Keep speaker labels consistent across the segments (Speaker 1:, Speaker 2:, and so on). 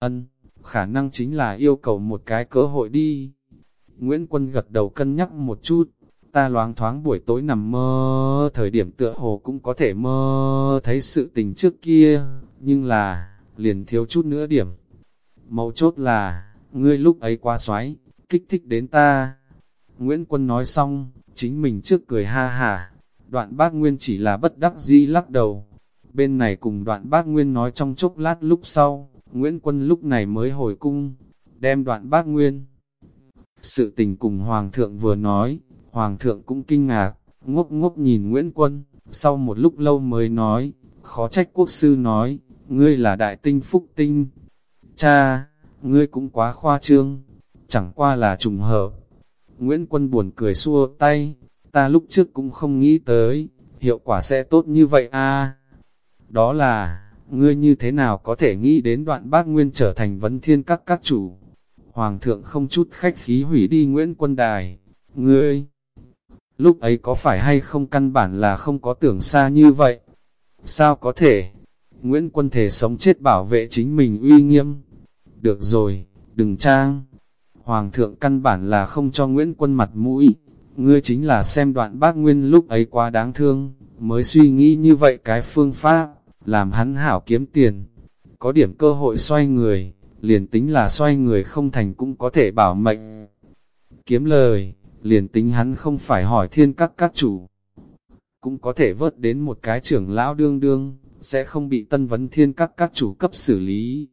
Speaker 1: Ân, khả năng chính là yêu cầu một cái cơ hội đi. Nguyễn Quân gật đầu cân nhắc một chút, ta loáng thoáng buổi tối nằm mơ, thời điểm tựa hồ cũng có thể mơ thấy sự tình trước kia, nhưng là, liền thiếu chút nữa điểm. Mấu chốt là, ngươi lúc ấy quá xoáy, kích thích đến ta. Nguyễn Quân nói xong, chính mình trước cười ha hà, đoạn bác Nguyên chỉ là bất đắc dĩ lắc đầu. Bên này cùng đoạn bác Nguyên nói trong chốc lát lúc sau, Nguyễn Quân lúc này mới hồi cung, đem đoạn bác Nguyên. Sự tình cùng Hoàng thượng vừa nói, Hoàng thượng cũng kinh ngạc, ngốc ngốc nhìn Nguyễn Quân, sau một lúc lâu mới nói, khó trách quốc sư nói, ngươi là đại tinh phúc tinh. Cha, ngươi cũng quá khoa trương, chẳng qua là trùng hợp. Nguyễn Quân buồn cười xua tay, ta lúc trước cũng không nghĩ tới, hiệu quả sẽ tốt như vậy a. Đó là, ngươi như thế nào có thể nghĩ đến đoạn bác Nguyên trở thành vấn thiên các các chủ. Hoàng thượng không chút khách khí hủy đi Nguyễn Quân Đài, ngươi, lúc ấy có phải hay không căn bản là không có tưởng xa như vậy? Sao có thể? Nguyễn Quân thể sống chết bảo vệ chính mình uy nghiêm. Được rồi, đừng trang. Hoàng thượng căn bản là không cho Nguyễn Quân mặt mũi. Ngươi chính là xem đoạn bác Nguyên lúc ấy quá đáng thương, mới suy nghĩ như vậy cái phương pháp, làm hắn hảo kiếm tiền. Có điểm cơ hội xoay người, liền tính là xoay người không thành cũng có thể bảo mệnh. Kiếm lời, liền tính hắn không phải hỏi thiên các các chủ. Cũng có thể vớt đến một cái trưởng lão đương đương, sẽ không bị tân vấn thiên các các chủ cấp xử lý.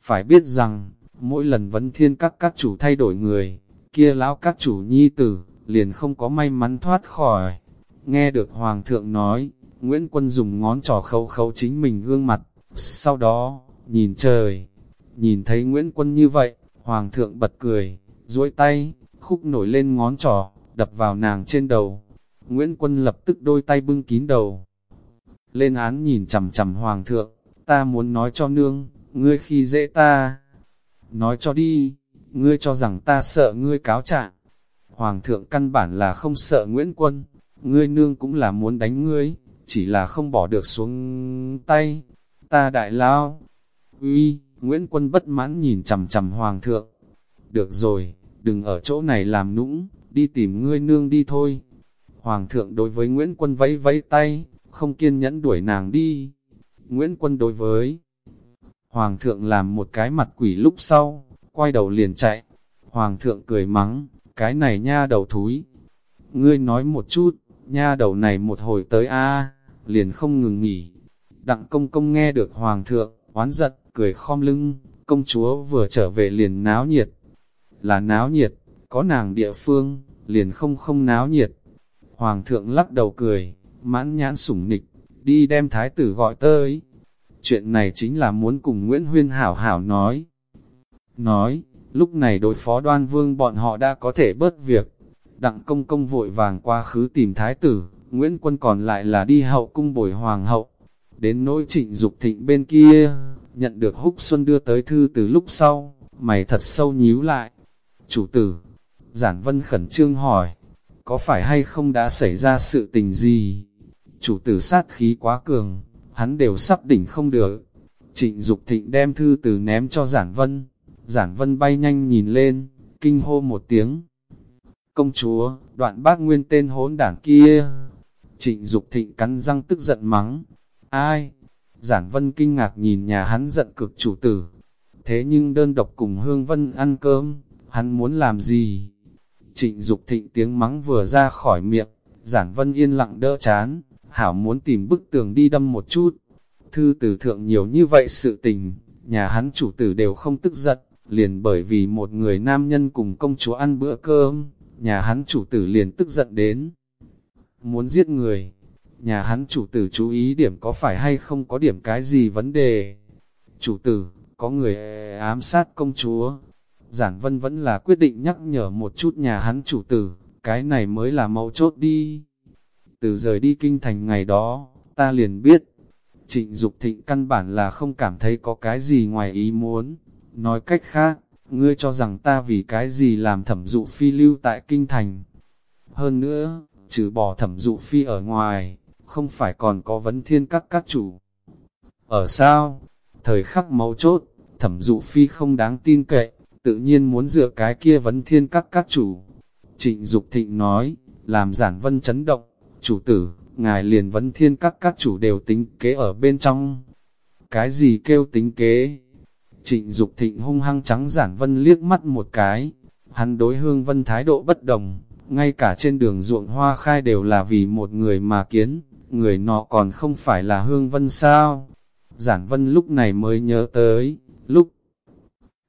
Speaker 1: Phải biết rằng, mỗi lần vấn thiên các các chủ thay đổi người, kia lão các chủ nhi tử, liền không có may mắn thoát khỏi. Nghe được Hoàng thượng nói, Nguyễn Quân dùng ngón trỏ khâu khâu chính mình gương mặt, sau đó, nhìn trời, nhìn thấy Nguyễn Quân như vậy, Hoàng thượng bật cười, duỗi tay, khúc nổi lên ngón trỏ, đập vào nàng trên đầu. Nguyễn Quân lập tức đôi tay bưng kín đầu. Lên án nhìn chầm chầm Hoàng thượng, ta muốn nói cho nương, ngươi khi dễ ta. Nói cho đi, ngươi cho rằng ta sợ ngươi cáo trạng. Hoàng thượng căn bản là không sợ Nguyễn Quân, ngươi nương cũng là muốn đánh ngươi, chỉ là không bỏ được xuống tay. Ta đại lao, uy, Nguyễn Quân bất mãn nhìn chầm chầm Hoàng thượng. Được rồi, đừng ở chỗ này làm nũng, đi tìm ngươi nương đi thôi. Hoàng thượng đối với Nguyễn Quân vẫy vẫy tay, không kiên nhẫn đuổi nàng đi. Nguyễn Quân đối với Hoàng thượng làm một cái mặt quỷ lúc sau, quay đầu liền chạy. Hoàng thượng cười mắng, cái này nha đầu thúi. Ngươi nói một chút, nha đầu này một hồi tới a liền không ngừng nghỉ. Đặng công công nghe được Hoàng thượng, oán giận, cười khom lưng, công chúa vừa trở về liền náo nhiệt. Là náo nhiệt, có nàng địa phương, liền không không náo nhiệt. Hoàng thượng lắc đầu cười, mãn nhãn sủng nịch, đi đem thái tử gọi tới. Chuyện này chính là muốn cùng Nguyễn Huyên hảo hảo nói. Nói, lúc này đối phó đoan vương bọn họ đã có thể bớt việc. Đặng công công vội vàng qua khứ tìm thái tử, Nguyễn Quân còn lại là đi hậu cung bồi hoàng hậu. Đến nỗi trịnh Dục thịnh bên kia, nhận được húc xuân đưa tới thư từ lúc sau, mày thật sâu nhíu lại. Chủ tử, giản vân khẩn trương hỏi, có phải hay không đã xảy ra sự tình gì? Chủ tử sát khí quá cường, hắn đều sắp đỉnh không được. Trịnh Dục thịnh đem thư từ ném cho giản vân, giản vân bay nhanh nhìn lên, kinh hô một tiếng. Công chúa, đoạn bác nguyên tên hỗn đảng kia. Trịnh Dục thịnh cắn răng tức giận mắng. Ai? Giản vân kinh ngạc nhìn nhà hắn giận cực chủ tử. Thế nhưng đơn độc cùng Hương Vân ăn cơm, hắn muốn làm gì? Trịnh Dục thịnh tiếng mắng vừa ra khỏi miệng, giản vân yên lặng đỡ chán, hảo muốn tìm bức tường đi đâm một chút. Thư tử thượng nhiều như vậy sự tình, nhà hắn chủ tử đều không tức giận, liền bởi vì một người nam nhân cùng công chúa ăn bữa cơm, nhà hắn chủ tử liền tức giận đến. Muốn giết người, nhà hắn chủ tử chú ý điểm có phải hay không có điểm cái gì vấn đề. Chủ tử, có người ờ, ám sát công chúa. Giản vân vẫn là quyết định nhắc nhở một chút nhà hắn chủ tử, cái này mới là mấu chốt đi. Từ rời đi kinh thành ngày đó, ta liền biết, trịnh Dục thịnh căn bản là không cảm thấy có cái gì ngoài ý muốn. Nói cách khác, ngươi cho rằng ta vì cái gì làm thẩm dụ phi lưu tại kinh thành. Hơn nữa, trừ bỏ thẩm dụ phi ở ngoài, không phải còn có vấn thiên các các chủ. Ở sao? Thời khắc mấu chốt, thẩm dụ phi không đáng tin cậy, tự nhiên muốn dựa cái kia vấn thiên các các chủ. Trịnh Dục Thịnh nói, làm giản vân chấn động, chủ tử, ngài liền vấn thiên các các chủ đều tính kế ở bên trong. Cái gì kêu tính kế? Trịnh Dục Thịnh hung hăng trắng giản vân liếc mắt một cái, hắn đối hương vân thái độ bất đồng, ngay cả trên đường ruộng hoa khai đều là vì một người mà kiến, người nọ còn không phải là hương vân sao. Giản vân lúc này mới nhớ tới, lúc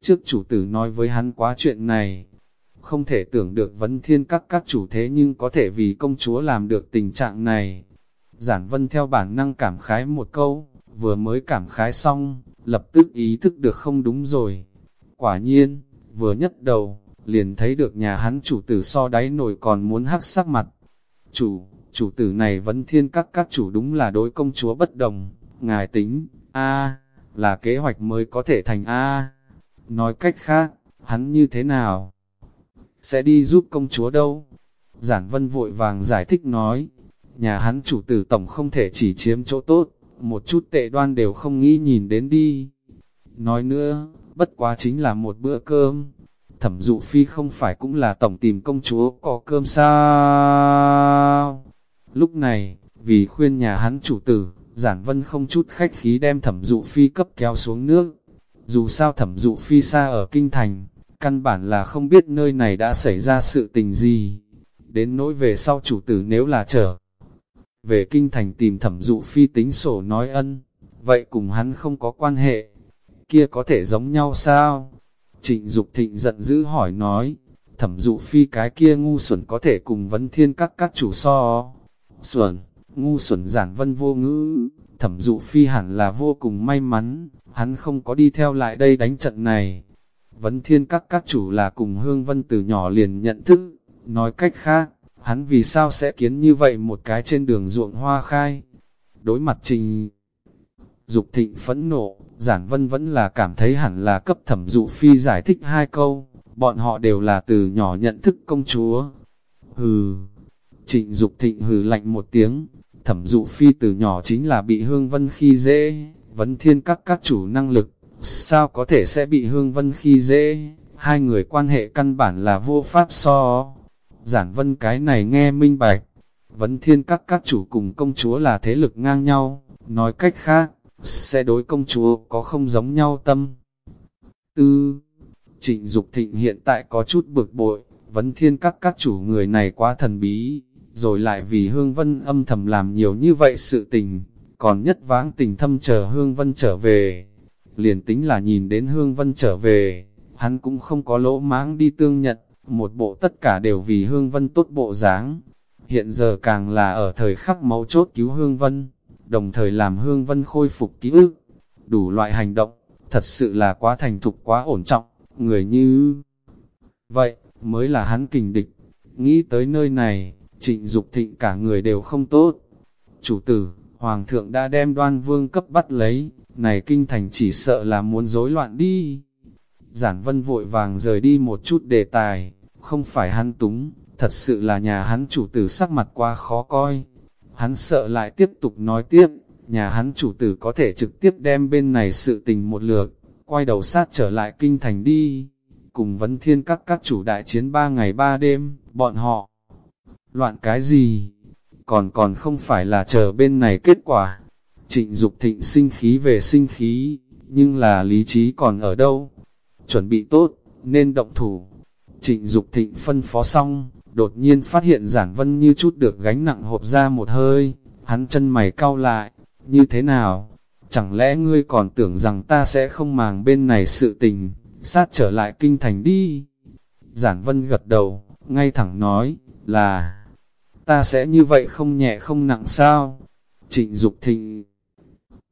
Speaker 1: trước chủ tử nói với hắn quá chuyện này, không thể tưởng được vấn thiên các các chủ thế nhưng có thể vì công chúa làm được tình trạng này. Giản vân theo bản năng cảm khái một câu, vừa mới cảm khái xong, lập tức ý thức được không đúng rồi. Quả nhiên, vừa nhất đầu, liền thấy được nhà hắn chủ tử so đáy nổi còn muốn hắc sắc mặt. Chủ, chủ tử này vẫn thiên các các chủ đúng là đối công chúa bất đồng, ngài tính, a là kế hoạch mới có thể thành a Nói cách khác, hắn như thế nào? Sẽ đi giúp công chúa đâu? Giản vân vội vàng giải thích nói, nhà hắn chủ tử tổng không thể chỉ chiếm chỗ tốt, một chút tệ đoan đều không nghĩ nhìn đến đi. Nói nữa, bất quá chính là một bữa cơm, thẩm dụ phi không phải cũng là tổng tìm công chúa có cơm sao. Lúc này, vì khuyên nhà hắn chủ tử, giản vân không chút khách khí đem thẩm dụ phi cấp kéo xuống nước. Dù sao thẩm dụ phi xa ở kinh thành, căn bản là không biết nơi này đã xảy ra sự tình gì. Đến nỗi về sau chủ tử nếu là trở về kinh thành tìm thẩm dụ phi tính sổ nói ân, vậy cùng hắn không có quan hệ, kia có thể giống nhau sao? Trịnh Dục Thịnh giận dữ hỏi nói, thẩm dụ phi cái kia ngu xuẩn có thể cùng vấn thiên các các chủ so. Xuẩn, ngu xuẩn giản vân vô ngữ, thẩm dụ phi hẳn là vô cùng may mắn, hắn không có đi theo lại đây đánh trận này. Vấn thiên các các chủ là cùng hương vân từ nhỏ liền nhận thức, nói cách khác, hắn vì sao sẽ kiến như vậy một cái trên đường ruộng hoa khai. Đối mặt trình Dục thịnh phẫn nộ, giản vân vẫn là cảm thấy hẳn là cấp thẩm dụ phi giải thích hai câu, bọn họ đều là từ nhỏ nhận thức công chúa. Hừ, trịnh Dục thịnh hừ lạnh một tiếng, thẩm dụ phi từ nhỏ chính là bị hương vân khi dễ, vấn thiên các các chủ năng lực, sao có thể sẽ bị hương vân khi dễ, hai người quan hệ căn bản là vô pháp so. Giản vân cái này nghe minh bạch, vấn thiên các các chủ cùng công chúa là thế lực ngang nhau, nói cách khác, sẽ đối công chúa có không giống nhau tâm. Tư, trịnh Dục thịnh hiện tại có chút bực bội, vấn thiên các các chủ người này quá thần bí, rồi lại vì Hương Vân âm thầm làm nhiều như vậy sự tình, còn nhất vãng tình thâm chờ Hương Vân trở về. Liền tính là nhìn đến Hương Vân trở về, hắn cũng không có lỗ máng đi tương nhận, một bộ tất cả đều vì Hương Vân tốt bộ dáng. Hiện giờ càng là ở thời khắc máu chốt cứu Hương Vân đồng thời làm Hương Vân khôi phục ký ức. Đủ loại hành động, thật sự là quá thành thục quá ổn trọng, người như... Vậy, mới là hắn kình địch. Nghĩ tới nơi này, trịnh Dục thịnh cả người đều không tốt. Chủ tử, Hoàng thượng đã đem đoan vương cấp bắt lấy, này kinh thành chỉ sợ là muốn rối loạn đi. Giản vân vội vàng rời đi một chút đề tài, không phải hắn túng, thật sự là nhà hắn chủ tử sắc mặt quá khó coi, Hắn sợ lại tiếp tục nói tiếp, nhà hắn chủ tử có thể trực tiếp đem bên này sự tình một lượt, quay đầu sát trở lại kinh thành đi. Cùng vấn thiên các các chủ đại chiến ba ngày ba đêm, bọn họ loạn cái gì? Còn còn không phải là chờ bên này kết quả. Trịnh Dục thịnh sinh khí về sinh khí, nhưng là lý trí còn ở đâu? Chuẩn bị tốt, nên động thủ. Trịnh Dục thịnh phân phó xong, đột nhiên phát hiện giản vân như chút được gánh nặng hộp ra một hơi, hắn chân mày cau lại, như thế nào? Chẳng lẽ ngươi còn tưởng rằng ta sẽ không màng bên này sự tình, sát trở lại kinh thành đi? Giản vân gật đầu, ngay thẳng nói, là, ta sẽ như vậy không nhẹ không nặng sao? Trịnh Dục thịnh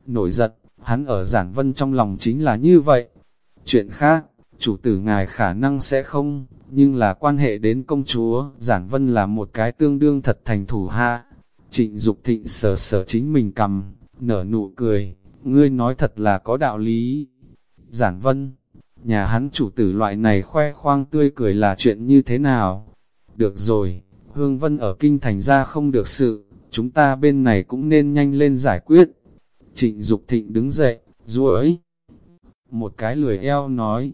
Speaker 1: nổi giận, hắn ở giản vân trong lòng chính là như vậy. Chuyện khác, chủ tử ngài khả năng sẽ không, nhưng là quan hệ đến công chúa, giản vân là một cái tương đương thật thành thủ ha. Trịnh Dục thịnh sờ sờ chính mình cầm, nở nụ cười, ngươi nói thật là có đạo lý. Giản vân, nhà hắn chủ tử loại này khoe khoang tươi cười là chuyện như thế nào? Được rồi, Hương Vân ở kinh thành ra không được sự, chúng ta bên này cũng nên nhanh lên giải quyết. Trịnh Dục thịnh đứng dậy, duỗi Một cái lười eo nói,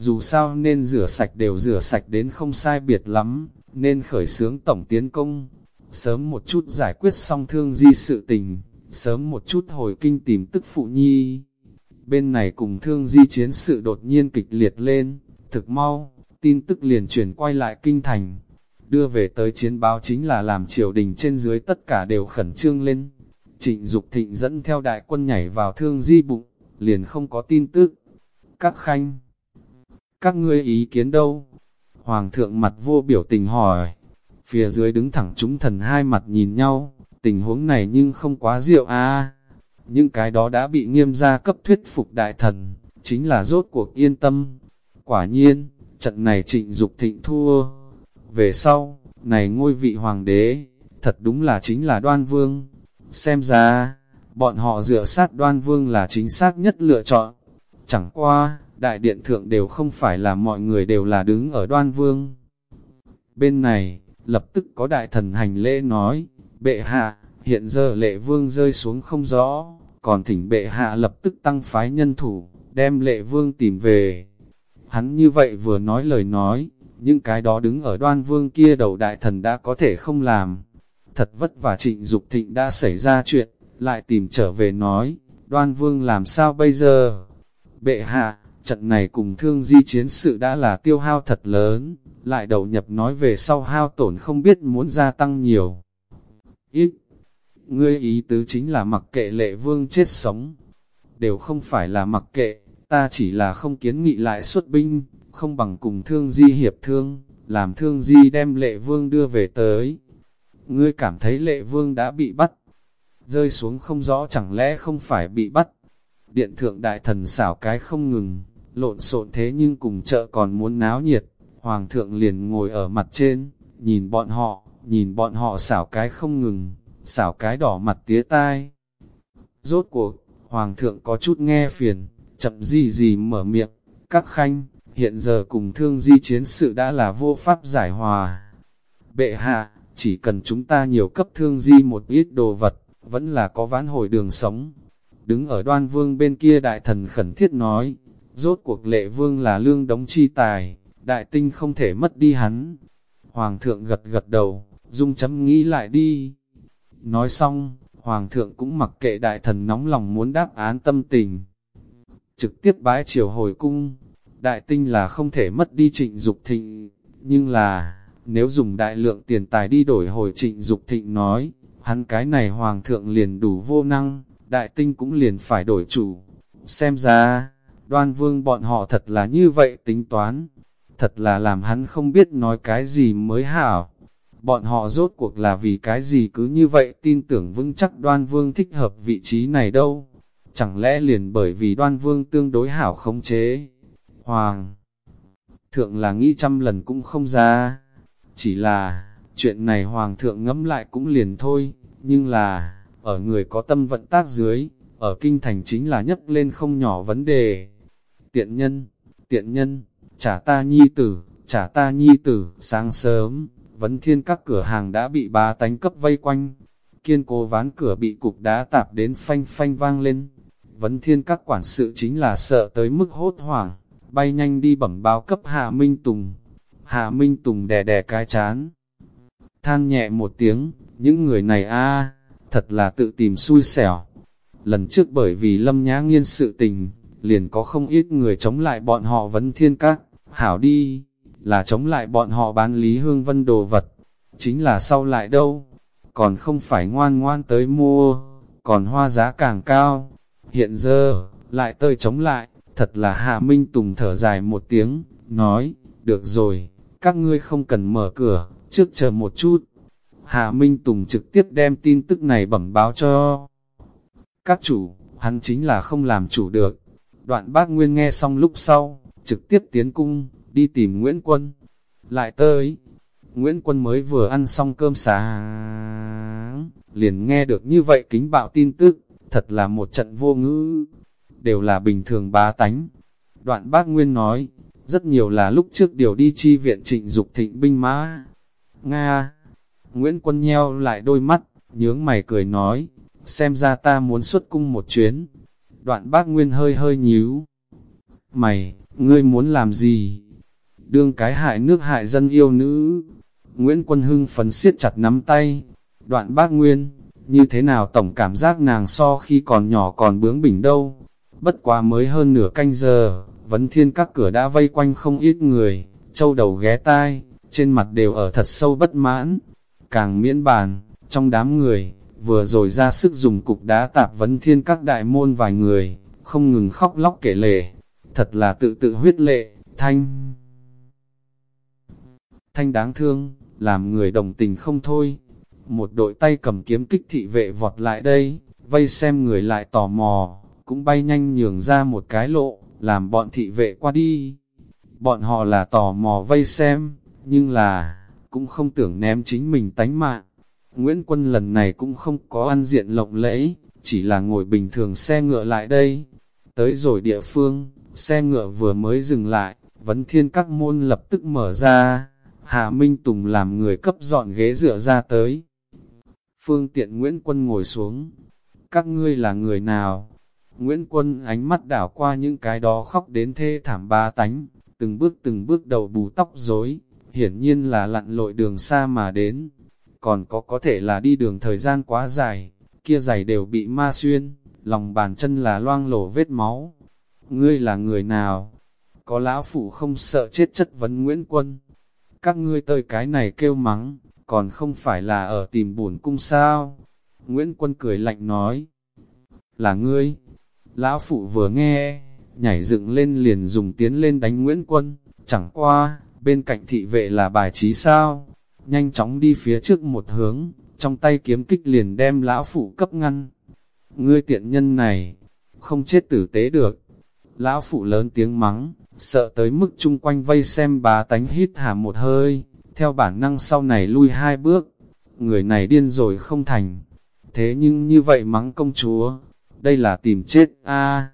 Speaker 1: dù sao nên rửa sạch đều rửa sạch đến không sai biệt lắm, nên khởi sướng tổng tiến công, sớm một chút giải quyết xong thương di sự tình, sớm một chút hồi kinh tìm tức phụ nhi. Bên này cùng thương di chiến sự đột nhiên kịch liệt lên, thực mau, tin tức liền chuyển quay lại kinh thành. Đưa về tới chiến báo chính là làm triều đình trên dưới tất cả đều khẩn trương lên. Trịnh Dục Thịnh dẫn theo đại quân nhảy vào thương di bụng, liền không có tin tức. Các khanh, các ngươi ý kiến đâu? Hoàng thượng mặt vô biểu tình hỏi. Phía dưới đứng thẳng chúng thần hai mặt nhìn nhau, tình huống này nhưng không quá rượu à. Những cái đó đã bị nghiêm gia cấp thuyết phục đại thần, chính là rốt cuộc yên tâm. Quả nhiên, trận này trịnh Dục thịnh thua. Về sau, này ngôi vị hoàng đế, thật đúng là chính là đoan vương. Xem ra, bọn họ dựa sát đoan vương là chính xác nhất lựa chọn. Chẳng qua, đại điện thượng đều không phải là mọi người đều là đứng ở đoan vương. Bên này, lập tức có đại thần hành lễ nói, bệ hạ, hiện giờ lệ vương rơi xuống không rõ, còn thỉnh bệ hạ lập tức tăng phái nhân thủ, đem lệ vương tìm về. Hắn như vậy vừa nói lời nói, những cái đó đứng ở đoan vương kia đầu đại thần đã có thể không làm. Thật vất vả trịnh Dục thịnh đã xảy ra chuyện, lại tìm trở về nói, đoan vương làm sao bây giờ? Bệ hạ, trận này cùng thương di chiến sự đã là tiêu hao thật lớn, lại đầu nhập nói về sau hao tổn không biết muốn gia tăng nhiều. Ít, ngươi ý tứ chính là mặc kệ lệ vương chết sống, đều không phải là mặc kệ, ta chỉ là không kiến nghị lại xuất binh, không bằng cùng thương di hiệp thương, làm thương di đem lệ vương đưa về tới. Ngươi cảm thấy lệ vương đã bị bắt, rơi xuống không rõ chẳng lẽ không phải bị bắt. Điện thượng đại thần xảo cái không ngừng, lộn xộn thế nhưng cùng chợ còn muốn náo nhiệt. Hoàng thượng liền ngồi ở mặt trên, nhìn bọn họ, nhìn bọn họ xảo cái không ngừng, xảo cái đỏ mặt tía tai. Rốt cuộc, Hoàng thượng có chút nghe phiền, chậm gì gì mở miệng, các khanh, hiện giờ cùng thương di chiến sự đã là vô pháp giải hòa. Bệ hạ, chỉ cần chúng ta nhiều cấp thương di một ít đồ vật, vẫn là có vãn hồi đường sống. Đứng ở đoan vương bên kia đại thần khẩn thiết nói, rốt cuộc lệ vương là lương đống chi tài, đại tinh không thể mất đi hắn. Hoàng thượng gật gật đầu, dung chấm nghĩ lại đi. Nói xong, Hoàng thượng cũng mặc kệ đại thần nóng lòng muốn đáp án tâm tình. Trực tiếp bái triều hồi cung, đại tinh là không thể mất đi trịnh Dục thịnh, nhưng là, nếu dùng đại lượng tiền tài đi đổi hồi trịnh Dục thịnh nói, hắn cái này hoàng thượng liền đủ vô năng, đại tinh cũng liền phải đổi chủ. Xem ra, đoan vương bọn họ thật là như vậy tính toán, thật là làm hắn không biết nói cái gì mới hảo. Bọn họ rốt cuộc là vì cái gì cứ như vậy tin tưởng vững chắc đoan vương thích hợp vị trí này đâu. Chẳng lẽ liền bởi vì đoan vương tương đối hảo không chế. Hoàng thượng là nghĩ trăm lần cũng không ra. Chỉ là, chuyện này hoàng thượng ngẫm lại cũng liền thôi. Nhưng là, ở người có tâm vận tác dưới, ở kinh thành chính là nhất lên không nhỏ vấn đề. Tiện nhân, tiện nhân, trả ta nhi tử, trả ta nhi tử, sáng sớm, vấn thiên các cửa hàng đã bị bá tánh cấp vây quanh, kiên cố ván cửa bị cục đá tạp đến phanh phanh vang lên, vấn thiên các quản sự chính là sợ tới mức hốt hoảng, bay nhanh đi bẩm báo cấp Hạ Minh Tùng, Hạ Minh Tùng đè đè cái chán, than nhẹ một tiếng, những người này a thật là tự tìm xui xẻo, lần trước bởi vì lâm nhã nghiên sự tình, liền có không ít người chống lại bọn họ vấn thiên các, hảo đi, là chống lại bọn họ bán Lý Hương Vân đồ vật, chính là sau lại đâu, còn không phải ngoan ngoan tới mua, còn hoa giá càng cao, hiện giờ, lại tơi chống lại, thật là Hạ Minh Tùng thở dài một tiếng, nói, được rồi, các ngươi không cần mở cửa, trước chờ một chút. Hạ Minh Tùng trực tiếp đem tin tức này bẩm báo cho các chủ, hắn chính là không làm chủ được. Đoạn bác Nguyên nghe xong lúc sau, trực tiếp tiến cung, đi tìm Nguyễn Quân. Lại tới, Nguyễn Quân mới vừa ăn xong cơm sáng, liền nghe được như vậy kính bạo tin tức, thật là một trận vô ngữ, đều là bình thường bá tánh. Đoạn bác Nguyên nói, rất nhiều là lúc trước điều đi chi viện trịnh Dục thịnh binh mã. Nga, Nguyễn Quân nheo lại đôi mắt, nhướng mày cười nói, xem ra ta muốn xuất cung một chuyến. Đoạn bác Nguyên hơi hơi nhíu, Mày, ngươi muốn làm gì? Đương cái hại nước hại dân yêu nữ. Nguyễn Quân Hưng phấn siết chặt nắm tay. Đoạn bác Nguyên, như thế nào tổng cảm giác nàng so khi còn nhỏ còn bướng bỉnh đâu. Bất quá mới hơn nửa canh giờ, vấn thiên các cửa đã vây quanh không ít người, châu đầu ghé tai, trên mặt đều ở thật sâu bất mãn. Càng miễn bàn, trong đám người, vừa rồi ra sức dùng cục đá tạp vấn thiên các đại môn vài người, không ngừng khóc lóc kể lể, thật là tự tự huyết lệ, thanh. Thanh đáng thương, làm người đồng tình không thôi. Một đội tay cầm kiếm kích thị vệ vọt lại đây, vây xem người lại tò mò, cũng bay nhanh nhường ra một cái lộ, làm bọn thị vệ qua đi. Bọn họ là tò mò vây xem, nhưng là, cũng không tưởng ném chính mình tánh mạng. Nguyễn Quân lần này cũng không có ăn diện lộng lẫy, chỉ là ngồi bình thường xe ngựa lại đây. Tới rồi địa phương, xe ngựa vừa mới dừng lại, vấn thiên các môn lập tức mở ra. Hạ Minh Tùng làm người cấp dọn ghế dựa ra tới. Phương tiện Nguyễn Quân ngồi xuống. Các ngươi là người nào? Nguyễn Quân ánh mắt đảo qua những cái đó khóc đến thê thảm ba tánh, từng bước từng bước đầu bù tóc rối, hiển nhiên là lặn lội đường xa mà đến. Còn có có thể là đi đường thời gian quá dài, kia giày đều bị ma xuyên, lòng bàn chân là loang lổ vết máu. Ngươi là người nào? Có lão phụ không sợ chết chất vấn Nguyễn Quân. Các ngươi tơi cái này kêu mắng, còn không phải là ở tìm bổn cung sao? Nguyễn Quân cười lạnh nói. Là ngươi, Lão phụ vừa nghe, nhảy dựng lên liền dùng tiến lên đánh Nguyễn Quân, chẳng qua, bên cạnh thị vệ là bài trí sao, nhanh chóng đi phía trước một hướng, trong tay kiếm kích liền đem lão phụ cấp ngăn. Ngươi tiện nhân này, không chết tử tế được. Lão phụ lớn tiếng mắng, sợ tới mức chung quanh vây xem bá tánh hít hà một hơi, theo bản năng sau này lui hai bước. Người này điên rồi không thành. Thế nhưng như vậy mắng công chúa, đây là tìm chết a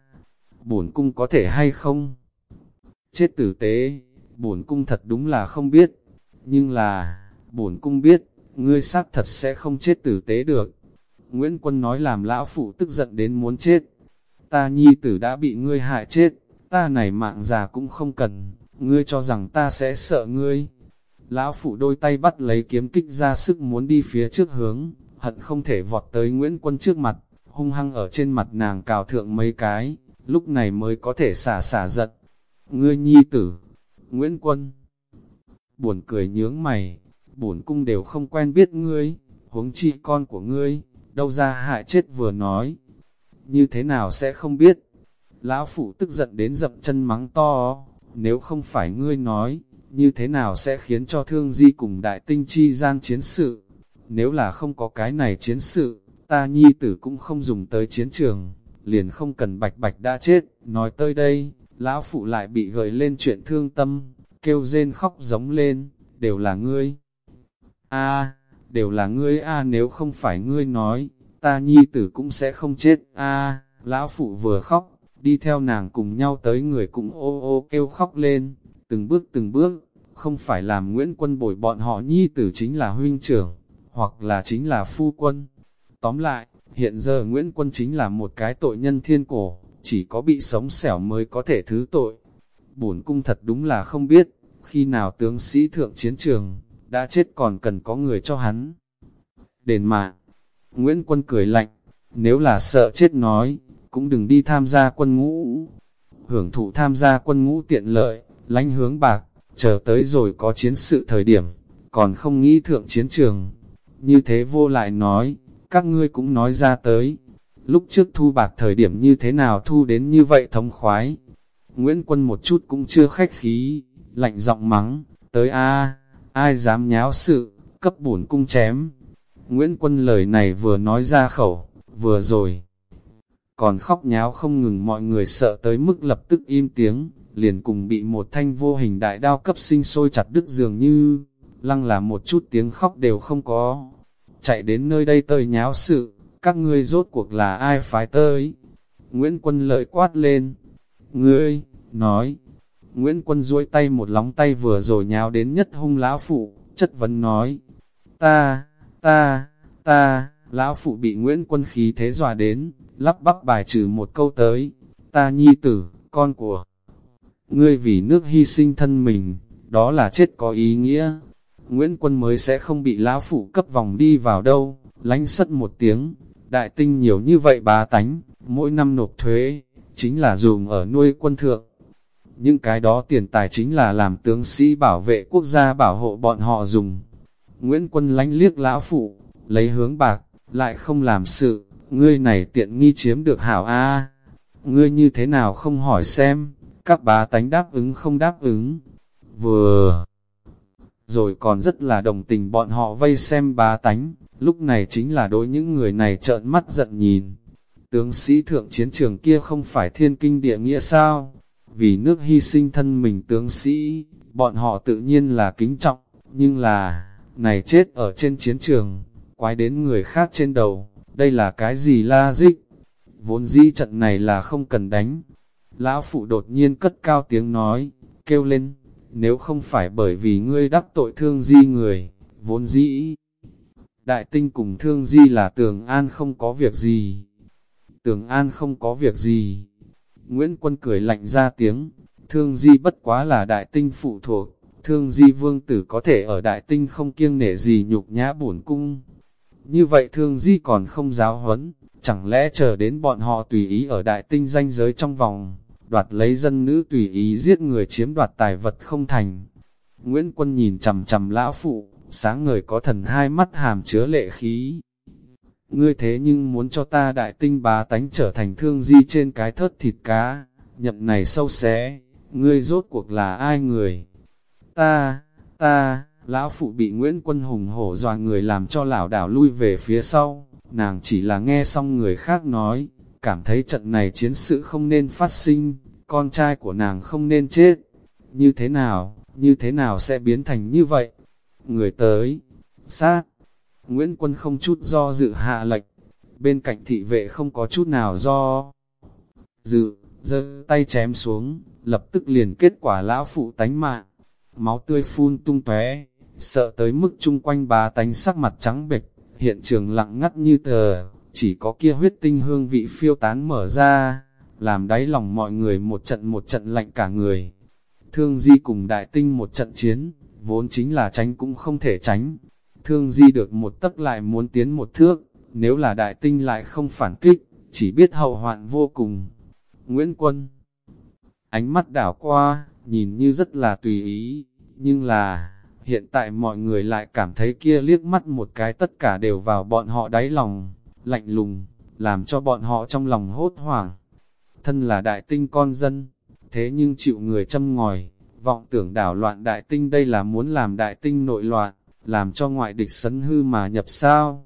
Speaker 1: bổn cung có thể hay không? Chết tử tế, bổn cung thật đúng là không biết, nhưng là, bổn cung biết, ngươi xác thật sẽ không chết tử tế được. Nguyễn Quân nói làm lão phụ tức giận đến muốn chết. Ta nhi tử đã bị ngươi hại chết, ta này mạng già cũng không cần, ngươi cho rằng ta sẽ sợ ngươi. Lão phụ đôi tay bắt lấy kiếm kích ra sức muốn đi phía trước hướng, hận không thể vọt tới Nguyễn Quân trước mặt hung hăng ở trên mặt nàng cào thượng mấy cái, lúc này mới có thể xả xả giận. Ngươi nhi tử, Nguyễn Quân, buồn cười nhướng mày, bổn cung đều không quen biết ngươi, huống chi con của ngươi, đâu ra hại chết vừa nói. Như thế nào sẽ không biết? Lão phụ tức giận đến dậm chân mắng to, nếu không phải ngươi nói, như thế nào sẽ khiến cho thương di cùng đại tinh chi gian chiến sự? Nếu là không có cái này chiến sự, ta nhi tử cũng không dùng tới chiến trường, liền không cần bạch bạch đã chết, nói tới đây, lão phụ lại bị gợi lên chuyện thương tâm, kêu rên khóc giống lên, đều là ngươi a đều là ngươi a nếu không phải ngươi nói, ta nhi tử cũng sẽ không chết. A lão phụ vừa khóc, đi theo nàng cùng nhau tới người cũng ô ô kêu khóc lên, từng bước từng bước, không phải làm Nguyễn Quân bồi bọn họ nhi tử chính là huynh trưởng, hoặc là chính là phu quân, Tóm lại, hiện giờ Nguyễn Quân chính là một cái tội nhân thiên cổ, chỉ có bị sống xẻo mới có thể thứ tội. Bổn cung thật đúng là không biết, khi nào tướng sĩ thượng chiến trường, đã chết còn cần có người cho hắn. Đền mạng, Nguyễn Quân cười lạnh, nếu là sợ chết nói, cũng đừng đi tham gia quân ngũ. Hưởng thụ tham gia quân ngũ tiện lợi, lánh hướng bạc, chờ tới rồi có chiến sự thời điểm, còn không nghĩ thượng chiến trường. Như thế vô lại nói, các ngươi cũng nói ra tới. Lúc trước thu bạc thời điểm như thế nào thu đến như vậy thống khoái. Nguyễn Quân một chút cũng chưa khách khí, lạnh giọng mắng, tới a ai dám nháo sự, cấp bổn cung chém. Nguyễn Quân lời này vừa nói ra khẩu, vừa rồi. Còn khóc nháo không ngừng mọi người sợ tới mức lập tức im tiếng, liền cùng bị một thanh vô hình đại đao cấp sinh sôi chặt đứt dường như, lăng là một chút tiếng khóc đều không có chạy đến nơi đây tơi nháo sự, các ngươi rốt cuộc là ai phái tới? Nguyễn Quân lợi quát lên, ngươi, nói, Nguyễn Quân duỗi tay một lóng tay vừa rồi nháo đến nhất hung lão phụ, chất vấn nói, ta, ta, ta, lão phụ bị Nguyễn Quân khí thế dọa đến, lắp bắp bài trừ một câu tới, ta nhi tử, con của Ngươi vì nước hy sinh thân mình, đó là chết có ý nghĩa. Nguyễn Quân mới sẽ không bị lão phụ cấp vòng đi vào đâu, lánh sất một tiếng. Đại tinh nhiều như vậy bá tánh, mỗi năm nộp thuế, chính là dùng ở nuôi quân thượng. Những cái đó tiền tài chính là làm tướng sĩ bảo vệ quốc gia bảo hộ bọn họ dùng. Nguyễn Quân lánh liếc lão phụ, lấy hướng bạc, lại không làm sự, ngươi này tiện nghi chiếm được hảo a Ngươi như thế nào không hỏi xem, các bá tánh đáp ứng không đáp ứng. Vừa rồi còn rất là đồng tình bọn họ vây xem bá tánh, lúc này chính là đối những người này trợn mắt giận nhìn. Tướng sĩ thượng chiến trường kia không phải thiên kinh địa nghĩa sao? Vì nước hy sinh thân mình tướng sĩ, bọn họ tự nhiên là kính trọng, nhưng là, này chết ở trên chiến trường, quái đến người khác trên đầu, đây là cái gì la dích? Vốn dĩ trận này là không cần đánh. Lão phụ đột nhiên cất cao tiếng nói, kêu lên, nếu không phải bởi vì ngươi đắc tội thương di người, vốn dĩ. Đại tinh cùng thương di là tường an không có việc gì. Tường an không có việc gì. Nguyễn Quân cười lạnh ra tiếng, thương di bất quá là đại tinh phụ thuộc, thương di vương tử có thể ở đại tinh không kiêng nể gì nhục nhã bổn cung. Như vậy thương di còn không giáo huấn, chẳng lẽ chờ đến bọn họ tùy ý ở đại tinh danh giới trong vòng, đoạt lấy dân nữ tùy ý giết người chiếm đoạt tài vật không thành. Nguyễn Quân nhìn chầm chầm lão phụ, sáng ngời có thần hai mắt hàm chứa lệ khí. Ngươi thế nhưng muốn cho ta đại tinh bá tánh trở thành thương di trên cái thớt thịt cá, nhậm này sâu xé, ngươi rốt cuộc là ai người? Ta, ta, lão phụ bị Nguyễn Quân hùng hổ dọa người làm cho lão đảo lui về phía sau, nàng chỉ là nghe xong người khác nói, cảm thấy trận này chiến sự không nên phát sinh, con trai của nàng không nên chết. Như thế nào, như thế nào sẽ biến thành như vậy? Người tới, sát, Nguyễn Quân không chút do dự hạ lệnh, bên cạnh thị vệ không có chút nào do dự, giơ tay chém xuống, lập tức liền kết quả lão phụ tánh mạng, máu tươi phun tung tóe, sợ tới mức chung quanh bà tánh sắc mặt trắng bệch, hiện trường lặng ngắt như tờ, chỉ có kia huyết tinh hương vị phiêu tán mở ra, làm đáy lòng mọi người một trận một trận lạnh cả người. Thương Di cùng đại tinh một trận chiến, vốn chính là tránh cũng không thể tránh. Thương Di được một tấc lại muốn tiến một thước, nếu là đại tinh lại không phản kích, chỉ biết hậu hoạn vô cùng. Nguyễn Quân Ánh mắt đảo qua, nhìn như rất là tùy ý, nhưng là, hiện tại mọi người lại cảm thấy kia liếc mắt một cái tất cả đều vào bọn họ đáy lòng, lạnh lùng, làm cho bọn họ trong lòng hốt hoảng. Thân là đại tinh con dân, thế nhưng chịu người châm ngòi, vọng tưởng đảo loạn đại tinh đây là muốn làm đại tinh nội loạn, làm cho ngoại địch sấn hư mà nhập sao.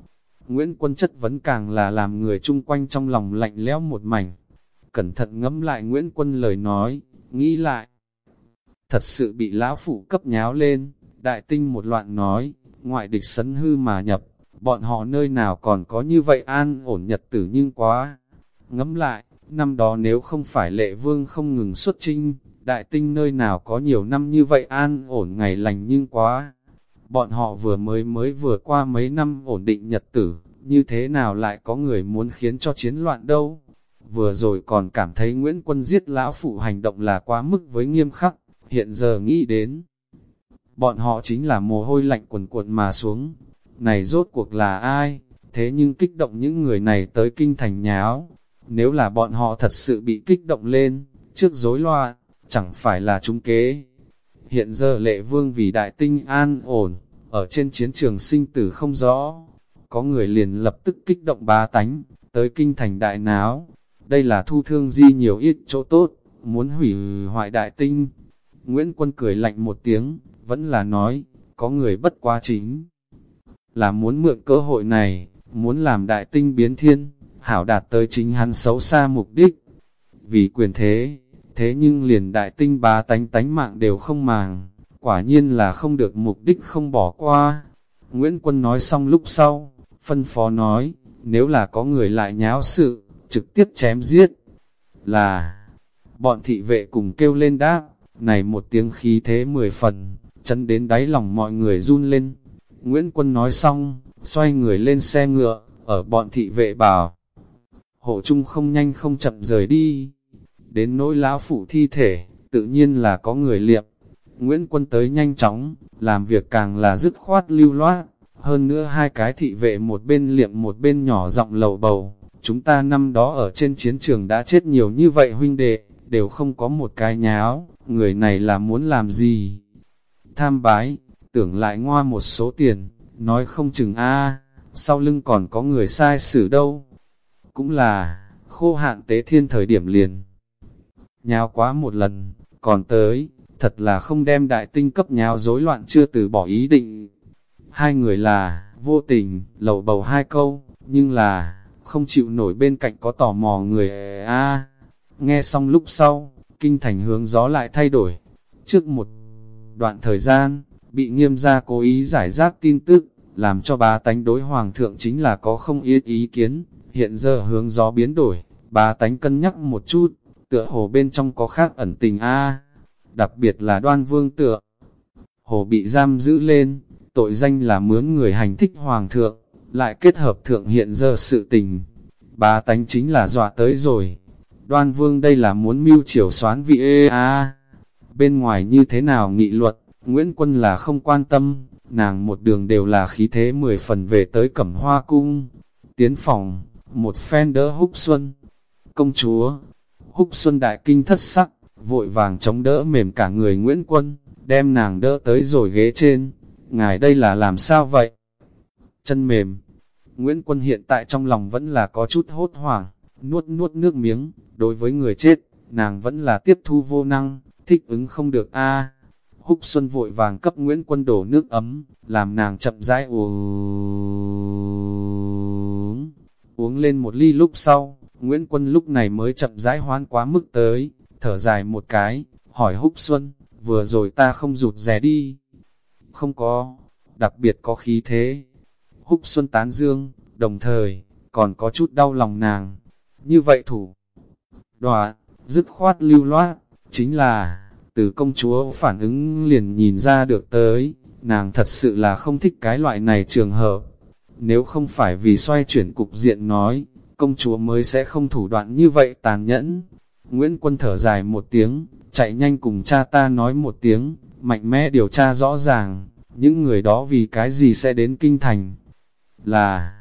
Speaker 1: Nguyễn Quân chất vấn càng là làm người chung quanh trong lòng lạnh lẽo một mảnh. Cẩn thận ngẫm lại Nguyễn Quân lời nói, nghĩ lại. Thật sự bị lão phụ cấp nháo lên, đại tinh một loạn nói, ngoại địch sấn hư mà nhập, bọn họ nơi nào còn có như vậy an ổn nhật tử nhưng quá. Ngẫm lại, năm đó nếu không phải lệ vương không ngừng xuất trinh, đại tinh nơi nào có nhiều năm như vậy an ổn ngày lành nhưng quá. Bọn họ vừa mới mới vừa qua mấy năm ổn định nhật tử, như thế nào lại có người muốn khiến cho chiến loạn đâu. Vừa rồi còn cảm thấy Nguyễn Quân giết lão phụ hành động là quá mức với nghiêm khắc, hiện giờ nghĩ đến. Bọn họ chính là mồ hôi lạnh quần cuộn mà xuống, này rốt cuộc là ai, thế nhưng kích động những người này tới kinh thành nháo. Nếu là bọn họ thật sự bị kích động lên, trước rối loạn, chẳng phải là chúng kế. Hiện giờ lệ vương vì đại tinh an ổn, ở trên chiến trường sinh tử không rõ. Có người liền lập tức kích động ba tánh, tới kinh thành đại náo. Đây là thu thương di nhiều ít chỗ tốt, muốn hủy hoại đại tinh. Nguyễn Quân cười lạnh một tiếng, vẫn là nói, có người bất quá chính là muốn mượn cơ hội này, muốn làm đại tinh biến thiên, hảo đạt tới chính hắn xấu xa mục đích. Vì quyền thế, thế nhưng liền đại tinh bá tánh tánh mạng đều không màng, quả nhiên là không được mục đích không bỏ qua. Nguyễn Quân nói xong lúc sau, phân phó nói, nếu là có người lại nháo sự, trực tiếp chém giết, là bọn thị vệ cùng kêu lên đáp, này một tiếng khí thế mười phần, chấn đến đáy lòng mọi người run lên. Nguyễn Quân nói xong, xoay người lên xe ngựa, ở bọn thị vệ bảo. Hộ trung không nhanh không chậm rời đi. Đến nỗi lão phụ thi thể, tự nhiên là có người liệm. Nguyễn Quân tới nhanh chóng, làm việc càng là dứt khoát lưu loát, hơn nữa hai cái thị vệ một bên liệm một bên nhỏ giọng lầu bầu, chúng ta năm đó ở trên chiến trường đã chết nhiều như vậy huynh đệ, đều không có một cái nháo, người này là muốn làm gì? Tham bái, tưởng lại ngoa một số tiền, nói không chừng a sau lưng còn có người sai xử đâu. Cũng là, khô hạn tế thiên thời điểm liền. Nháo quá một lần, còn tới, thật là không đem đại tinh cấp nháo rối loạn chưa từ bỏ ý định. Hai người là, vô tình, lầu bầu hai câu, nhưng là, không chịu nổi bên cạnh có tò mò người a Nghe xong lúc sau, kinh thành hướng gió lại thay đổi. Trước một đoạn thời gian, bị nghiêm gia cố ý giải rác tin tức, làm cho bà tánh đối hoàng thượng chính là có không ít ý kiến, hiện giờ hướng gió biến đổi, bà tánh cân nhắc một chút, tựa hồ bên trong có khác ẩn tình a đặc biệt là đoan vương tựa. Hồ bị giam giữ lên, tội danh là mướn người hành thích hoàng thượng, lại kết hợp thượng hiện giờ sự tình. Bà tánh chính là dọa tới rồi. Đoan vương đây là muốn mưu triều xoán vị ê a Bên ngoài như thế nào nghị luật, Nguyễn Quân là không quan tâm, nàng một đường đều là khí thế mười phần về tới cẩm hoa cung. Tiến phòng, một phen đỡ húc xuân. Công chúa, húc xuân đại kinh thất sắc, vội vàng chống đỡ mềm cả người Nguyễn Quân, đem nàng đỡ tới rồi ghế trên. Ngài đây là làm sao vậy? Chân mềm. Nguyễn Quân hiện tại trong lòng vẫn là có chút hốt hoảng, nuốt nuốt nước miếng, đối với người chết, nàng vẫn là tiếp thu vô năng, thích ứng không được a Húc Xuân vội vàng cấp Nguyễn Quân đổ nước ấm, làm nàng chậm rãi uống. Uống lên một ly lúc sau, Nguyễn Quân lúc này mới chậm rãi hoan quá mức tới, thở dài một cái, hỏi Húc Xuân, vừa rồi ta không rụt rè đi. Không có, đặc biệt có khí thế. Húc Xuân tán dương, đồng thời, còn có chút đau lòng nàng. Như vậy thủ, đọa, dứt khoát lưu loát, chính là, từ công chúa phản ứng liền nhìn ra được tới, nàng thật sự là không thích cái loại này trường hợp. Nếu không phải vì xoay chuyển cục diện nói, công chúa mới sẽ không thủ đoạn như vậy tàn nhẫn. Nguyễn Quân thở dài một tiếng, chạy nhanh cùng cha ta nói một tiếng, mạnh mẽ điều tra rõ ràng, những người đó vì cái gì sẽ đến kinh thành. Là,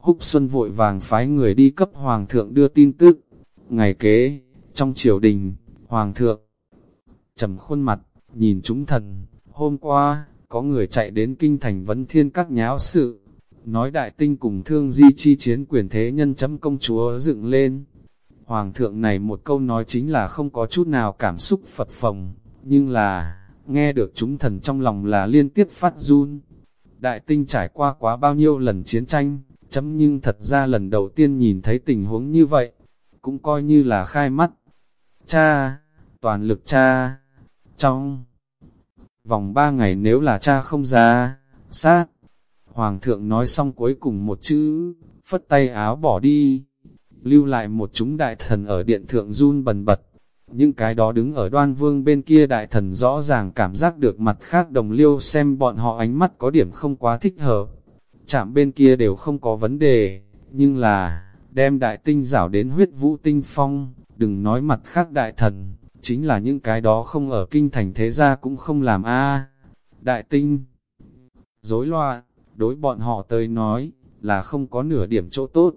Speaker 1: Húc Xuân vội vàng phái người đi cấp Hoàng thượng đưa tin tức. Ngày kế, trong triều đình, Hoàng thượng, trầm khuôn mặt, nhìn chúng thần, hôm qua, có người chạy đến kinh thành vấn thiên các nháo sự, nói đại tinh cùng thương di chi chiến quyền thế nhân chấm công chúa dựng lên. Hoàng thượng này một câu nói chính là không có chút nào cảm xúc phật phồng, nhưng là, nghe được chúng thần trong lòng là liên tiếp phát run. Đại tinh trải qua quá bao nhiêu lần chiến tranh, chấm nhưng thật ra lần đầu tiên nhìn thấy tình huống như vậy, cũng coi như là khai mắt. Cha, toàn lực cha, trong vòng ba ngày nếu là cha không ra, sát. Hoàng thượng nói xong cuối cùng một chữ, phất tay áo bỏ đi, lưu lại một chúng đại thần ở điện thượng run bần bật. Những cái đó đứng ở đoan vương bên kia đại thần rõ ràng cảm giác được mặt khác đồng liêu xem bọn họ ánh mắt có điểm không quá thích hợp. Chạm bên kia đều không có vấn đề, nhưng là, đem đại tinh rảo đến huyết vũ tinh phong, đừng nói mặt khác đại thần, chính là những cái đó không ở kinh thành thế gia cũng không làm a Đại tinh, rối loạn, đối bọn họ tới nói, là không có nửa điểm chỗ tốt,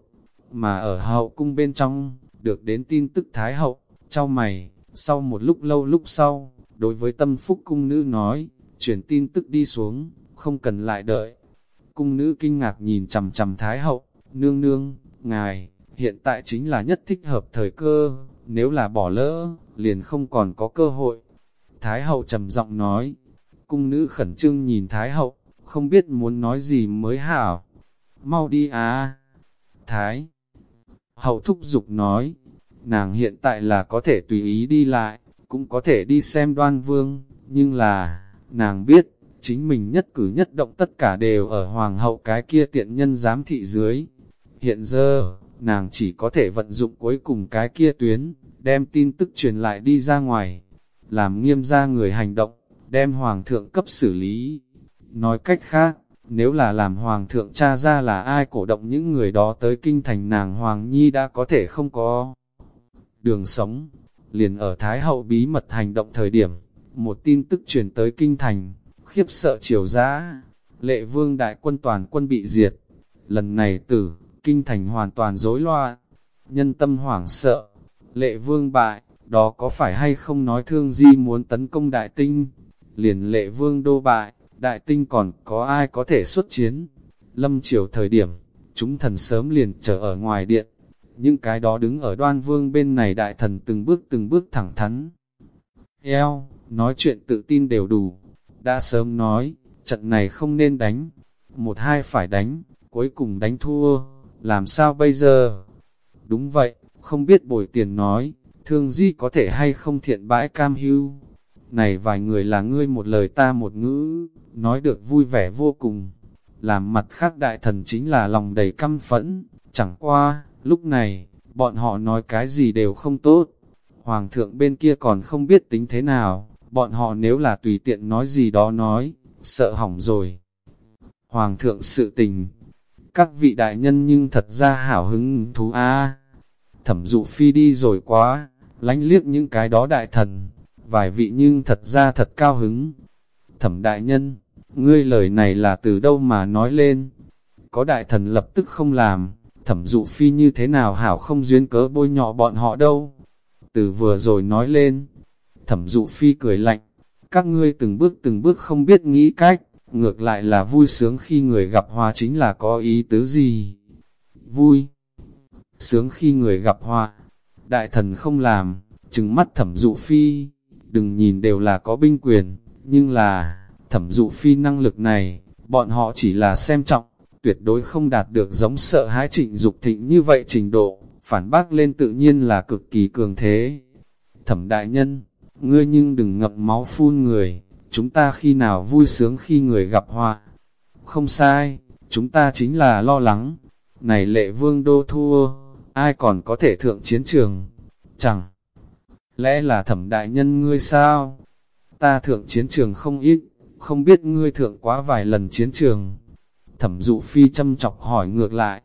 Speaker 1: mà ở hậu cung bên trong, được đến tin tức Thái hậu, trao mày, sau một lúc lâu lúc sau, đối với tâm phúc cung nữ nói, chuyển tin tức đi xuống, không cần lại đợi. Cung nữ kinh ngạc nhìn chầm chầm Thái hậu, nương nương, ngài, hiện tại chính là nhất thích hợp thời cơ, nếu là bỏ lỡ, liền không còn có cơ hội. Thái hậu trầm giọng nói, cung nữ khẩn trương nhìn Thái hậu, không biết muốn nói gì mới hảo. Mau đi à! Thái hậu thúc giục nói, nàng hiện tại là có thể tùy ý đi lại, cũng có thể đi xem đoan vương, nhưng là, nàng biết, chính mình nhất cử nhất động tất cả đều ở hoàng hậu cái kia tiện nhân giám thị dưới. Hiện giờ, nàng chỉ có thể vận dụng cuối cùng cái kia tuyến, đem tin tức truyền lại đi ra ngoài, làm nghiêm ra người hành động, đem hoàng thượng cấp xử lý. Nói cách khác, nếu là làm hoàng thượng cha ra là ai cổ động những người đó tới kinh thành nàng hoàng nhi đã có thể không có đường sống. Liền ở Thái Hậu bí mật hành động thời điểm, một tin tức truyền tới kinh thành, khiếp sợ triều giã. Lệ vương đại quân toàn quân bị diệt. Lần này tử, kinh thành hoàn toàn rối loạn. Nhân tâm hoảng sợ. Lệ vương bại, đó có phải hay không nói thương di muốn tấn công đại tinh? Liền lệ vương đô bại, đại tinh còn có ai có thể xuất chiến? Lâm chiều thời điểm, chúng thần sớm liền chờ ở ngoài điện. Những cái đó đứng ở đoan vương bên này đại thần từng bước từng bước thẳng thắn. Eo, nói chuyện tự tin đều đủ. Đã sớm nói, trận này không nên đánh. Một hai phải đánh, cuối cùng đánh thua. Làm sao bây giờ? Đúng vậy, không biết bồi tiền nói, thương di có thể hay không thiện bãi cam hưu. Này vài người là ngươi một lời ta một ngữ, nói được vui vẻ vô cùng. Làm mặt khác đại thần chính là lòng đầy căm phẫn, chẳng qua, lúc này, bọn họ nói cái gì đều không tốt. Hoàng thượng bên kia còn không biết tính thế nào, bọn họ nếu là tùy tiện nói gì đó nói, sợ hỏng rồi. Hoàng thượng sự tình, các vị đại nhân nhưng thật ra hảo hứng thú a Thẩm dụ phi đi rồi quá, lánh liếc những cái đó đại thần, vài vị nhưng thật ra thật cao hứng. Thẩm đại nhân, ngươi lời này là từ đâu mà nói lên? Có đại thần lập tức không làm, thẩm dụ phi như thế nào hảo không duyên cớ bôi nhọ bọn họ đâu. Từ vừa rồi nói lên, thẩm dụ phi cười lạnh, các ngươi từng bước từng bước không biết nghĩ cách, ngược lại là vui sướng khi người gặp hoa chính là có ý tứ gì. Vui, sướng khi người gặp hoa đại thần không làm, trừng mắt thẩm dụ phi, đừng nhìn đều là có binh quyền, nhưng là, thẩm dụ phi năng lực này, bọn họ chỉ là xem trọng, tuyệt đối không đạt được giống sợ hãi trịnh dục thịnh như vậy trình độ, phản bác lên tự nhiên là cực kỳ cường thế. Thẩm đại nhân, ngươi nhưng đừng ngập máu phun người, chúng ta khi nào vui sướng khi người gặp họa. Không sai, chúng ta chính là lo lắng. Này lệ vương đô thua, ai còn có thể thượng chiến trường? Chẳng lẽ là thẩm đại nhân ngươi sao? Ta thượng chiến trường không ít, không biết ngươi thượng quá vài lần chiến trường. Thẩm dụ phi châm chọc hỏi ngược lại,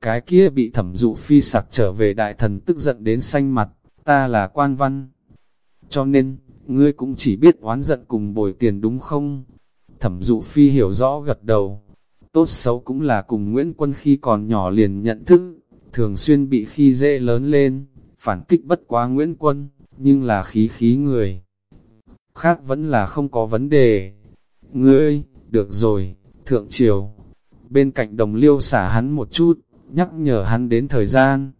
Speaker 1: cái kia bị thẩm dụ phi sặc trở về đại thần tức giận đến xanh mặt, ta là quan văn. Cho nên, ngươi cũng chỉ biết oán giận cùng bồi tiền đúng không? Thẩm dụ phi hiểu rõ gật đầu, tốt xấu cũng là cùng Nguyễn Quân khi còn nhỏ liền nhận thức, thường xuyên bị khi dễ lớn lên, phản kích bất quá Nguyễn Quân, nhưng là khí khí người. Khác vẫn là không có vấn đề. Ngươi, được rồi, thượng triều. Bên cạnh đồng liêu xả hắn một chút, nhắc nhở hắn đến thời gian.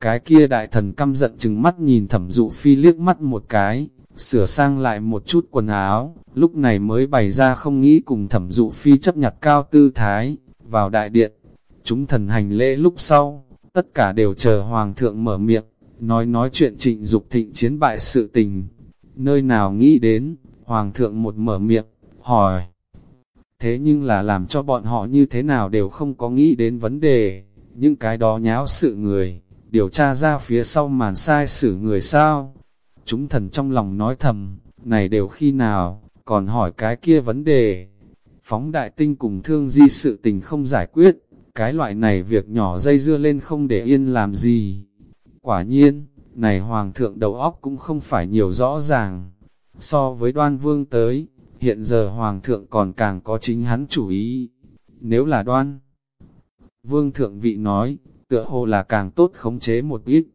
Speaker 1: Cái kia đại thần căm giận chừng mắt nhìn thẩm dụ phi liếc mắt một cái, sửa sang lại một chút quần áo, lúc này mới bày ra không nghĩ cùng thẩm dụ phi chấp nhặt cao tư thái, vào đại điện. Chúng thần hành lễ lúc sau, tất cả đều chờ hoàng thượng mở miệng, nói nói chuyện trịnh dục thịnh chiến bại sự tình. Nơi nào nghĩ đến, hoàng thượng một mở miệng, hỏi. Thế nhưng là làm cho bọn họ như thế nào đều không có nghĩ đến vấn đề, những cái đó nháo sự người, điều tra ra phía sau màn sai xử người sao. Chúng thần trong lòng nói thầm, này đều khi nào, còn hỏi cái kia vấn đề. Phóng đại tinh cùng thương di sự tình không giải quyết, cái loại này việc nhỏ dây dưa lên không để yên làm gì. Quả nhiên, này hoàng thượng đầu óc cũng không phải nhiều rõ ràng. So với đoan vương tới, hiện giờ hoàng thượng còn càng có chính hắn chủ ý. Nếu là đoan, vương thượng vị nói, tựa hồ là càng tốt khống chế một ít.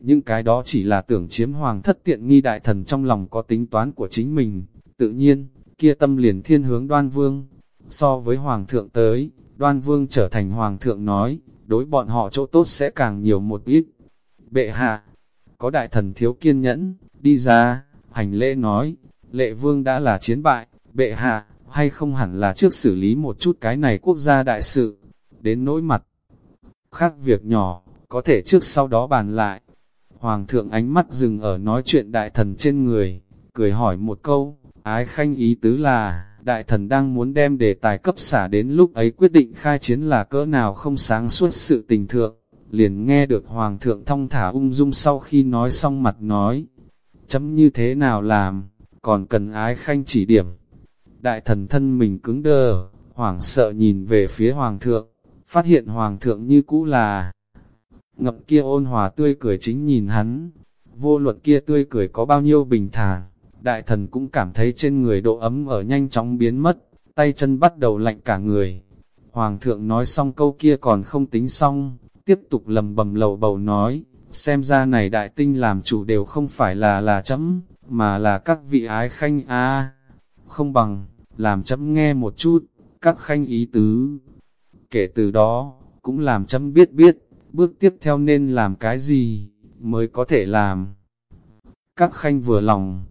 Speaker 1: Những cái đó chỉ là tưởng chiếm hoàng thất tiện nghi đại thần trong lòng có tính toán của chính mình. Tự nhiên, kia tâm liền thiên hướng đoan vương. So với hoàng thượng tới, đoan vương trở thành hoàng thượng nói, đối bọn họ chỗ tốt sẽ càng nhiều một ít. Bệ hạ, có đại thần thiếu kiên nhẫn, đi ra, hành lễ nói, lệ vương đã là chiến bại, bệ hạ, hay không hẳn là trước xử lý một chút cái này quốc gia đại sự, đến nỗi mặt. Khác việc nhỏ, có thể trước sau đó bàn lại. Hoàng thượng ánh mắt dừng ở nói chuyện đại thần trên người, cười hỏi một câu, ái khanh ý tứ là, đại thần đang muốn đem đề tài cấp xả đến lúc ấy quyết định khai chiến là cỡ nào không sáng suốt sự tình thượng, liền nghe được Hoàng thượng thong thả ung dung sau khi nói xong mặt nói, chấm như thế nào làm, còn cần ái khanh chỉ điểm. Đại thần thân mình cứng đờ, hoảng sợ nhìn về phía Hoàng thượng, phát hiện Hoàng thượng như cũ là ngậm kia ôn hòa tươi cười chính nhìn hắn. Vô luận kia tươi cười có bao nhiêu bình thản, đại thần cũng cảm thấy trên người độ ấm ở nhanh chóng biến mất, tay chân bắt đầu lạnh cả người. Hoàng thượng nói xong câu kia còn không tính xong, tiếp tục lầm bầm lầu bầu nói, xem ra này đại tinh làm chủ đều không phải là là chấm, mà là các vị ái khanh a không bằng, làm chấm nghe một chút, các khanh ý tứ. Kể từ đó, cũng làm chấm biết biết, bước tiếp theo nên làm cái gì, mới có thể làm. Các khanh vừa lòng,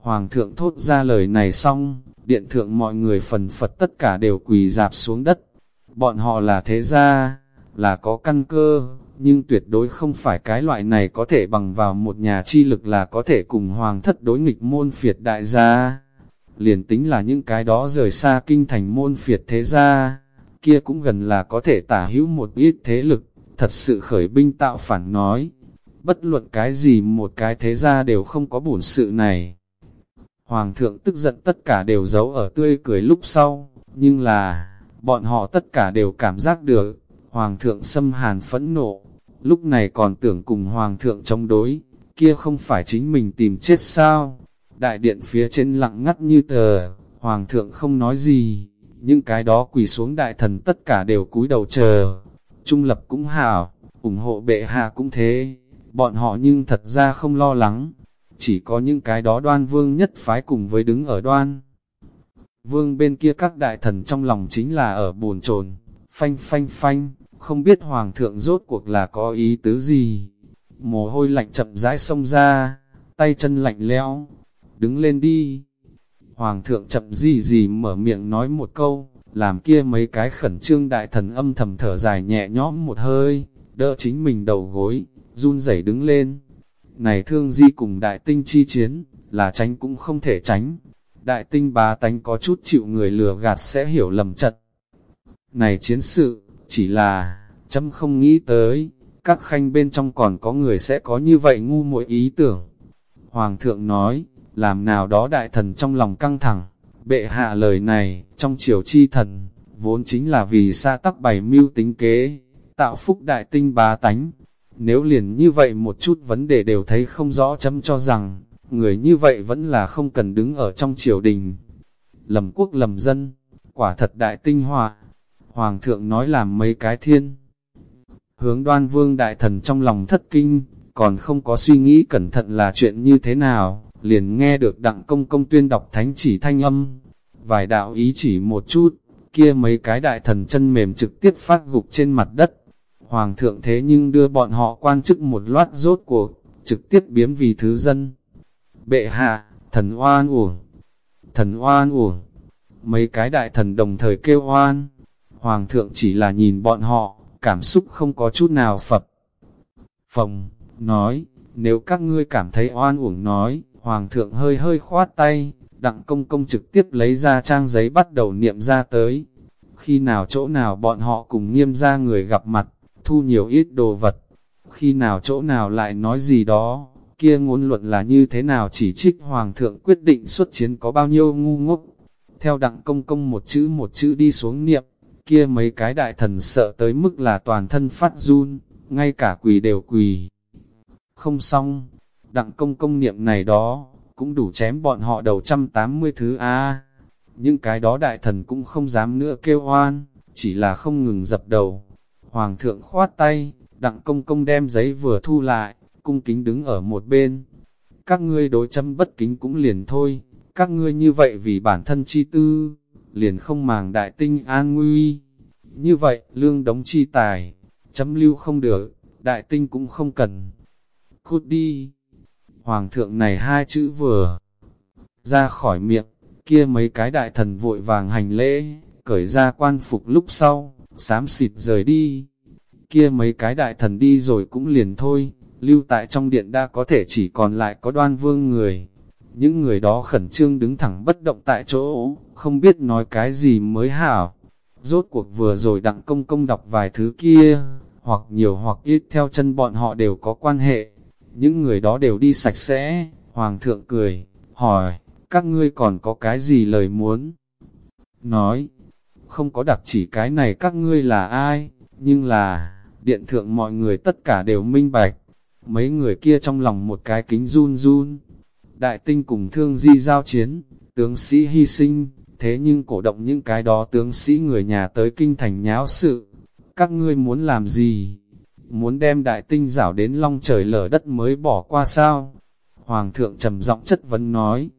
Speaker 1: Hoàng thượng thốt ra lời này xong, điện thượng mọi người phần phật tất cả đều quỳ dạp xuống đất. Bọn họ là thế gia, là có căn cơ, nhưng tuyệt đối không phải cái loại này có thể bằng vào một nhà chi lực là có thể cùng hoàng thất đối nghịch môn phiệt đại gia. Liền tính là những cái đó rời xa kinh thành môn phiệt thế gia, kia cũng gần là có thể tả hữu một ít thế lực, thật sự khởi binh tạo phản nói. Bất luận cái gì một cái thế gia đều không có bổn sự này. Hoàng thượng tức giận tất cả đều giấu ở tươi cười lúc sau, nhưng là, bọn họ tất cả đều cảm giác được, Hoàng thượng xâm hàn phẫn nộ, lúc này còn tưởng cùng Hoàng thượng chống đối, kia không phải chính mình tìm chết sao. Đại điện phía trên lặng ngắt như tờ, Hoàng thượng không nói gì, những cái đó quỳ xuống đại thần tất cả đều cúi đầu chờ. Trung lập cũng hảo, ủng hộ bệ hạ cũng thế, bọn họ nhưng thật ra không lo lắng, chỉ có những cái đó đoan vương nhất phái cùng với đứng ở đoan. Vương bên kia các đại thần trong lòng chính là ở buồn chồn phanh phanh phanh, không biết hoàng thượng rốt cuộc là có ý tứ gì. Mồ hôi lạnh chậm rãi xông ra, tay chân lạnh lẽo, đứng lên đi. Hoàng thượng chậm gì gì mở miệng nói một câu, làm kia mấy cái khẩn trương đại thần âm thầm thở dài nhẹ nhõm một hơi, đỡ chính mình đầu gối, run rẩy đứng lên. Này thương di cùng đại tinh chi chiến, là tránh cũng không thể tránh. Đại tinh bá tánh có chút chịu người lừa gạt sẽ hiểu lầm chật. Này chiến sự, chỉ là, chấm không nghĩ tới, các khanh bên trong còn có người sẽ có như vậy ngu muội ý tưởng. Hoàng thượng nói, làm nào đó đại thần trong lòng căng thẳng, bệ hạ lời này, trong triều chi thần, vốn chính là vì sa tắc bày mưu tính kế, tạo phúc đại tinh bá tánh, nếu liền như vậy một chút vấn đề đều thấy không rõ chấm cho rằng, người như vậy vẫn là không cần đứng ở trong triều đình. Lầm quốc lầm dân, quả thật đại tinh họa. Hoàng thượng nói làm mấy cái thiên. Hướng đoan vương đại thần trong lòng thất kinh, còn không có suy nghĩ cẩn thận là chuyện như thế nào, liền nghe được đặng công công tuyên đọc thánh chỉ thanh âm. Vài đạo ý chỉ một chút, kia mấy cái đại thần chân mềm trực tiếp phát gục trên mặt đất Hoàng thượng thế nhưng đưa bọn họ quan chức một loạt rốt cuộc, trực tiếp biếm vì thứ dân. Bệ hạ, thần oan uổng, thần oan uổng. Mấy cái đại thần đồng thời kêu oan. Hoàng thượng chỉ là nhìn bọn họ, cảm xúc không có chút nào phập. Phòng, nói, nếu các ngươi cảm thấy oan uổng nói, Hoàng thượng hơi hơi khoát tay, đặng công công trực tiếp lấy ra trang giấy bắt đầu niệm ra tới. Khi nào chỗ nào bọn họ cùng nghiêm ra người gặp mặt, thu nhiều ít đồ vật. Khi nào chỗ nào lại nói gì đó, kia ngôn luận là như thế nào chỉ trích hoàng thượng quyết định xuất chiến có bao nhiêu ngu ngốc. Theo đặng công công một chữ một chữ đi xuống niệm, kia mấy cái đại thần sợ tới mức là toàn thân phát run, ngay cả quỳ đều quỳ. Không xong, đặng công công niệm này đó, cũng đủ chém bọn họ đầu trăm tám mươi thứ A. những cái đó đại thần cũng không dám nữa kêu oan, chỉ là không ngừng dập đầu, Hoàng thượng khoát tay, đặng công công đem giấy vừa thu lại, cung kính đứng ở một bên. Các ngươi đối châm bất kính cũng liền thôi, các ngươi như vậy vì bản thân chi tư, liền không màng đại tinh an nguy. Như vậy, lương đóng chi tài, chấm lưu không được, đại tinh cũng không cần. Cút đi! Hoàng thượng này hai chữ vừa ra khỏi miệng, kia mấy cái đại thần vội vàng hành lễ, cởi ra quan phục lúc sau, xám xịt rời đi. Kia mấy cái đại thần đi rồi cũng liền thôi, lưu tại trong điện đa có thể chỉ còn lại có đoan vương người. Những người đó khẩn trương đứng thẳng bất động tại chỗ, không biết nói cái gì mới hảo. Rốt cuộc vừa rồi đặng công công đọc vài thứ kia, hoặc nhiều hoặc ít theo chân bọn họ đều có quan hệ. Những người đó đều đi sạch sẽ, hoàng thượng cười, hỏi, các ngươi còn có cái gì lời muốn? Nói, không có đặc chỉ cái này các ngươi là ai, nhưng là, điện thượng mọi người tất cả đều minh bạch. mấy người kia trong lòng một cái kính run run. Đại tinh cùng thương di giao chiến, tướng sĩ hy sinh, thế nhưng cổ động những cái đó tướng sĩ người nhà tới kinh thành nháo sự. Các ngươi muốn làm gì? Muốn đem đại tinh rảo đến long trời lở đất mới bỏ qua sao? Hoàng thượng trầm giọng chất vấn nói.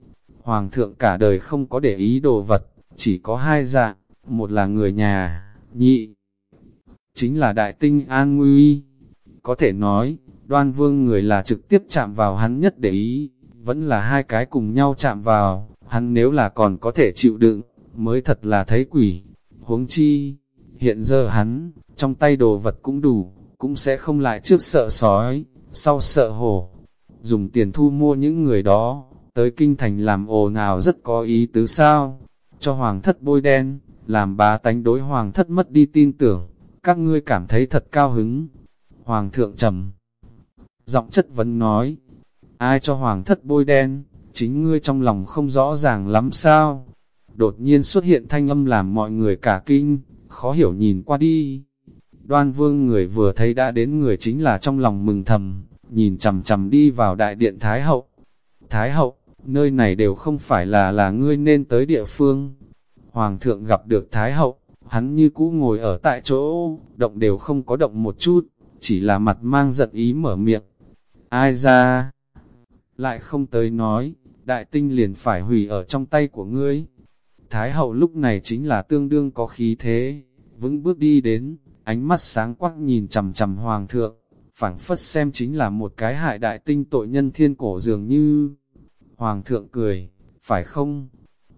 Speaker 1: Hoàng thượng cả đời không có để ý đồ vật, chỉ có hai dạng, một là người nhà, nhị. Chính là đại tinh an nguy. Có thể nói, đoan vương người là trực tiếp chạm vào hắn nhất để ý, vẫn là hai cái cùng nhau chạm vào, hắn nếu là còn có thể chịu đựng, mới thật là thấy quỷ. Huống chi, hiện giờ hắn, trong tay đồ vật cũng đủ, cũng sẽ không lại trước sợ sói, sau sợ hổ. Dùng tiền thu mua những người đó, tới kinh thành làm ồ nào rất có ý tứ sao, cho hoàng thất bôi đen, làm bá tánh đối hoàng thất mất đi tin tưởng, các ngươi cảm thấy thật cao hứng. Hoàng thượng trầm giọng chất vấn nói, ai cho hoàng thất bôi đen, chính ngươi trong lòng không rõ ràng lắm sao. Đột nhiên xuất hiện thanh âm làm mọi người cả kinh, khó hiểu nhìn qua đi. Đoan vương người vừa thấy đã đến người chính là trong lòng mừng thầm, nhìn chầm chầm đi vào đại điện Thái Hậu. Thái Hậu, nơi này đều không phải là là ngươi nên tới địa phương. Hoàng thượng gặp được Thái Hậu, hắn như cũ ngồi ở tại chỗ, động đều không có động một chút, chỉ là mặt mang giận ý mở miệng. Ai ra? Lại không tới nói, đại tinh liền phải hủy ở trong tay của ngươi. Thái hậu lúc này chính là tương đương có khí thế, vững bước đi đến, ánh mắt sáng quắc nhìn chầm chầm hoàng thượng, phảng phất xem chính là một cái hại đại tinh tội nhân thiên cổ dường như. Hoàng thượng cười, phải không?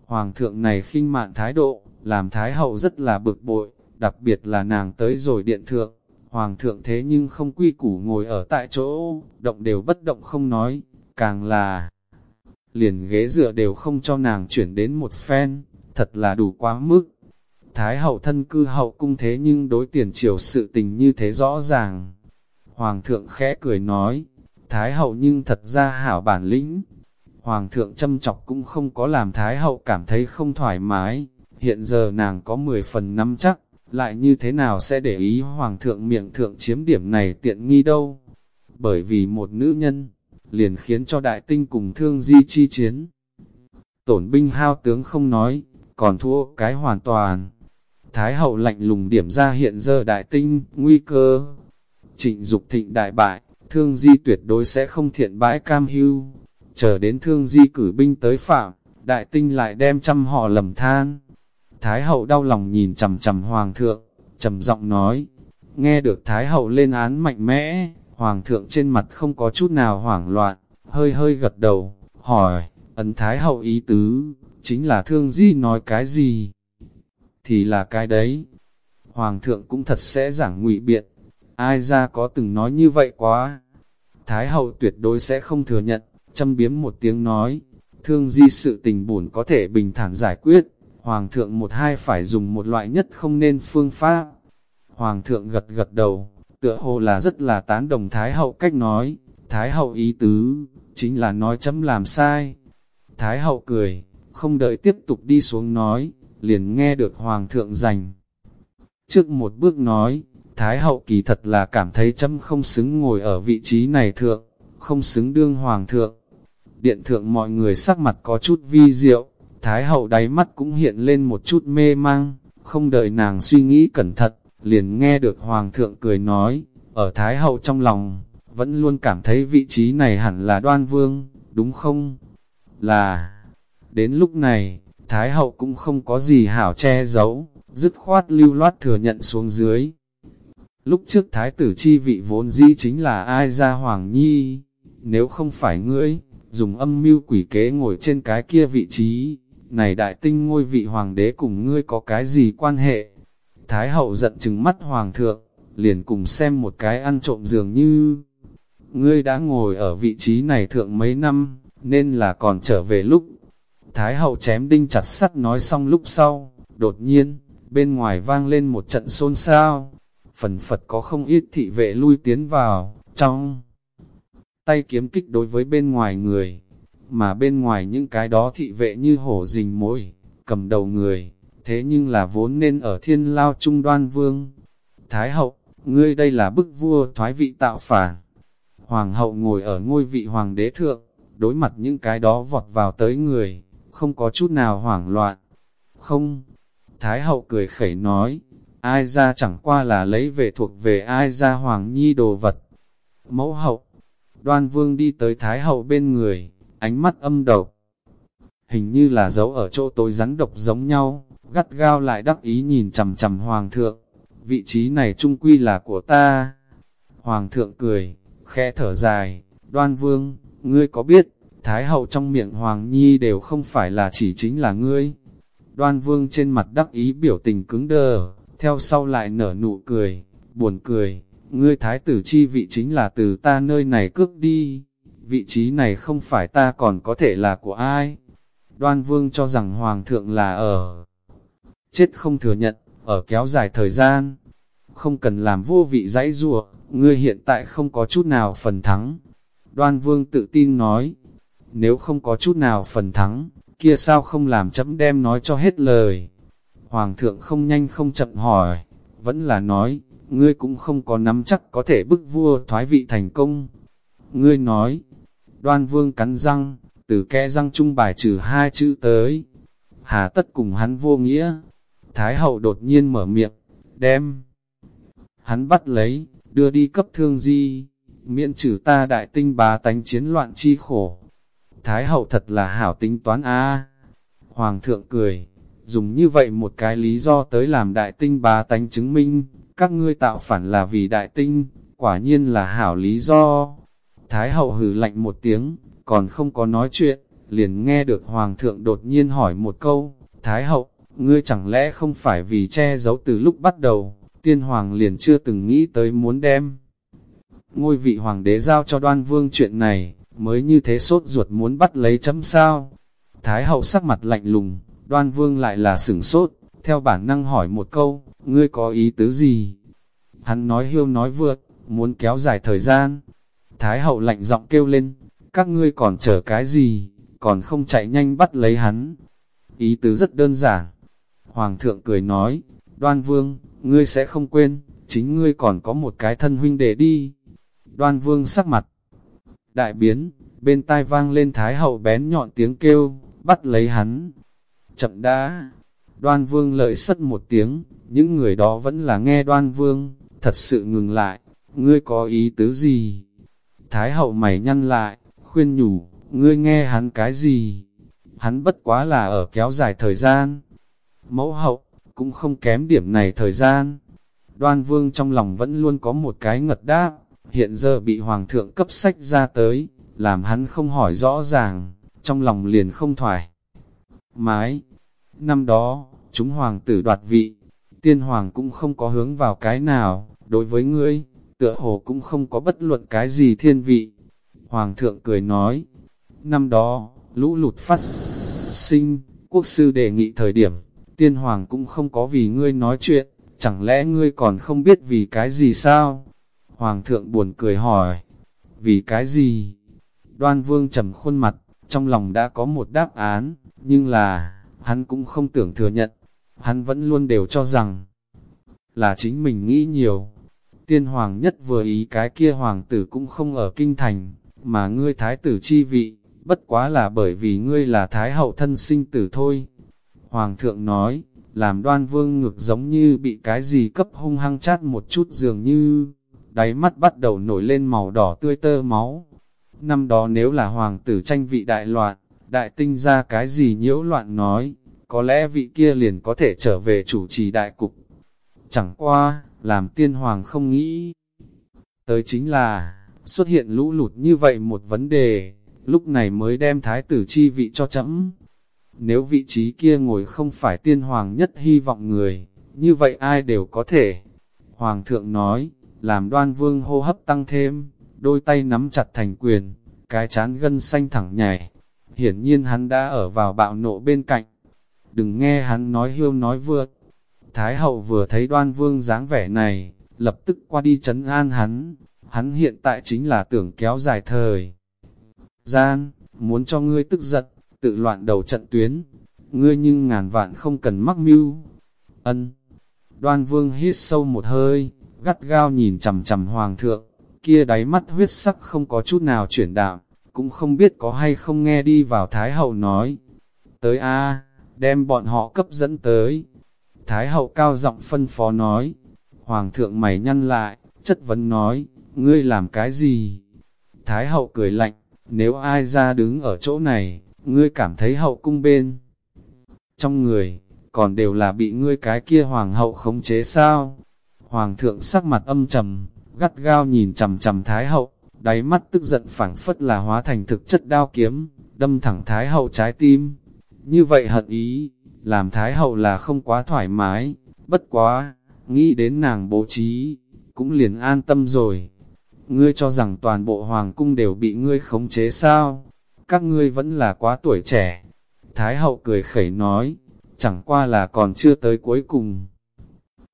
Speaker 1: Hoàng thượng này khinh mạn thái độ, làm thái hậu rất là bực bội, đặc biệt là nàng tới rồi điện thượng. Hoàng thượng thế nhưng không quy củ ngồi ở tại chỗ, động đều bất động không nói, càng là liền ghế dựa đều không cho nàng chuyển đến một phen, thật là đủ quá mức. Thái hậu thân cư hậu cung thế nhưng đối tiền triều sự tình như thế rõ ràng. Hoàng thượng khẽ cười nói, Thái hậu nhưng thật ra hảo bản lĩnh. Hoàng thượng châm chọc cũng không có làm Thái hậu cảm thấy không thoải mái, hiện giờ nàng có 10 phần năm chắc, lại như thế nào sẽ để ý Hoàng thượng miệng thượng chiếm điểm này tiện nghi đâu. Bởi vì một nữ nhân, liền khiến cho đại tinh cùng thương di chi chiến. Tổn binh hao tướng không nói, còn thua cái hoàn toàn. Thái hậu lạnh lùng điểm ra hiện giờ đại tinh, nguy cơ. Trịnh Dục thịnh đại bại, thương di tuyệt đối sẽ không thiện bãi cam hưu. Chờ đến thương di cử binh tới phạm, đại tinh lại đem trăm họ lầm than. Thái hậu đau lòng nhìn chầm chầm hoàng thượng, trầm giọng nói, nghe được Thái hậu lên án mạnh mẽ, Hoàng thượng trên mặt không có chút nào hoảng loạn, hơi hơi gật đầu, hỏi, ấn thái hậu ý tứ, chính là thương di nói cái gì? Thì là cái đấy. Hoàng thượng cũng thật sẽ giảng ngụy biện, ai ra có từng nói như vậy quá. Thái hậu tuyệt đối sẽ không thừa nhận, châm biếm một tiếng nói, thương di sự tình bổn có thể bình thản giải quyết, Hoàng thượng một hai phải dùng một loại nhất không nên phương pháp. Hoàng thượng gật gật đầu, tựa hồ là rất là tán đồng Thái hậu cách nói, Thái hậu ý tứ, chính là nói chấm làm sai. Thái hậu cười, không đợi tiếp tục đi xuống nói, liền nghe được Hoàng thượng giành. Trước một bước nói, Thái hậu kỳ thật là cảm thấy chấm không xứng ngồi ở vị trí này thượng, không xứng đương Hoàng thượng. Điện thượng mọi người sắc mặt có chút vi diệu, Thái hậu đáy mắt cũng hiện lên một chút mê mang, không đợi nàng suy nghĩ cẩn thận, liền nghe được Hoàng thượng cười nói, ở Thái Hậu trong lòng, vẫn luôn cảm thấy vị trí này hẳn là đoan vương, đúng không? Là, đến lúc này, Thái Hậu cũng không có gì hảo che giấu, dứt khoát lưu loát thừa nhận xuống dưới. Lúc trước Thái tử chi vị vốn dĩ chính là ai ra Hoàng Nhi, nếu không phải ngươi, dùng âm mưu quỷ kế ngồi trên cái kia vị trí, này đại tinh ngôi vị hoàng đế cùng ngươi có cái gì quan hệ? Thái hậu giận chừng mắt hoàng thượng, liền cùng xem một cái ăn trộm dường như. Ngươi đã ngồi ở vị trí này thượng mấy năm, nên là còn trở về lúc. Thái hậu chém đinh chặt sắt nói xong lúc sau, đột nhiên, bên ngoài vang lên một trận xôn xao. Phần Phật có không ít thị vệ lui tiến vào, trong tay kiếm kích đối với bên ngoài người, mà bên ngoài những cái đó thị vệ như hổ rình mối, cầm đầu người, thế nhưng là vốn nên ở thiên lao trung đoan vương. Thái hậu, ngươi đây là bức vua thoái vị tạo phản. Hoàng hậu ngồi ở ngôi vị hoàng đế thượng, đối mặt những cái đó vọt vào tới người, không có chút nào hoảng loạn. Không, Thái hậu cười khẩy nói, ai ra chẳng qua là lấy về thuộc về ai ra hoàng nhi đồ vật. Mẫu hậu, đoan vương đi tới Thái hậu bên người, ánh mắt âm độc. Hình như là giấu ở chỗ tối rắn độc giống nhau, gắt gao lại đắc ý nhìn chầm chầm hoàng thượng. Vị trí này trung quy là của ta. Hoàng thượng cười, khẽ thở dài, đoan vương, ngươi có biết, Thái hậu trong miệng Hoàng Nhi đều không phải là chỉ chính là ngươi. Đoan vương trên mặt đắc ý biểu tình cứng đờ, theo sau lại nở nụ cười, buồn cười, ngươi thái tử chi vị chính là từ ta nơi này cướp đi, vị trí này không phải ta còn có thể là của ai. Đoan vương cho rằng hoàng thượng là ở chết không thừa nhận, ở kéo dài thời gian, không cần làm vô vị dãy rùa, ngươi hiện tại không có chút nào phần thắng. Đoan vương tự tin nói, nếu không có chút nào phần thắng, kia sao không làm chấm đem nói cho hết lời. Hoàng thượng không nhanh không chậm hỏi, vẫn là nói, ngươi cũng không có nắm chắc có thể bức vua thoái vị thành công. Ngươi nói, đoan vương cắn răng, từ kẽ răng trung bài trừ hai chữ tới. Hà tất cùng hắn vô nghĩa. Thái hậu đột nhiên mở miệng, đem. Hắn bắt lấy, đưa đi cấp thương di, miễn trừ ta đại tinh bá tánh chiến loạn chi khổ. Thái hậu thật là hảo tính toán a Hoàng thượng cười, dùng như vậy một cái lý do tới làm đại tinh bá tánh chứng minh, các ngươi tạo phản là vì đại tinh, quả nhiên là hảo lý do. Thái hậu hừ lạnh một tiếng, còn không có nói chuyện, liền nghe được Hoàng thượng đột nhiên hỏi một câu, Thái hậu, ngươi chẳng lẽ không phải vì che giấu từ lúc bắt đầu, tiên hoàng liền chưa từng nghĩ tới muốn đem. Ngôi vị hoàng đế giao cho đoan vương chuyện này, mới như thế sốt ruột muốn bắt lấy chấm sao. Thái hậu sắc mặt lạnh lùng, đoan vương lại là sửng sốt, theo bản năng hỏi một câu, ngươi có ý tứ gì? Hắn nói hiêu nói vượt, muốn kéo dài thời gian. Thái hậu lạnh giọng kêu lên, các ngươi còn chờ cái gì, còn không chạy nhanh bắt lấy hắn. Ý tứ rất đơn giản. Hoàng thượng cười nói, đoan vương, ngươi sẽ không quên, chính ngươi còn có một cái thân huynh để đi. Đoan vương sắc mặt, đại biến, bên tai vang lên thái hậu bén nhọn tiếng kêu, bắt lấy hắn. Chậm đã, đoan vương lợi sất một tiếng, những người đó vẫn là nghe đoan vương, thật sự ngừng lại, ngươi có ý tứ gì? Thái hậu mày nhăn lại, khuyên nhủ, ngươi nghe hắn cái gì? Hắn bất quá là ở kéo dài thời gian. Mẫu hậu, cũng không kém điểm này thời gian. Đoan vương trong lòng vẫn luôn có một cái ngật đáp, hiện giờ bị hoàng thượng cấp sách ra tới, làm hắn không hỏi rõ ràng, trong lòng liền không thoải. Mái, năm đó, chúng hoàng tử đoạt vị, tiên hoàng cũng không có hướng vào cái nào, đối với ngươi, tựa hồ cũng không có bất luận cái gì thiên vị. Hoàng thượng cười nói, năm đó, lũ lụt phát sinh, quốc sư đề nghị thời điểm, tiên hoàng cũng không có vì ngươi nói chuyện, chẳng lẽ ngươi còn không biết vì cái gì sao? Hoàng thượng buồn cười hỏi, vì cái gì? Đoan vương trầm khuôn mặt, trong lòng đã có một đáp án, nhưng là, hắn cũng không tưởng thừa nhận, hắn vẫn luôn đều cho rằng, là chính mình nghĩ nhiều. Tiên hoàng nhất vừa ý cái kia hoàng tử cũng không ở kinh thành, mà ngươi thái tử chi vị, bất quá là bởi vì ngươi là thái hậu thân sinh tử thôi. Hoàng thượng nói, làm đoan vương ngực giống như bị cái gì cấp hung hăng chát một chút dường như, đáy mắt bắt đầu nổi lên màu đỏ tươi tơ máu. Năm đó nếu là hoàng tử tranh vị đại loạn, đại tinh ra cái gì nhiễu loạn nói, có lẽ vị kia liền có thể trở về chủ trì đại cục. Chẳng qua, làm tiên hoàng không nghĩ. Tới chính là, xuất hiện lũ lụt như vậy một vấn đề, lúc này mới đem thái tử chi vị cho chấm. Nếu vị trí kia ngồi không phải tiên hoàng nhất hy vọng người, như vậy ai đều có thể. Hoàng thượng nói, làm đoan vương hô hấp tăng thêm, đôi tay nắm chặt thành quyền, cái chán gân xanh thẳng nhảy. Hiển nhiên hắn đã ở vào bạo nộ bên cạnh. Đừng nghe hắn nói hiêu nói vượt. Thái hậu vừa thấy đoan vương dáng vẻ này, lập tức qua đi chấn an hắn. Hắn hiện tại chính là tưởng kéo dài thời. Gian, muốn cho ngươi tức giận, tự loạn đầu trận tuyến. Ngươi nhưng ngàn vạn không cần mắc mưu. Ân. Đoan vương hít sâu một hơi, gắt gao nhìn chầm chầm hoàng thượng, kia đáy mắt huyết sắc không có chút nào chuyển đạm, cũng không biết có hay không nghe đi vào Thái Hậu nói. Tới a đem bọn họ cấp dẫn tới. Thái Hậu cao giọng phân phó nói. Hoàng thượng mày nhăn lại, chất vấn nói, ngươi làm cái gì? Thái Hậu cười lạnh, nếu ai ra đứng ở chỗ này, ngươi cảm thấy hậu cung bên. Trong người, còn đều là bị ngươi cái kia hoàng hậu khống chế sao? Hoàng thượng sắc mặt âm trầm, gắt gao nhìn chầm chầm Thái Hậu, đáy mắt tức giận phảng phất là hóa thành thực chất đao kiếm, đâm thẳng Thái Hậu trái tim. Như vậy hận ý, làm Thái Hậu là không quá thoải mái, bất quá, nghĩ đến nàng bố trí, cũng liền an tâm rồi. Ngươi cho rằng toàn bộ hoàng cung đều bị ngươi khống chế sao? Các ngươi vẫn là quá tuổi trẻ. Thái hậu cười khẩy nói, chẳng qua là còn chưa tới cuối cùng.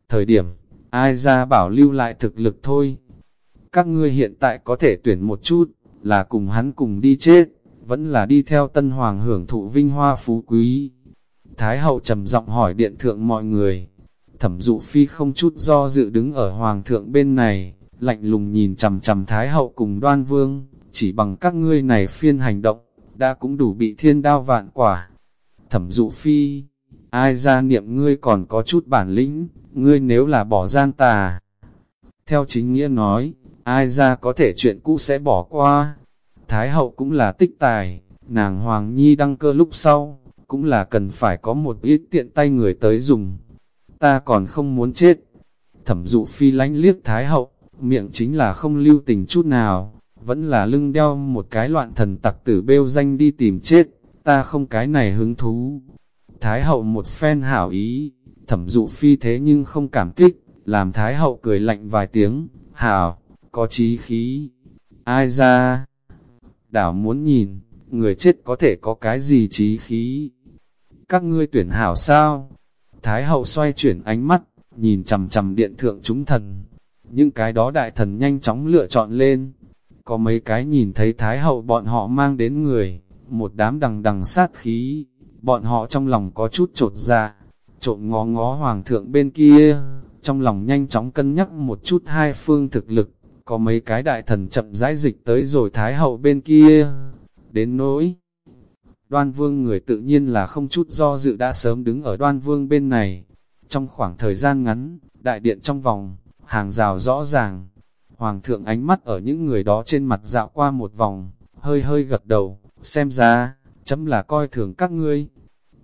Speaker 1: Thời điểm, ai ra bảo lưu lại thực lực thôi. Các ngươi hiện tại có thể tuyển một chút, là cùng hắn cùng đi chết, vẫn là đi theo tân hoàng hưởng thụ vinh hoa phú quý. Thái hậu trầm giọng hỏi điện thượng mọi người. Thẩm dụ phi không chút do dự đứng ở hoàng thượng bên này, lạnh lùng nhìn chầm chầm Thái hậu cùng đoan vương, chỉ bằng các ngươi này phiên hành động, đã cũng đủ bị thiên đao vạn quả. Thẩm dụ phi, ai ra niệm ngươi còn có chút bản lĩnh, ngươi nếu là bỏ gian tà. Theo chính nghĩa nói, ai ra có thể chuyện cũ sẽ bỏ qua. Thái hậu cũng là tích tài, nàng Hoàng Nhi đăng cơ lúc sau, cũng là cần phải có một ít tiện tay người tới dùng. Ta còn không muốn chết. Thẩm dụ phi lánh liếc Thái hậu, miệng chính là không lưu tình chút nào, vẫn là lưng đeo một cái loạn thần tặc tử bêu danh đi tìm chết, ta không cái này hứng thú. Thái hậu một phen hảo ý, thẩm dụ phi thế nhưng không cảm kích, làm Thái hậu cười lạnh vài tiếng, hảo, có trí khí, ai ra? Đảo muốn nhìn, người chết có thể có cái gì trí khí? Các ngươi tuyển hảo sao? Thái hậu xoay chuyển ánh mắt, nhìn chầm chầm điện thượng chúng thần. Những cái đó đại thần nhanh chóng lựa chọn lên. Có mấy cái nhìn thấy Thái hậu bọn họ mang đến người, một đám đằng đằng sát khí, bọn họ trong lòng có chút trột dạ. ra, trộm ngó ngó hoàng thượng bên kia, trong lòng nhanh chóng cân nhắc một chút hai phương thực lực, có mấy cái đại thần chậm rãi dịch tới rồi thái hậu bên kia, đến nỗi. Đoan vương người tự nhiên là không chút do dự đã sớm đứng ở đoan vương bên này, trong khoảng thời gian ngắn, đại điện trong vòng, hàng rào rõ ràng, hoàng thượng ánh mắt ở những người đó trên mặt dạo qua một vòng, hơi hơi gật đầu, xem ra, chấm là coi thường các ngươi.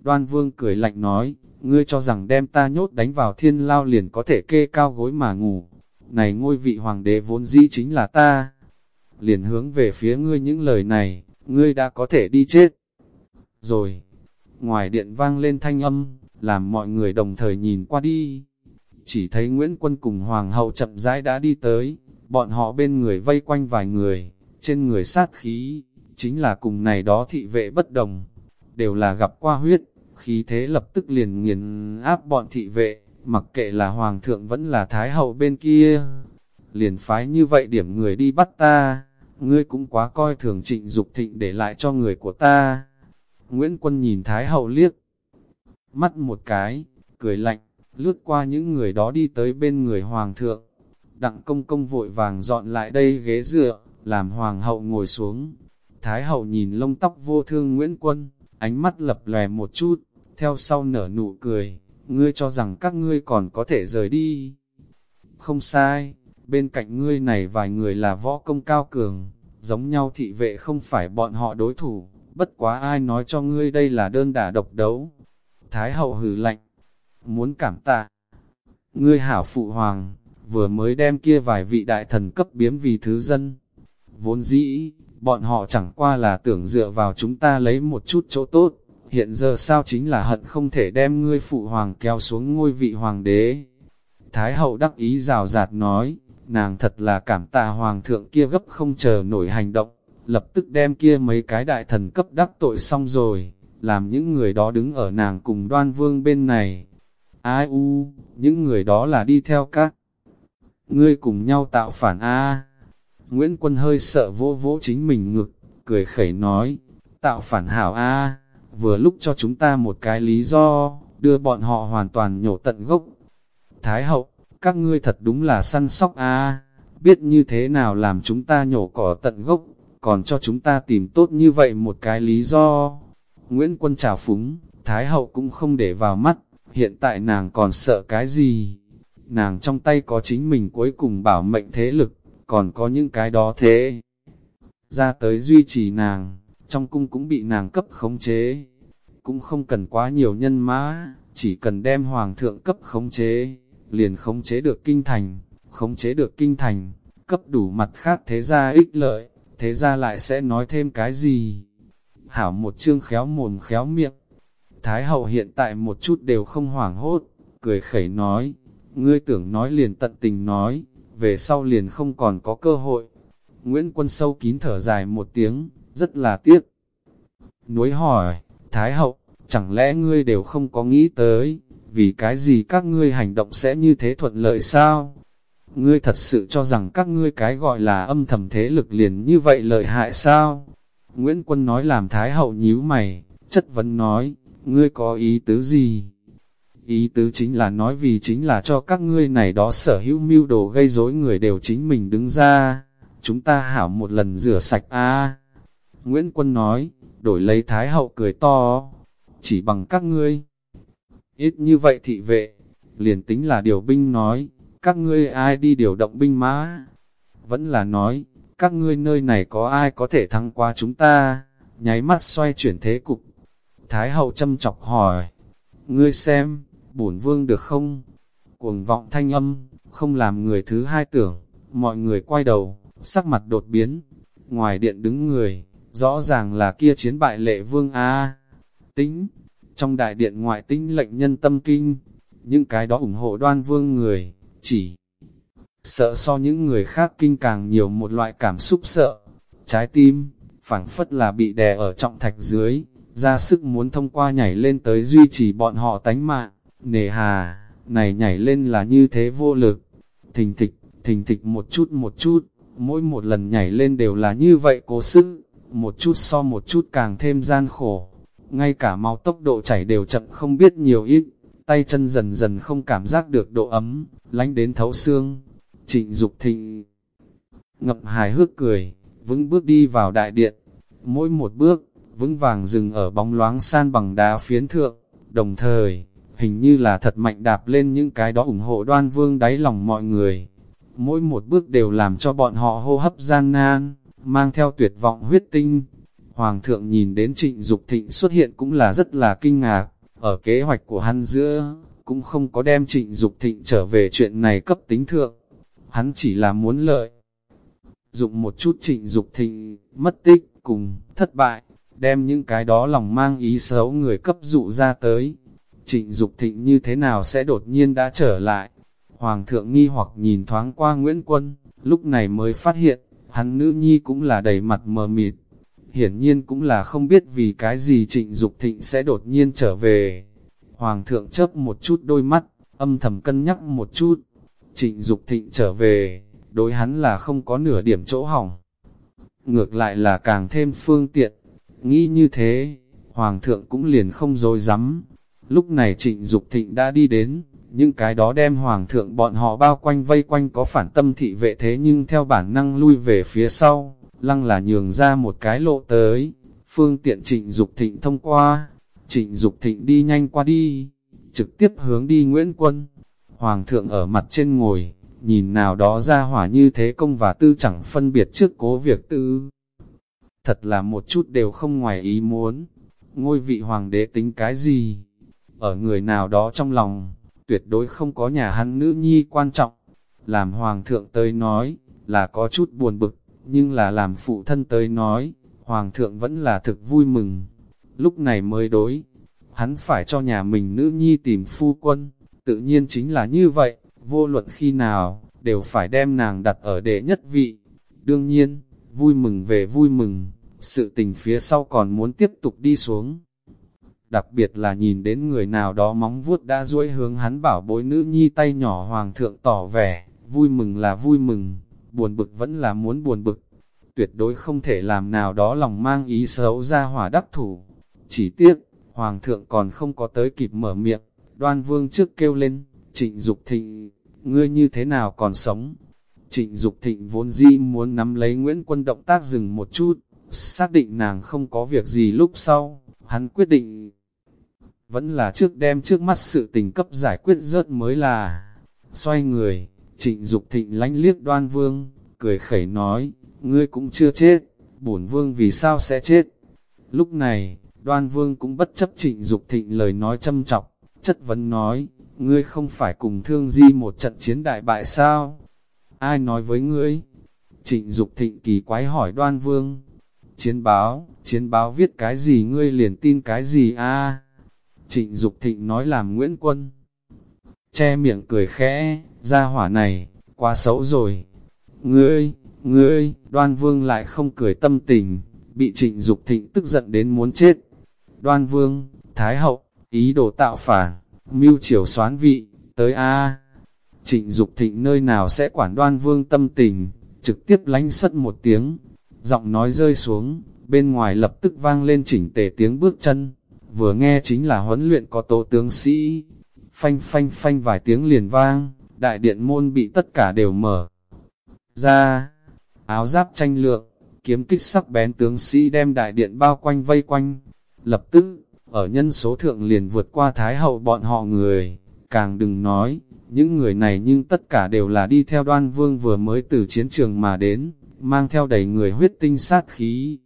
Speaker 1: Đoan vương cười lạnh nói, ngươi cho rằng đem ta nhốt đánh vào thiên lao liền có thể kê cao gối mà ngủ. Này ngôi vị hoàng đế vốn dĩ chính là ta. Liền hướng về phía ngươi những lời này, ngươi đã có thể đi chết. Rồi, ngoài điện vang lên thanh âm, làm mọi người đồng thời nhìn qua đi. Chỉ thấy Nguyễn Quân cùng Hoàng hậu chậm rãi đã đi tới, bọn họ bên người vây quanh vài người, trên người sát khí, chính là cùng này đó thị vệ bất đồng, đều là gặp qua huyết, khí thế lập tức liền nghiền áp bọn thị vệ, mặc kệ là hoàng thượng vẫn là thái hậu bên kia. Liền phái như vậy điểm người đi bắt ta, ngươi cũng quá coi thường trịnh Dục thịnh để lại cho người của ta. Nguyễn Quân nhìn thái hậu liếc, mắt một cái, cười lạnh, lướt qua những người đó đi tới bên người hoàng thượng. Đặng công công vội vàng dọn lại đây ghế dựa, làm hoàng hậu ngồi xuống, Thái hậu nhìn lông tóc vô thương Nguyễn Quân, ánh mắt lập lòe một chút, theo sau nở nụ cười, ngươi cho rằng các ngươi còn có thể rời đi. Không sai, bên cạnh ngươi này vài người là võ công cao cường, giống nhau thị vệ không phải bọn họ đối thủ, bất quá ai nói cho ngươi đây là đơn đả độc đấu. Thái hậu hừ lạnh, muốn cảm tạ. Ngươi hảo phụ hoàng, vừa mới đem kia vài vị đại thần cấp biếm vì thứ dân. Vốn dĩ, bọn họ chẳng qua là tưởng dựa vào chúng ta lấy một chút chỗ tốt, hiện giờ sao chính là hận không thể đem ngươi phụ hoàng kéo xuống ngôi vị hoàng đế. Thái hậu đắc ý rào rạt nói, nàng thật là cảm tạ hoàng thượng kia gấp không chờ nổi hành động, lập tức đem kia mấy cái đại thần cấp đắc tội xong rồi, làm những người đó đứng ở nàng cùng đoan vương bên này. Ai u, những người đó là đi theo các ngươi cùng nhau tạo phản A. Nguyễn Quân hơi sợ vỗ vỗ chính mình ngực, cười khẩy nói, tạo phản hảo a vừa lúc cho chúng ta một cái lý do, đưa bọn họ hoàn toàn nhổ tận gốc. Thái hậu, các ngươi thật đúng là săn sóc a biết như thế nào làm chúng ta nhổ cỏ tận gốc, còn cho chúng ta tìm tốt như vậy một cái lý do. Nguyễn Quân trào phúng, Thái Hậu cũng không để vào mắt, hiện tại nàng còn sợ cái gì? Nàng trong tay có chính mình cuối cùng bảo mệnh thế lực, còn có những cái đó thế. Ra tới duy trì nàng, trong cung cũng bị nàng cấp khống chế. Cũng không cần quá nhiều nhân mã, chỉ cần đem hoàng thượng cấp khống chế, liền khống chế được kinh thành, khống chế được kinh thành, cấp đủ mặt khác thế gia ích lợi, thế gia lại sẽ nói thêm cái gì? Hảo một chương khéo mồm khéo miệng. Thái hậu hiện tại một chút đều không hoảng hốt, cười khẩy nói, ngươi tưởng nói liền tận tình nói, về sau liền không còn có cơ hội. Nguyễn Quân sâu kín thở dài một tiếng, rất là tiếc. Núi hỏi, Thái hậu, chẳng lẽ ngươi đều không có nghĩ tới, vì cái gì các ngươi hành động sẽ như thế thuận lợi sao? Ngươi thật sự cho rằng các ngươi cái gọi là âm thầm thế lực liền như vậy lợi hại sao? Nguyễn Quân nói làm Thái hậu nhíu mày, chất vấn nói, ngươi có ý tứ gì? Ý tứ chính là nói vì chính là cho các ngươi này đó sở hữu mưu đồ gây rối người đều chính mình đứng ra. Chúng ta hảo một lần rửa sạch a Nguyễn Quân nói, đổi lấy Thái Hậu cười to, chỉ bằng các ngươi. Ít như vậy thị vệ, liền tính là điều binh nói, các ngươi ai đi điều động binh mã? Vẫn là nói, các ngươi nơi này có ai có thể thắng qua chúng ta? Nháy mắt xoay chuyển thế cục. Thái hậu châm chọc hỏi, ngươi xem, bổn vương được không? Cuồng vọng thanh âm, không làm người thứ hai tưởng, mọi người quay đầu, sắc mặt đột biến. Ngoài điện đứng người, rõ ràng là kia chiến bại lệ vương A. Tính, trong đại điện ngoại tính lệnh nhân tâm kinh, những cái đó ủng hộ đoan vương người, chỉ sợ so những người khác kinh càng nhiều một loại cảm xúc sợ. Trái tim, phảng phất là bị đè ở trọng thạch dưới, ra sức muốn thông qua nhảy lên tới duy trì bọn họ tánh mạng. Nề hà, này nhảy lên là như thế vô lực. Thình thịch, thình thịch một chút một chút, mỗi một lần nhảy lên đều là như vậy cố sức, một chút so một chút càng thêm gian khổ. Ngay cả máu tốc độ chảy đều chậm không biết nhiều ít, tay chân dần dần không cảm giác được độ ấm, lánh đến thấu xương. Trịnh Dục thịnh ngập hài hước cười, vững bước đi vào đại điện. Mỗi một bước, vững vàng dừng ở bóng loáng san bằng đá phiến thượng, đồng thời, hình như là thật mạnh đạp lên những cái đó ủng hộ đoan vương đáy lòng mọi người. Mỗi một bước đều làm cho bọn họ hô hấp gian nan, mang theo tuyệt vọng huyết tinh. Hoàng thượng nhìn đến trịnh Dục thịnh xuất hiện cũng là rất là kinh ngạc, ở kế hoạch của hắn giữa, cũng không có đem trịnh Dục thịnh trở về chuyện này cấp tính thượng. Hắn chỉ là muốn lợi. Dụng một chút trịnh Dục thịnh, mất tích, cùng, thất bại, đem những cái đó lòng mang ý xấu người cấp dụ ra tới, Trịnh Dục Thịnh như thế nào sẽ đột nhiên đã trở lại? Hoàng thượng nghi hoặc nhìn thoáng qua Nguyễn Quân, lúc này mới phát hiện, hắn nữ nhi cũng là đầy mặt mờ mịt. Hiển nhiên cũng là không biết vì cái gì Trịnh Dục Thịnh sẽ đột nhiên trở về. Hoàng thượng chớp một chút đôi mắt, âm thầm cân nhắc một chút. Trịnh Dục Thịnh trở về, đối hắn là không có nửa điểm chỗ hỏng. Ngược lại là càng thêm phương tiện. Nghĩ như thế, Hoàng thượng cũng liền không dối rắm Lúc này trịnh Dục thịnh đã đi đến, những cái đó đem hoàng thượng bọn họ bao quanh vây quanh có phản tâm thị vệ thế nhưng theo bản năng lui về phía sau, lăng là nhường ra một cái lộ tới, phương tiện trịnh Dục thịnh thông qua, trịnh Dục thịnh đi nhanh qua đi, trực tiếp hướng đi Nguyễn Quân. Hoàng thượng ở mặt trên ngồi, nhìn nào đó ra hỏa như thế công và tư chẳng phân biệt trước cố việc tư. Thật là một chút đều không ngoài ý muốn, ngôi vị hoàng đế tính cái gì? Ở người nào đó trong lòng, tuyệt đối không có nhà hắn nữ nhi quan trọng. Làm hoàng thượng tới nói, là có chút buồn bực, nhưng là làm phụ thân tới nói, hoàng thượng vẫn là thực vui mừng. Lúc này mới đối, hắn phải cho nhà mình nữ nhi tìm phu quân, tự nhiên chính là như vậy, vô luận khi nào, đều phải đem nàng đặt ở đệ nhất vị. Đương nhiên, vui mừng về vui mừng, sự tình phía sau còn muốn tiếp tục đi xuống đặc biệt là nhìn đến người nào đó móng vuốt đã duỗi hướng hắn bảo bối nữ nhi tay nhỏ hoàng thượng tỏ vẻ, vui mừng là vui mừng, buồn bực vẫn là muốn buồn bực, tuyệt đối không thể làm nào đó lòng mang ý xấu ra hỏa đắc thủ. Chỉ tiếc, hoàng thượng còn không có tới kịp mở miệng, đoan vương trước kêu lên, trịnh Dục thịnh, ngươi như thế nào còn sống? Trịnh Dục Thịnh vốn dĩ muốn nắm lấy Nguyễn Quân động tác dừng một chút, xác định nàng không có việc gì lúc sau, hắn quyết định vẫn là trước đem trước mắt sự tình cấp giải quyết rớt mới là xoay người, trịnh Dục thịnh lánh liếc đoan vương, cười khẩy nói, ngươi cũng chưa chết, bổn vương vì sao sẽ chết. Lúc này, đoan vương cũng bất chấp trịnh Dục thịnh lời nói châm chọc, chất vấn nói, ngươi không phải cùng thương di một trận chiến đại bại sao? Ai nói với ngươi? Trịnh Dục thịnh kỳ quái hỏi đoan vương. Chiến báo, chiến báo viết cái gì ngươi liền tin cái gì a Trịnh Dục thịnh nói làm Nguyễn Quân. Che miệng cười khẽ, ra hỏa này, quá xấu rồi. Ngươi, ngươi, đoan vương lại không cười tâm tình, bị trịnh Dục thịnh tức giận đến muốn chết. Đoan vương, Thái hậu, ý đồ tạo phản, mưu triều xoán vị, tới A. Trịnh Dục thịnh nơi nào sẽ quản đoan vương tâm tình, trực tiếp lánh sất một tiếng, giọng nói rơi xuống, bên ngoài lập tức vang lên chỉnh tề tiếng bước chân, vừa nghe chính là huấn luyện có tố tướng sĩ, phanh phanh phanh vài tiếng liền vang, đại điện môn bị tất cả đều mở ra, áo giáp tranh lượng, kiếm kích sắc bén tướng sĩ đem đại điện bao quanh vây quanh, lập tức, ở nhân số thượng liền vượt qua thái hậu bọn họ người, càng đừng nói, những người này nhưng tất cả đều là đi theo đoan vương vừa mới từ chiến trường mà đến, mang theo đầy người huyết tinh sát khí.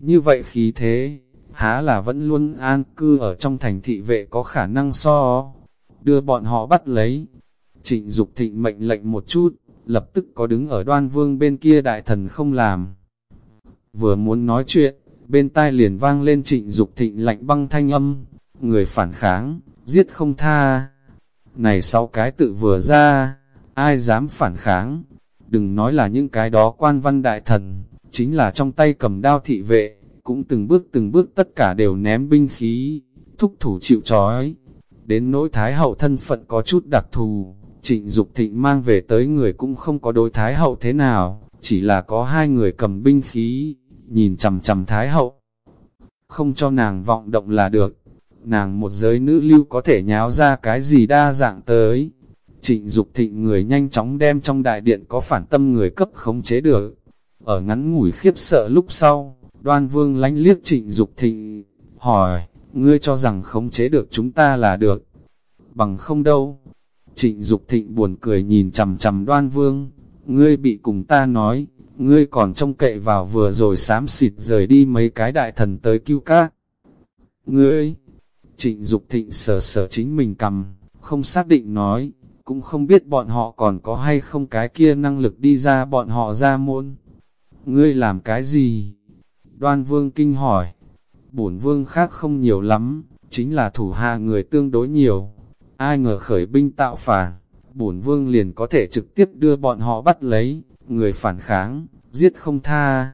Speaker 1: Như vậy khí thế, há là vẫn luôn an cư ở trong thành thị vệ có khả năng so, đưa bọn họ bắt lấy. Trịnh Dục thịnh mệnh lệnh một chút, lập tức có đứng ở đoan vương bên kia đại thần không làm. Vừa muốn nói chuyện, bên tai liền vang lên trịnh Dục thịnh lạnh băng thanh âm, người phản kháng, giết không tha. Này sau cái tự vừa ra, ai dám phản kháng, đừng nói là những cái đó quan văn đại thần, chính là trong tay cầm đao thị vệ, cũng từng bước từng bước tất cả đều ném binh khí, thúc thủ chịu trói. Đến nỗi thái hậu thân phận có chút đặc thù, trịnh Dục thịnh mang về tới người cũng không có đối thái hậu thế nào, chỉ là có hai người cầm binh khí, nhìn chầm chầm thái hậu. Không cho nàng vọng động là được, nàng một giới nữ lưu có thể nháo ra cái gì đa dạng tới. Trịnh Dục thịnh người nhanh chóng đem trong đại điện có phản tâm người cấp khống chế được. Ở ngắn ngủi khiếp sợ lúc sau, đoan vương lánh liếc trịnh Dục thịnh, hỏi, ngươi cho rằng khống chế được chúng ta là được. Bằng không đâu. Trịnh Dục thịnh buồn cười nhìn chầm chầm đoan vương, ngươi bị cùng ta nói, ngươi còn trông cậy vào vừa rồi xám xịt rời đi mấy cái đại thần tới cứu các. Ngươi, trịnh Dục thịnh sờ sờ chính mình cầm, không xác định nói, cũng không biết bọn họ còn có hay không cái kia năng lực đi ra bọn họ ra môn. Ngươi làm cái gì? Đoan vương kinh hỏi. Bổn vương khác không nhiều lắm, chính là thủ hạ người tương đối nhiều. Ai ngờ khởi binh tạo phản, bổn vương liền có thể trực tiếp đưa bọn họ bắt lấy, người phản kháng, giết không tha.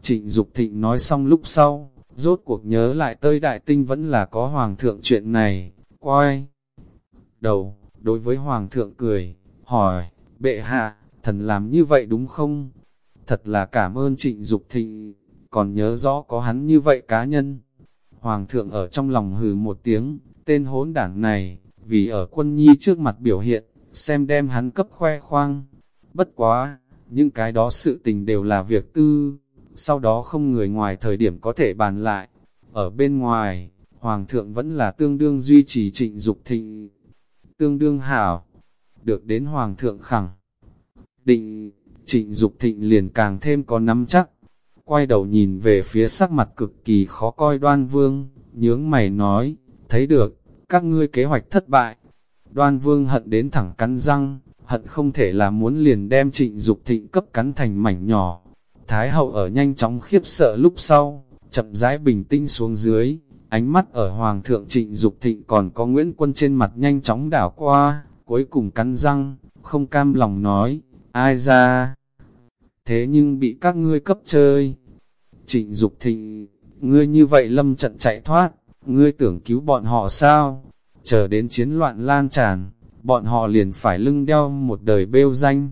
Speaker 1: Trịnh Dục Thịnh nói xong lúc sau, rốt cuộc nhớ lại tơi đại tinh vẫn là có hoàng thượng chuyện này, quay đầu, đối với Hoàng thượng cười, hỏi, bệ hạ, thần làm như vậy đúng không? Thật là cảm ơn trịnh Dục thịnh, còn nhớ rõ có hắn như vậy cá nhân. Hoàng thượng ở trong lòng hừ một tiếng, tên hỗn đảng này, vì ở quân nhi trước mặt biểu hiện, xem đem hắn cấp khoe khoang. Bất quá, những cái đó sự tình đều là việc tư, sau đó không người ngoài thời điểm có thể bàn lại. Ở bên ngoài, Hoàng thượng vẫn là tương đương duy trì trịnh Dục thịnh, tương đương hảo. Được đến Hoàng thượng khẳng. Định, trịnh Dục thịnh liền càng thêm có nắm chắc. Quay đầu nhìn về phía sắc mặt cực kỳ khó coi đoan vương, nhướng mày nói, thấy được, các ngươi kế hoạch thất bại. Đoan vương hận đến thẳng cắn răng, hận không thể là muốn liền đem trịnh Dục thịnh cấp cắn thành mảnh nhỏ. Thái hậu ở nhanh chóng khiếp sợ lúc sau, chậm rãi bình tĩnh xuống dưới, Ánh mắt ở Hoàng thượng trịnh Dục thịnh còn có Nguyễn Quân trên mặt nhanh chóng đảo qua, cuối cùng cắn răng, không cam lòng nói, ai ra? Thế nhưng bị các ngươi cấp chơi. Trịnh Dục thịnh, ngươi như vậy lâm trận chạy thoát, ngươi tưởng cứu bọn họ sao? Chờ đến chiến loạn lan tràn, bọn họ liền phải lưng đeo một đời bêu danh.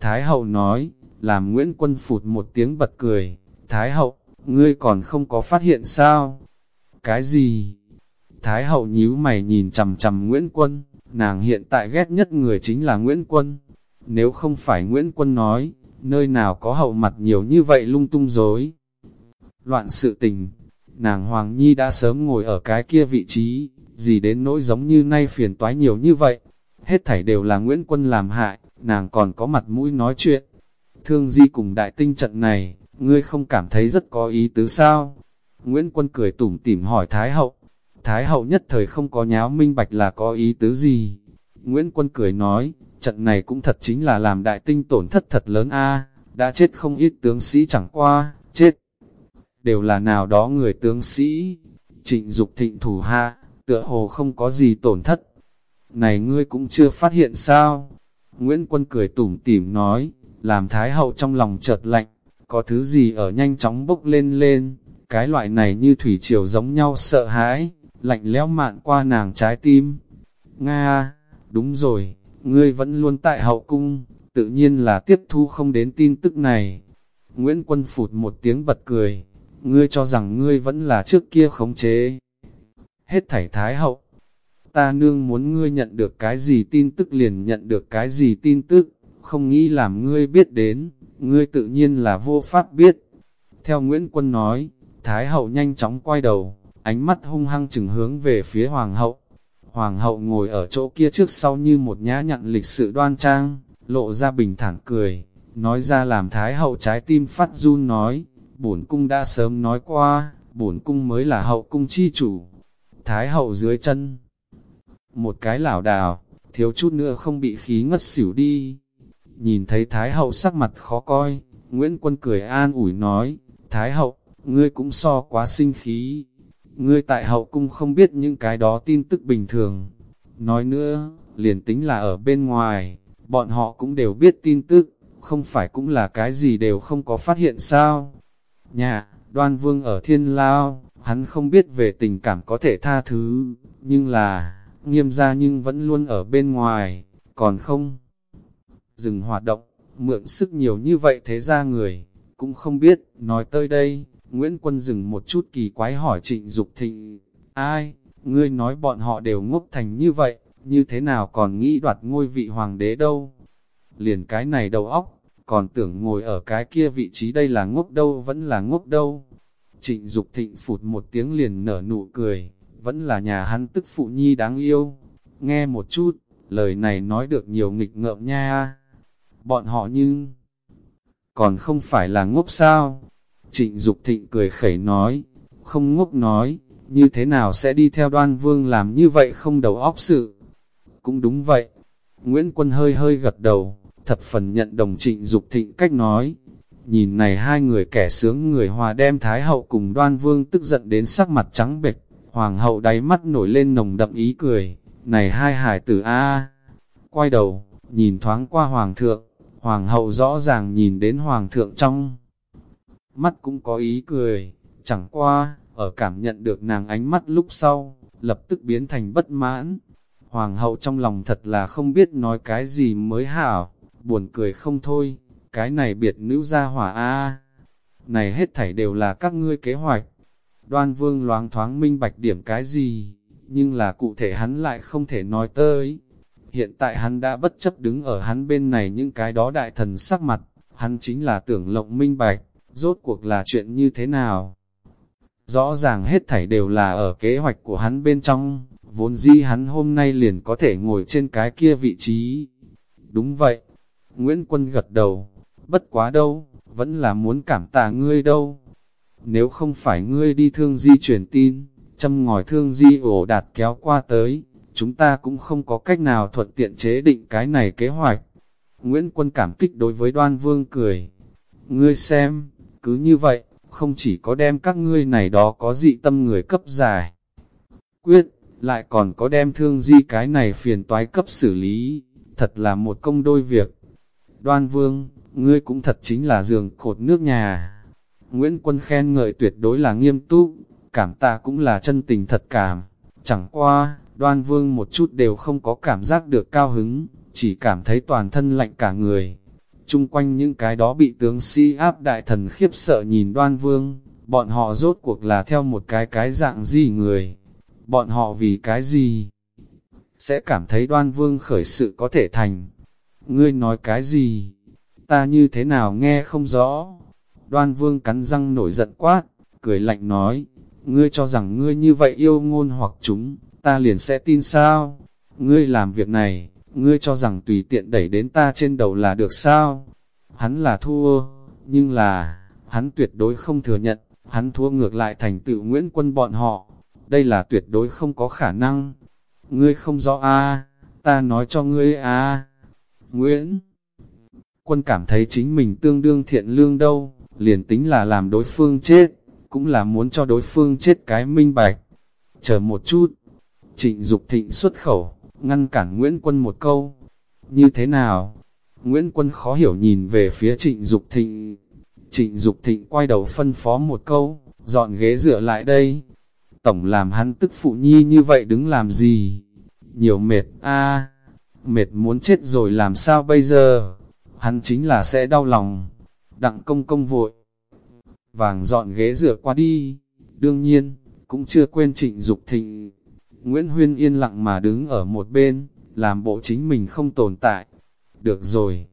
Speaker 1: Thái hậu nói, làm Nguyễn Quân phụt một tiếng bật cười, Thái hậu, ngươi còn không có phát hiện sao? Cái gì? Thái hậu nhíu mày nhìn chầm chầm Nguyễn Quân, nàng hiện tại ghét nhất người chính là Nguyễn Quân. Nếu không phải Nguyễn Quân nói, nơi nào có hậu mặt nhiều như vậy lung tung rối. Loạn sự tình, nàng Hoàng Nhi đã sớm ngồi ở cái kia vị trí, gì đến nỗi giống như nay phiền toái nhiều như vậy. Hết thảy đều là Nguyễn Quân làm hại, nàng còn có mặt mũi nói chuyện. Thương Di cùng đại tinh trận này, ngươi không cảm thấy rất có ý tứ sao? Nguyễn Quân cười tủm tỉm hỏi Thái Hậu. Thái Hậu nhất thời không có nháo minh bạch là có ý tứ gì. Nguyễn Quân cười nói, trận này cũng thật chính là làm đại tinh tổn thất thật lớn a đã chết không ít tướng sĩ chẳng qua, chết. Đều là nào đó người tướng sĩ, trịnh Dục thịnh thủ hạ, tựa hồ không có gì tổn thất. Này ngươi cũng chưa phát hiện sao? Nguyễn Quân cười tủm tỉm nói, làm Thái Hậu trong lòng chợt lạnh, có thứ gì ở nhanh chóng bốc lên lên, cái loại này như thủy triều giống nhau sợ hãi, lạnh lẽo mạn qua nàng trái tim. Nga, đúng rồi, ngươi vẫn luôn tại hậu cung, tự nhiên là tiếp thu không đến tin tức này. Nguyễn Quân phụt một tiếng bật cười, ngươi cho rằng ngươi vẫn là trước kia khống chế. Hết thảy thái hậu, ta nương muốn ngươi nhận được cái gì tin tức liền nhận được cái gì tin tức, không nghĩ làm ngươi biết đến, ngươi tự nhiên là vô pháp biết. Theo Nguyễn Quân nói, Thái hậu nhanh chóng quay đầu, ánh mắt hung hăng chừng hướng về phía Hoàng hậu. Hoàng hậu ngồi ở chỗ kia trước sau như một nhã nhặn lịch sự đoan trang, lộ ra bình thản cười, nói ra làm Thái hậu trái tim phát run nói, bổn cung đã sớm nói qua, bổn cung mới là hậu cung chi chủ. Thái hậu dưới chân, một cái lảo đảo, thiếu chút nữa không bị khí ngất xỉu đi. Nhìn thấy Thái hậu sắc mặt khó coi, Nguyễn Quân cười an ủi nói, Thái hậu, ngươi cũng so quá sinh khí. Ngươi tại hậu cung không biết những cái đó tin tức bình thường. Nói nữa, liền tính là ở bên ngoài, bọn họ cũng đều biết tin tức, không phải cũng là cái gì đều không có phát hiện sao. Nhà, đoan vương ở thiên lao, hắn không biết về tình cảm có thể tha thứ, nhưng là, nghiêm gia nhưng vẫn luôn ở bên ngoài, còn không. Dừng hoạt động, mượn sức nhiều như vậy thế ra người, cũng không biết, nói tới đây, Nguyễn Quân dừng một chút kỳ quái hỏi trịnh Dục thịnh, ai, ngươi nói bọn họ đều ngốc thành như vậy, như thế nào còn nghĩ đoạt ngôi vị hoàng đế đâu. Liền cái này đầu óc, còn tưởng ngồi ở cái kia vị trí đây là ngốc đâu vẫn là ngốc đâu. Trịnh Dục thịnh phụt một tiếng liền nở nụ cười, vẫn là nhà hắn tức phụ nhi đáng yêu. Nghe một chút, lời này nói được nhiều nghịch ngợm nha. Bọn họ nhưng còn không phải là ngốc sao? Trịnh Dục thịnh cười khẩy nói, không ngốc nói, như thế nào sẽ đi theo đoan vương làm như vậy không đầu óc sự. Cũng đúng vậy. Nguyễn Quân hơi hơi gật đầu, thập phần nhận đồng trịnh Dục thịnh cách nói. Nhìn này hai người kẻ sướng người hòa đem Thái hậu cùng đoan vương tức giận đến sắc mặt trắng bệch, hoàng hậu đáy mắt nổi lên nồng đậm ý cười, này hai hải tử a Quay đầu, nhìn thoáng qua hoàng thượng, hoàng hậu rõ ràng nhìn đến hoàng thượng trong mắt cũng có ý cười, chẳng qua, ở cảm nhận được nàng ánh mắt lúc sau, lập tức biến thành bất mãn. Hoàng hậu trong lòng thật là không biết nói cái gì mới hảo, buồn cười không thôi, cái này biệt nữ gia hỏa a Này hết thảy đều là các ngươi kế hoạch. Đoan vương loáng thoáng minh bạch điểm cái gì, nhưng là cụ thể hắn lại không thể nói tới. Hiện tại hắn đã bất chấp đứng ở hắn bên này những cái đó đại thần sắc mặt, hắn chính là tưởng lộng minh bạch rốt cuộc là chuyện như thế nào. Rõ ràng hết thảy đều là ở kế hoạch của hắn bên trong, vốn di hắn hôm nay liền có thể ngồi trên cái kia vị trí. Đúng vậy, Nguyễn Quân gật đầu, bất quá đâu, vẫn là muốn cảm tạ ngươi đâu. Nếu không phải ngươi đi thương di truyền tin, châm ngòi thương di ổ đạt kéo qua tới, chúng ta cũng không có cách nào thuận tiện chế định cái này kế hoạch. Nguyễn Quân cảm kích đối với đoan vương cười. Ngươi xem, cứ như vậy, không chỉ có đem các ngươi này đó có dị tâm người cấp dài. Quyết, lại còn có đem thương di cái này phiền toái cấp xử lý, thật là một công đôi việc. Đoan vương, ngươi cũng thật chính là giường cột nước nhà. Nguyễn Quân khen ngợi tuyệt đối là nghiêm túc, cảm ta cũng là chân tình thật cảm. Chẳng qua, đoan vương một chút đều không có cảm giác được cao hứng, chỉ cảm thấy toàn thân lạnh cả người chung quanh những cái đó bị tướng sĩ áp đại thần khiếp sợ nhìn đoan vương, bọn họ rốt cuộc là theo một cái cái dạng gì người, bọn họ vì cái gì, sẽ cảm thấy đoan vương khởi sự có thể thành. Ngươi nói cái gì? Ta như thế nào nghe không rõ? Đoan vương cắn răng nổi giận quát, cười lạnh nói, ngươi cho rằng ngươi như vậy yêu ngôn hoặc chúng, ta liền sẽ tin sao? Ngươi làm việc này, ngươi cho rằng tùy tiện đẩy đến ta trên đầu là được sao? Hắn là thua, nhưng là, hắn tuyệt đối không thừa nhận, hắn thua ngược lại thành tựu Nguyễn Quân bọn họ. Đây là tuyệt đối không có khả năng. Ngươi không rõ a ta nói cho ngươi a Nguyễn Quân cảm thấy chính mình tương đương thiện lương đâu, liền tính là làm đối phương chết, cũng là muốn cho đối phương chết cái minh bạch. Chờ một chút, trịnh Dục thịnh xuất khẩu, ngăn cản Nguyễn Quân một câu. Như thế nào? Nguyễn Quân khó hiểu nhìn về phía trịnh Dục thịnh. Trịnh Dục thịnh quay đầu phân phó một câu, dọn ghế dựa lại đây. Tổng làm hắn tức phụ nhi như vậy đứng làm gì? Nhiều mệt, a mệt muốn chết rồi làm sao bây giờ? Hắn chính là sẽ đau lòng. Đặng công công vội. Vàng dọn ghế dựa qua đi. Đương nhiên, cũng chưa quên trịnh Dục thịnh Nguyễn Huyên yên lặng mà đứng ở một bên, làm bộ chính mình không tồn tại. Được rồi.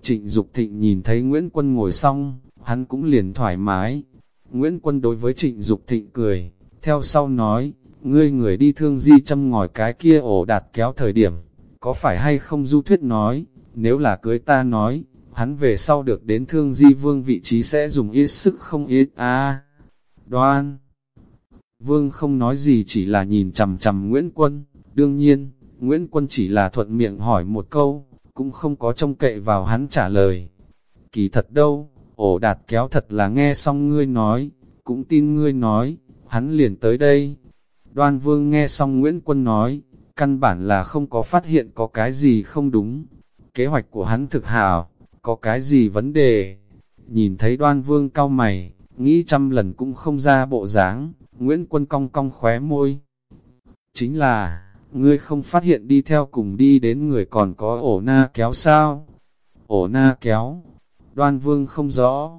Speaker 1: Trịnh Dục Thịnh nhìn thấy Nguyễn Quân ngồi xong, hắn cũng liền thoải mái. Nguyễn Quân đối với Trịnh Dục Thịnh cười, theo sau nói, ngươi người đi thương di châm ngòi cái kia ổ đạt kéo thời điểm, có phải hay không du thuyết nói, nếu là cưới ta nói, hắn về sau được đến thương di vương vị trí sẽ dùng ít sức không ít a Đoan Vương không nói gì chỉ là nhìn chầm chầm Nguyễn Quân. Đương nhiên, Nguyễn Quân chỉ là thuận miệng hỏi một câu, cũng không có trông cậy vào hắn trả lời. Kỳ thật đâu, ổ đạt kéo thật là nghe xong ngươi nói, cũng tin ngươi nói, hắn liền tới đây. Đoan Vương nghe xong Nguyễn Quân nói, căn bản là không có phát hiện có cái gì không đúng. Kế hoạch của hắn thực hào, có cái gì vấn đề. Nhìn thấy đoan vương cao mày, nghĩ trăm lần cũng không ra bộ dáng, Nguyễn Quân cong cong khóe môi. Chính là, ngươi không phát hiện đi theo cùng đi đến người còn có ổ na kéo sao? Ổ na kéo, đoan vương không rõ.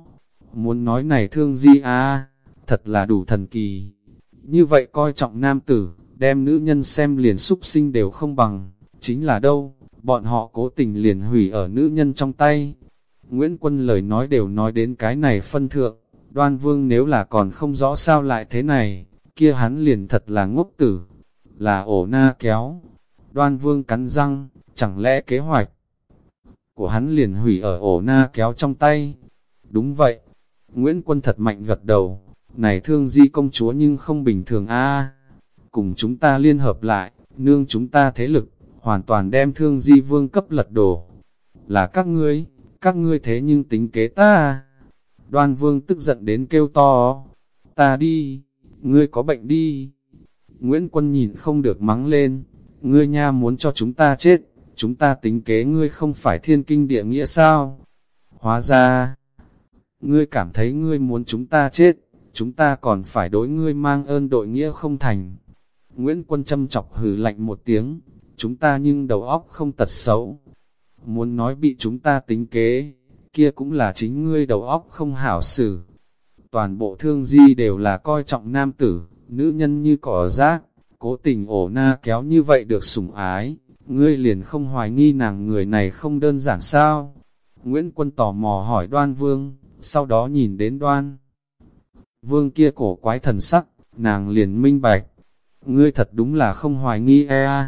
Speaker 1: Muốn nói này thương di à, thật là đủ thần kỳ. Như vậy coi trọng nam tử, đem nữ nhân xem liền súc sinh đều không bằng, chính là đâu, bọn họ cố tình liền hủy ở nữ nhân trong tay. Nguyễn Quân lời nói đều nói đến cái này phân thượng, đoan vương nếu là còn không rõ sao lại thế này, kia hắn liền thật là ngốc tử, là ổ na kéo. Đoan vương cắn răng, chẳng lẽ kế hoạch của hắn liền hủy ở ổ na kéo trong tay. Đúng vậy, Nguyễn Quân thật mạnh gật đầu, này thương di công chúa nhưng không bình thường a Cùng chúng ta liên hợp lại, nương chúng ta thế lực, hoàn toàn đem thương di vương cấp lật đổ. Là các ngươi, các ngươi thế nhưng tính kế ta à? Đoan vương tức giận đến kêu to, ta đi, ngươi có bệnh đi. Nguyễn Quân nhìn không được mắng lên, ngươi nha muốn cho chúng ta chết, chúng ta tính kế ngươi không phải thiên kinh địa nghĩa sao? Hóa ra, ngươi cảm thấy ngươi muốn chúng ta chết, chúng ta còn phải đối ngươi mang ơn đội nghĩa không thành. Nguyễn Quân châm chọc hừ lạnh một tiếng, chúng ta nhưng đầu óc không tật xấu. Muốn nói bị chúng ta tính kế, kia cũng là chính ngươi đầu óc không hảo xử. Toàn bộ thương di đều là coi trọng nam tử, nữ nhân như cỏ rác, cố tình ổ na kéo như vậy được sủng ái, ngươi liền không hoài nghi nàng người này không đơn giản sao. Nguyễn Quân tò mò hỏi đoan vương, sau đó nhìn đến đoan. Vương kia cổ quái thần sắc, nàng liền minh bạch. Ngươi thật đúng là không hoài nghi e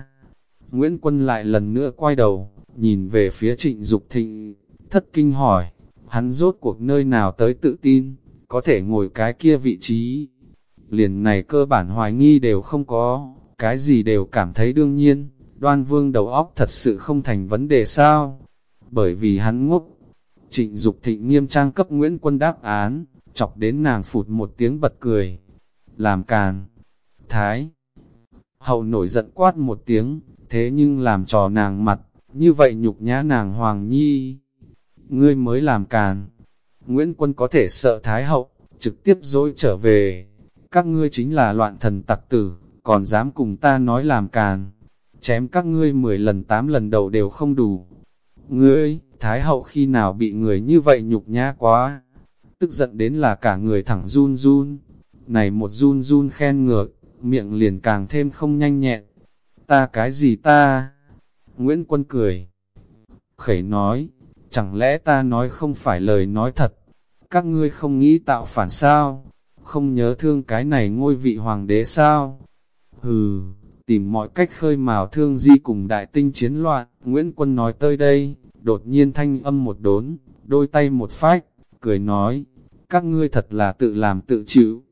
Speaker 1: Nguyễn Quân lại lần nữa quay đầu, nhìn về phía trịnh Dục thịnh, thất kinh hỏi, hắn rốt cuộc nơi nào tới tự tin, có thể ngồi cái kia vị trí. Liền này cơ bản hoài nghi đều không có, cái gì đều cảm thấy đương nhiên, đoan vương đầu óc thật sự không thành vấn đề sao, bởi vì hắn ngốc. Trịnh Dục thịnh nghiêm trang cấp Nguyễn Quân đáp án, chọc đến nàng phụt một tiếng bật cười. Làm càn. Thái. Hậu nổi giận quát một tiếng, thế nhưng làm trò nàng mặt, như vậy nhục nhã nàng Hoàng Nhi ngươi mới làm càn. Nguyễn Quân có thể sợ Thái Hậu, trực tiếp dối trở về. Các ngươi chính là loạn thần tặc tử, còn dám cùng ta nói làm càn. Chém các ngươi 10 lần 8 lần đầu đều không đủ. Ngươi, Thái Hậu khi nào bị người như vậy nhục nhã quá. Tức giận đến là cả người thẳng run run. Này một run run khen ngược, miệng liền càng thêm không nhanh nhẹn. Ta cái gì ta? Nguyễn Quân cười khẩy nói, chẳng lẽ ta nói không phải lời nói thật, các ngươi không nghĩ tạo phản sao, không nhớ thương cái này ngôi vị hoàng đế sao, hừ, tìm mọi cách khơi mào thương di cùng đại tinh chiến loạn, Nguyễn Quân nói tới đây, đột nhiên thanh âm một đốn, đôi tay một phách, cười nói, các ngươi thật là tự làm tự chịu,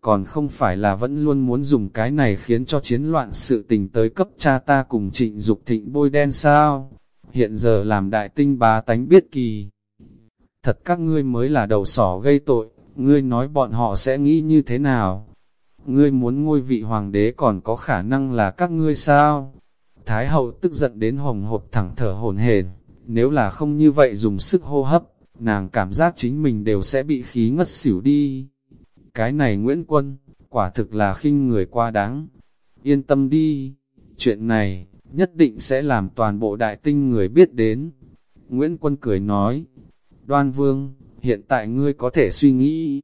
Speaker 1: còn không phải là vẫn luôn muốn dùng cái này khiến cho chiến loạn sự tình tới cấp cha ta cùng trịnh Dục thịnh bôi đen sao, hiện giờ làm đại tinh bá tánh biết kỳ. Thật các ngươi mới là đầu sỏ gây tội, ngươi nói bọn họ sẽ nghĩ như thế nào? Ngươi muốn ngôi vị hoàng đế còn có khả năng là các ngươi sao? Thái hậu tức giận đến hồng hộp thẳng thở hồn hển, nếu là không như vậy dùng sức hô hấp, nàng cảm giác chính mình đều sẽ bị khí ngất xỉu đi. Cái này Nguyễn Quân, quả thực là khinh người qua đáng. Yên tâm đi, chuyện này, nhất định sẽ làm toàn bộ đại tinh người biết đến. Nguyễn Quân cười nói, đoan vương, hiện tại ngươi có thể suy nghĩ.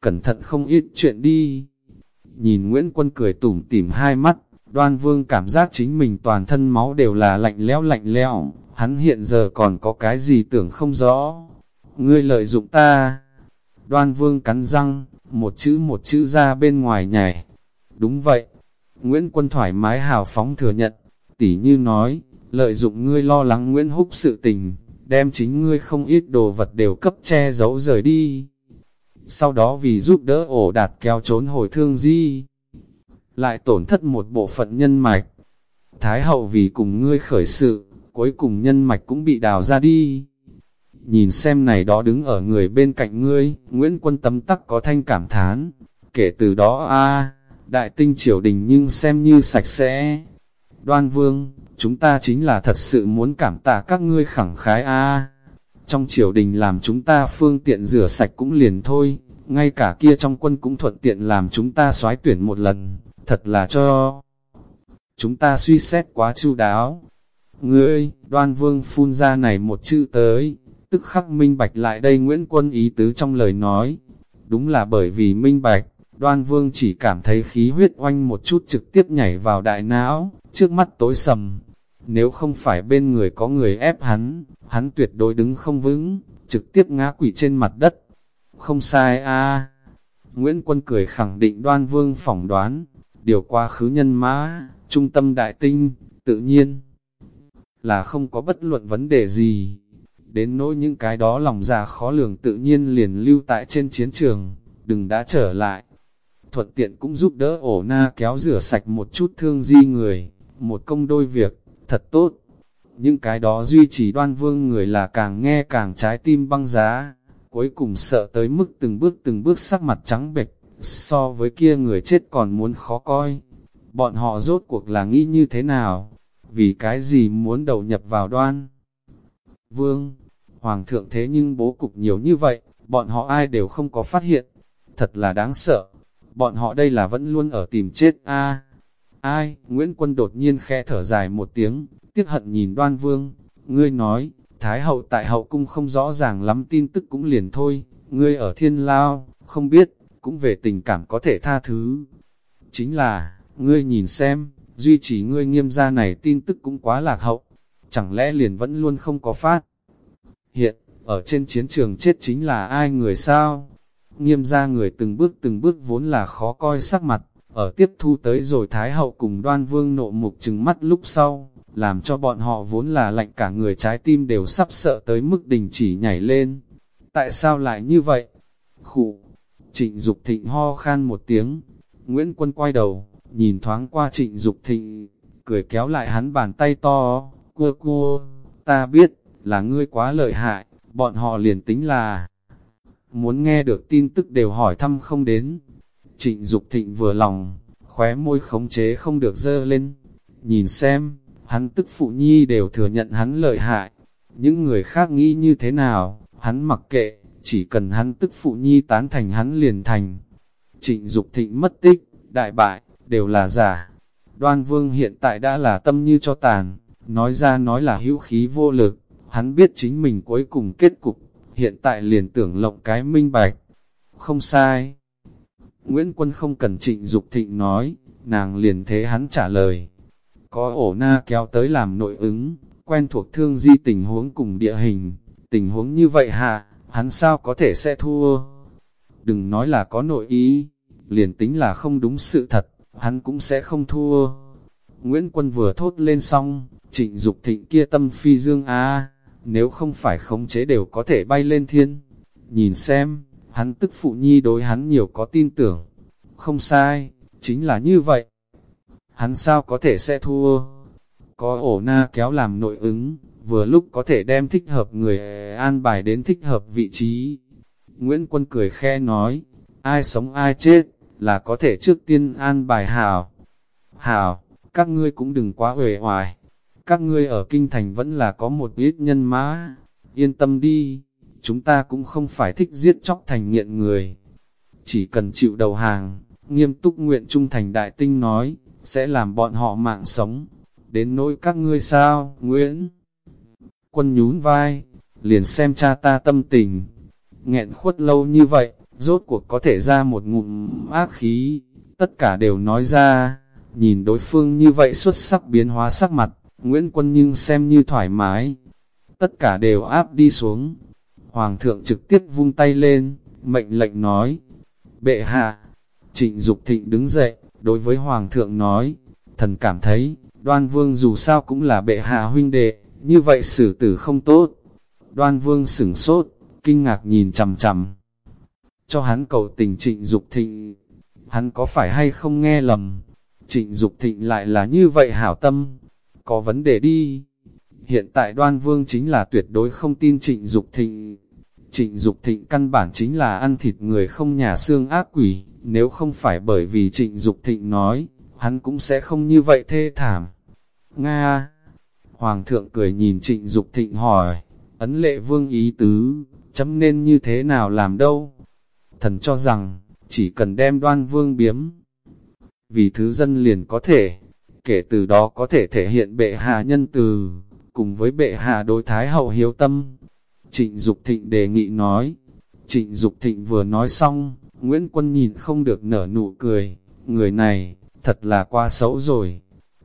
Speaker 1: Cẩn thận không ít chuyện đi. Nhìn Nguyễn Quân cười tủm tỉm hai mắt, đoan vương cảm giác chính mình toàn thân máu đều là lạnh lẽo lạnh lẽo, hắn hiện giờ còn có cái gì tưởng không rõ. Ngươi lợi dụng ta. Đoan vương cắn răng, một chữ một chữ ra bên ngoài nhảy. Đúng vậy. Nguyễn Quân thoải mái hào phóng thừa nhận, tỉ như nói, lợi dụng ngươi lo lắng Nguyễn Húc sự tình, đem chính ngươi không ít đồ vật đều cấp che giấu rời đi. Sau đó vì giúp đỡ ổ đạt kéo trốn hồi thương di, lại tổn thất một bộ phận nhân mạch. Thái hậu vì cùng ngươi khởi sự, cuối cùng nhân mạch cũng bị đào ra đi. Nhìn xem này đó đứng ở người bên cạnh ngươi, Nguyễn Quân tấm tắc có thanh cảm thán. Kể từ đó a đại tinh triều đình nhưng xem như sạch sẽ. Đoan vương, chúng ta chính là thật sự muốn cảm tạ các ngươi khẳng khái a Trong triều đình làm chúng ta phương tiện rửa sạch cũng liền thôi, ngay cả kia trong quân cũng thuận tiện làm chúng ta xoái tuyển một lần, thật là cho chúng ta suy xét quá chu đáo. Ngươi, đoan vương phun ra này một chữ tới, tức khắc minh bạch lại đây Nguyễn Quân ý tứ trong lời nói. Đúng là bởi vì minh bạch, đoan vương chỉ cảm thấy khí huyết oanh một chút trực tiếp nhảy vào đại não, trước mắt tối sầm. Nếu không phải bên người có người ép hắn, hắn tuyệt đối đứng không vững, trực tiếp ngã quỷ trên mặt đất. Không sai a Nguyễn Quân cười khẳng định đoan vương phỏng đoán, điều qua khứ nhân mã, trung tâm đại tinh, tự nhiên là không có bất luận vấn đề gì đến nỗi những cái đó lòng già khó lường tự nhiên liền lưu tại trên chiến trường, đừng đã trở lại. Thuận tiện cũng giúp đỡ ổ na kéo rửa sạch một chút thương di người, một công đôi việc, thật tốt. Những cái đó duy trì đoan vương người là càng nghe càng trái tim băng giá, cuối cùng sợ tới mức từng bước từng bước sắc mặt trắng bệch, so với kia người chết còn muốn khó coi. Bọn họ rốt cuộc là nghĩ như thế nào? Vì cái gì muốn đầu nhập vào đoan? Vương, Hoàng thượng thế nhưng bố cục nhiều như vậy, bọn họ ai đều không có phát hiện. Thật là đáng sợ. Bọn họ đây là vẫn luôn ở tìm chết a Ai? Nguyễn Quân đột nhiên khe thở dài một tiếng, tiếc hận nhìn đoan vương. Ngươi nói, Thái hậu tại hậu cung không rõ ràng lắm tin tức cũng liền thôi. Ngươi ở thiên lao, không biết, cũng về tình cảm có thể tha thứ. Chính là, ngươi nhìn xem, duy trì ngươi nghiêm gia này tin tức cũng quá lạc hậu. Chẳng lẽ liền vẫn luôn không có phát? Hiện, ở trên chiến trường chết chính là ai người sao? Nghiêm ra người từng bước từng bước vốn là khó coi sắc mặt, ở tiếp thu tới rồi Thái Hậu cùng đoan vương nộ mục trừng mắt lúc sau, làm cho bọn họ vốn là lạnh cả người trái tim đều sắp sợ tới mức đình chỉ nhảy lên. Tại sao lại như vậy? Khụ! Trịnh Dục Thịnh ho khan một tiếng, Nguyễn Quân quay đầu, nhìn thoáng qua Trịnh Dục Thịnh, cười kéo lại hắn bàn tay to, cua cua, ta biết, là ngươi quá lợi hại, bọn họ liền tính là muốn nghe được tin tức đều hỏi thăm không đến. Trịnh Dục Thịnh vừa lòng, khóe môi khống chế không được dơ lên. Nhìn xem, hắn tức phụ nhi đều thừa nhận hắn lợi hại. Những người khác nghĩ như thế nào, hắn mặc kệ, chỉ cần hắn tức phụ nhi tán thành hắn liền thành. Trịnh Dục Thịnh mất tích, đại bại, đều là giả. Đoan Vương hiện tại đã là tâm như cho tàn, nói ra nói là hữu khí vô lực. Hắn biết chính mình cuối cùng kết cục, hiện tại liền tưởng lộng cái minh bạch. Không sai. Nguyễn Quân không cần trịnh Dục thịnh nói, nàng liền thế hắn trả lời. Có ổ na kéo tới làm nội ứng, quen thuộc thương di tình huống cùng địa hình, tình huống như vậy hạ, hắn sao có thể sẽ thua. Đừng nói là có nội ý, liền tính là không đúng sự thật, hắn cũng sẽ không thua. Nguyễn Quân vừa thốt lên xong, trịnh Dục thịnh kia tâm phi dương a nếu không phải khống chế đều có thể bay lên thiên. Nhìn xem, hắn tức phụ nhi đối hắn nhiều có tin tưởng. Không sai, chính là như vậy. Hắn sao có thể sẽ thua? Có ổ na kéo làm nội ứng, vừa lúc có thể đem thích hợp người an bài đến thích hợp vị trí. Nguyễn Quân cười khe nói, ai sống ai chết, là có thể trước tiên an bài hào. Hào, các ngươi cũng đừng quá uể hoài. Các ngươi ở kinh thành vẫn là có một ít nhân mã. Yên tâm đi, chúng ta cũng không phải thích giết chóc thành nghiện người. Chỉ cần chịu đầu hàng, nghiêm túc nguyện trung thành đại tinh nói, sẽ làm bọn họ mạng sống. Đến nỗi các ngươi sao, Nguyễn? Quân nhún vai, liền xem cha ta tâm tình. Nghẹn khuất lâu như vậy, rốt cuộc có thể ra một ngụm ác khí, tất cả đều nói ra, nhìn đối phương như vậy xuất sắc biến hóa sắc mặt, Nguyễn Quân nhưng xem như thoải mái, tất cả đều áp đi xuống. Hoàng thượng trực tiếp vung tay lên, mệnh lệnh nói, bệ hạ, trịnh Dục thịnh đứng dậy, đối với Hoàng thượng nói, thần cảm thấy, đoan vương dù sao cũng là bệ hạ huynh đệ, như vậy xử tử không tốt. Đoan vương sửng sốt, kinh ngạc nhìn chằm chằm cho hắn cầu tình trịnh Dục thịnh. Hắn có phải hay không nghe lầm? Trịnh Dục thịnh lại là như vậy hảo tâm, có vấn đề đi. Hiện tại đoan vương chính là tuyệt đối không tin trịnh Dục thịnh. Trịnh Dục thịnh căn bản chính là ăn thịt người không nhà xương ác quỷ, nếu không phải bởi vì trịnh Dục thịnh nói, hắn cũng sẽ không như vậy thê thảm. Nga! Hoàng thượng cười nhìn trịnh Dục thịnh hỏi, ấn lệ vương ý tứ, chấm nên như thế nào làm đâu? Thần cho rằng, chỉ cần đem đoan vương biếm, vì thứ dân liền có thể, kể từ đó có thể thể hiện bệ hạ nhân từ, cùng với bệ hạ đối thái hậu hiếu tâm. Trịnh Dục Thịnh đề nghị nói, Trịnh Dục Thịnh vừa nói xong, Nguyễn Quân nhìn không được nở nụ cười, người này, thật là quá xấu rồi.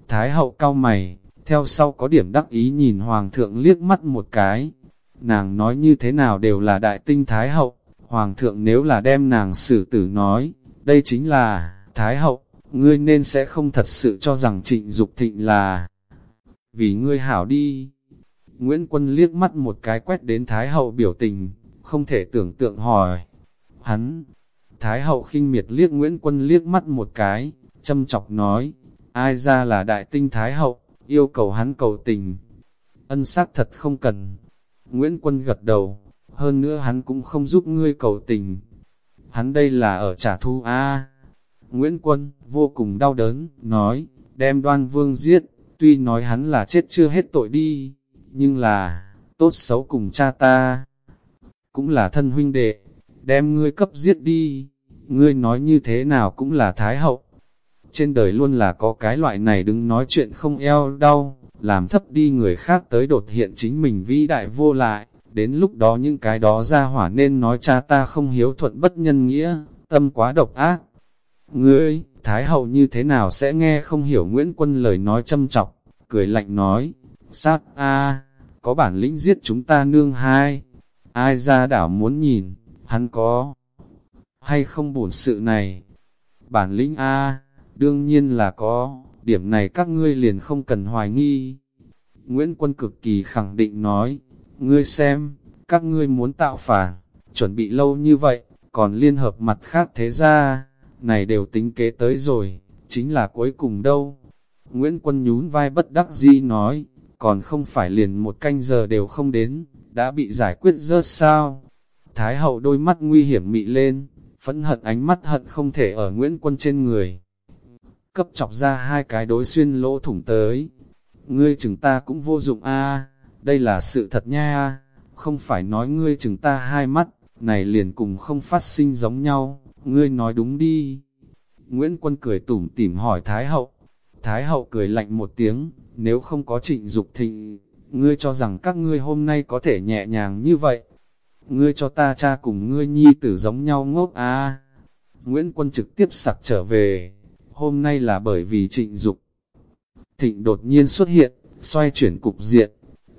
Speaker 1: Thái hậu cao mày, theo sau có điểm đắc ý nhìn Hoàng thượng liếc mắt một cái. Nàng nói như thế nào đều là đại tinh Thái hậu, Hoàng thượng nếu là đem nàng xử tử nói, đây chính là, Thái hậu, ngươi nên sẽ không thật sự cho rằng trịnh Dục thịnh là vì ngươi hảo đi. Nguyễn Quân liếc mắt một cái quét đến Thái hậu biểu tình, không thể tưởng tượng hỏi. Hắn, Thái hậu khinh miệt liếc Nguyễn Quân liếc mắt một cái, châm chọc nói, ai ra là đại tinh Thái hậu, yêu cầu hắn cầu tình. Ân sắc thật không cần. Nguyễn Quân gật đầu, hơn nữa hắn cũng không giúp ngươi cầu tình. Hắn đây là ở trả thu a Nguyễn Quân, vô cùng đau đớn, nói, đem đoan vương giết, tuy nói hắn là chết chưa hết tội đi, nhưng là, tốt xấu cùng cha ta, cũng là thân huynh đệ, đem ngươi cấp giết đi, ngươi nói như thế nào cũng là thái hậu. Trên đời luôn là có cái loại này đứng nói chuyện không eo đau, làm thấp đi người khác tới đột hiện chính mình vĩ đại vô lại. Đến lúc đó những cái đó ra hỏa nên nói cha ta không hiếu thuận bất nhân nghĩa, tâm quá độc ác. Ngươi, Thái hậu như thế nào sẽ nghe không hiểu Nguyễn Quân lời nói châm chọc, cười lạnh nói, sát a có bản lĩnh giết chúng ta nương hai, ai ra đảo muốn nhìn, hắn có hay không bổn sự này. Bản lĩnh a đương nhiên là có, điểm này các ngươi liền không cần hoài nghi. Nguyễn Quân cực kỳ khẳng định nói, Ngươi xem, các ngươi muốn tạo phản, chuẩn bị lâu như vậy, còn liên hợp mặt khác thế ra, này đều tính kế tới rồi, chính là cuối cùng đâu. Nguyễn Quân nhún vai bất đắc dĩ nói, còn không phải liền một canh giờ đều không đến, đã bị giải quyết rớt sao. Thái hậu đôi mắt nguy hiểm mị lên, phẫn hận ánh mắt hận không thể ở Nguyễn Quân trên người. Cấp chọc ra hai cái đối xuyên lỗ thủng tới. Ngươi chừng ta cũng vô dụng a đây là sự thật nha, không phải nói ngươi chừng ta hai mắt, này liền cùng không phát sinh giống nhau, ngươi nói đúng đi. Nguyễn Quân cười tủm tỉm hỏi Thái Hậu, Thái Hậu cười lạnh một tiếng, nếu không có trịnh Dục thịnh, ngươi cho rằng các ngươi hôm nay có thể nhẹ nhàng như vậy. Ngươi cho ta cha cùng ngươi nhi tử giống nhau ngốc à. Nguyễn Quân trực tiếp sặc trở về, hôm nay là bởi vì trịnh Dục thịnh đột nhiên xuất hiện, xoay chuyển cục diện,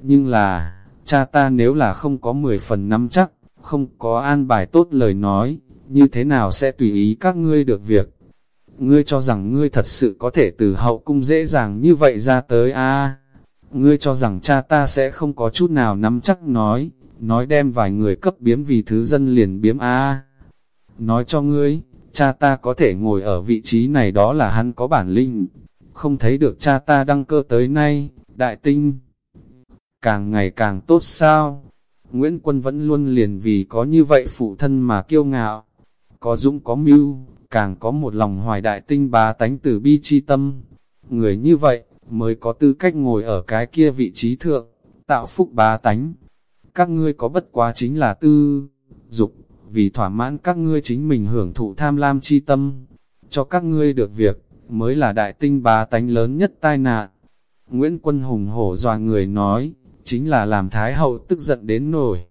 Speaker 1: Nhưng là, cha ta nếu là không có 10 phần nắm chắc, không có an bài tốt lời nói, như thế nào sẽ tùy ý các ngươi được việc. Ngươi cho rằng ngươi thật sự có thể từ hậu cung dễ dàng như vậy ra tới a Ngươi cho rằng cha ta sẽ không có chút nào nắm chắc nói, nói đem vài người cấp biếm vì thứ dân liền biếm a Nói cho ngươi, cha ta có thể ngồi ở vị trí này đó là hắn có bản linh. Không thấy được cha ta đăng cơ tới nay, đại tinh. Càng ngày càng tốt sao? Nguyễn Quân vẫn luôn liền vì có như vậy phụ thân mà kiêu ngạo. Có dũng có mưu, càng có một lòng hoài đại tinh bá tánh tử bi chi tâm. Người như vậy, mới có tư cách ngồi ở cái kia vị trí thượng, tạo phúc bá tánh. Các ngươi có bất quá chính là tư, dục, vì thỏa mãn các ngươi chính mình hưởng thụ tham lam chi tâm, cho các ngươi được việc, mới là đại tinh bá tánh lớn nhất tai nạn. Nguyễn Quân Hùng hổ dòa người nói, chính là làm Thái Hậu tức giận đến nổi.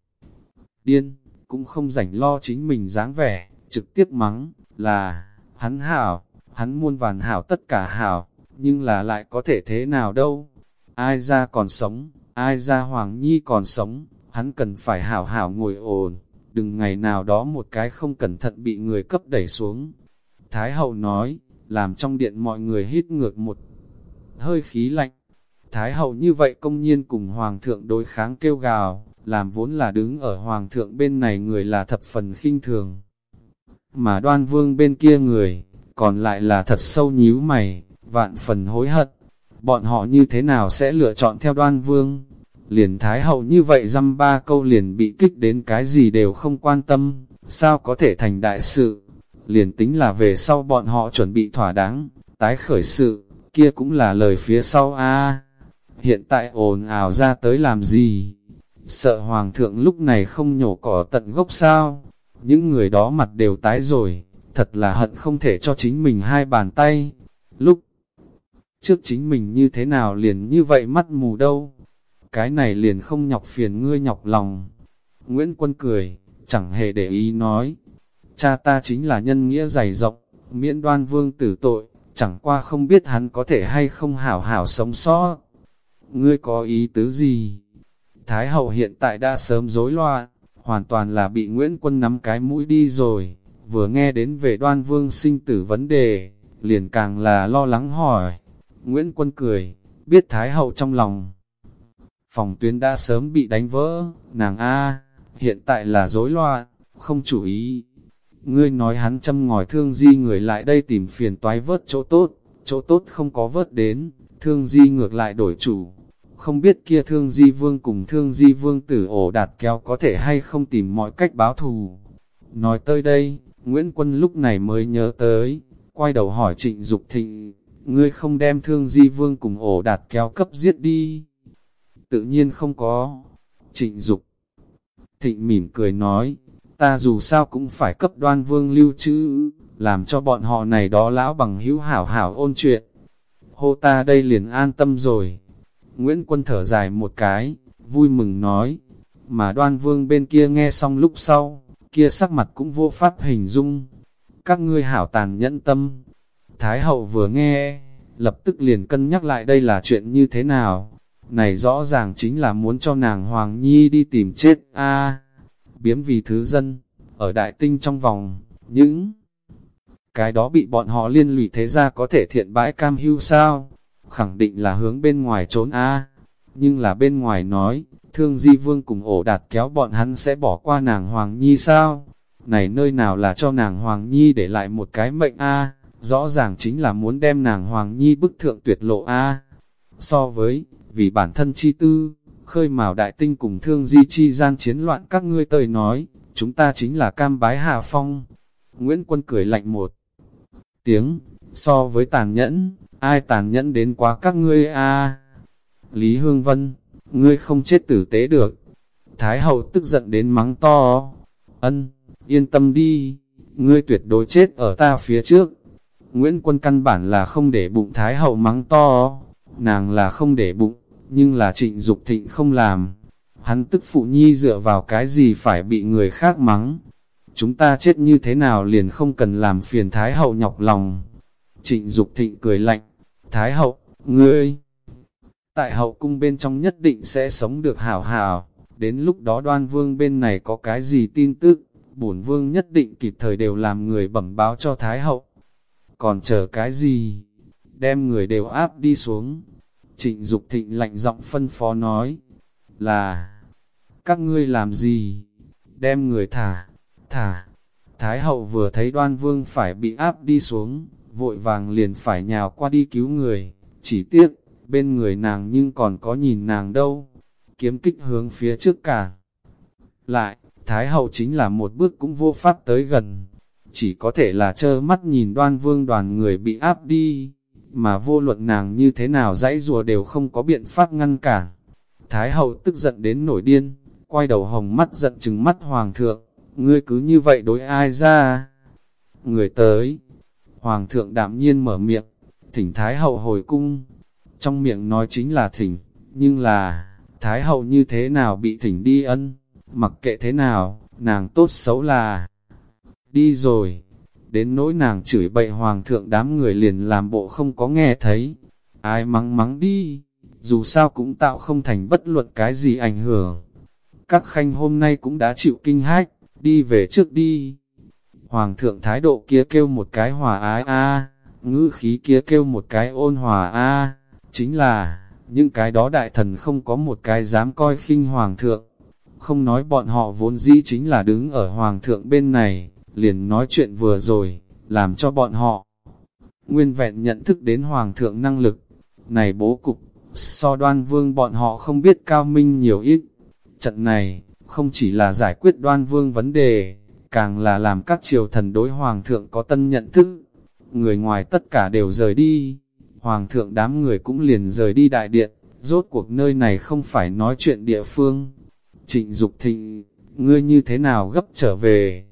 Speaker 1: Điên, cũng không rảnh lo chính mình dáng vẻ, trực tiếp mắng, là, hắn hảo, hắn muôn vàn hảo tất cả hảo, nhưng là lại có thể thế nào đâu. Ai ra còn sống, ai ra Hoàng Nhi còn sống, hắn cần phải hảo hảo ngồi ổn, đừng ngày nào đó một cái không cẩn thận bị người cấp đẩy xuống. Thái hậu nói, làm trong điện mọi người hít ngược một hơi khí lạnh. Thái hậu như vậy công nhiên cùng Hoàng thượng đối kháng kêu gào, làm vốn là đứng ở Hoàng thượng bên này người là thập phần khinh thường. Mà đoan vương bên kia người, còn lại là thật sâu nhíu mày, vạn phần hối hận. Bọn họ như thế nào sẽ lựa chọn theo đoan vương? Liền thái hậu như vậy dăm ba câu liền bị kích đến cái gì đều không quan tâm, sao có thể thành đại sự? Liền tính là về sau bọn họ chuẩn bị thỏa đáng, tái khởi sự, kia cũng là lời phía sau a Hiện tại ồn ào ra tới làm gì? Sợ hoàng thượng lúc này không nhổ cỏ tận gốc sao? Những người đó mặt đều tái rồi, thật là hận không thể cho chính mình hai bàn tay. Lúc trước chính mình như thế nào liền như vậy mắt mù đâu? Cái này liền không nhọc phiền ngươi nhọc lòng. Nguyễn Quân cười, chẳng hề để ý nói. Cha ta chính là nhân nghĩa dày rộng, miễn đoan vương tử tội, chẳng qua không biết hắn có thể hay không hảo hảo sống sót. Ngươi có ý tứ gì? Thái hậu hiện tại đã sớm rối loạn, hoàn toàn là bị Nguyễn Quân nắm cái mũi đi rồi, vừa nghe đến về đoan vương sinh tử vấn đề, liền càng là lo lắng hỏi. Nguyễn Quân cười, biết Thái hậu trong lòng. Phòng tuyến đã sớm bị đánh vỡ, nàng A, hiện tại là rối loạn, không chủ ý. Ngươi nói hắn châm ngòi thương di người lại đây tìm phiền toái vớt chỗ tốt, chỗ tốt không có vớt đến, thương di ngược lại đổi chủ, không biết kia thương di vương cùng thương di vương tử ổ đạt kéo có thể hay không tìm mọi cách báo thù. Nói tới đây, Nguyễn Quân lúc này mới nhớ tới, quay đầu hỏi trịnh Dục thịnh, ngươi không đem thương di vương cùng ổ đạt kéo cấp giết đi. Tự nhiên không có. Trịnh Dục thịnh mỉm cười nói, ta dù sao cũng phải cấp đoan vương lưu trữ, làm cho bọn họ này đó lão bằng hữu hảo hảo ôn chuyện. Hô ta đây liền an tâm rồi. Nguyễn Quân thở dài một cái, vui mừng nói, mà đoan vương bên kia nghe xong lúc sau, kia sắc mặt cũng vô pháp hình dung. Các ngươi hảo tàn nhẫn tâm. Thái hậu vừa nghe, lập tức liền cân nhắc lại đây là chuyện như thế nào. Này rõ ràng chính là muốn cho nàng Hoàng Nhi đi tìm chết a Biếm vì thứ dân, ở đại tinh trong vòng, những cái đó bị bọn họ liên lụy thế ra có thể thiện bãi cam hưu sao? Khẳng định là hướng bên ngoài trốn a Nhưng là bên ngoài nói, thương di vương cùng ổ đạt kéo bọn hắn sẽ bỏ qua nàng Hoàng Nhi sao? Này nơi nào là cho nàng Hoàng Nhi để lại một cái mệnh a rõ ràng chính là muốn đem nàng Hoàng Nhi bức thượng tuyệt lộ a So với, vì bản thân chi tư, khơi mào đại tinh cùng thương di chi gian chiến loạn các ngươi tơi nói, chúng ta chính là cam bái hạ phong. Nguyễn Quân cười lạnh một tiếng, so với tàn nhẫn, ai tàn nhẫn đến quá các ngươi a Lý Hương Vân, ngươi không chết tử tế được. Thái hậu tức giận đến mắng to. Ân, yên tâm đi, ngươi tuyệt đối chết ở ta phía trước. Nguyễn Quân căn bản là không để bụng Thái hậu mắng to, nàng là không để bụng, nhưng là trịnh Dục thịnh không làm. Hắn tức phụ nhi dựa vào cái gì phải bị người khác mắng. Chúng ta chết như thế nào liền không cần làm phiền Thái hậu nhọc lòng. Trịnh Dục thịnh cười lạnh, Thái hậu, ngươi, Tại hậu cung bên trong nhất định sẽ sống được hảo hảo, đến lúc đó đoan vương bên này có cái gì tin tức, bổn vương nhất định kịp thời đều làm người bẩm báo cho Thái hậu. Còn chờ cái gì? Đem người đều áp đi xuống. Trịnh Dục thịnh lạnh giọng phân phó nói, là, các ngươi làm gì? Đem người thả, thả. Thái hậu vừa thấy đoan vương phải bị áp đi xuống, vội vàng liền phải nhào qua đi cứu người, chỉ tiếc, bên người nàng nhưng còn có nhìn nàng đâu, kiếm kích hướng phía trước cả. Lại, Thái hậu chính là một bước cũng vô pháp tới gần, chỉ có thể là trơ mắt nhìn đoan vương đoàn người bị áp đi, mà vô luận nàng như thế nào dãy rùa đều không có biện pháp ngăn cản. Thái hậu tức giận đến nổi điên, quay đầu hồng mắt giận chừng mắt hoàng thượng, ngươi cứ như vậy đối ai ra? Người tới, hoàng thượng đạm nhiên mở miệng, thỉnh Thái hậu hồi cung, trong miệng nói chính là thỉnh, nhưng là, Thái hậu như thế nào bị thỉnh đi ân, mặc kệ thế nào, nàng tốt xấu là đi rồi. Đến nỗi nàng chửi bậy hoàng thượng đám người liền làm bộ không có nghe thấy. Ai mắng mắng đi, dù sao cũng tạo không thành bất luận cái gì ảnh hưởng. Các khanh hôm nay cũng đã chịu kinh hách, đi về trước đi. Hoàng thượng thái độ kia kêu một cái hòa ái a ngữ khí kia kêu một cái ôn hòa a chính là, những cái đó đại thần không có một cái dám coi khinh hoàng thượng. Không nói bọn họ vốn dĩ chính là đứng ở hoàng thượng bên này, liền nói chuyện vừa rồi, làm cho bọn họ nguyên vẹn nhận thức đến hoàng thượng năng lực. Này bố cục, so đoan vương bọn họ không biết cao minh nhiều ít. Trận này, không chỉ là giải quyết đoan vương vấn đề, càng là làm các triều thần đối hoàng thượng có tân nhận thức. Người ngoài tất cả đều rời đi, hoàng thượng đám người cũng liền rời đi đại điện, rốt cuộc nơi này không phải nói chuyện địa phương. Trịnh Dục Thịnh, ngươi như thế nào gấp trở về?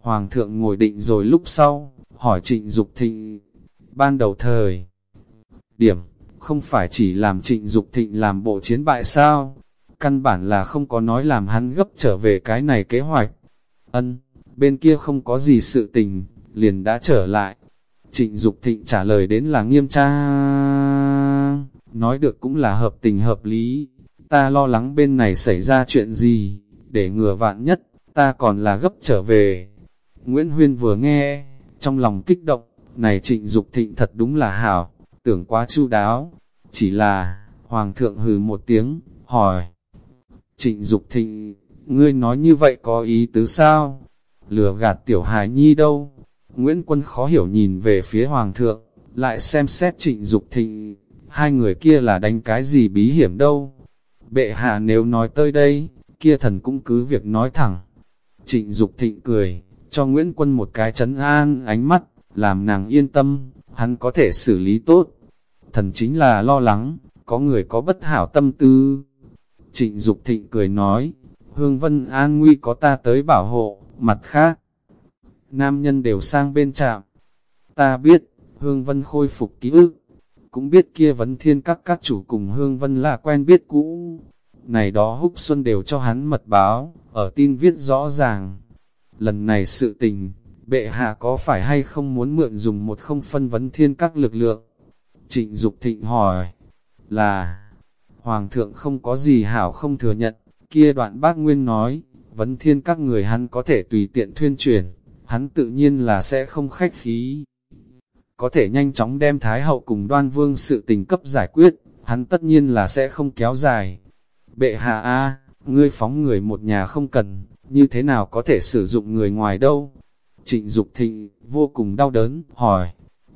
Speaker 1: Hoàng thượng ngồi định rồi lúc sau, hỏi trịnh Dục Thịnh, ban đầu thời. Điểm, không phải chỉ làm trịnh Dục Thịnh làm bộ chiến bại sao? Căn bản là không có nói làm hắn gấp trở về cái này kế hoạch. Ân, bên kia không có gì sự tình, liền đã trở lại. Trịnh Dục Thịnh trả lời đến là nghiêm tra. Nói được cũng là hợp tình hợp lý. Ta lo lắng bên này xảy ra chuyện gì, để ngừa vạn nhất, ta còn là gấp trở về. Nguyễn Huyên vừa nghe, trong lòng kích động, này trịnh Dục Thịnh thật đúng là hảo, tưởng quá chu đáo. Chỉ là, Hoàng thượng hừ một tiếng, hỏi. Trịnh Dục Thịnh, ngươi nói như vậy có ý tứ sao? Lừa gạt tiểu hài nhi đâu? Nguyễn Quân khó hiểu nhìn về phía Hoàng thượng, lại xem xét trịnh Dục thịnh, hai người kia là đánh cái gì bí hiểm đâu. Bệ hạ nếu nói tới đây, kia thần cũng cứ việc nói thẳng. Trịnh Dục thịnh cười, cho Nguyễn Quân một cái chấn an ánh mắt, làm nàng yên tâm, hắn có thể xử lý tốt. Thần chính là lo lắng, có người có bất hảo tâm tư. Trịnh Dục thịnh cười nói, Hương Vân an nguy có ta tới bảo hộ, mặt khác, nam nhân đều sang bên trạm. Ta biết, Hương Vân khôi phục ký ức, cũng biết kia vấn thiên các các chủ cùng Hương Vân là quen biết cũ. Này đó húc xuân đều cho hắn mật báo, ở tin viết rõ ràng. Lần này sự tình, bệ hạ có phải hay không muốn mượn dùng một không phân vấn thiên các lực lượng? Trịnh Dục thịnh hỏi, là, Hoàng thượng không có gì hảo không thừa nhận, kia đoạn bác Nguyên nói, vấn thiên các người hắn có thể tùy tiện thuyên truyền, hắn tự nhiên là sẽ không khách khí. Có thể nhanh chóng đem Thái Hậu cùng đoan vương sự tình cấp giải quyết, hắn tất nhiên là sẽ không kéo dài. Bệ hạ A, ngươi phóng người một nhà không cần, như thế nào có thể sử dụng người ngoài đâu? Trịnh Dục Thịnh, vô cùng đau đớn, hỏi.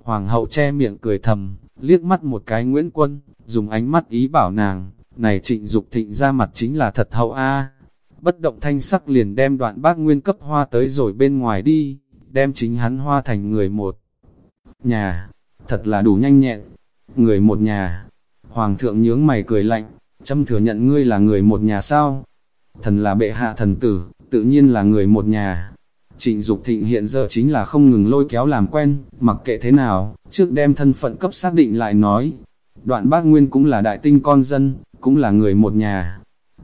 Speaker 1: Hoàng hậu che miệng cười thầm, liếc mắt một cái Nguyễn Quân, dùng ánh mắt ý bảo nàng, này trịnh Dục Thịnh ra mặt chính là thật hậu A bất động thanh sắc liền đem đoạn bác nguyên cấp hoa tới rồi bên ngoài đi, đem chính hắn hoa thành người một nhà, thật là đủ nhanh nhẹn, người một nhà. Hoàng thượng nhướng mày cười lạnh, châm thừa nhận ngươi là người một nhà sao? Thần là bệ hạ thần tử, tự nhiên là người một nhà. Trịnh Dục Thịnh hiện giờ chính là không ngừng lôi kéo làm quen, mặc kệ thế nào, trước đem thân phận cấp xác định lại nói. Đoạn bác Nguyên cũng là đại tinh con dân, cũng là người một nhà,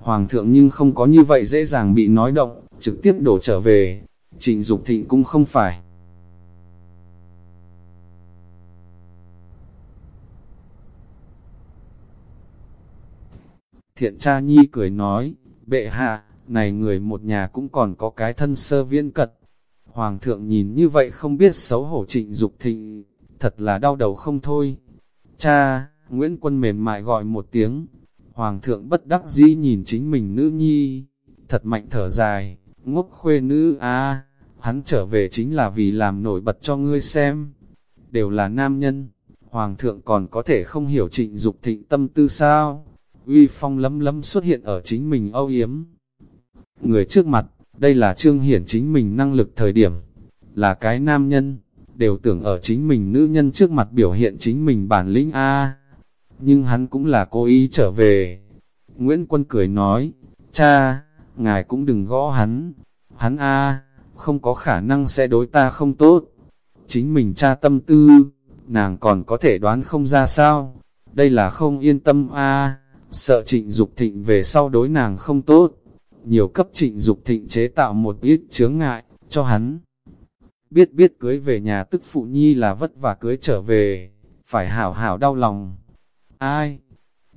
Speaker 1: Hoàng thượng nhưng không có như vậy dễ dàng bị nói động, trực tiếp đổ trở về. Trịnh Dục Thịnh cũng không phải. Thiện cha nhi cười nói, bệ hạ, này người một nhà cũng còn có cái thân sơ viễn cật. Hoàng thượng nhìn như vậy không biết xấu hổ trịnh Dục thịnh, thật là đau đầu không thôi. Cha, Nguyễn Quân mềm mại gọi một tiếng, Hoàng thượng bất đắc dĩ nhìn chính mình nữ nhi, thật mạnh thở dài, ngốc khuê nữ a hắn trở về chính là vì làm nổi bật cho ngươi xem. Đều là nam nhân, Hoàng thượng còn có thể không hiểu trịnh Dục thịnh tâm tư sao, uy phong lấm lấm xuất hiện ở chính mình âu yếm. Người trước mặt, đây là trương hiển chính mình năng lực thời điểm, là cái nam nhân, đều tưởng ở chính mình nữ nhân trước mặt biểu hiện chính mình bản lĩnh A. Nhưng hắn cũng là cố ý trở về. Nguyễn Quân cười nói, cha, ngài cũng đừng gõ hắn, hắn A, không có khả năng sẽ đối ta không tốt. Chính mình cha tâm tư, nàng còn có thể đoán không ra sao, đây là không yên tâm A sợ trịnh Dục thịnh về sau đối nàng không tốt. Nhiều cấp trịnh Dục thịnh chế tạo một ít chướng ngại, cho hắn. Biết biết cưới về nhà tức phụ nhi là vất vả cưới trở về, phải hảo hảo đau lòng. Ai?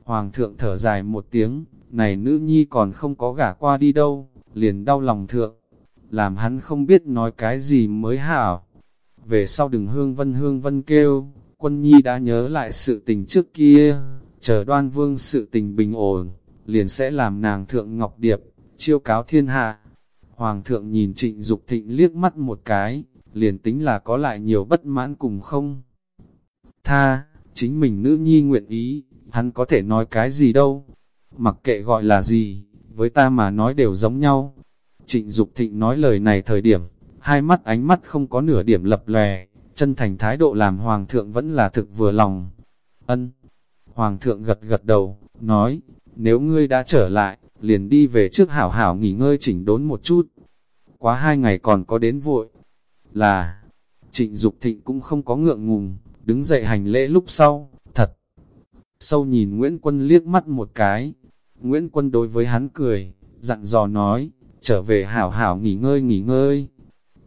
Speaker 1: Hoàng thượng thở dài một tiếng, này nữ nhi còn không có gả qua đi đâu, liền đau lòng thượng. Làm hắn không biết nói cái gì mới hảo. Về sau đừng hương vân hương vân kêu, quân nhi đã nhớ lại sự tình trước kia, chờ đoan vương sự tình bình ổn, liền sẽ làm nàng thượng ngọc điệp, chiêu cáo thiên hạ. Hoàng thượng nhìn trịnh Dục thịnh liếc mắt một cái, liền tính là có lại nhiều bất mãn cùng không. Tha, chính mình nữ nhi nguyện ý, hắn có thể nói cái gì đâu, mặc kệ gọi là gì, với ta mà nói đều giống nhau. Trịnh Dục thịnh nói lời này thời điểm, hai mắt ánh mắt không có nửa điểm lập lè, chân thành thái độ làm hoàng thượng vẫn là thực vừa lòng. Ân Hoàng thượng gật gật đầu, nói, nếu ngươi đã trở lại, liền đi về trước hảo hảo nghỉ ngơi chỉnh đốn một chút. Quá hai ngày còn có đến vội. Là, trịnh Dục thịnh cũng không có ngượng ngùng, đứng dậy hành lễ lúc sau, thật. Sâu nhìn Nguyễn Quân liếc mắt một cái, Nguyễn Quân đối với hắn cười, dặn dò nói, trở về hảo hảo nghỉ ngơi nghỉ ngơi.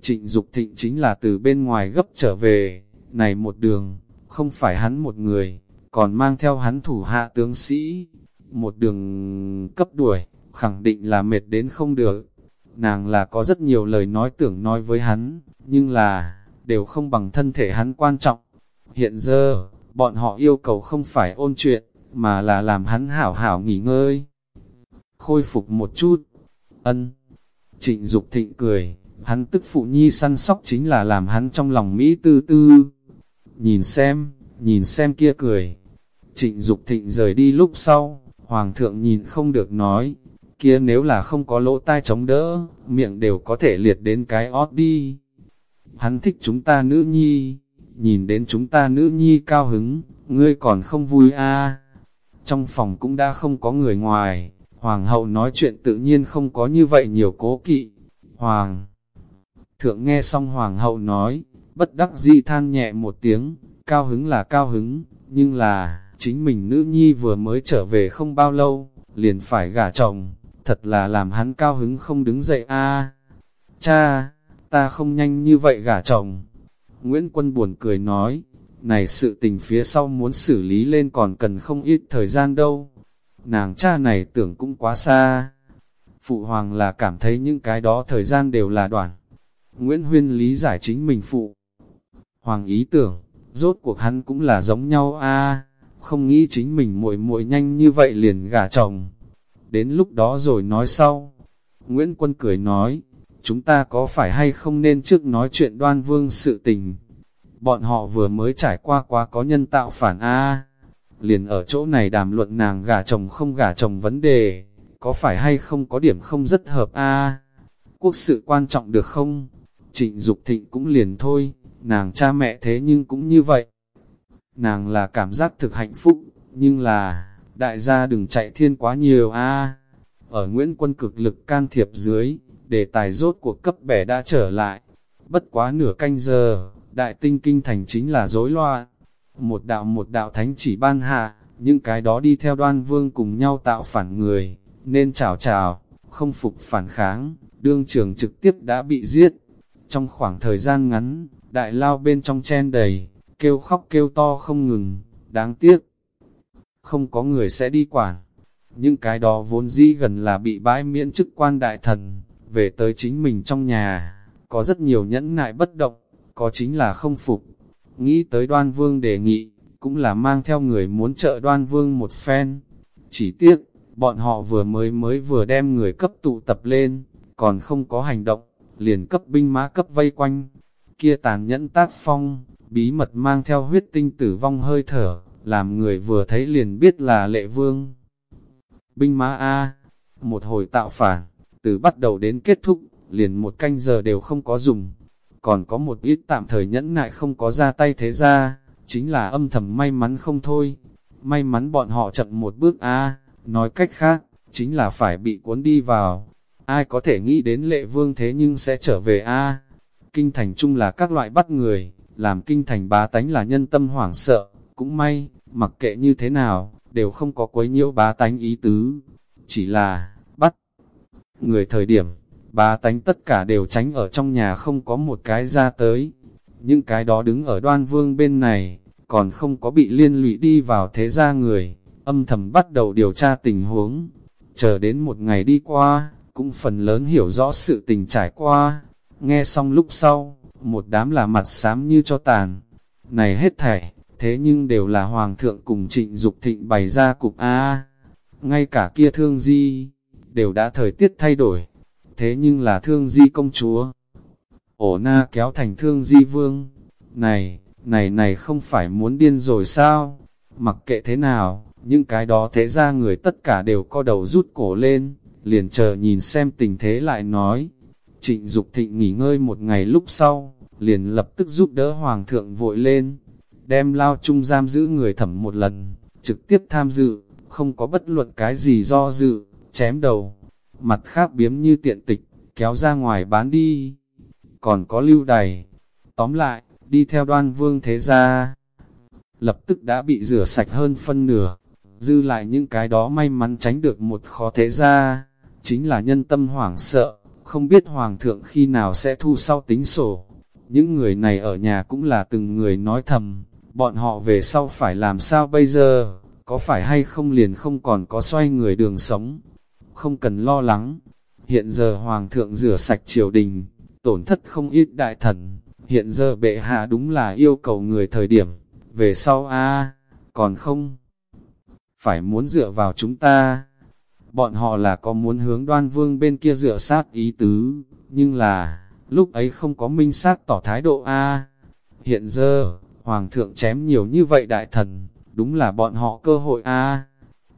Speaker 1: Trịnh Dục thịnh chính là từ bên ngoài gấp trở về, này một đường, không phải hắn một người, còn mang theo hắn thủ hạ tướng sĩ, một đường cấp đuổi, khẳng định là mệt đến không được. Nàng là có rất nhiều lời nói tưởng nói với hắn, nhưng là, đều không bằng thân thể hắn quan trọng. Hiện giờ, bọn họ yêu cầu không phải ôn chuyện, mà là làm hắn hảo hảo nghỉ ngơi. Khôi phục một chút. Ân. Trịnh Dục thịnh cười, hắn tức phụ nhi săn sóc chính là làm hắn trong lòng Mỹ tư tư. Nhìn xem, nhìn xem kia cười, Trịnh Dục Thịnh rời đi lúc sau, Hoàng thượng nhìn không được nói, kia nếu là không có lỗ tai chống đỡ, miệng đều có thể liệt đến cái ót đi. Hắn thích chúng ta nữ nhi, nhìn đến chúng ta nữ nhi cao hứng, ngươi còn không vui a à. Trong phòng cũng đã không có người ngoài, Hoàng hậu nói chuyện tự nhiên không có như vậy nhiều cố kỵ. Hoàng thượng nghe xong Hoàng hậu nói, bất đắc dĩ than nhẹ một tiếng, cao hứng là cao hứng, nhưng là chính mình nữ nhi vừa mới trở về không bao lâu, liền phải gả chồng, thật là làm hắn cao hứng không đứng dậy a Cha, ta không nhanh như vậy gả chồng. Nguyễn Quân buồn cười nói, này sự tình phía sau muốn xử lý lên còn cần không ít thời gian đâu. Nàng cha này tưởng cũng quá xa. Phụ hoàng là cảm thấy những cái đó thời gian đều là đoạn. Nguyễn Huyên lý giải chính mình phụ. Hoàng ý tưởng, rốt cuộc hắn cũng là giống nhau a không nghĩ chính mình muội muội nhanh như vậy liền gả chồng. Đến lúc đó rồi nói sau. Nguyễn Quân cười nói, chúng ta có phải hay không nên trước nói chuyện đoan vương sự tình. Bọn họ vừa mới trải qua quá có nhân tạo phản A. Liền ở chỗ này đàm luận nàng gả chồng không gả chồng vấn đề, có phải hay không có điểm không rất hợp A. Quốc sự quan trọng được không? Trịnh Dục thịnh cũng liền thôi, nàng cha mẹ thế nhưng cũng như vậy nàng là cảm giác thực hạnh phúc, nhưng là, đại gia đừng chạy thiên quá nhiều a Ở Nguyễn Quân cực lực can thiệp dưới, đề tài rốt cuộc cấp bẻ đã trở lại. Bất quá nửa canh giờ, đại tinh kinh thành chính là rối loạn. Một đạo một đạo thánh chỉ ban hạ, những cái đó đi theo đoan vương cùng nhau tạo phản người, nên chào chào, không phục phản kháng, đương trường trực tiếp đã bị giết. Trong khoảng thời gian ngắn, đại lao bên trong chen đầy, kêu khóc kêu to không ngừng, đáng tiếc. Không có người sẽ đi quản. những cái đó vốn dĩ gần là bị bãi miễn chức quan đại thần, về tới chính mình trong nhà, có rất nhiều nhẫn nại bất động, có chính là không phục. Nghĩ tới đoan vương đề nghị, cũng là mang theo người muốn trợ đoan vương một phen. Chỉ tiếc, bọn họ vừa mới mới vừa đem người cấp tụ tập lên, còn không có hành động, liền cấp binh mã cấp vây quanh. Kia tàn nhẫn tác phong, bí mật mang theo huyết tinh tử vong hơi thở, làm người vừa thấy liền biết là lệ vương. Binh mã A, một hồi tạo phản, từ bắt đầu đến kết thúc, liền một canh giờ đều không có dùng. Còn có một ít tạm thời nhẫn nại không có ra tay thế ra, chính là âm thầm may mắn không thôi. May mắn bọn họ chậm một bước A, nói cách khác, chính là phải bị cuốn đi vào. Ai có thể nghĩ đến lệ vương thế nhưng sẽ trở về A. Kinh thành chung là các loại bắt người, làm kinh thành bá tánh là nhân tâm hoảng sợ, cũng may, mặc kệ như thế nào, đều không có quấy nhiễu bá tánh ý tứ. Chỉ là, người thời điểm, ba tánh tất cả đều tránh ở trong nhà không có một cái ra tới. Những cái đó đứng ở đoan vương bên này, còn không có bị liên lụy đi vào thế gia người, âm thầm bắt đầu điều tra tình huống. Chờ đến một ngày đi qua, cũng phần lớn hiểu rõ sự tình trải qua. Nghe xong lúc sau, một đám là mặt xám như cho tàn. Này hết thảy, thế nhưng đều là hoàng thượng cùng trịnh Dục thịnh bày ra cục A. Ngay cả kia thương di, đều đã thời tiết thay đổi. Thế nhưng là thương di công chúa. Ổ na kéo thành thương di vương. Này, này này không phải muốn điên rồi sao? Mặc kệ thế nào, những cái đó thế ra người tất cả đều co đầu rút cổ lên, liền chờ nhìn xem tình thế lại nói. Trịnh Dục thịnh nghỉ ngơi một ngày lúc sau, liền lập tức giúp đỡ hoàng thượng vội lên, đem lao chung giam giữ người thẩm một lần, trực tiếp tham dự, không có bất luận cái gì do dự, chém đầu, mặt khác biếm như tiện tịch, kéo ra ngoài bán đi, còn có lưu đày. Tóm lại, đi theo đoan vương thế gia, lập tức đã bị rửa sạch hơn phân nửa, dư lại những cái đó may mắn tránh được một khó thế gia, chính là nhân tâm hoảng sợ, không biết hoàng thượng khi nào sẽ thu sau tính sổ. Những người này ở nhà cũng là từng người nói thầm, bọn họ về sau phải làm sao bây giờ, có phải hay không liền không còn có xoay người đường sống, không cần lo lắng. Hiện giờ Hoàng thượng rửa sạch triều đình, tổn thất không ít đại thần, hiện giờ bệ hạ đúng là yêu cầu người thời điểm, về sau a còn không, phải muốn dựa vào chúng ta. Bọn họ là có muốn hướng đoan vương bên kia dựa sát ý tứ, nhưng là, lúc ấy không có minh xác tỏ thái độ a Hiện giờ, Hoàng thượng chém nhiều như vậy đại thần, đúng là bọn họ cơ hội a.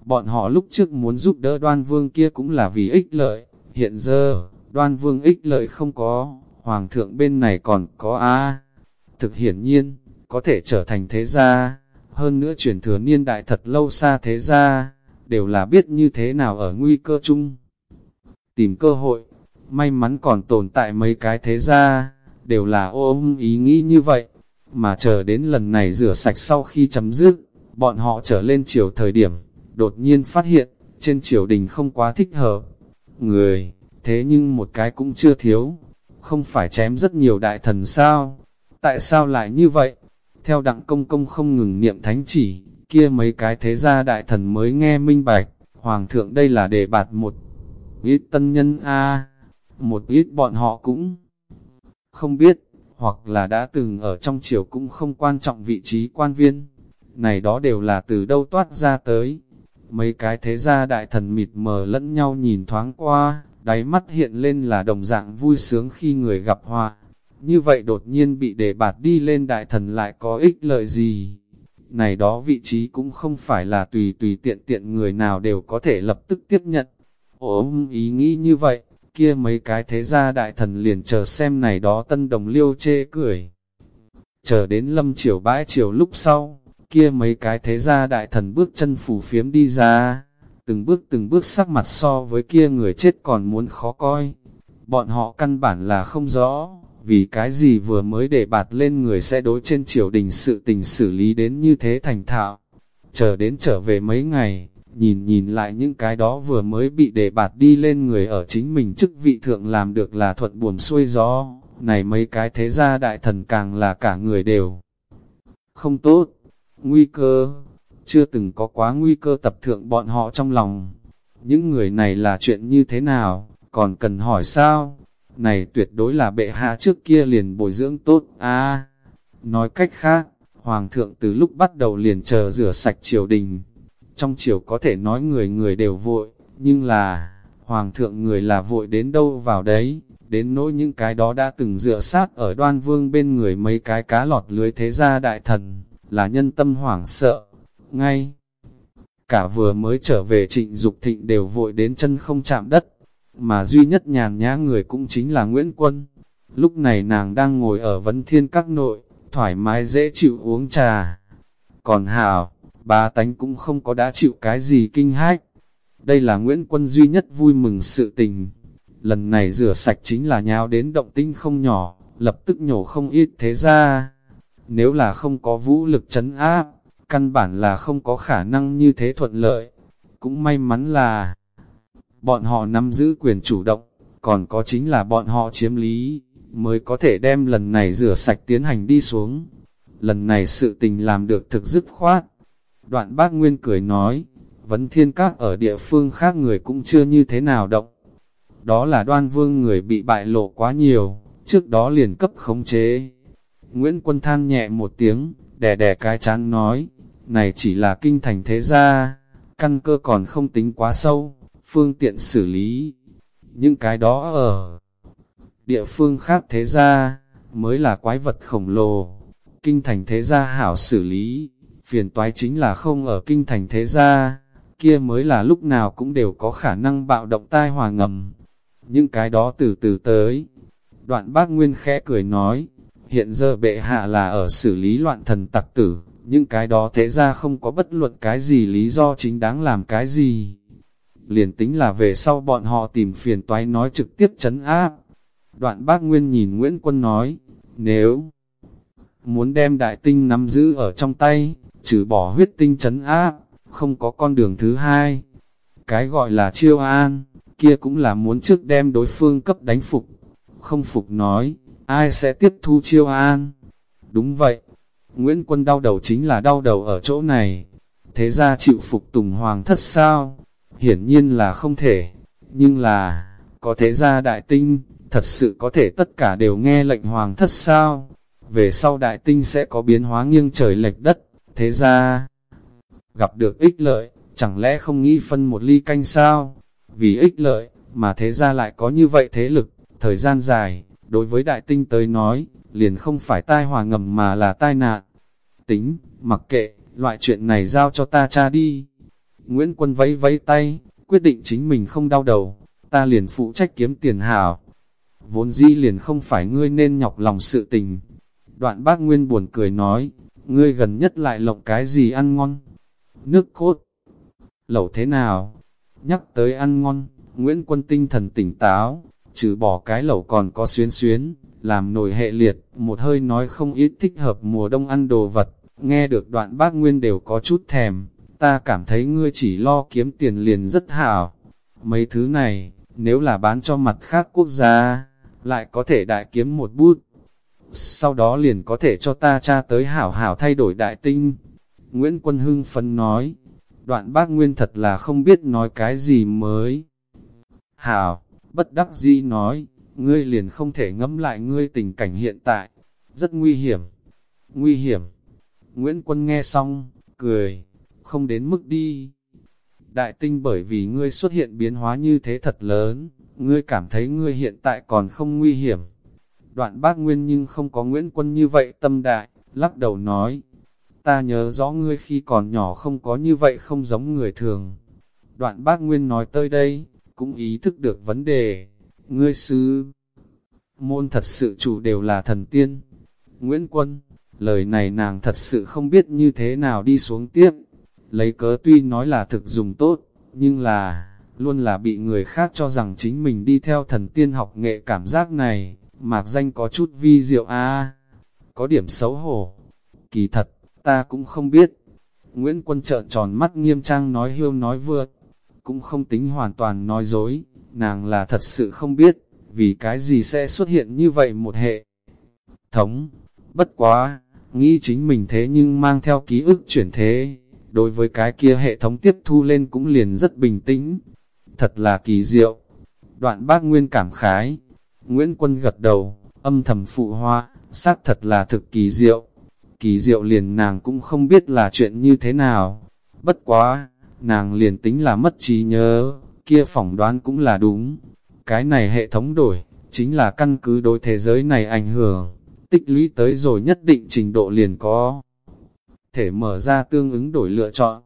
Speaker 1: Bọn họ lúc trước muốn giúp đỡ đoan vương kia cũng là vì ích lợi, hiện giờ, đoan vương ích lợi không có, hoàng thượng bên này còn có a. Thực hiển nhiên, có thể trở thành thế gia, hơn nữa truyền thừa niên đại thật lâu xa thế gia, đều là biết như thế nào ở nguy cơ chung. Tìm cơ hội, may mắn còn tồn tại mấy cái thế gia, đều là ôm ý nghĩ như vậy mà chờ đến lần này rửa sạch sau khi chấm dứt, bọn họ trở lên chiều thời điểm, đột nhiên phát hiện, trên triều đình không quá thích hợp. Người, thế nhưng một cái cũng chưa thiếu, không phải chém rất nhiều đại thần sao? Tại sao lại như vậy? Theo đặng công công không ngừng niệm thánh chỉ, kia mấy cái thế gia đại thần mới nghe minh bạch, hoàng thượng đây là đề bạt một ít tân nhân a một ít bọn họ cũng không biết, hoặc là đã từng ở trong triều cũng không quan trọng vị trí quan viên. Này đó đều là từ đâu toát ra tới. Mấy cái thế gia đại thần mịt mờ lẫn nhau nhìn thoáng qua, đáy mắt hiện lên là đồng dạng vui sướng khi người gặp họa. Như vậy đột nhiên bị đề bạt đi lên đại thần lại có ích lợi gì? Này đó vị trí cũng không phải là tùy tùy tiện tiện người nào đều có thể lập tức tiếp nhận. Ôm ý nghĩ như vậy, kia mấy cái thế gia đại thần liền chờ xem này đó tân đồng liêu chê cười. Chờ đến lâm chiều bãi chiều lúc sau, kia mấy cái thế gia đại thần bước chân phủ phiếm đi ra, từng bước từng bước sắc mặt so với kia người chết còn muốn khó coi. Bọn họ căn bản là không rõ, vì cái gì vừa mới để bạt lên người sẽ đối trên triều đình sự tình xử lý đến như thế thành thạo. Chờ đến trở về mấy ngày, nhìn nhìn lại những cái đó vừa mới bị để bạt đi lên người ở chính mình chức vị thượng làm được là thuận buồm xuôi gió, này mấy cái thế gia đại thần càng là cả người đều không tốt, nguy cơ, chưa từng có quá nguy cơ tập thượng bọn họ trong lòng, những người này là chuyện như thế nào, còn cần hỏi sao? Này tuyệt đối là bệ hạ trước kia liền bồi dưỡng tốt, a. Nói cách khác, Hoàng thượng từ lúc bắt đầu liền chờ rửa sạch triều đình. Trong triều có thể nói người người đều vội, nhưng là, Hoàng thượng người là vội đến đâu vào đấy, đến nỗi những cái đó đã từng dựa sát ở đoan vương bên người mấy cái cá lọt lưới thế gia đại thần, là nhân tâm hoảng sợ, ngay. Cả vừa mới trở về trịnh Dục thịnh đều vội đến chân không chạm đất, mà duy nhất nhàn nhã người cũng chính là Nguyễn Quân. Lúc này nàng đang ngồi ở vấn thiên các nội, thoải mái dễ chịu uống trà. Còn Hảo, ba tánh cũng không có đã chịu cái gì kinh hách. Đây là Nguyễn Quân duy nhất vui mừng sự tình. Lần này rửa sạch chính là nhào đến động tinh không nhỏ, lập tức nhổ không ít thế ra. Nếu là không có vũ lực chấn áp, căn bản là không có khả năng như thế thuận lợi. Cũng may mắn là bọn họ nắm giữ quyền chủ động, còn có chính là bọn họ chiếm lý, mới có thể đem lần này rửa sạch tiến hành đi xuống. Lần này sự tình làm được thực dứt khoát. Đoạn bác Nguyên cười nói, vấn thiên các ở địa phương khác người cũng chưa như thế nào động. Đó là đoan vương người bị bại lộ quá nhiều, trước đó liền cấp khống chế. Nguyễn Quân than nhẹ một tiếng, đè đè cái chán nói, này chỉ là kinh thành thế gia, căn cơ còn không tính quá sâu, phương tiện xử lý. Những cái đó ở địa phương khác thế gia, mới là quái vật khổng lồ. Kinh thành thế gia hảo xử lý, phiền toái chính là không ở kinh thành thế gia, kia mới là lúc nào cũng đều có khả năng bạo động tai hòa ngầm. Những cái đó từ từ tới. Đoạn bác Nguyên khẽ cười nói, hiện giờ bệ hạ là ở xử lý loạn thần tặc tử, những cái đó thế ra không có bất luận cái gì lý do chính đáng làm cái gì. Liền tính là về sau bọn họ tìm phiền toái nói trực tiếp chấn áp. Đoạn bác Nguyên nhìn Nguyễn Quân nói, nếu muốn đem đại tinh nắm giữ ở trong tay, trừ bỏ huyết tinh chấn áp, không có con đường thứ hai. Cái gọi là chiêu an, kia cũng là muốn trước đem đối phương cấp đánh phục. Không phục nói, ai sẽ tiếp thu chiêu an? Đúng vậy, Nguyễn Quân đau đầu chính là đau đầu ở chỗ này. Thế ra chịu phục tùng hoàng thất sao? Hiển nhiên là không thể. Nhưng là, có thế ra đại tinh, thật sự có thể tất cả đều nghe lệnh hoàng thất sao? Về sau đại tinh sẽ có biến hóa nghiêng trời lệch đất, thế ra gặp được ích lợi, chẳng lẽ không nghĩ phân một ly canh sao? Vì ích lợi, mà thế ra lại có như vậy thế lực, thời gian dài, đối với đại tinh tới nói, liền không phải tai hòa ngầm mà là tai nạn. Tính, mặc kệ, loại chuyện này giao cho ta cha đi. Nguyễn Quân vẫy vẫy tay, quyết định chính mình không đau đầu, ta liền phụ trách kiếm tiền hảo. Vốn dĩ liền không phải ngươi nên nhọc lòng sự tình. Đoạn bác Nguyên buồn cười nói, ngươi gần nhất lại lộng cái gì ăn ngon. Nước cốt. Lẩu thế nào? Nhắc tới ăn ngon, Nguyễn Quân tinh thần tỉnh táo, trừ bỏ cái lẩu còn có xuyến xuyến, làm nổi hệ liệt, một hơi nói không ít thích hợp mùa đông ăn đồ vật, nghe được đoạn bác Nguyên đều có chút thèm, ta cảm thấy ngươi chỉ lo kiếm tiền liền rất hảo. Mấy thứ này, nếu là bán cho mặt khác quốc gia, lại có thể đại kiếm một bút. Sau đó liền có thể cho ta cha tới hảo hảo thay đổi đại tinh. Nguyễn Quân Hưng phấn nói, đoạn bác Nguyên thật là không biết nói cái gì mới. Hảo, bất đắc dĩ nói, ngươi liền không thể ngẫm lại ngươi tình cảnh hiện tại, rất nguy hiểm, nguy hiểm. Nguyễn Quân nghe xong, cười, không đến mức đi. Đại tinh bởi vì ngươi xuất hiện biến hóa như thế thật lớn, ngươi cảm thấy ngươi hiện tại còn không nguy hiểm. Đoạn bác Nguyên nhưng không có Nguyễn Quân như vậy tâm đại, lắc đầu nói, ta nhớ rõ ngươi khi còn nhỏ không có như vậy không giống người thường. Đoạn bác Nguyên nói tới đây, cũng ý thức được vấn đề. Ngươi sư, môn thật sự chủ đều là thần tiên. Nguyễn Quân, lời này nàng thật sự không biết như thế nào đi xuống tiếp. Lấy cớ tuy nói là thực dùng tốt, nhưng là, luôn là bị người khác cho rằng chính mình đi theo thần tiên học nghệ cảm giác này, mạc danh có chút vi diệu a có điểm xấu hổ. Kỳ thật, ta cũng không biết. Nguyễn Quân trợn tròn mắt nghiêm trang nói hiêu nói vượt, cũng không tính hoàn toàn nói dối, nàng là thật sự không biết, vì cái gì sẽ xuất hiện như vậy một hệ thống. Bất quá, nghĩ chính mình thế nhưng mang theo ký ức chuyển thế, đối với cái kia hệ thống tiếp thu lên cũng liền rất bình tĩnh. thật là kỳ diệu. Đoạn bác Nguyên cảm khái, Nguyễn Quân gật đầu, âm thầm phụ hoa, xác thật là thực kỳ diệu. Kỳ diệu liền nàng cũng không biết là chuyện như thế nào. Bất quá, nàng liền tính là mất trí nhớ, kia phỏng đoán cũng là đúng. Cái này hệ thống đổi, chính là căn cứ đối thế giới này ảnh hưởng, tích lũy tới rồi nhất định trình độ liền có. Thể mở ra tương ứng đổi lựa chọn,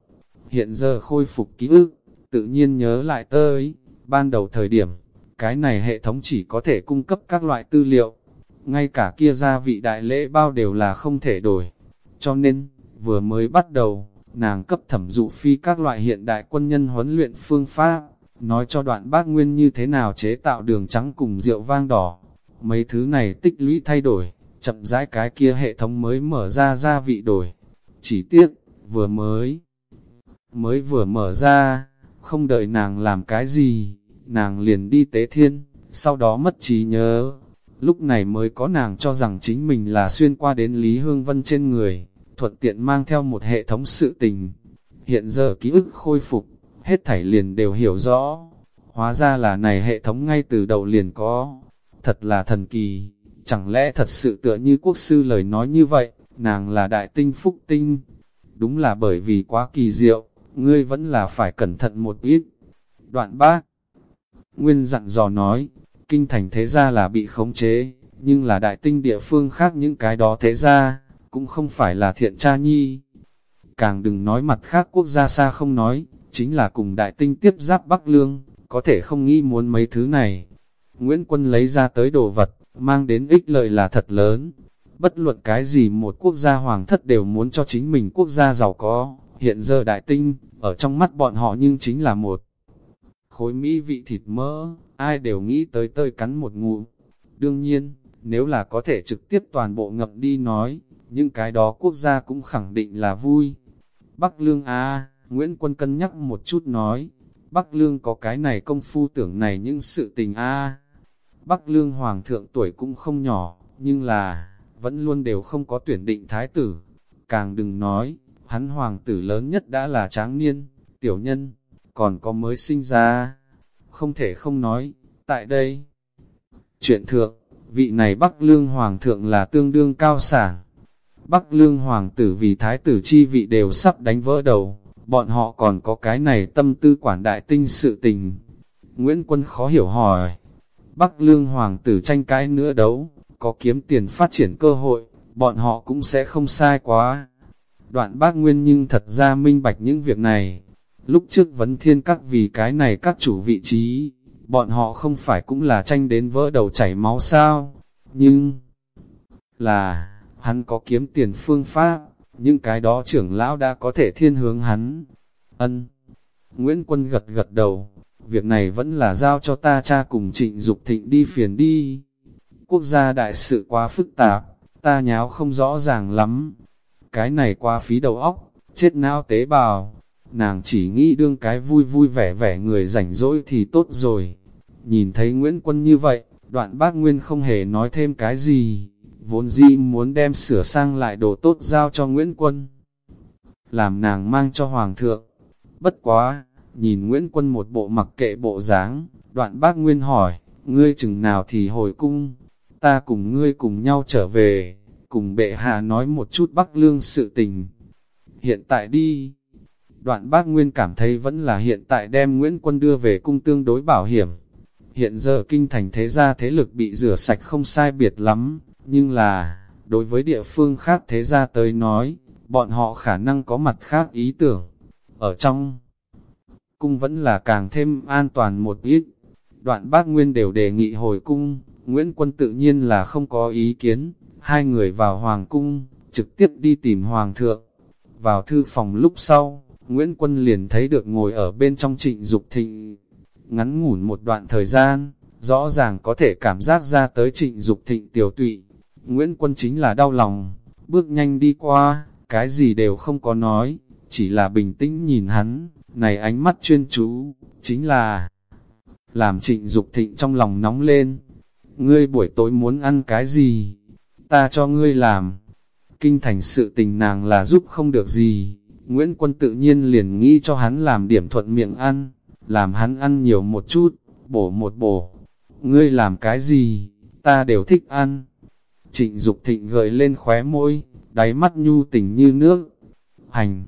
Speaker 1: hiện giờ khôi phục ký ức, tự nhiên nhớ lại tới, ban đầu thời điểm, cái này hệ thống chỉ có thể cung cấp các loại tư liệu, ngay cả kia gia vị đại lễ bao đều là không thể đổi. Cho nên, vừa mới bắt đầu, nàng cấp thẩm dụ phi các loại hiện đại quân nhân huấn luyện phương pháp, nói cho đoạn bác nguyên như thế nào chế tạo đường trắng cùng rượu vang đỏ. Mấy thứ này tích lũy thay đổi, chậm rãi cái kia hệ thống mới mở ra gia vị đổi. Chỉ tiếc, vừa mới, mới vừa mở ra, không đợi nàng làm cái gì, nàng liền đi tế thiên, sau đó mất trí nhớ. Lúc này mới có nàng cho rằng chính mình là xuyên qua đến Lý Hương Vân trên người, thuận tiện mang theo một hệ thống sự tình. Hiện giờ ký ức khôi phục, hết thảy liền đều hiểu rõ. Hóa ra là này hệ thống ngay từ đầu liền có. Thật là thần kỳ, chẳng lẽ thật sự tựa như quốc sư lời nói như vậy, nàng là đại tinh phúc tinh. Đúng là bởi vì quá kỳ diệu, ngươi vẫn là phải cẩn thận một ít. Đoạn bác, Nguyên dặn dò nói, kinh thành thế gia là bị khống chế, nhưng là đại tinh địa phương khác những cái đó thế gia, cũng không phải là thiện cha nhi. Càng đừng nói mặt khác quốc gia xa không nói, chính là cùng đại tinh tiếp giáp Bắc Lương, có thể không nghĩ muốn mấy thứ này. Nguyễn Quân lấy ra tới đồ vật, mang đến ích lợi là thật lớn. Bất luận cái gì một quốc gia hoàng thất đều muốn cho chính mình quốc gia giàu có, hiện giờ đại tinh, ở trong mắt bọn họ nhưng chính là một khối mỹ vị thịt mỡ, ai đều nghĩ tới tơi cắn một ngụm. Đương nhiên, nếu là có thể trực tiếp toàn bộ ngậm đi nói, những cái đó quốc gia cũng khẳng định là vui. Bắc Lương A, Nguyễn Quân cân nhắc một chút nói, Bắc Lương có cái này công phu tưởng này những sự tình A. Bắc Lương Hoàng thượng tuổi cũng không nhỏ, nhưng là, vẫn luôn đều không có tuyển định thái tử. Càng đừng nói, hắn hoàng tử lớn nhất đã là tráng niên, tiểu nhân, còn có mới sinh ra. Không thể không nói, tại đây. Chuyện thượng, vị này Bắc Lương Hoàng thượng là tương đương cao sản. Bắc Lương Hoàng tử vì thái tử chi vị đều sắp đánh vỡ đầu, bọn họ còn có cái này tâm tư quản đại tinh sự tình. Nguyễn Quân khó hiểu hỏi, Bắc Lương Hoàng tử tranh cãi nữa đấu, có kiếm tiền phát triển cơ hội, bọn họ cũng sẽ không sai quá. Đoạn bác Nguyên nhưng thật ra minh bạch những việc này. Lúc trước vấn thiên các vì cái này các chủ vị trí, bọn họ không phải cũng là tranh đến vỡ đầu chảy máu sao. Nhưng, là, hắn có kiếm tiền phương pháp, những cái đó trưởng lão đã có thể thiên hướng hắn. Ân. Nguyễn Quân gật gật đầu, việc này vẫn là giao cho ta cha cùng trịnh Dục thịnh đi phiền đi. Quốc gia đại sự quá phức tạp, ta nháo không rõ ràng lắm. Cái này qua phí đầu óc, chết não tế bào. Nàng chỉ nghĩ đương cái vui vui vẻ vẻ người rảnh rỗi thì tốt rồi. Nhìn thấy Nguyễn Quân như vậy, đoạn bác Nguyên không hề nói thêm cái gì vốn dĩ muốn đem sửa sang lại đồ tốt giao cho Nguyễn Quân. Làm nàng mang cho Hoàng thượng. Bất quá, nhìn Nguyễn Quân một bộ mặc kệ bộ dáng, đoạn bác Nguyên hỏi, ngươi chừng nào thì hồi cung, ta cùng ngươi cùng nhau trở về, cùng bệ hạ nói một chút bắc lương sự tình. Hiện tại đi, đoạn bác Nguyên cảm thấy vẫn là hiện tại đem Nguyễn Quân đưa về cung tương đối bảo hiểm. Hiện giờ kinh thành thế gia thế lực bị rửa sạch không sai biệt lắm, nhưng là, đối với địa phương khác thế ra tới nói, bọn họ khả năng có mặt khác ý tưởng. Ở trong cung vẫn là càng thêm an toàn một ít. Đoạn bác Nguyên đều đề nghị hồi cung, Nguyễn Quân tự nhiên là không có ý kiến. Hai người vào Hoàng cung, trực tiếp đi tìm Hoàng thượng. Vào thư phòng lúc sau, Nguyễn Quân liền thấy được ngồi ở bên trong trịnh Dục thịnh. Ngắn ngủn một đoạn thời gian, rõ ràng có thể cảm giác ra tới trịnh Dục thịnh tiểu tụy, Nguyễn Quân chính là đau lòng, bước nhanh đi qua, cái gì đều không có nói, chỉ là bình tĩnh nhìn hắn, này ánh mắt chuyên chú, chính là làm trịnh Dục thịnh trong lòng nóng lên. Ngươi buổi tối muốn ăn cái gì? Ta cho ngươi làm. Kinh thành sự tình nàng là giúp không được gì. Nguyễn Quân tự nhiên liền nghĩ cho hắn làm điểm thuận miệng ăn. làm hắn ăn nhiều một chút, bổ một bổ. Ngươi làm cái gì, ta đều thích ăn. Trịnh Dục thịnh gợi lên khóe môi, đáy mắt nhu tình như nước. Hành!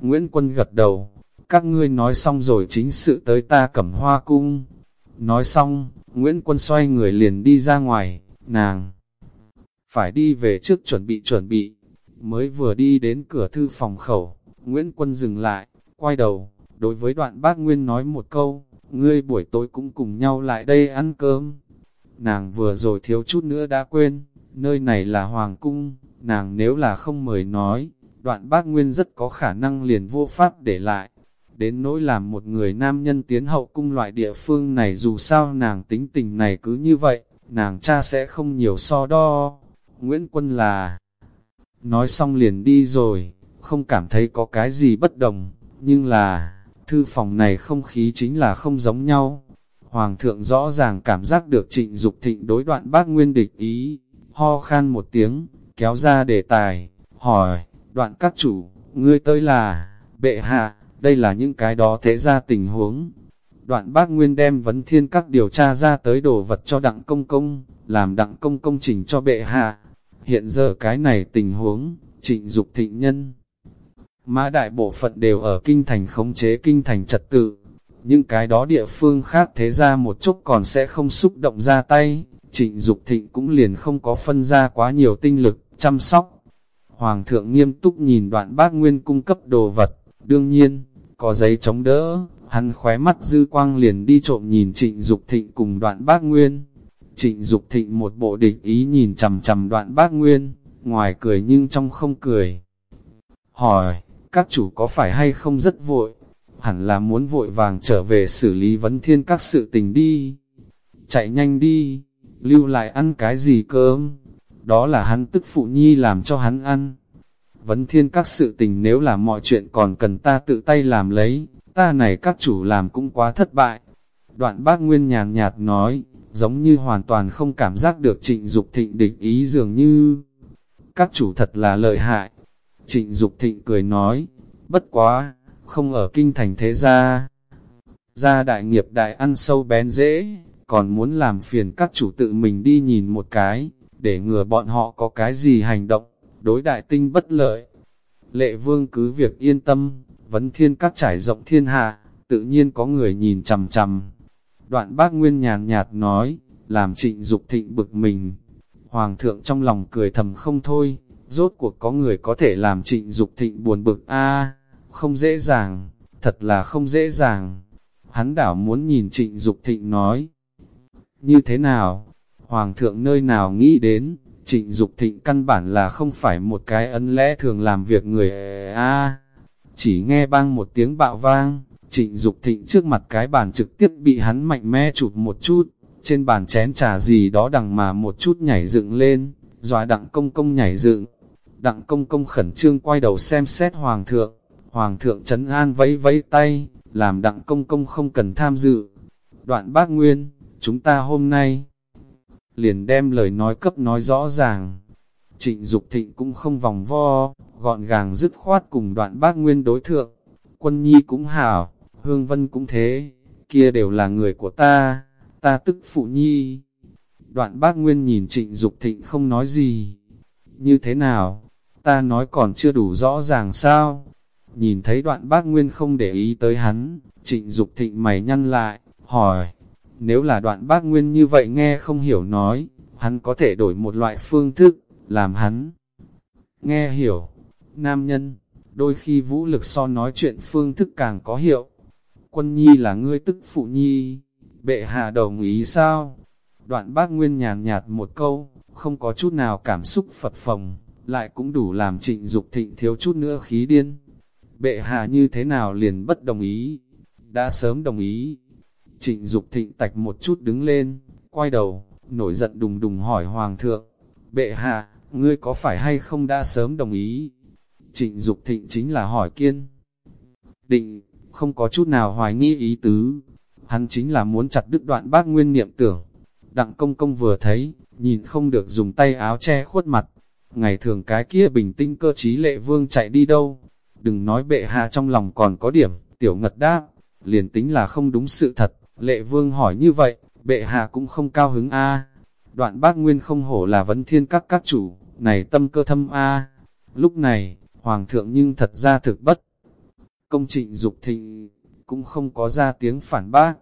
Speaker 1: Nguyễn Quân gật đầu, các ngươi nói xong rồi chính sự tới ta cẩm hoa cung. Nói xong, Nguyễn Quân xoay người liền đi ra ngoài, nàng phải đi về trước chuẩn bị chuẩn bị. Mới vừa đi đến cửa thư phòng khẩu, Nguyễn Quân dừng lại, quay đầu, đối với đoạn bác Nguyên nói một câu, ngươi buổi tối cũng cùng nhau lại đây ăn cơm. Nàng vừa rồi thiếu chút nữa đã quên, nơi này là Hoàng Cung, nàng nếu là không mời nói, đoạn bác Nguyên rất có khả năng liền vô pháp để lại. Đến nỗi làm một người nam nhân tiến hậu cung loại địa phương này dù sao nàng tính tình này cứ như vậy, nàng cha sẽ không nhiều so đo. Nguyễn Quân là... Nói xong liền đi rồi, không cảm thấy có cái gì bất đồng, nhưng là, thư phòng này không khí chính là không giống nhau. Hoàng thượng rõ ràng cảm giác được trịnh Dục thịnh đối đoạn bác nguyên địch ý, ho khan một tiếng, kéo ra đề tài, hỏi, đoạn các chủ, ngươi tới là, bệ hạ, đây là những cái đó thế ra tình huống. Đoạn bác Nguyên đem vấn thiên các điều tra ra tới đồ vật cho đặng công công, làm đặng công công trình cho bệ hạ. Hiện giờ cái này tình huống, trịnh Dục thịnh nhân. Mã đại bộ phận đều ở kinh thành khống chế kinh thành trật tự. Những cái đó địa phương khác thế ra một chút còn sẽ không xúc động ra tay. Trịnh Dục thịnh cũng liền không có phân ra quá nhiều tinh lực, chăm sóc. Hoàng thượng nghiêm túc nhìn đoạn bác nguyên cung cấp đồ vật, đương nhiên, có giấy chống đỡ, hắn khóe mắt dư quang liền đi trộm nhìn trịnh Dục thịnh cùng đoạn bác nguyên. Trịnh Dục thịnh một bộ địch ý nhìn chầm chầm đoạn bác nguyên, ngoài cười nhưng trong không cười. Hỏi, các chủ có phải hay không rất vội? Hẳn là muốn vội vàng trở về xử lý vấn thiên các sự tình đi. Chạy nhanh đi, lưu lại ăn cái gì cơm? Đó là hắn tức phụ nhi làm cho hắn ăn. Vấn thiên các sự tình nếu là mọi chuyện còn cần ta tự tay làm lấy, ta này các chủ làm cũng quá thất bại. Đoạn bác Nguyên nhàn nhạt nói, giống như hoàn toàn không cảm giác được trịnh Dục thịnh địch ý dường như. Các chủ thật là lợi hại. Trịnh Dục thịnh cười nói, bất quá, không ở kinh thành thế gia. Gia đại nghiệp đại ăn sâu bén dễ, còn muốn làm phiền các chủ tự mình đi nhìn một cái, để ngừa bọn họ có cái gì hành động, đối đại tinh bất lợi. Lệ vương cứ việc yên tâm, vấn thiên các trải rộng thiên hạ, tự nhiên có người nhìn chằm chằm. Đoạn bác Nguyên nhàn nhạt nói, làm trịnh Dục thịnh bực mình. Hoàng thượng trong lòng cười thầm không thôi, rốt cuộc có người có thể làm trịnh Dục thịnh buồn bực a không dễ dàng, thật là không dễ dàng. Hắn đảo muốn nhìn trịnh Dục thịnh nói, như thế nào, Hoàng thượng nơi nào nghĩ đến, trịnh Dục thịnh căn bản là không phải một cái ấn lẽ thường làm việc người a. Chỉ nghe bang một tiếng bạo vang, trịnh Dục thịnh trước mặt cái bàn trực tiếp bị hắn mạnh mẽ chụp một chút, trên bàn chén trà gì đó đằng mà một chút nhảy dựng lên, dọa đặng công công nhảy dựng. Đặng công công khẩn trương quay đầu xem xét hoàng thượng, hoàng thượng trấn an vẫy vẫy tay, làm đặng công công không cần tham dự. Đoạn bác Nguyên, chúng ta hôm nay liền đem lời nói cấp nói rõ ràng. Trịnh Dục Thịnh cũng không vòng vo, gọn gàng dứt khoát cùng đoạn bác Nguyên đối thượng. Quân Nhi cũng hảo, Hương Vân cũng thế, kia đều là người của ta, ta tức phụ nhi. Đoạn bác Nguyên nhìn trịnh Dục thịnh không nói gì. Như thế nào? Ta nói còn chưa đủ rõ ràng sao? Nhìn thấy đoạn bác Nguyên không để ý tới hắn, trịnh Dục thịnh mày nhăn lại, hỏi. Nếu là đoạn bác Nguyên như vậy nghe không hiểu nói, hắn có thể đổi một loại phương thức, làm hắn nghe hiểu. Nam nhân, đôi khi vũ lực so nói chuyện phương thức càng có hiệu. Quân nhi là ngươi tức phụ nhi, bệ hạ đồng ý sao? Đoạn bác Nguyên nhàn nhạt một câu, không có chút nào cảm xúc phật phồng, lại cũng đủ làm trịnh Dục thịnh thiếu chút nữa khí điên. Bệ hạ như thế nào liền bất đồng ý? Đã sớm đồng ý. Trịnh Dục thịnh tạch một chút đứng lên, quay đầu, nổi giận đùng đùng hỏi Hoàng thượng. Bệ hạ, ngươi có phải hay không đã sớm đồng ý? Trịnh Dục thịnh chính là hỏi kiên. Định, không có chút nào hoài nghi ý tứ, hắn chính là muốn chặt đứt đoạn bác nguyên niệm tưởng. Đặng công công vừa thấy, nhìn không được dùng tay áo che khuất mặt. Ngày thường cái kia bình tinh cơ trí lệ vương chạy đi đâu. Đừng nói bệ hạ trong lòng còn có điểm, tiểu ngật đáp. liền tính là không đúng sự thật, lệ vương hỏi như vậy, bệ hạ cũng không cao hứng a Đoạn bác Nguyên không hổ là vấn thiên các các chủ, này tâm cơ thâm a Lúc này, Hoàng thượng nhưng thật ra thực bất. Công trịnh Dục thịnh, cũng không có ra tiếng phản bác.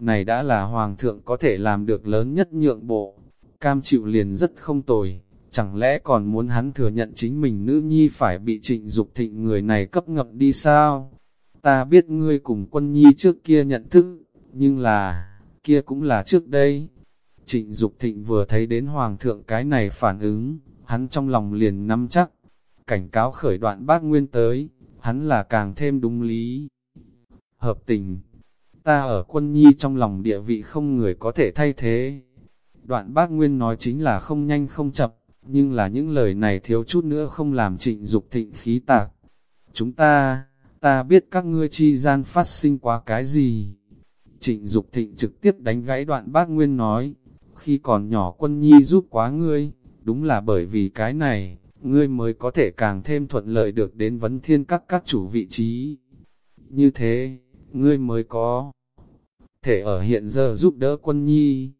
Speaker 1: Này đã là Hoàng thượng có thể làm được lớn nhất nhượng bộ. Cam chịu liền rất không tồi, chẳng lẽ còn muốn hắn thừa nhận chính mình nữ nhi phải bị trịnh Dục thịnh người này cấp ngập đi sao? Ta biết ngươi cùng quân nhi trước kia nhận thức, nhưng là, kia cũng là trước đây. Trịnh Dục thịnh vừa thấy đến Hoàng thượng cái này phản ứng, hắn trong lòng liền nắm chắc, cảnh cáo khởi đoạn bác Nguyên tới, hắn là càng thêm đúng lý. Hợp tình, ta ở quân nhi trong lòng địa vị không người có thể thay thế. Đoạn bác Nguyên nói chính là không nhanh không chậm, nhưng là những lời này thiếu chút nữa không làm trịnh Dục thịnh khí tạc. Chúng ta, ta biết các ngươi chi gian phát sinh quá cái gì. Trịnh Dục thịnh trực tiếp đánh gãy đoạn bác Nguyên nói, khi còn nhỏ quân nhi giúp quá ngươi, đúng là bởi vì cái này, ngươi mới có thể càng thêm thuận lợi được đến vấn thiên các các chủ vị trí. Như thế, ngươi mới có thể ở hiện giờ giúp đỡ quân nhi.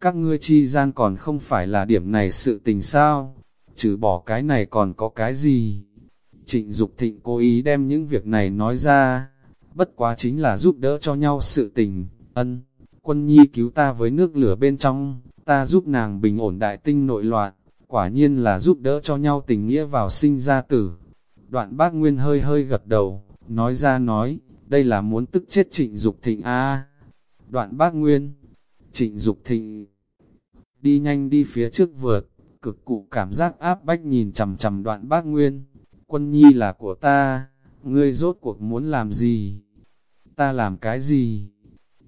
Speaker 1: Các ngươi chi gian còn không phải là điểm này sự tình sao, trừ bỏ cái này còn có cái gì. Trịnh Dục Thịnh cố ý đem những việc này nói ra, bất quá chính là giúp đỡ cho nhau sự tình, ân, quân nhi cứu ta với nước lửa bên trong, ta giúp nàng bình ổn đại tinh nội loạn, quả nhiên là giúp đỡ cho nhau tình nghĩa vào sinh ra tử. Đoạn bác Nguyên hơi hơi gật đầu, nói ra nói, đây là muốn tức chết trịnh Dục thịnh a. Đoạn bác Nguyên, trịnh Dục thịnh, đi nhanh đi phía trước vượt, cực cụ cảm giác áp bách nhìn chầm chầm đoạn bác Nguyên, quân nhi là của ta, ngươi rốt cuộc muốn làm gì? Ta làm cái gì?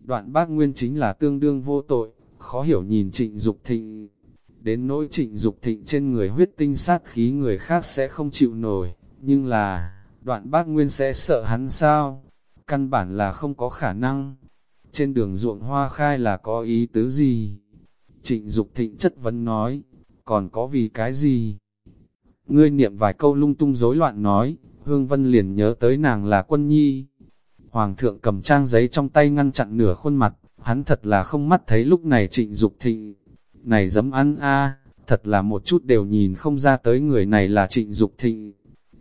Speaker 1: Đoạn bác Nguyên chính là tương đương vô tội, khó hiểu nhìn trịnh Dục thịnh, Đến nỗi trịnh Dục thịnh trên người huyết tinh sát khí người khác sẽ không chịu nổi, nhưng là, đoạn bác Nguyên sẽ sợ hắn sao? Căn bản là không có khả năng. Trên đường ruộng hoa khai là có ý tứ gì? Trịnh Dục thịnh chất vấn nói, còn có vì cái gì? Ngươi niệm vài câu lung tung rối loạn nói, Hương Vân liền nhớ tới nàng là quân nhi. Hoàng thượng cầm trang giấy trong tay ngăn chặn nửa khuôn mặt, hắn thật là không mắt thấy lúc này trịnh Dục thịnh này dấm ăn a thật là một chút đều nhìn không ra tới người này là trịnh Dục thịnh,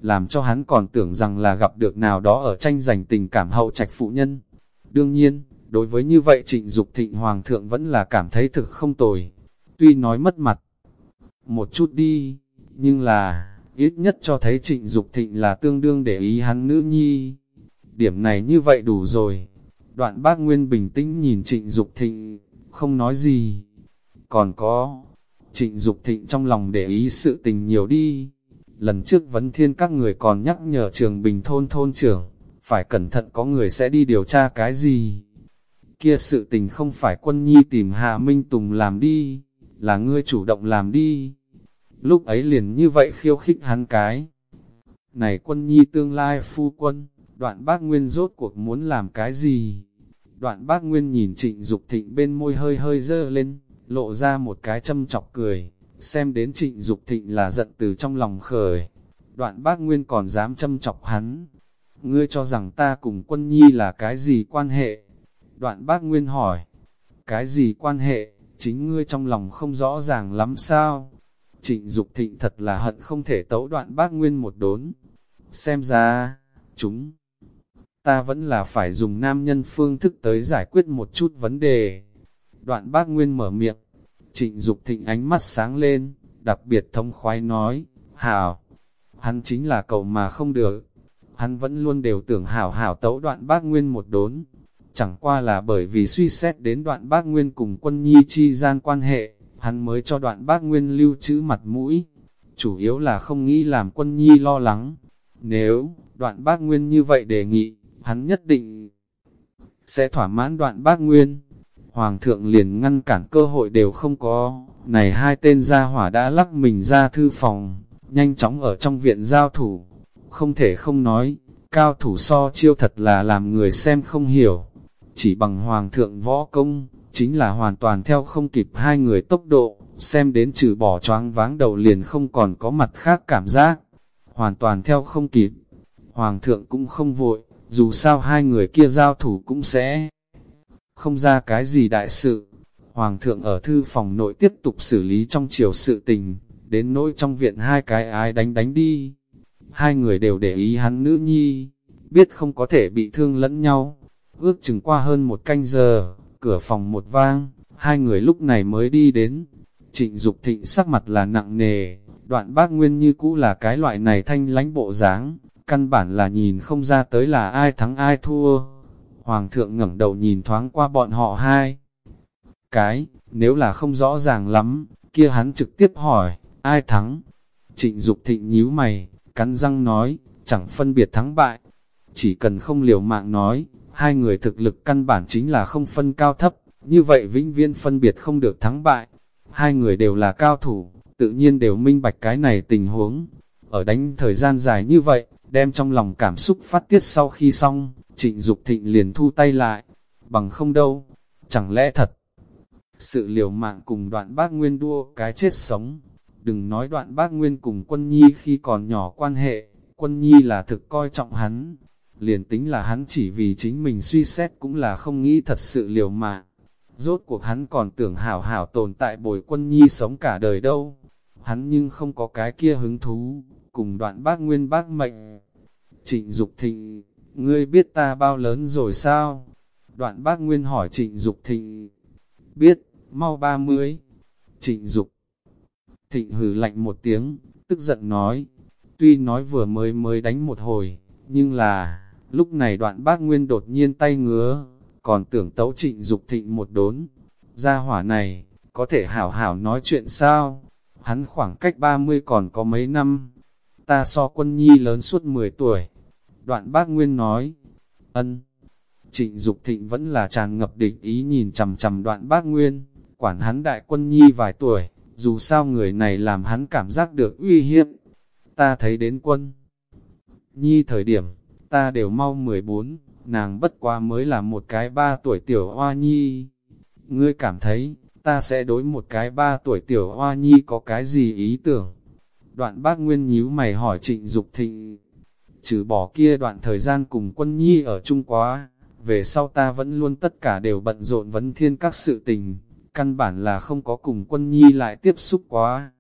Speaker 1: làm cho hắn còn tưởng rằng là gặp được nào đó ở tranh giành tình cảm hậu trạch phụ nhân. Đương nhiên, đối với như vậy trịnh Dục thịnh hoàng thượng vẫn là cảm thấy thực không tồi, tuy nói mất mặt một chút đi, nhưng là, ít nhất cho thấy trịnh Dục thịnh là tương đương để ý hắn nữ nhi. Điểm này như vậy đủ rồi. Đoạn bác Nguyên bình tĩnh nhìn trịnh Dục thịnh, không nói gì còn có, trịnh Dục thịnh trong lòng để ý sự tình nhiều đi. Lần trước vấn thiên các người còn nhắc nhở trường bình thôn thôn trưởng, phải cẩn thận có người sẽ đi điều tra cái gì. Kia sự tình không phải quân nhi tìm Hạ Minh Tùng làm đi, là ngươi chủ động làm đi. Lúc ấy liền như vậy khiêu khích hắn cái. Này quân nhi tương lai phu quân, đoạn bác Nguyên rốt cuộc muốn làm cái gì? Đoạn bác Nguyên nhìn trịnh Dục thịnh bên môi hơi hơi dơ lên, lộ ra một cái châm chọc cười, xem đến trịnh Dục thịnh là giận từ trong lòng khởi. Đoạn bác Nguyên còn dám châm chọc hắn. Ngươi cho rằng ta cùng quân nhi là cái gì quan hệ? Đoạn bác Nguyên hỏi, cái gì quan hệ, chính ngươi trong lòng không rõ ràng lắm sao? Trịnh Dục thịnh thật là hận không thể tấu đoạn bác Nguyên một đốn. Xem ra, chúng ta vẫn là phải dùng nam nhân phương thức tới giải quyết một chút vấn đề. Đoạn bác Nguyên mở miệng, trịnh Dục thịnh ánh mắt sáng lên, đặc biệt thông khoái nói, hảo, hắn chính là cậu mà không được. Hắn vẫn luôn đều tưởng hảo hảo tấu đoạn bác Nguyên một đốn, chẳng qua là bởi vì suy xét đến đoạn bác Nguyên cùng quân nhi chi gian quan hệ, hắn mới cho đoạn bác Nguyên lưu trữ mặt mũi. Chủ yếu là không nghĩ làm quân nhi lo lắng. Nếu, đoạn bác Nguyên như vậy đề nghị, hắn nhất định sẽ thỏa mãn đoạn bác Nguyên hoàng thượng liền ngăn cản cơ hội đều không có. Này hai tên gia hỏa đã lắc mình ra thư phòng, nhanh chóng ở trong viện giao thủ. Không thể không nói, cao thủ so chiêu thật là làm người xem không hiểu. Chỉ bằng hoàng thượng võ công, chính là hoàn toàn theo không kịp hai người tốc độ, xem đến trừ bỏ choáng váng đầu liền không còn có mặt khác cảm giác. Hoàn toàn theo không kịp. Hoàng thượng cũng không vội, dù sao hai người kia giao thủ cũng sẽ không ra cái gì đại sự. Hoàng thượng ở thư phòng nội tiếp tục xử lý trong chiều sự tình, đến nỗi trong viện hai cái ai đánh đánh đi. Hai người đều để ý hắn nữ nhi, biết không có thể bị thương lẫn nhau. Ước chừng qua hơn một canh giờ, cửa phòng một vang, hai người lúc này mới đi đến. Trịnh Dục thịnh sắc mặt là nặng nề, đoạn bác nguyên như cũ là cái loại này thanh lánh bộ dáng, căn bản là nhìn không ra tới là ai thắng ai thua. Hoàng thượng ngẩng đầu nhìn thoáng qua bọn họ hai. Cái, nếu là không rõ ràng lắm, kia hắn trực tiếp hỏi, ai thắng? Trịnh Dục thịnh nhíu mày, cắn răng nói, chẳng phân biệt thắng bại. Chỉ cần không liều mạng nói, hai người thực lực căn bản chính là không phân cao thấp, như vậy vĩnh viễn phân biệt không được thắng bại. Hai người đều là cao thủ, tự nhiên đều minh bạch cái này tình huống. Ở đánh thời gian dài như vậy, đem trong lòng cảm xúc phát tiết sau khi xong, trịnh Dục thịnh liền thu tay lại, bằng không đâu, chẳng lẽ thật. Sự liều mạng cùng đoạn bác nguyên đua cái chết sống, đừng nói đoạn bác nguyên cùng quân nhi khi còn nhỏ quan hệ, quân nhi là thực coi trọng hắn, liền tính là hắn chỉ vì chính mình suy xét cũng là không nghĩ thật sự liều mạng. Rốt cuộc hắn còn tưởng hảo hảo tồn tại bồi quân nhi sống cả đời đâu. Hắn nhưng không có cái kia hứng thú, cùng đoạn bác nguyên bác mệnh. Trịnh Dục Thịnh, ngươi biết ta bao lớn rồi sao? Đoạn bác nguyên hỏi trịnh Dục Thịnh. Biết, mau ba mươi. Trịnh Dục Thịnh hừ lạnh một tiếng, tức giận nói. Tuy nói vừa mới mới đánh một hồi, nhưng là, lúc này đoạn bác nguyên đột nhiên tay ngứa, còn tưởng tấu trịnh Dục Thịnh một đốn. Gia hỏa này, có thể hảo hảo nói chuyện sao? Hắn khoảng cách 30 còn có mấy năm, ta so quân nhi lớn suốt 10 tuổi. Đoạn bác Nguyên nói, ân. Trịnh Dục Thịnh vẫn là tràn ngập định ý nhìn chầm chầm đoạn bác Nguyên, quản hắn đại quân nhi vài tuổi, dù sao người này làm hắn cảm giác được uy hiếp. Ta thấy đến quân. Nhi thời điểm, ta đều mau 14, nàng bất qua mới là một cái ba tuổi tiểu hoa nhi. Ngươi cảm thấy, ta sẽ đối một cái ba tuổi tiểu hoa nhi có cái gì ý tưởng? Đoạn bác Nguyên nhíu mày hỏi trịnh Dục thịnh, trừ bỏ kia đoạn thời gian cùng quân nhi ở Trung quá, về sau ta vẫn luôn tất cả đều bận rộn vấn thiên các sự tình, căn bản là không có cùng quân nhi lại tiếp xúc quá.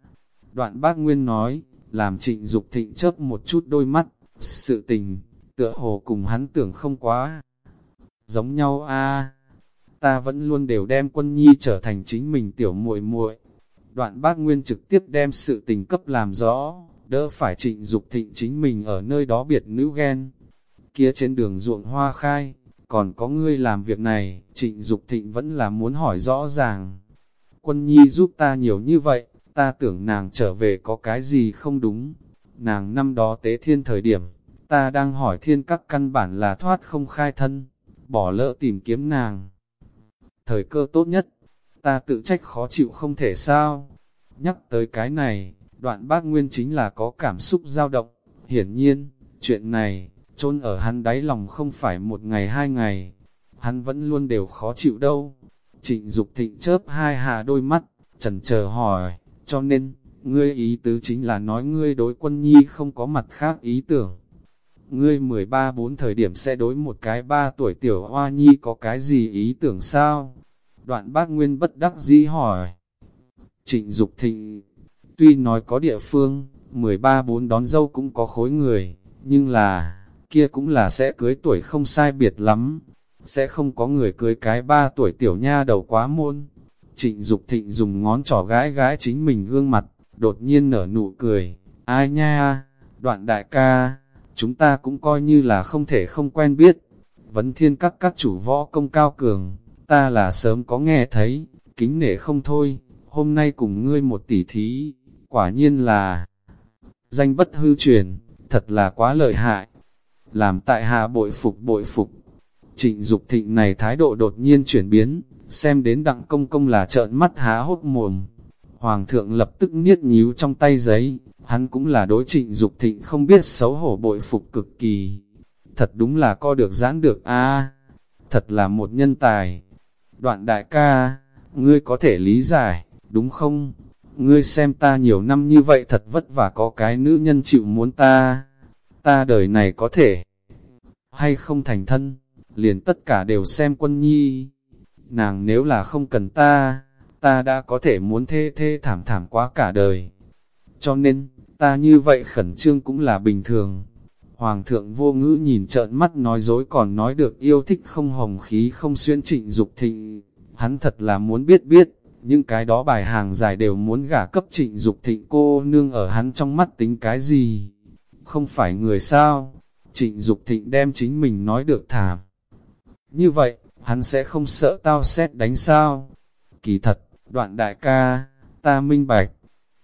Speaker 1: Đoạn bác Nguyên nói, làm trịnh Dục thịnh chớp một chút đôi mắt, sự tình, tựa hồ cùng hắn tưởng không quá. Giống nhau a ta vẫn luôn đều đem quân nhi trở thành chính mình tiểu muội muội Đoạn bác Nguyên trực tiếp đem sự tình cấp làm rõ, đỡ phải trịnh Dục thịnh chính mình ở nơi đó biệt nữ ghen. Kia trên đường ruộng hoa khai, còn có ngươi làm việc này, trịnh Dục thịnh vẫn là muốn hỏi rõ ràng. Quân nhi giúp ta nhiều như vậy, ta tưởng nàng trở về có cái gì không đúng. Nàng năm đó tế thiên thời điểm, ta đang hỏi thiên các căn bản là thoát không khai thân, bỏ lỡ tìm kiếm nàng. Thời cơ tốt nhất, ta tự trách khó chịu không thể sao. Nhắc tới cái này, đoạn bác Nguyên chính là có cảm xúc dao động. Hiển nhiên, chuyện này, chôn ở hắn đáy lòng không phải một ngày hai ngày. Hắn vẫn luôn đều khó chịu đâu. Trịnh Dục thịnh chớp hai hà đôi mắt, trần chờ hỏi, cho nên, ngươi ý tứ chính là nói ngươi đối quân nhi không có mặt khác ý tưởng. Ngươi 13 bốn thời điểm sẽ đối một cái ba tuổi tiểu hoa nhi có cái gì ý tưởng sao? Đoạn bác Nguyên bất đắc dĩ hỏi. Trịnh Dục Thịnh, tuy nói có địa phương, 13 bốn đón dâu cũng có khối người, nhưng là, kia cũng là sẽ cưới tuổi không sai biệt lắm, sẽ không có người cưới cái ba tuổi tiểu nha đầu quá môn. Trịnh Dục Thịnh dùng ngón trỏ gái gái chính mình gương mặt, đột nhiên nở nụ cười, ai nha, đoạn đại ca, chúng ta cũng coi như là không thể không quen biết. Vấn thiên các các chủ võ công cao cường, ta là sớm có nghe thấy, kính nể không thôi, hôm nay cùng ngươi một tỷ thí, quả nhiên là danh bất hư truyền, thật là quá lợi hại, làm tại hạ bội phục bội phục. Trịnh Dục thịnh này thái độ đột nhiên chuyển biến, xem đến đặng công công là trợn mắt há hốt mồm. Hoàng thượng lập tức niết nhíu trong tay giấy, hắn cũng là đối trịnh Dục thịnh không biết xấu hổ bội phục cực kỳ. Thật đúng là co được giãn được a thật là một nhân tài. Đoạn đại ca, ngươi có thể lý giải, đúng không? Ngươi xem ta nhiều năm như vậy thật vất vả có cái nữ nhân chịu muốn ta. Ta đời này có thể hay không thành thân, liền tất cả đều xem quân nhi. Nàng nếu là không cần ta, ta đã có thể muốn thê thê thảm thảm quá cả đời. Cho nên, ta như vậy khẩn trương cũng là bình thường. Hoàng thượng vô ngữ nhìn trợn mắt nói dối còn nói được yêu thích không hồng khí không xuyên trịnh dục thịnh. Hắn thật là muốn biết biết, những cái đó bài hàng dài đều muốn gả cấp trịnh dục thịnh cô nương ở hắn trong mắt tính cái gì. Không phải người sao, trịnh dục thịnh đem chính mình nói được thảm. Như vậy, hắn sẽ không sợ tao xét đánh sao. Kỳ thật, đoạn đại ca, ta minh bạch.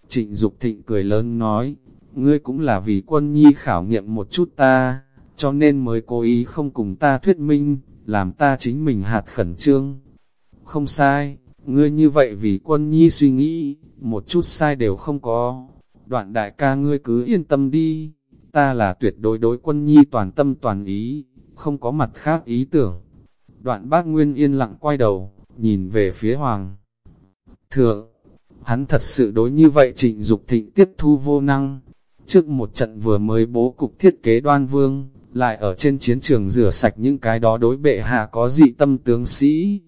Speaker 1: Trịnh Dục thịnh cười lớn nói, ngươi cũng là vì quân nhi khảo nghiệm một chút ta, cho nên mới cố ý không cùng ta thuyết minh, làm ta chính mình hạt khẩn trương. Không sai, ngươi như vậy vì quân nhi suy nghĩ, một chút sai đều không có. Đoạn đại ca ngươi cứ yên tâm đi, ta là tuyệt đối đối quân nhi toàn tâm toàn ý, không có mặt khác ý tưởng. Đoạn bác Nguyên yên lặng quay đầu, nhìn về phía hoàng. Thượng, hắn thật sự đối như vậy trịnh Dục thịnh tiếp thu vô năng. Trước một trận vừa mới bố cục thiết kế đoan vương, lại ở trên chiến trường rửa sạch những cái đó đối bệ hạ có dị tâm tướng sĩ.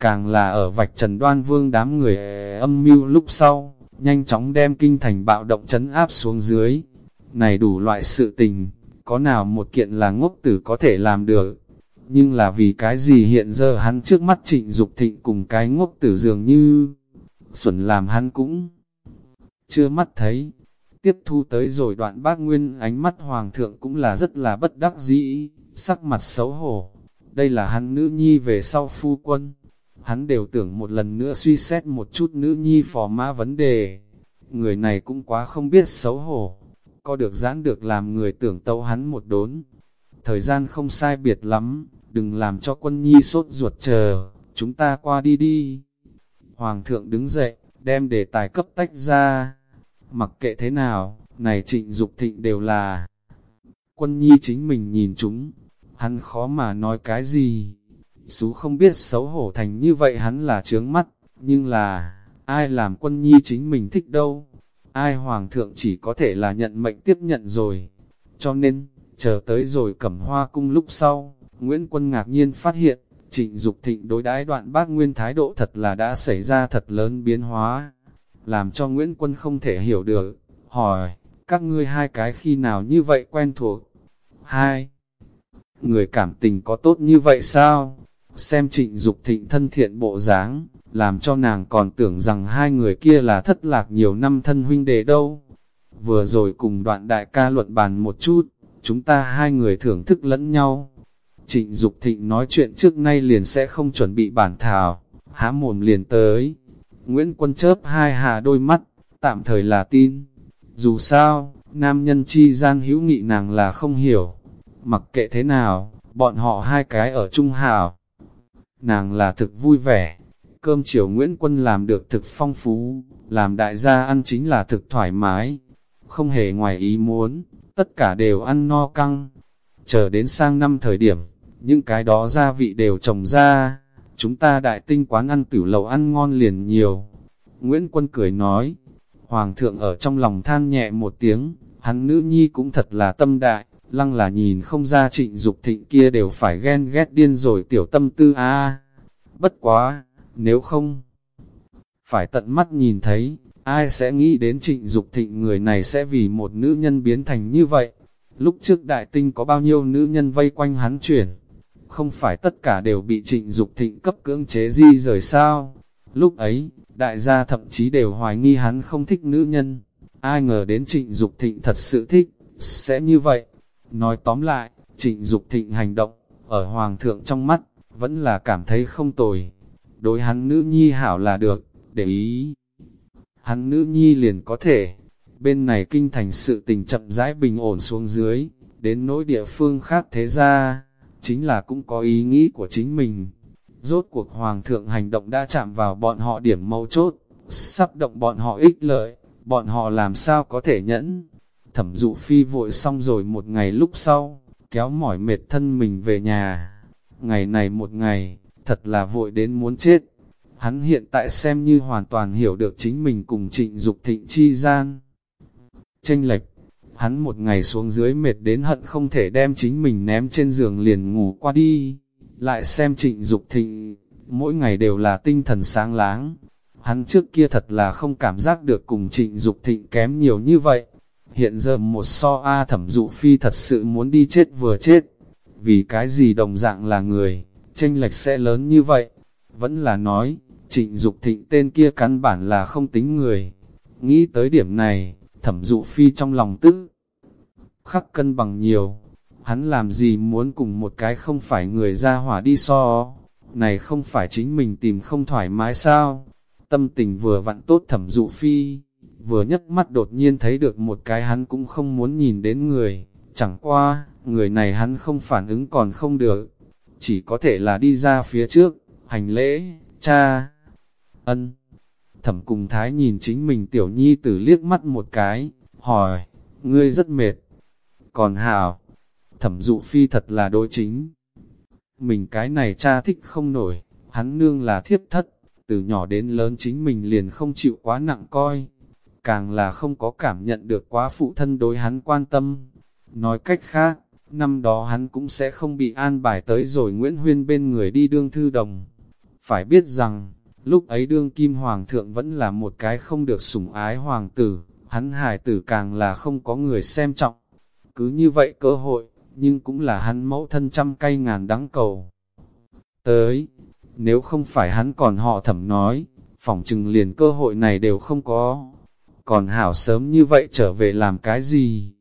Speaker 1: Càng là ở vạch trần đoan vương đám người ờ, âm mưu lúc sau, nhanh chóng đem kinh thành bạo động chấn áp xuống dưới. Này đủ loại sự tình, có nào một kiện là ngốc tử có thể làm được. Nhưng là vì cái gì hiện giờ hắn trước mắt trịnh Dục thịnh cùng cái ngốc tử dường như xuẩn làm hắn cũng chưa mắt thấy. Tiếp thu tới rồi đoạn bác nguyên ánh mắt hoàng thượng cũng là rất là bất đắc dĩ, sắc mặt xấu hổ. Đây là hắn nữ nhi về sau phu quân. Hắn đều tưởng một lần nữa suy xét một chút nữ nhi phò mã vấn đề. Người này cũng quá không biết xấu hổ. Có được giãn được làm người tưởng tâu hắn một đốn. Thời gian không sai biệt lắm, đừng làm cho quân nhi sốt ruột chờ, chúng ta qua đi đi. Hoàng thượng đứng dậy, đem đề tài cấp tách ra. Mặc kệ thế nào, này trịnh Dục thịnh đều là quân nhi chính mình nhìn chúng, hắn khó mà nói cái gì. Sú không biết xấu hổ thành như vậy hắn là trướng mắt, nhưng là, ai làm quân nhi chính mình thích đâu. Ai hoàng thượng chỉ có thể là nhận mệnh tiếp nhận rồi. Cho nên, chờ tới rồi cẩm hoa cung lúc sau, Nguyễn Quân ngạc nhiên phát hiện, Trịnh Dục Thịnh đối đãi đoạn bác Nguyên thái độ thật là đã xảy ra thật lớn biến hóa, làm cho Nguyễn Quân không thể hiểu được, hỏi, các ngươi hai cái khi nào như vậy quen thuộc? Hai, người cảm tình có tốt như vậy sao? Xem trịnh Dục Thịnh thân thiện bộ dáng, làm cho nàng còn tưởng rằng hai người kia là thất lạc nhiều năm thân huynh đệ đâu. Vừa rồi cùng đoạn đại ca luận bàn một chút, chúng ta hai người thưởng thức lẫn nhau, Trịnh Dục Thịnh nói chuyện trước nay liền sẽ không chuẩn bị bản thảo, há mồm liền tới. Nguyễn Quân chớp hai hà đôi mắt, tạm thời là tin. Dù sao, nam nhân chi gian hữu nghị nàng là không hiểu. Mặc kệ thế nào, bọn họ hai cái ở trung hào. Nàng là thực vui vẻ. Cơm chiều Nguyễn Quân làm được thực phong phú, làm đại gia ăn chính là thực thoải mái. Không hề ngoài ý muốn, tất cả đều ăn no căng. Chờ đến sang năm thời điểm, những cái đó gia vị đều trồng ra, chúng ta đại tinh quán ăn tử lầu ăn ngon liền nhiều. Nguyễn Quân cười nói, Hoàng thượng ở trong lòng than nhẹ một tiếng, hắn nữ nhi cũng thật là tâm đại, lăng là nhìn không ra trịnh Dục thịnh kia đều phải ghen ghét điên rồi tiểu tâm tư a à, Bất quá, nếu không, phải tận mắt nhìn thấy, ai sẽ nghĩ đến trịnh Dục thịnh người này sẽ vì một nữ nhân biến thành như vậy. Lúc trước đại tinh có bao nhiêu nữ nhân vây quanh hắn chuyển, không phải tất cả đều bị trịnh Dục thịnh cấp cưỡng chế di rời sao. Lúc ấy, đại gia thậm chí đều hoài nghi hắn không thích nữ nhân. Ai ngờ đến trịnh Dục thịnh thật sự thích, sẽ như vậy. Nói tóm lại, trịnh Dục thịnh hành động, ở hoàng thượng trong mắt, vẫn là cảm thấy không tồi. Đối hắn nữ nhi hảo là được, để ý. Hắn nữ nhi liền có thể, bên này kinh thành sự tình chậm rãi bình ổn xuống dưới, đến nỗi địa phương khác thế ra, chính là cũng có ý nghĩ của chính mình. Rốt cuộc hoàng thượng hành động đã chạm vào bọn họ điểm mấu chốt, sắp động bọn họ ích lợi, bọn họ làm sao có thể nhẫn. Thẩm dụ phi vội xong rồi một ngày lúc sau, kéo mỏi mệt thân mình về nhà. Ngày này một ngày, thật là vội đến muốn chết. Hắn hiện tại xem như hoàn toàn hiểu được chính mình cùng trịnh Dục thịnh chi gian. Tranh lệch, hắn một ngày xuống dưới mệt đến hận không thể đem chính mình ném trên giường liền ngủ qua đi, lại xem trịnh Dục thịnh, mỗi ngày đều là tinh thần sáng láng. Hắn trước kia thật là không cảm giác được cùng trịnh Dục thịnh kém nhiều như vậy. Hiện giờ một so A thẩm dụ phi thật sự muốn đi chết vừa chết. Vì cái gì đồng dạng là người, tranh lệch sẽ lớn như vậy. Vẫn là nói, trịnh Dục thịnh tên kia căn bản là không tính người. Nghĩ tới điểm này, thẩm dụ phi trong lòng tức. Khắc cân bằng nhiều, hắn làm gì muốn cùng một cái không phải người ra hỏa đi so, này không phải chính mình tìm không thoải mái sao, tâm tình vừa vặn tốt thẩm dụ phi, vừa nhấc mắt đột nhiên thấy được một cái hắn cũng không muốn nhìn đến người, chẳng qua, người này hắn không phản ứng còn không được, chỉ có thể là đi ra phía trước, hành lễ, cha, ân. Thẩm cùng thái nhìn chính mình tiểu nhi tử liếc mắt một cái, hỏi, ngươi rất mệt, còn hào, thẩm dụ phi thật là đối chính. Mình cái này cha thích không nổi, hắn nương là thiếp thất, từ nhỏ đến lớn chính mình liền không chịu quá nặng coi, càng là không có cảm nhận được quá phụ thân đối hắn quan tâm. Nói cách khác, năm đó hắn cũng sẽ không bị an bài tới rồi Nguyễn Huyên bên người đi đương thư đồng. Phải biết rằng, lúc ấy đương kim hoàng thượng vẫn là một cái không được sủng ái hoàng tử, hắn hài tử càng là không có người xem trọng. Cứ như vậy cơ hội, nhưng cũng là hắn mẫu thân trăm cây ngàn đắng cầu. Tới, nếu không phải hắn còn họ thẩm nói, phỏng chừng liền cơ hội này đều không có. Còn hảo sớm như vậy trở về làm cái gì?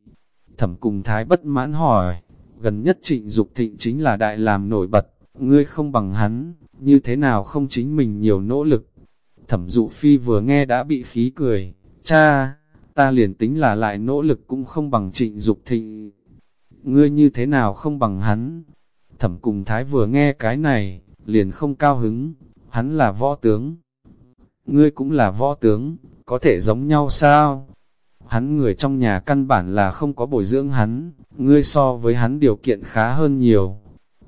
Speaker 1: Thẩm cùng thái bất mãn hỏi, gần nhất trịnh Dục thịnh chính là đại làm nổi bật, ngươi không bằng hắn, như thế nào không chính mình nhiều nỗ lực. Thẩm dụ phi vừa nghe đã bị khí cười, cha, ta liền tính là lại nỗ lực cũng không bằng trịnh Dục thịnh ngươi như thế nào không bằng hắn. Thẩm cùng thái vừa nghe cái này, liền không cao hứng, hắn là võ tướng. Ngươi cũng là võ tướng, có thể giống nhau sao? Hắn người trong nhà căn bản là không có bồi dưỡng hắn, ngươi so với hắn điều kiện khá hơn nhiều.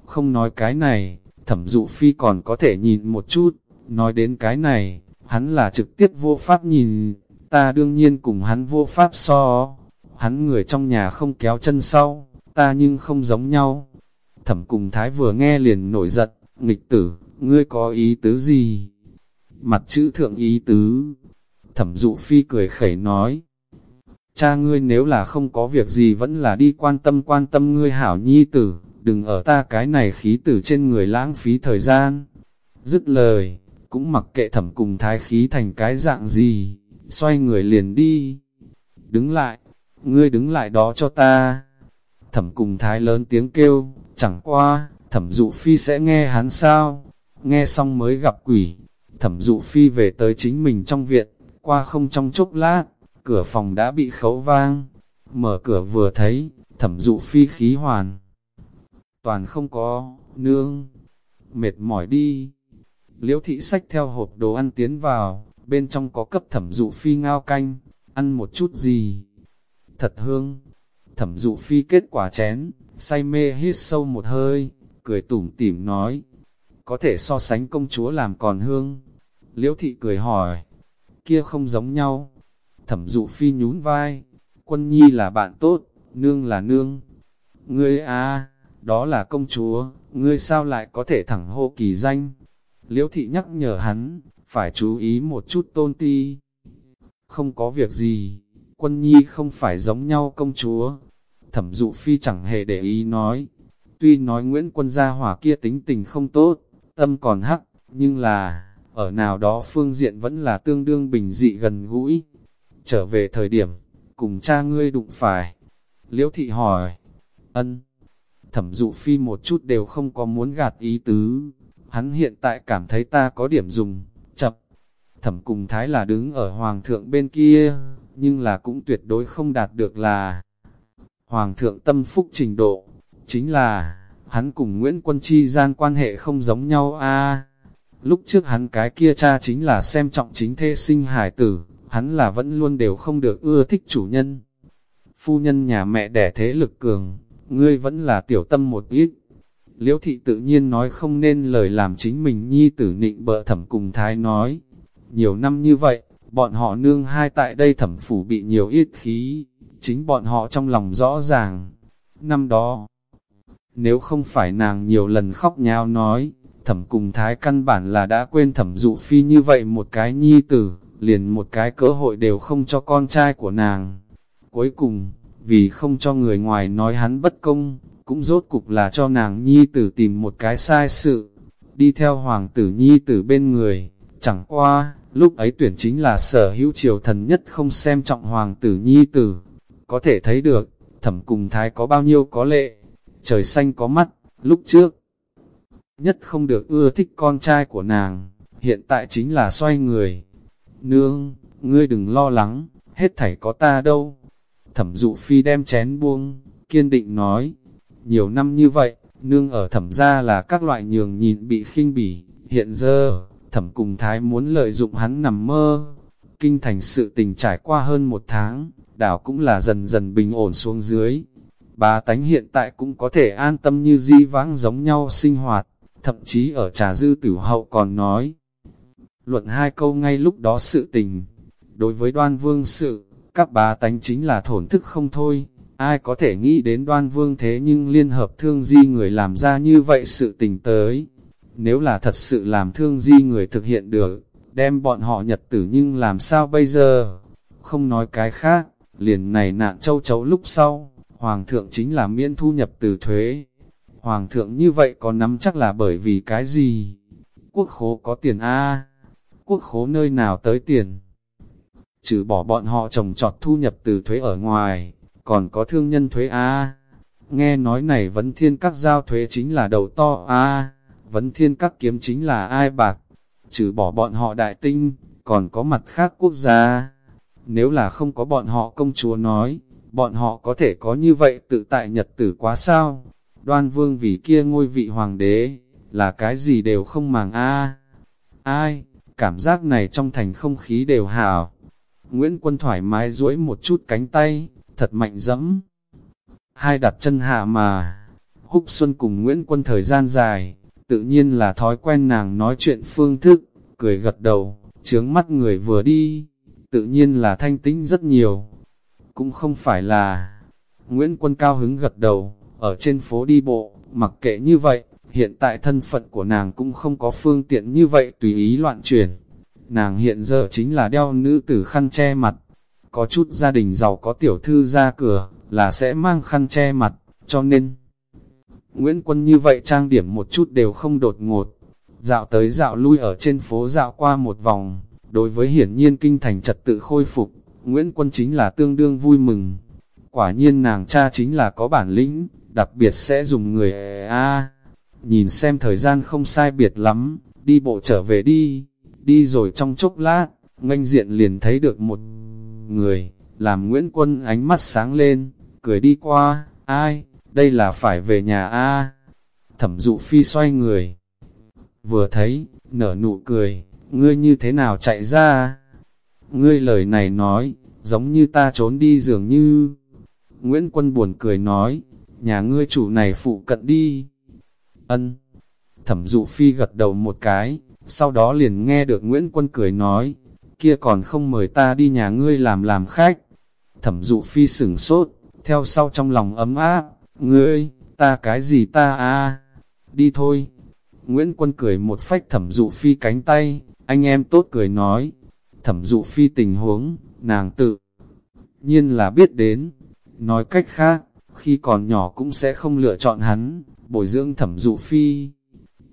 Speaker 1: Không nói cái này, thẩm dụ phi còn có thể nhìn một chút, nói đến cái này, hắn là trực tiếp vô pháp nhìn, ta đương nhiên cùng hắn vô pháp so, hắn người trong nhà không kéo chân sau, ta nhưng không giống nhau. Thẩm cùng thái vừa nghe liền nổi giận, nghịch tử, ngươi có ý tứ gì? Mặt chữ thượng ý tứ. Thẩm dụ phi cười khẩy nói. Cha ngươi nếu là không có việc gì vẫn là đi quan tâm quan tâm ngươi hảo nhi tử, đừng ở ta cái này khí tử trên người lãng phí thời gian. Dứt lời, cũng mặc kệ thẩm cùng thái khí thành cái dạng gì, xoay người liền đi. Đứng lại, ngươi đứng lại đó cho ta. Thẩm cùng thái lớn tiếng kêu, chẳng qua, thẩm dụ phi sẽ nghe hắn sao, nghe xong mới gặp quỷ, thẩm dụ phi về tới chính mình trong viện, qua không trong chốc lát, cửa phòng đã bị khấu vang, mở cửa vừa thấy, thẩm dụ phi khí hoàn, toàn không có, nương, mệt mỏi đi, liễu thị sách theo hộp đồ ăn tiến vào, bên trong có cấp thẩm dụ phi ngao canh, ăn một chút gì, thật hương, Thẩm dụ phi kết quả chén, say mê hít sâu một hơi, cười tủm tỉm nói, có thể so sánh công chúa làm còn hương. Liễu thị cười hỏi, kia không giống nhau. Thẩm dụ phi nhún vai, quân nhi là bạn tốt, nương là nương. Ngươi à, đó là công chúa, ngươi sao lại có thể thẳng hô kỳ danh. Liễu thị nhắc nhở hắn, phải chú ý một chút tôn ti. Không có việc gì, quân nhi không phải giống nhau công chúa, Thẩm dụ phi chẳng hề để ý nói, tuy nói Nguyễn quân gia hỏa kia tính tình không tốt, tâm còn hắc, nhưng là, ở nào đó phương diện vẫn là tương đương bình dị gần gũi. Trở về thời điểm, cùng cha ngươi đụng phải. Liễu thị hỏi, ân, thẩm dụ phi một chút đều không có muốn gạt ý tứ, hắn hiện tại cảm thấy ta có điểm dùng, chập. Thẩm cùng thái là đứng ở hoàng thượng bên kia, nhưng là cũng tuyệt đối không đạt được là Hoàng thượng tâm phúc trình độ, chính là, hắn cùng Nguyễn Quân Chi gian quan hệ không giống nhau a Lúc trước hắn cái kia cha chính là xem trọng chính thê sinh hải tử, hắn là vẫn luôn đều không được ưa thích chủ nhân. Phu nhân nhà mẹ đẻ thế lực cường, ngươi vẫn là tiểu tâm một ít. Liễu thị tự nhiên nói không nên lời làm chính mình nhi tử nịnh bợ thẩm cùng thái nói. Nhiều năm như vậy, bọn họ nương hai tại đây thẩm phủ bị nhiều ít khí, chính bọn họ trong lòng rõ ràng. Năm đó, nếu không phải nàng nhiều lần khóc nhau nói, thẩm cùng thái căn bản là đã quên thẩm dụ phi như vậy một cái nhi tử, liền một cái cơ hội đều không cho con trai của nàng. Cuối cùng, vì không cho người ngoài nói hắn bất công, cũng rốt cục là cho nàng nhi tử tìm một cái sai sự, đi theo hoàng tử nhi tử bên người, chẳng qua, lúc ấy tuyển chính là sở hữu triều thần nhất không xem trọng hoàng tử nhi tử, có thể thấy được, thẩm cùng thái có bao nhiêu có lệ, trời xanh có mắt, lúc trước, nhất không được ưa thích con trai của nàng, hiện tại chính là xoay người. Nương, ngươi đừng lo lắng, hết thảy có ta đâu. Thẩm dụ phi đem chén buông, kiên định nói, nhiều năm như vậy, nương ở thẩm gia là các loại nhường nhìn bị khinh bỉ, hiện giờ, thẩm cùng thái muốn lợi dụng hắn nằm mơ. Kinh thành sự tình trải qua hơn một tháng, đảo cũng là dần dần bình ổn xuống dưới. Bà tánh hiện tại cũng có thể an tâm như di vãng giống nhau sinh hoạt, thậm chí ở trà dư tử hậu còn nói. Luận hai câu ngay lúc đó sự tình, đối với đoan vương sự, các bà tánh chính là thổn thức không thôi, ai có thể nghĩ đến đoan vương thế nhưng liên hợp thương di người làm ra như vậy sự tình tới. Nếu là thật sự làm thương di người thực hiện được, đem bọn họ nhật tử nhưng làm sao bây giờ? Không nói cái khác, liền này nạn châu chấu lúc sau, Hoàng thượng chính là miễn thu nhập từ thuế. Hoàng thượng như vậy có nắm chắc là bởi vì cái gì? Quốc khố có tiền A, quốc khố nơi nào tới tiền? Trừ bỏ bọn họ trồng trọt thu nhập từ thuế ở ngoài, còn có thương nhân thuế A. Nghe nói này vấn thiên các giao thuế chính là đầu to A, vấn thiên các kiếm chính là ai bạc, trừ bỏ bọn họ đại tinh, còn có mặt khác quốc gia. Nếu là không có bọn họ công chúa nói, bọn họ có thể có như vậy tự tại nhật tử quá sao? Đoan vương vì kia ngôi vị hoàng đế, là cái gì đều không màng a Ai, cảm giác này trong thành không khí đều hào. Nguyễn Quân thoải mái duỗi một chút cánh tay, thật mạnh dẫm. Hai đặt chân hạ mà, húc xuân cùng Nguyễn Quân thời gian dài, tự nhiên là thói quen nàng nói chuyện phương thức, cười gật đầu, chướng mắt người vừa đi, tự nhiên là thanh tĩnh rất nhiều. Cũng không phải là, Nguyễn Quân cao hứng gật đầu, ở trên phố đi bộ, mặc kệ như vậy, hiện tại thân phận của nàng cũng không có phương tiện như vậy tùy ý loạn chuyển. Nàng hiện giờ chính là đeo nữ tử khăn che mặt, có chút gia đình giàu có tiểu thư ra cửa, là sẽ mang khăn che mặt, cho nên Nguyễn Quân như vậy trang điểm một chút đều không đột ngột. Dạo tới dạo lui ở trên phố dạo qua một vòng, đối với hiển nhiên kinh thành trật tự khôi phục, Nguyễn Quân chính là tương đương vui mừng. Quả nhiên nàng cha chính là có bản lĩnh, đặc biệt sẽ dùng người a Nhìn xem thời gian không sai biệt lắm, đi bộ trở về đi, đi rồi trong chốc lát, nganh diện liền thấy được một người, làm Nguyễn Quân ánh mắt sáng lên, cười đi qua, ai, đây là phải về nhà a Thẩm dụ phi xoay người, vừa thấy, nở nụ cười, ngươi như thế nào chạy ra? Ngươi lời này nói, giống như ta trốn đi dường như. Nguyễn Quân buồn cười nói, nhà ngươi chủ này phụ cận đi. Ân. Thẩm dụ phi gật đầu một cái, sau đó liền nghe được Nguyễn Quân cười nói, kia còn không mời ta đi nhà ngươi làm làm khách. Thẩm dụ phi sửng sốt, theo sau trong lòng ấm áp, ngươi, ta cái gì ta a đi thôi. Nguyễn Quân cười một phách thẩm dụ phi cánh tay, anh em tốt cười nói, thẩm dụ phi tình huống, nàng tự nhiên là biết đến. Nói cách khác, khi còn nhỏ cũng sẽ không lựa chọn hắn, bồi dưỡng thẩm dụ phi.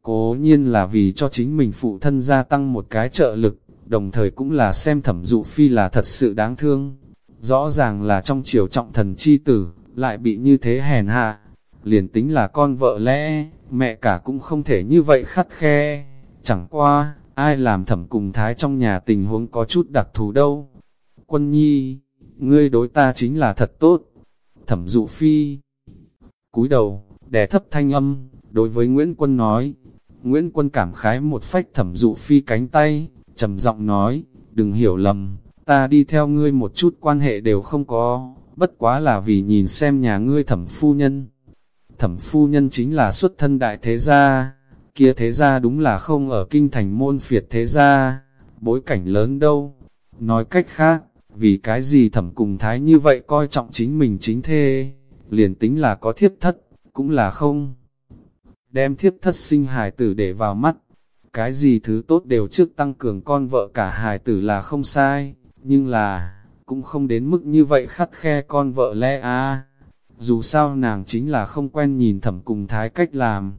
Speaker 1: Cố nhiên là vì cho chính mình phụ thân gia tăng một cái trợ lực, đồng thời cũng là xem thẩm dụ phi là thật sự đáng thương. Rõ ràng là trong chiều trọng thần chi tử, lại bị như thế hèn hạ. Liền tính là con vợ lẽ, mẹ cả cũng không thể như vậy khắt khe. Chẳng qua, ai làm thẩm cùng thái trong nhà tình huống có chút đặc thù đâu. Quân nhi, ngươi đối ta chính là thật tốt. Thẩm dụ phi, cúi đầu, đè thấp thanh âm, đối với Nguyễn Quân nói. Nguyễn Quân cảm khái một phách thẩm dụ phi cánh tay, trầm giọng nói, đừng hiểu lầm, ta đi theo ngươi một chút quan hệ đều không có, bất quá là vì nhìn xem nhà ngươi thẩm phu nhân. Thẩm phu nhân chính là xuất thân đại thế gia, kia thế gia đúng là không ở kinh thành môn phiệt thế gia, bối cảnh lớn đâu. Nói cách khác, Vì cái gì thẩm cùng thái như vậy coi trọng chính mình chính thê, liền tính là có thiếp thất, cũng là không. Đem thiếp thất sinh hài tử để vào mắt, cái gì thứ tốt đều trước tăng cường con vợ cả hài tử là không sai, nhưng là, cũng không đến mức như vậy khắt khe con vợ lẽ a Dù sao nàng chính là không quen nhìn thẩm cùng thái cách làm.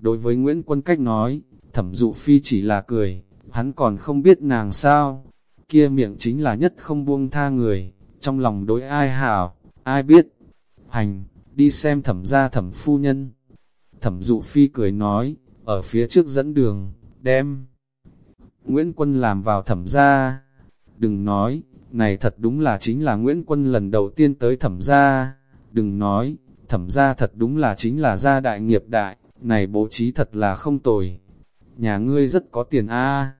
Speaker 1: Đối với Nguyễn Quân cách nói, thẩm dụ phi chỉ là cười, hắn còn không biết nàng sao. Kia miệng chính là nhất không buông tha người, trong lòng đối ai hảo, ai biết. Hành, đi xem thẩm gia thẩm phu nhân. Thẩm dụ phi cười nói, ở phía trước dẫn đường, đem. Nguyễn Quân làm vào thẩm gia. Đừng nói, này thật đúng là chính là Nguyễn Quân lần đầu tiên tới thẩm gia. Đừng nói, thẩm gia thật đúng là chính là gia đại nghiệp đại, này bố trí thật là không tồi. Nhà ngươi rất có tiền a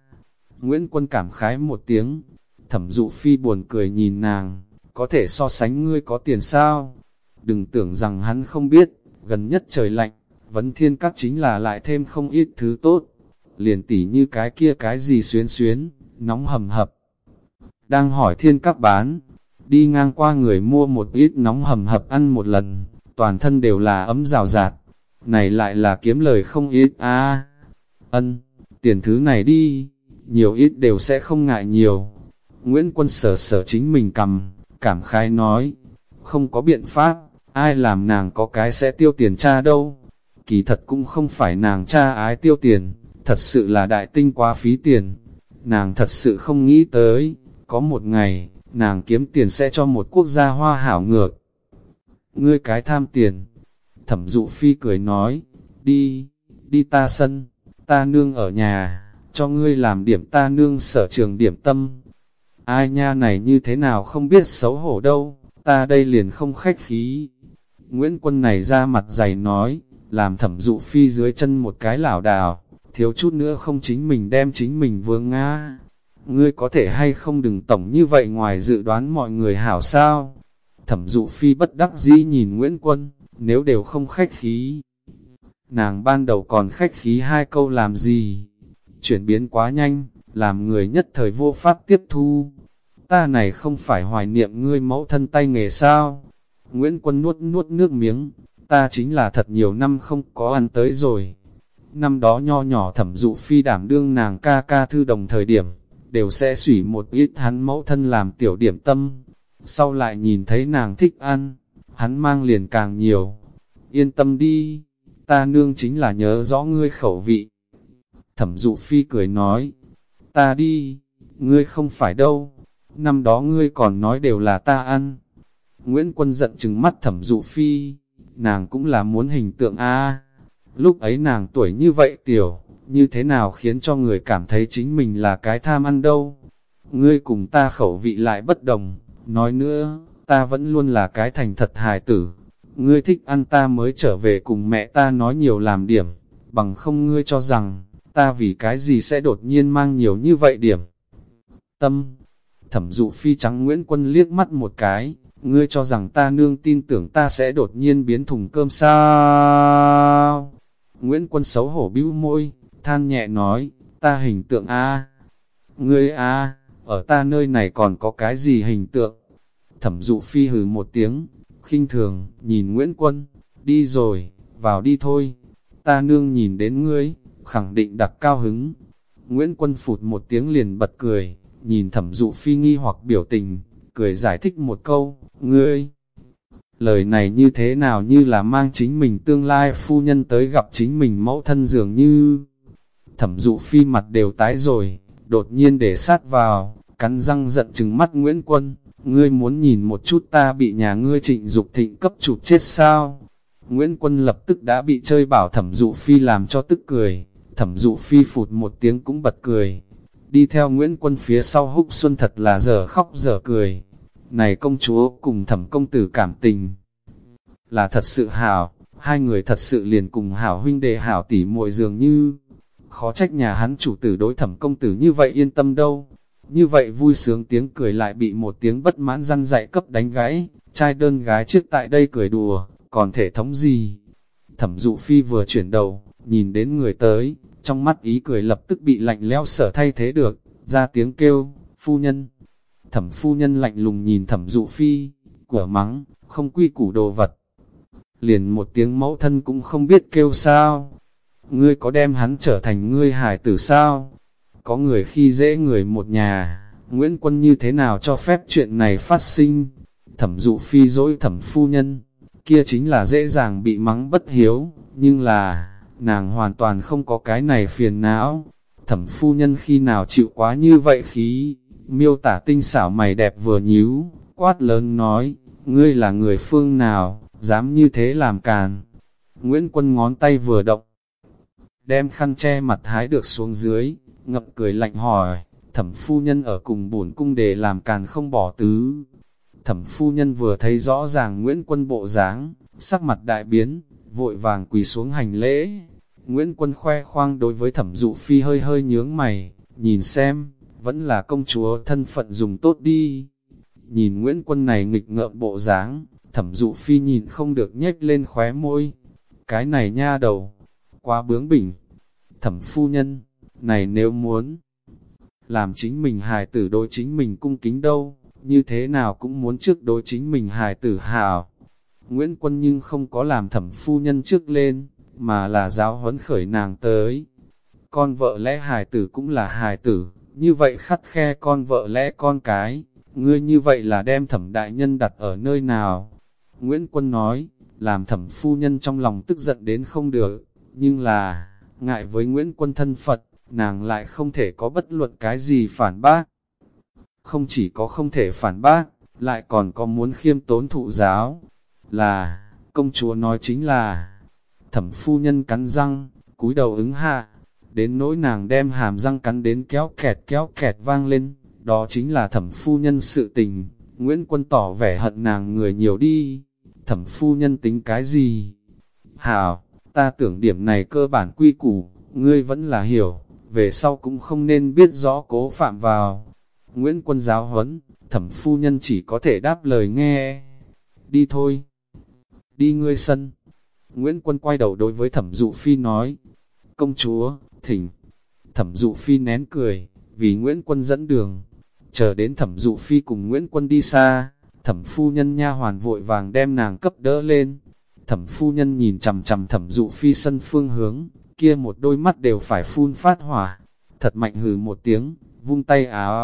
Speaker 1: Nguyễn Quân cảm khái một tiếng, thẩm dụ phi buồn cười nhìn nàng, có thể so sánh ngươi có tiền sao? Đừng tưởng rằng hắn không biết, gần nhất trời lạnh, vấn thiên các chính là lại thêm không ít thứ tốt. Liền tỉ như cái kia cái gì xuyến xuyến, nóng hầm hập. Đang hỏi thiên các bán, đi ngang qua người mua một ít nóng hầm hập ăn một lần, toàn thân đều là ấm rào rạt. Này lại là kiếm lời không ít a Ân, tiền thứ này đi, nhiều ít đều sẽ không ngại nhiều. Nguyễn Quân sở sở chính mình cầm, cảm khai nói, không có biện pháp, ai làm nàng có cái sẽ tiêu tiền cha đâu. Kỳ thật cũng không phải nàng cha ái tiêu tiền, thật sự là đại tinh quá phí tiền. Nàng thật sự không nghĩ tới, có một ngày, nàng kiếm tiền sẽ cho một quốc gia hoa hảo ngược. Ngươi cái tham tiền. Thẩm dụ phi cười nói, đi, đi ta sân, ta nương ở nhà, cho ngươi làm điểm ta nương sở trường điểm tâm. Ai nha này như thế nào không biết xấu hổ đâu, ta đây liền không khách khí. Nguyễn Quân này ra mặt dày nói, làm thẩm dụ phi dưới chân một cái lảo đảo, thiếu chút nữa không chính mình đem chính mình vương ngã. Ngươi có thể hay không đừng tổng như vậy ngoài dự đoán mọi người hảo sao? Thẩm dụ phi bất đắc dĩ nhìn Nguyễn Quân, nếu đều không khách khí. Nàng ban đầu còn khách khí hai câu làm gì? Chuyển biến quá nhanh, làm người nhất thời vô pháp tiếp thu. Ta này không phải hoài niệm ngươi mẫu thân tay nghề sao? Nguyễn Quân nuốt nuốt nước miếng, ta chính là thật nhiều năm không có ăn tới rồi. Năm đó nho nhỏ thẩm dụ phi đảm đương nàng ca ca thư đồng thời điểm, đều sẽ xủy một ít hắn mẫu thân làm tiểu điểm tâm. Sau lại nhìn thấy nàng thích ăn, hắn mang liền càng nhiều. Yên tâm đi, ta nương chính là nhớ rõ ngươi khẩu vị. Thẩm dụ phi cười nói, ta đi, ngươi không phải đâu, năm đó ngươi còn nói đều là ta ăn. Nguyễn Quân giận chừng mắt thẩm dụ phi, nàng cũng là muốn hình tượng a Lúc ấy nàng tuổi như vậy tiểu, như thế nào khiến cho người cảm thấy chính mình là cái tham ăn đâu. Ngươi cùng ta khẩu vị lại bất đồng, nói nữa, ta vẫn luôn là cái thành thật hài tử. Ngươi thích ăn ta mới trở về cùng mẹ ta nói nhiều làm điểm, bằng không ngươi cho rằng, ta vì cái gì sẽ đột nhiên mang nhiều như vậy điểm. Tâm, thẩm dụ phi trắng Nguyễn Quân liếc mắt một cái, ngươi cho rằng ta nương tin tưởng ta sẽ đột nhiên biến thùng cơm sao? Nguyễn Quân xấu hổ bĩu môi, than nhẹ nói, ta hình tượng A. Ngươi A, ở ta nơi này còn có cái gì hình tượng? Thẩm dụ phi hừ một tiếng, khinh thường, nhìn Nguyễn Quân, đi rồi, vào đi thôi. Ta nương nhìn đến ngươi, khẳng định đặc cao hứng. Nguyễn Quân phụt một tiếng liền bật cười, nhìn thẩm dụ phi nghi hoặc biểu tình, cười giải thích một câu, ngươi. Lời này như thế nào như là mang chính mình tương lai phu nhân tới gặp chính mình mẫu thân dường như. Thẩm dụ phi mặt đều tái rồi, đột nhiên để sát vào, cắn răng giận chừng mắt Nguyễn Quân, ngươi muốn nhìn một chút ta bị nhà ngươi trịnh dục thịnh cấp chụp chết sao? Nguyễn Quân lập tức đã bị chơi bảo thẩm dụ phi làm cho tức cười, thẩm dụ phi phụt một tiếng cũng bật cười. Đi theo Nguyễn Quân phía sau húc xuân thật là giờ khóc giờ cười. Này công chúa cùng thẩm công tử cảm tình là thật sự hảo, hai người thật sự liền cùng hảo huynh đệ hảo tỉ muội dường như. Khó trách nhà hắn chủ tử đối thẩm công tử như vậy yên tâm đâu. Như vậy vui sướng tiếng cười lại bị một tiếng bất mãn răn dạy cấp đánh gãy, trai đơn gái trước tại đây cười đùa, còn thể thống gì. Thẩm dụ phi vừa chuyển đầu, nhìn đến người tới, trong mắt ý cười lập tức bị lạnh lẽo sở thay thế được, ra tiếng kêu, phu nhân. Thẩm phu nhân lạnh lùng nhìn thẩm dụ phi, của mắng, không quy củ đồ vật. Liền một tiếng mẫu thân cũng không biết kêu sao. Ngươi có đem hắn trở thành ngươi hải tử sao? Có người khi dễ người một nhà, Nguyễn Quân như thế nào cho phép chuyện này phát sinh? Thẩm dụ phi dỗi thẩm phu nhân, kia chính là dễ dàng bị mắng bất hiếu, nhưng là, nàng hoàn toàn không có cái này phiền não. Thẩm phu nhân khi nào chịu quá như vậy khí, miêu tả tinh xảo mày đẹp vừa nhíu, quát lớn nói, ngươi là người phương nào, dám như thế làm càn. Nguyễn Quân ngón tay vừa động, đem khăn che mặt hái được xuống dưới, ngậm cười lạnh hỏi, thẩm phu nhân ở cùng bổn cung để làm càn không bỏ tứ. Thẩm phu nhân vừa thấy rõ ràng Nguyễn Quân bộ dáng, sắc mặt đại biến, vội vàng quỳ xuống hành lễ. Nguyễn Quân khoe khoang đối với thẩm dụ phi hơi hơi nhướng mày, nhìn xem, vẫn là công chúa thân phận dùng tốt đi. Nhìn Nguyễn Quân này nghịch ngợm bộ dáng, thẩm dụ phi nhìn không được nhếch lên khóe môi. Cái này nha đầu, quá bướng bỉnh. Thẩm phu nhân, này nếu muốn làm chính mình hài tử đối chính mình cung kính đâu, như thế nào cũng muốn trước đối chính mình hài tử hào. Nguyễn Quân nhưng không có làm thẩm phu nhân trước lên, mà là giáo huấn khởi nàng tới. Con vợ lẽ hài tử cũng là hài tử, như vậy khắt khe con vợ lẽ con cái, ngươi như vậy là đem thẩm đại nhân đặt ở nơi nào? Nguyễn Quân nói, làm thẩm phu nhân trong lòng tức giận đến không được, nhưng là, ngại với Nguyễn Quân thân Phật, nàng lại không thể có bất luận cái gì phản bác. Không chỉ có không thể phản bác, lại còn có muốn khiêm tốn thụ giáo, là, công chúa nói chính là, thẩm phu nhân cắn răng, cúi đầu ứng hạ, đến nỗi nàng đem hàm răng cắn đến kéo kẹt kéo kẹt vang lên, đó chính là thẩm phu nhân sự tình, Nguyễn Quân tỏ vẻ hận nàng người nhiều đi, thẩm phu nhân tính cái gì? Hảo, ta tưởng điểm này cơ bản quy củ, ngươi vẫn là hiểu, về sau cũng không nên biết rõ cố phạm vào. Nguyễn Quân giáo huấn, thẩm phu nhân chỉ có thể đáp lời nghe. Đi thôi. Đi ngươi sân. Nguyễn Quân quay đầu đối với thẩm dụ phi nói. Công chúa, thỉnh. Thẩm dụ phi nén cười, vì Nguyễn Quân dẫn đường. Chờ đến thẩm dụ phi cùng Nguyễn Quân đi xa, thẩm phu nhân nha hoàn vội vàng đem nàng cấp đỡ lên. Thẩm phu nhân nhìn chầm chầm thẩm dụ phi sân phương hướng, kia một đôi mắt đều phải phun phát hỏa. Thật mạnh hừ một tiếng, vung tay áo,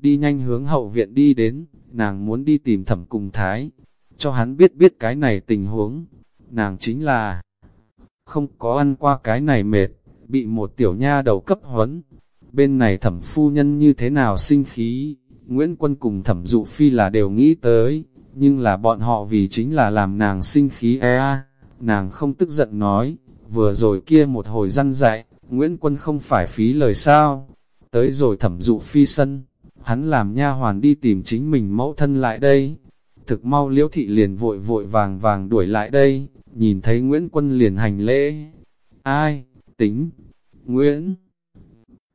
Speaker 1: đi nhanh hướng hậu viện đi đến, nàng muốn đi tìm thẩm cùng thái, cho hắn biết biết cái này tình huống. Nàng chính là không có ăn qua cái này mệt, bị một tiểu nha đầu cấp huấn. Bên này thẩm phu nhân như thế nào sinh khí, Nguyễn Quân cùng thẩm dụ phi là đều nghĩ tới, nhưng là bọn họ vì chính là làm nàng sinh khí e Nàng không tức giận nói, vừa rồi kia một hồi răn dạy, Nguyễn Quân không phải phí lời sao. Tới rồi thẩm dụ phi sân, hắn làm nha hoàn đi tìm chính mình mẫu thân lại đây. Thực mau liễu thị liền vội vội vàng vàng đuổi lại đây, nhìn thấy Nguyễn Quân liền hành lễ. Ai, tính, Nguyễn.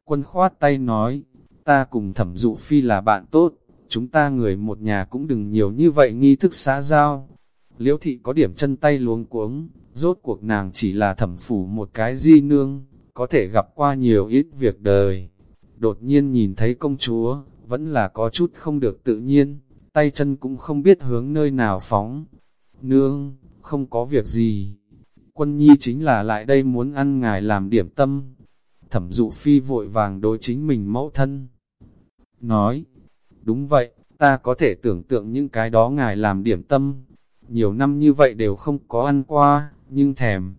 Speaker 1: Quân khoát tay nói, ta cùng thẩm dụ phi là bạn tốt, chúng ta người một nhà cũng đừng nhiều như vậy nghi thức xã giao. Liễu thị có điểm chân tay luống cuống, rốt cuộc nàng chỉ là thẩm phủ một cái di nương, có thể gặp qua nhiều ít việc đời. Đột nhiên nhìn thấy công chúa, vẫn là có chút không được tự nhiên, tay chân cũng không biết hướng nơi nào phóng. Nương, không có việc gì. Quân nhi chính là lại đây muốn ăn ngài làm điểm tâm. Thẩm dụ phi vội vàng đối chính mình mẫu thân. Nói, đúng vậy, ta có thể tưởng tượng những cái đó ngài làm điểm tâm. Nhiều năm như vậy đều không có ăn qua, nhưng thèm.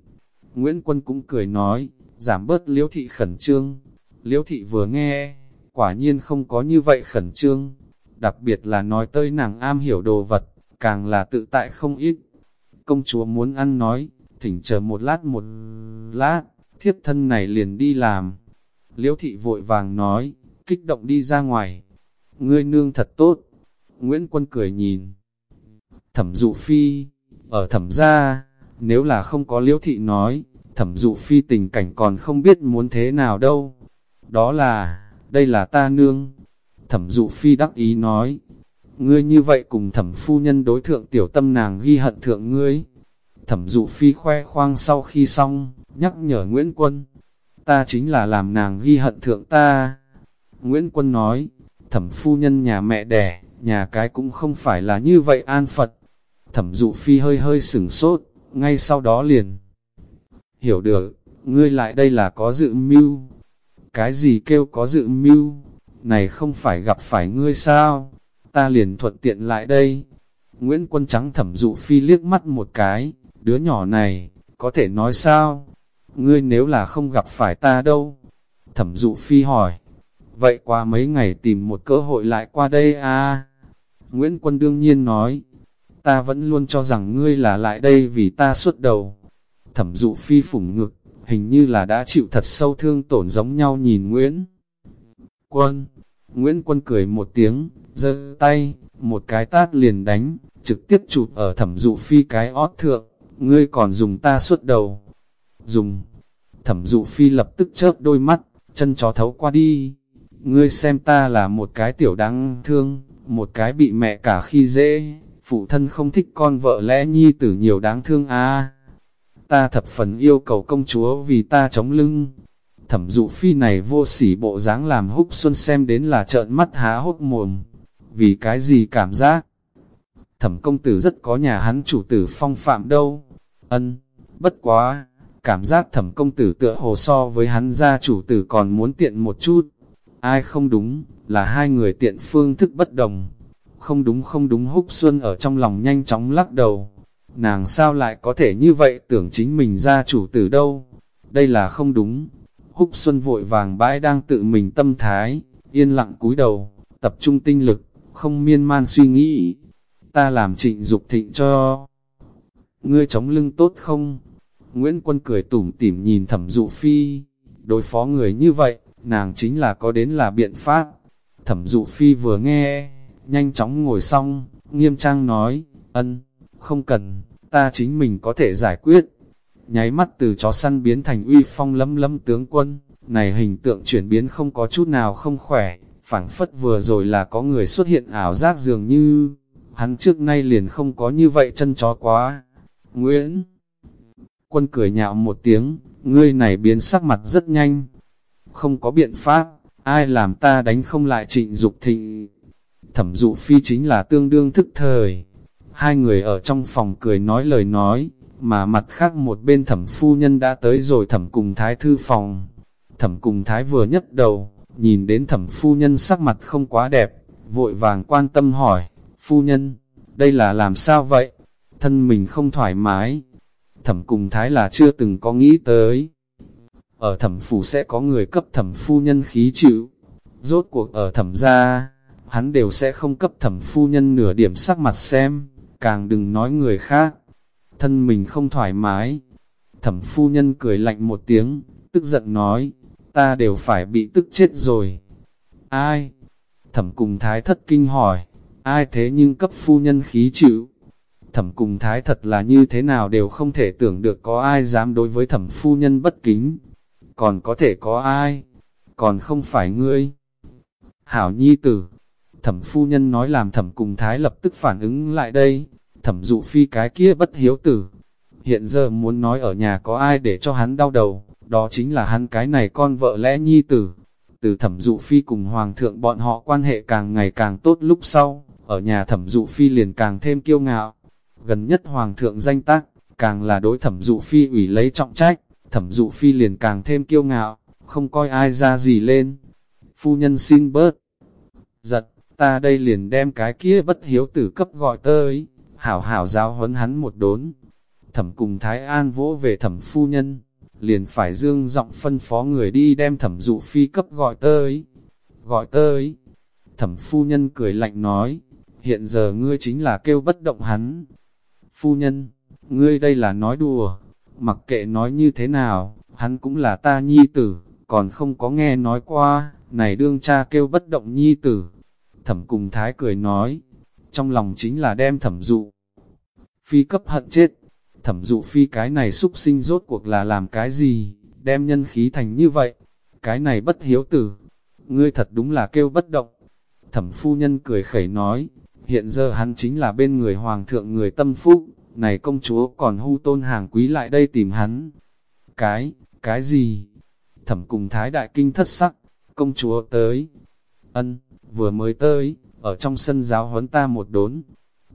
Speaker 1: Nguyễn Quân cũng cười nói, giảm bớt liễu thị khẩn trương. Liễu thị vừa nghe, quả nhiên không có như vậy khẩn trương. Đặc biệt là nói tới nàng am hiểu đồ vật, càng là tự tại không ít. Công chúa muốn ăn nói, thỉnh chờ một lát một lát, thiếp thân này liền đi làm. Liễu thị vội vàng nói, kích động đi ra ngoài. Ngươi nương thật tốt. Nguyễn Quân cười nhìn. Thẩm dụ phi, ở thẩm gia, nếu là không có liễu thị nói, thẩm dụ phi tình cảnh còn không biết muốn thế nào đâu. Đó là, đây là ta nương. Thẩm dụ phi đắc ý nói, ngươi như vậy cùng thẩm phu nhân đối thượng tiểu tâm nàng ghi hận thượng ngươi. Thẩm dụ phi khoe khoang sau khi xong, nhắc nhở Nguyễn Quân, ta chính là làm nàng ghi hận thượng ta. Nguyễn Quân nói, thẩm phu nhân nhà mẹ đẻ, nhà cái cũng không phải là như vậy an Phật. Thẩm dụ phi hơi hơi sửng sốt, ngay sau đó liền. Hiểu được, ngươi lại đây là có dự mưu. Cái gì kêu có dự mưu? Này không phải gặp phải ngươi sao? Ta liền thuận tiện lại đây. Nguyễn Quân Trắng thẩm dụ phi liếc mắt một cái, đứa nhỏ này, có thể nói sao? Ngươi nếu là không gặp phải ta đâu? Thẩm dụ phi hỏi. Vậy qua mấy ngày tìm một cơ hội lại qua đây à? Nguyễn Quân đương nhiên nói. Ta vẫn luôn cho rằng ngươi là lại đây vì ta suốt đầu. Thẩm dụ phi phủng ngực, hình như là đã chịu thật sâu thương tổn giống nhau nhìn Nguyễn. Quân, Nguyễn Quân cười một tiếng, giơ tay, một cái tát liền đánh, trực tiếp chụp ở thẩm dụ phi cái ót thượng, ngươi còn dùng ta suốt đầu. Dùng, thẩm dụ phi lập tức chớp đôi mắt, chân chó thấu qua đi. Ngươi xem ta là một cái tiểu đáng thương, một cái bị mẹ cả khi dễ, phụ thân không thích con vợ lẽ nhi tử nhiều đáng thương à ta thập phần yêu cầu công chúa vì ta chống lưng. Thẩm dụ phi này vô sỉ bộ dáng làm húc xuân xem đến là trợn mắt há hốt mồm. Vì cái gì cảm giác? Thẩm công tử rất có nhà hắn chủ tử phong phạm đâu. Ân, bất quá, cảm giác thẩm công tử tựa hồ so với hắn gia chủ tử còn muốn tiện một chút. Ai không đúng, là hai người tiện phương thức bất đồng. Không đúng không đúng húc xuân ở trong lòng nhanh chóng lắc đầu nàng sao lại có thể như vậy tưởng chính mình ra chủ tử đâu. Đây là không đúng. Húc Xuân vội vàng bãi đang tự mình tâm thái, yên lặng cúi đầu, tập trung tinh lực, không miên man suy nghĩ. Ta làm trịnh dục thịnh cho. Ngươi chống lưng tốt không? Nguyễn Quân cười tủm tỉm nhìn thẩm dụ phi. Đối phó người như vậy, nàng chính là có đến là biện pháp. Thẩm dụ phi vừa nghe, nhanh chóng ngồi xong, nghiêm trang nói, ân, không cần, ta chính mình có thể giải quyết. Nháy mắt từ chó săn biến thành uy phong lấm lấm tướng quân, này hình tượng chuyển biến không có chút nào không khỏe, phảng phất vừa rồi là có người xuất hiện ảo giác dường như, hắn trước nay liền không có như vậy chân chó quá. Nguyễn Quân cười nhạo một tiếng, ngươi này biến sắc mặt rất nhanh. Không có biện pháp, ai làm ta đánh không lại trịnh Dục thịnh. Thẩm dụ phi chính là tương đương thức thời, Hai người ở trong phòng cười nói lời nói, mà mặt khác một bên thẩm phu nhân đã tới rồi thẩm cùng thái thư phòng. Thẩm cùng thái vừa nhấc đầu, nhìn đến thẩm phu nhân sắc mặt không quá đẹp, vội vàng quan tâm hỏi, phu nhân, đây là làm sao vậy? Thân mình không thoải mái. Thẩm cùng thái là chưa từng có nghĩ tới. Ở thẩm phủ sẽ có người cấp thẩm phu nhân khí chịu. Rốt cuộc ở thẩm gia, hắn đều sẽ không cấp thẩm phu nhân nửa điểm sắc mặt xem càng đừng nói người khác. Thân mình không thoải mái. Thẩm phu nhân cười lạnh một tiếng, tức giận nói, ta đều phải bị tức chết rồi. Ai? Thẩm cùng thái thất kinh hỏi, ai thế nhưng cấp phu nhân khí chịu? Thẩm cùng thái thật là như thế nào đều không thể tưởng được có ai dám đối với thẩm phu nhân bất kính. Còn có thể có ai? Còn không phải ngươi. Hảo nhi tử, thẩm phu nhân nói làm thẩm cùng thái lập tức phản ứng lại đây, thẩm dụ phi cái kia bất hiếu tử. Hiện giờ muốn nói ở nhà có ai để cho hắn đau đầu, đó chính là hắn cái này con vợ lẽ nhi tử. Từ thẩm dụ phi cùng hoàng thượng bọn họ quan hệ càng ngày càng tốt lúc sau, ở nhà thẩm dụ phi liền càng thêm kiêu ngạo. Gần nhất hoàng thượng danh tác, càng là đối thẩm dụ phi ủy lấy trọng trách, thẩm dụ phi liền càng thêm kiêu ngạo, không coi ai ra gì lên. Phu nhân xin bớt. Giật, ta đây liền đem cái kia bất hiếu tử cấp gọi tới, hảo hảo giáo huấn hắn một đốn. Thẩm cùng Thái An vỗ về thẩm phu nhân, liền phải dương giọng phân phó người đi đem thẩm dụ phi cấp gọi tới. Gọi tới. Thẩm phu nhân cười lạnh nói, hiện giờ ngươi chính là kêu bất động hắn. Phu nhân, ngươi đây là nói đùa, mặc kệ nói như thế nào, hắn cũng là ta nhi tử, còn không có nghe nói qua, này đương cha kêu bất động nhi tử, Thẩm cùng thái cười nói, trong lòng chính là đem thẩm dụ. Phi cấp hận chết, thẩm dụ phi cái này xúc sinh rốt cuộc là làm cái gì, đem nhân khí thành như vậy, cái này bất hiếu tử, ngươi thật đúng là kêu bất động. Thẩm phu nhân cười khẩy nói, hiện giờ hắn chính là bên người hoàng thượng người tâm phúc, này công chúa còn hu tôn hàng quý lại đây tìm hắn. Cái, cái gì? Thẩm cùng thái đại kinh thất sắc, công chúa tới, ân, vừa mới tới, ở trong sân giáo huấn ta một đốn.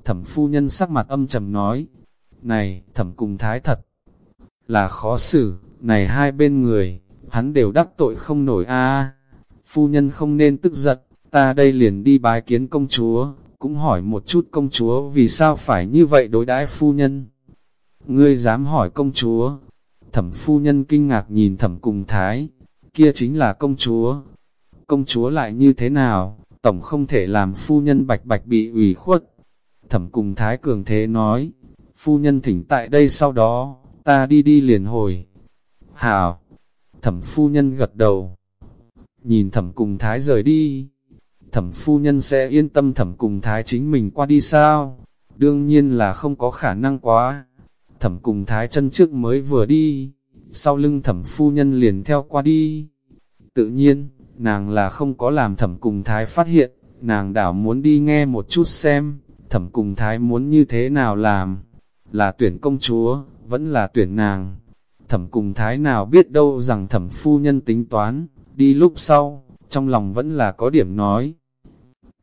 Speaker 1: Thẩm phu nhân sắc mặt âm trầm nói, này, thẩm cùng thái thật, là khó xử, này hai bên người, hắn đều đắc tội không nổi a Phu nhân không nên tức giận, ta đây liền đi bái kiến công chúa, cũng hỏi một chút công chúa vì sao phải như vậy đối đãi phu nhân. Ngươi dám hỏi công chúa, thẩm phu nhân kinh ngạc nhìn thẩm cùng thái, kia chính là công chúa. Công chúa lại như thế nào, tổng không thể làm phu nhân bạch bạch bị ủy khuất. Thẩm cùng thái cường thế nói, phu nhân thỉnh tại đây sau đó, ta đi đi liền hồi. Hảo, thẩm phu nhân gật đầu, nhìn thẩm cùng thái rời đi, thẩm phu nhân sẽ yên tâm thẩm cùng thái chính mình qua đi sao? Đương nhiên là không có khả năng quá. Thẩm cùng thái chân trước mới vừa đi, sau lưng thẩm phu nhân liền theo qua đi. Tự nhiên, nàng là không có làm thẩm cùng thái phát hiện, nàng đảo muốn đi nghe một chút xem, thẩm cùng thái muốn như thế nào làm. Là tuyển công chúa, vẫn là tuyển nàng. Thẩm cùng thái nào biết đâu rằng thẩm phu nhân tính toán, đi lúc sau, trong lòng vẫn là có điểm nói.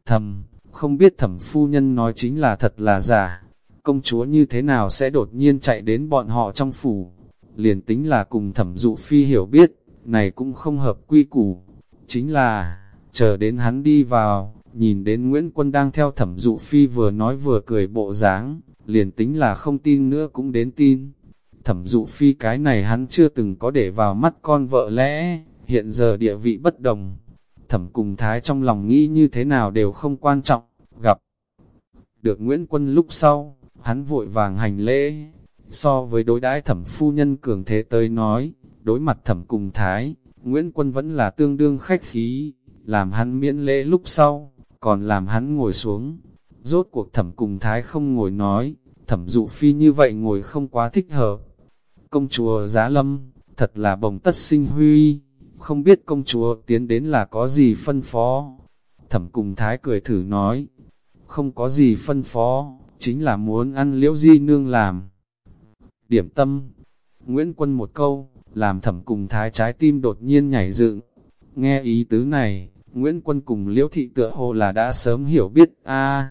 Speaker 1: Thầm, không biết thẩm phu nhân nói chính là thật là giả, công chúa như thế nào sẽ đột nhiên chạy đến bọn họ trong phủ. Liền tính là cùng thẩm dụ phi hiểu biết, này cũng không hợp quy củ. Chính là, chờ đến hắn đi vào, nhìn đến Nguyễn Quân đang theo thẩm dụ phi vừa nói vừa cười bộ dáng, liền tính là không tin nữa cũng đến tin. Thẩm dụ phi cái này hắn chưa từng có để vào mắt con vợ lẽ, hiện giờ địa vị bất đồng, thẩm cùng thái trong lòng nghĩ như thế nào đều không quan trọng, gặp. Được Nguyễn Quân lúc sau, hắn vội vàng hành lễ, so với đối đãi thẩm phu nhân cường thế tới nói, đối mặt thẩm cùng thái, Nguyễn Quân vẫn là tương đương khách khí, làm hắn miễn lễ lúc sau, còn làm hắn ngồi xuống. Rốt cuộc thẩm cùng thái không ngồi nói, thẩm dụ phi như vậy ngồi không quá thích hợp. Công chúa giá lâm, thật là bồng tất sinh huy không biết công chúa tiến đến là có gì phân phó. Thẩm cùng thái cười thử nói, không có gì phân phó, chính là muốn ăn liễu di nương làm. Điểm tâm, Nguyễn Quân một câu, làm thẩm cùng thái trái tim đột nhiên nhảy dựng. Nghe ý tứ này, Nguyễn Quân cùng liễu thị tựa hồ là đã sớm hiểu biết, a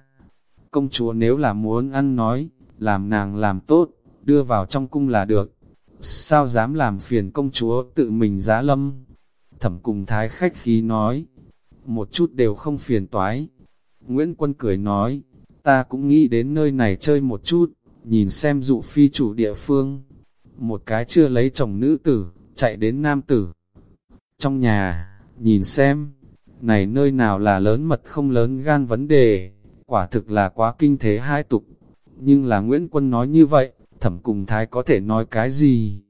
Speaker 1: công chúa nếu là muốn ăn nói, làm nàng làm tốt, đưa vào trong cung là được. Sao dám làm phiền công chúa tự mình giá lâm? Thẩm cùng thái khách khí nói, một chút đều không phiền toái. Nguyễn Quân cười nói, ta cũng nghĩ đến nơi này chơi một chút, nhìn xem dụ phi chủ địa phương. Một cái chưa lấy chồng nữ tử, chạy đến nam tử. Trong nhà, nhìn xem, này nơi nào là lớn mật không lớn gan vấn đề, quả thực là quá kinh thế hai tục. Nhưng là Nguyễn Quân nói như vậy, thẩm cùng thái có thể nói cái gì?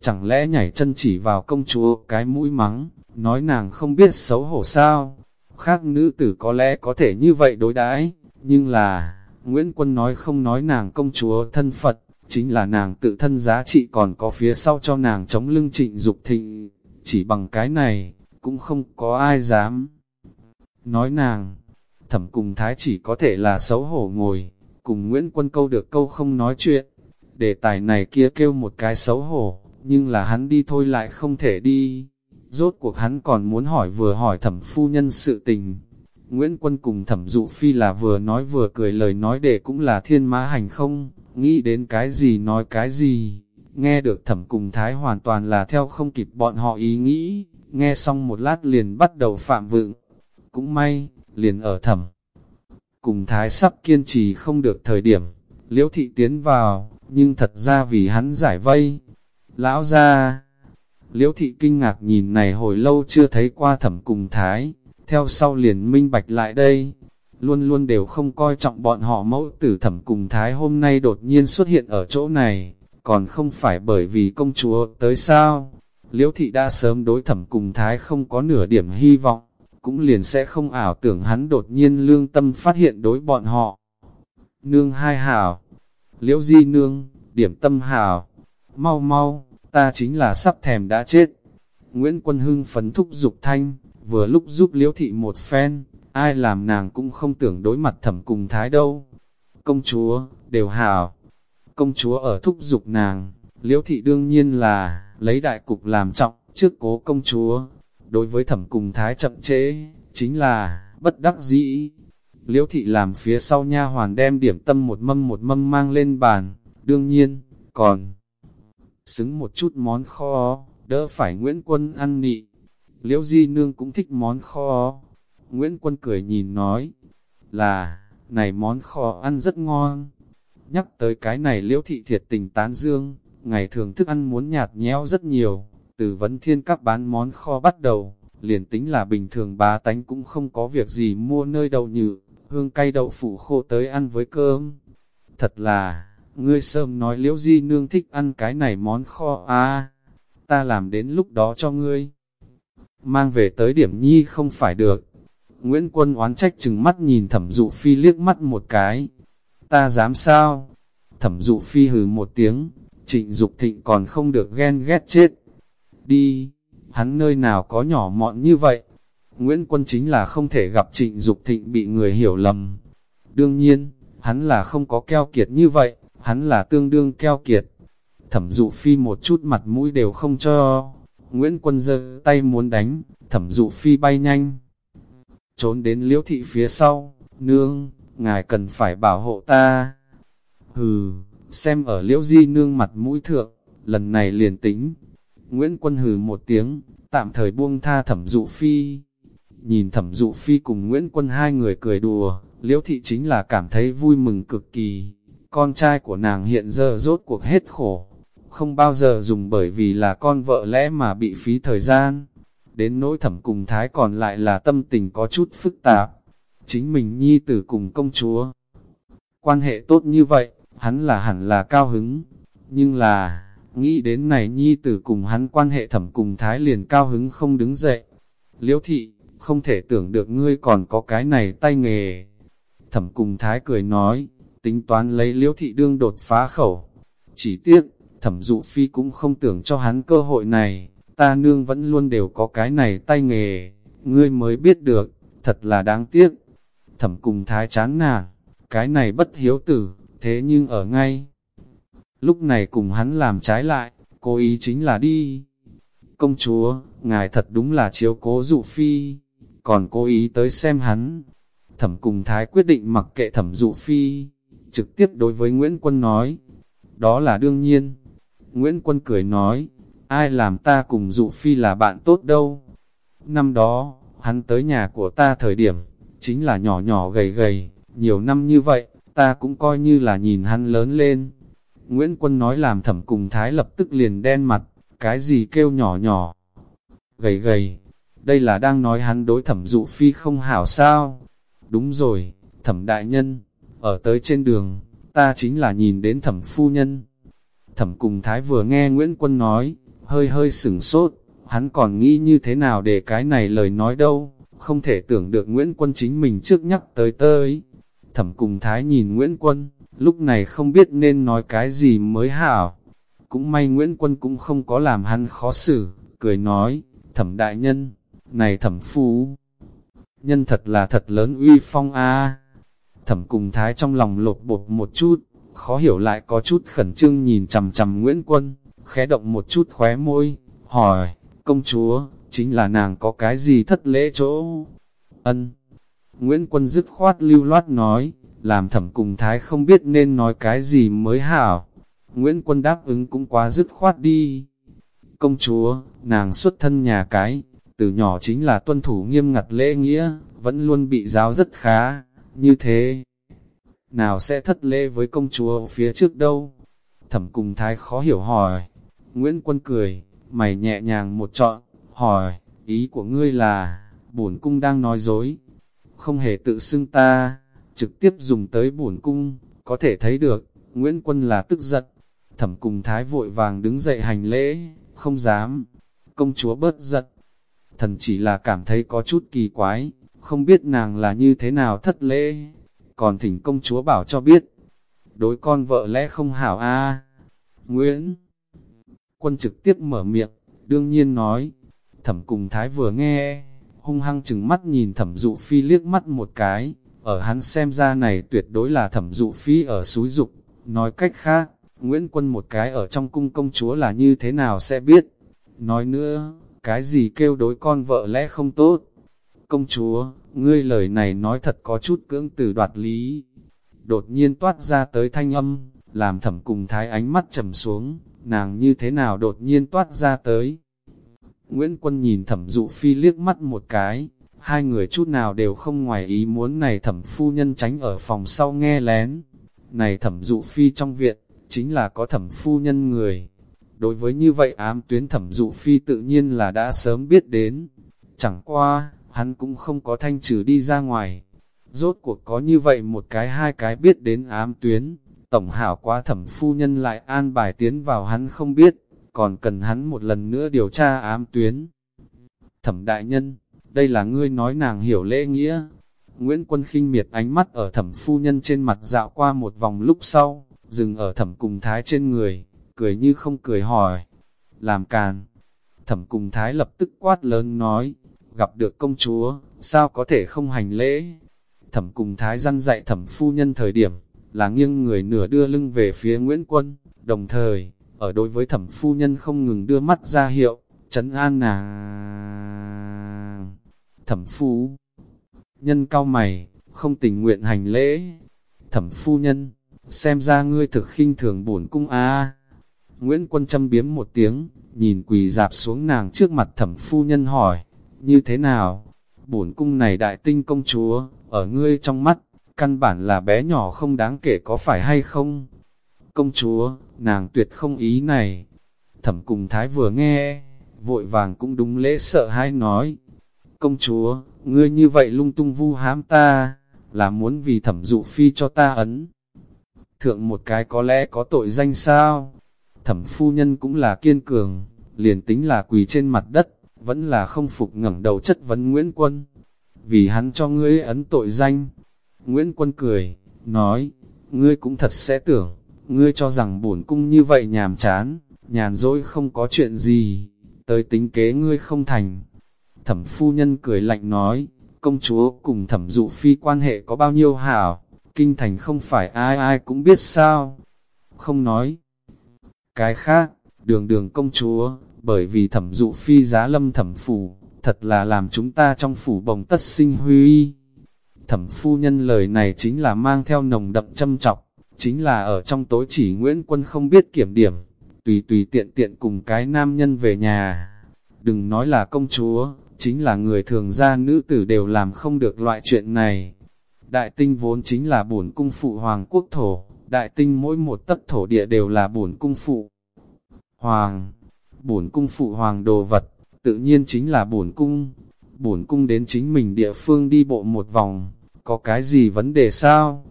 Speaker 1: Chẳng lẽ nhảy chân chỉ vào công chúa cái mũi mắng, nói nàng không biết xấu hổ sao? Khác nữ tử có lẽ có thể như vậy đối đãi nhưng là, Nguyễn Quân nói không nói nàng công chúa thân Phật, chính là nàng tự thân giá trị còn có phía sau cho nàng chống lưng trịnh dục thịnh, chỉ bằng cái này, cũng không có ai dám. Nói nàng, thẩm cùng thái chỉ có thể là xấu hổ ngồi, cùng Nguyễn Quân câu được câu không nói chuyện, đề tài này kia kêu một cái xấu hổ, nhưng là hắn đi thôi lại không thể đi. Rốt cuộc hắn còn muốn hỏi vừa hỏi thẩm phu nhân sự tình. Nguyễn Quân cùng thẩm dụ phi là vừa nói vừa cười lời nói để cũng là thiên mã hành không, nghĩ đến cái gì nói cái gì. Nghe được thẩm cùng thái hoàn toàn là theo không kịp bọn họ ý nghĩ, nghe xong một lát liền bắt đầu phạm vượng. Cũng may, liền ở thẩm. Cùng thái sắp kiên trì không được thời điểm, liễu thị tiến vào, nhưng thật ra vì hắn giải vây, Lão ra, liễu thị kinh ngạc nhìn này hồi lâu chưa thấy qua thẩm cùng thái, theo sau liền minh bạch lại đây, luôn luôn đều không coi trọng bọn họ mẫu tử thẩm cùng thái hôm nay đột nhiên xuất hiện ở chỗ này, còn không phải bởi vì công chúa tới sao. Liễu thị đã sớm đối thẩm cùng thái không có nửa điểm hy vọng, cũng liền sẽ không ảo tưởng hắn đột nhiên lương tâm phát hiện đối bọn họ. Nương hai hảo, liễu di nương, điểm tâm hảo, mau mau, ta chính là sắp thèm đã chết. Nguyễn Quân Hưng phấn thúc dục thanh, vừa lúc giúp liễu thị một phen, ai làm nàng cũng không tưởng đối mặt thẩm cùng thái đâu. Công chúa, đều hảo. Công chúa ở thúc dục nàng, liễu thị đương nhiên là, lấy đại cục làm trọng, trước cố công chúa. Đối với thẩm cùng thái chậm chế, chính là, bất đắc dĩ. Liễu thị làm phía sau nha hoàn đem điểm tâm một mâm một mâm mang lên bàn, đương nhiên, còn xứng một chút món kho, đỡ phải Nguyễn Quân ăn nị. Liễu Di Nương cũng thích món kho. Nguyễn Quân cười nhìn nói, là, này món kho ăn rất ngon. Nhắc tới cái này Liễu Thị thiệt tình tán dương, ngày thường thức ăn muốn nhạt nhẽo rất nhiều, từ vấn thiên các bán món kho bắt đầu, liền tính là bình thường bá tánh cũng không có việc gì mua nơi đậu nhự, hương cay đậu phụ khô tới ăn với cơm. Thật là, ngươi sớm nói liễu di nương thích ăn cái này món kho à, ta làm đến lúc đó cho ngươi. Mang về tới điểm nhi không phải được. Nguyễn Quân oán trách chừng mắt nhìn thẩm dụ phi liếc mắt một cái. Ta dám sao? Thẩm dụ phi hừ một tiếng, trịnh Dục thịnh còn không được ghen ghét chết. Đi, hắn nơi nào có nhỏ mọn như vậy? Nguyễn Quân chính là không thể gặp trịnh Dục thịnh bị người hiểu lầm. Đương nhiên, hắn là không có keo kiệt như vậy, hắn là tương đương keo kiệt. Thẩm dụ phi một chút mặt mũi đều không cho. Nguyễn Quân giơ tay muốn đánh, thẩm dụ phi bay nhanh. Trốn đến liễu thị phía sau, nương, ngài cần phải bảo hộ ta. Hừ, xem ở liễu di nương mặt mũi thượng, lần này liền tính. Nguyễn Quân hừ một tiếng, tạm thời buông tha thẩm dụ phi. Nhìn thẩm dụ phi cùng Nguyễn Quân hai người cười đùa, liễu thị chính là cảm thấy vui mừng cực kỳ. Con trai của nàng hiện giờ rốt cuộc hết khổ, không bao giờ dùng bởi vì là con vợ lẽ mà bị phí thời gian. Đến nỗi thẩm cùng thái còn lại là tâm tình có chút phức tạp. Chính mình nhi tử cùng công chúa. Quan hệ tốt như vậy, hắn là hẳn là cao hứng. Nhưng là, nghĩ đến này nhi tử cùng hắn quan hệ thẩm cùng thái liền cao hứng không đứng dậy. Liễu thị, không thể tưởng được ngươi còn có cái này tay nghề. Thẩm cùng thái cười nói, tính toán lấy liễu thị đương đột phá khẩu. Chỉ tiếc, thẩm dụ phi cũng không tưởng cho hắn cơ hội này, ta nương vẫn luôn đều có cái này tay nghề, ngươi mới biết được, thật là đáng tiếc. Thẩm cùng thái chán nản, cái này bất hiếu tử, thế nhưng ở ngay. Lúc này cùng hắn làm trái lại, cố ý chính là đi. Công chúa, ngài thật đúng là chiếu cố dụ phi, còn cố ý tới xem hắn. Thẩm cùng thái quyết định mặc kệ thẩm dụ phi, trực tiếp đối với Nguyễn Quân nói, đó là đương nhiên. Nguyễn Quân cười nói, ai làm ta cùng dụ phi là bạn tốt đâu. Năm đó, hắn tới nhà của ta thời điểm, chính là nhỏ nhỏ gầy gầy, nhiều năm như vậy, ta cũng coi như là nhìn hắn lớn lên. Nguyễn Quân nói làm thẩm cùng thái lập tức liền đen mặt, cái gì kêu nhỏ nhỏ, gầy gầy, đây là đang nói hắn đối thẩm dụ phi không hảo sao. Đúng rồi, thẩm đại nhân, ở tới trên đường, ta chính là nhìn đến thẩm phu nhân. Thẩm cùng thái vừa nghe Nguyễn Quân nói, hơi hơi sửng sốt, hắn còn nghĩ như thế nào để cái này lời nói đâu, không thể tưởng được Nguyễn Quân chính mình trước nhắc tới tới. Thẩm cùng thái nhìn Nguyễn Quân, lúc này không biết nên nói cái gì mới hảo. Cũng may Nguyễn Quân cũng không có làm hắn khó xử, cười nói, thẩm đại nhân, này thẩm phú, nhân thật là thật lớn uy phong a Thẩm cùng thái trong lòng lột bột một chút, khó hiểu lại có chút khẩn trương nhìn chằm chằm Nguyễn Quân, khẽ động một chút khóe môi, hỏi, công chúa, chính là nàng có cái gì thất lễ chỗ? Ân. Nguyễn Quân dứt khoát lưu loát nói, làm thẩm cùng thái không biết nên nói cái gì mới hảo. Nguyễn Quân đáp ứng cũng quá dứt khoát đi. Công chúa, nàng xuất thân nhà cái, từ nhỏ chính là tuân thủ nghiêm ngặt lễ nghĩa, vẫn luôn bị giáo rất khá, như thế nào sẽ thất lễ với công chúa phía trước đâu? Thẩm cùng thái khó hiểu hỏi. Nguyễn Quân cười, mày nhẹ nhàng một trọn, hỏi, ý của ngươi là, bổn cung đang nói dối, không hề tự xưng ta, trực tiếp dùng tới bổn cung, có thể thấy được, Nguyễn Quân là tức giận. Thẩm cùng thái vội vàng đứng dậy hành lễ, không dám, công chúa bớt giận. Thần chỉ là cảm thấy có chút kỳ quái, không biết nàng là như thế nào thất lễ, còn thỉnh công chúa bảo cho biết, đối con vợ lẽ không hảo a. Nguyễn Quân trực tiếp mở miệng, đương nhiên nói, thẩm cùng thái vừa nghe, hung hăng chừng mắt nhìn thẩm dụ phi liếc mắt một cái, ở hắn xem ra này tuyệt đối là thẩm dụ phi ở suối dục, nói cách khác, Nguyễn Quân một cái ở trong cung công chúa là như thế nào sẽ biết, nói nữa, cái gì kêu đối con vợ lẽ không tốt, Công chúa, ngươi lời này nói thật có chút cưỡng từ đoạt lý. Đột nhiên toát ra tới thanh âm, làm thẩm cùng thái ánh mắt trầm xuống, nàng như thế nào đột nhiên toát ra tới. Nguyễn Quân nhìn thẩm dụ phi liếc mắt một cái, hai người chút nào đều không ngoài ý muốn này thẩm phu nhân tránh ở phòng sau nghe lén. Này thẩm dụ phi trong viện, chính là có thẩm phu nhân người. Đối với như vậy ám tuyến thẩm dụ phi tự nhiên là đã sớm biết đến. Chẳng qua, hắn cũng không có thanh trừ đi ra ngoài. Rốt cuộc có như vậy một cái hai cái biết đến ám tuyến, tổng hảo quá thẩm phu nhân lại an bài tiến vào hắn không biết, còn cần hắn một lần nữa điều tra ám tuyến. Thẩm đại nhân, đây là ngươi nói nàng hiểu lễ nghĩa. Nguyễn Quân khinh miệt ánh mắt ở thẩm phu nhân trên mặt dạo qua một vòng lúc sau, dừng ở thẩm cùng thái trên người, cười như không cười hỏi. Làm càn. Thẩm cùng thái lập tức quát lớn nói, gặp được công chúa, sao có thể không hành lễ. Thẩm cùng thái răn dạy thẩm phu nhân thời điểm, là nghiêng người nửa đưa lưng về phía Nguyễn Quân, đồng thời, ở đối với thẩm phu nhân không ngừng đưa mắt ra hiệu, chấn an nàng. Thẩm phu nhân cao mày, không tình nguyện hành lễ. Thẩm phu nhân, xem ra ngươi thực khinh thường bổn cung a. Nguyễn Quân châm biếm một tiếng, nhìn quỳ dạp xuống nàng trước mặt thẩm phu nhân hỏi, như thế nào? Bổn cung này đại tinh công chúa, ở ngươi trong mắt, căn bản là bé nhỏ không đáng kể có phải hay không? Công chúa, nàng tuyệt không ý này. Thẩm cùng thái vừa nghe, vội vàng cũng đúng lễ sợ hãi nói. Công chúa, ngươi như vậy lung tung vu hám ta, là muốn vì thẩm dụ phi cho ta ấn. Thượng một cái có lẽ có tội danh sao? Thẩm phu nhân cũng là kiên cường, liền tính là quỳ trên mặt đất, vẫn là không phục ngẩng đầu chất vấn Nguyễn Quân. Vì hắn cho ngươi ấn tội danh. Nguyễn Quân cười, nói, ngươi cũng thật sẽ tưởng, ngươi cho rằng bổn cung như vậy nhàm chán, nhàn dỗi không có chuyện gì, tới tính kế ngươi không thành. Thẩm phu nhân cười lạnh nói, công chúa cùng thẩm dụ phi quan hệ có bao nhiêu hảo, kinh thành không phải ai ai cũng biết sao. Không nói. Cái khác, đường đường công chúa, bởi vì thẩm dụ phi giá lâm thẩm phủ, thật là làm chúng ta trong phủ bồng tất sinh huy. Thẩm phu nhân lời này chính là mang theo nồng đậm châm trọc, chính là ở trong tối chỉ Nguyễn Quân không biết kiểm điểm, tùy tùy tiện tiện cùng cái nam nhân về nhà. Đừng nói là công chúa, chính là người thường gia nữ tử đều làm không được loại chuyện này. Đại tinh vốn chính là bổn cung phụ hoàng quốc thổ, đại tinh mỗi một tất thổ địa đều là bổn cung phụ. Hoàng, bổn cung phụ hoàng đồ vật, tự nhiên chính là bổn cung. Bổn cung đến chính mình địa phương đi bộ một vòng, có cái gì vấn đề sao?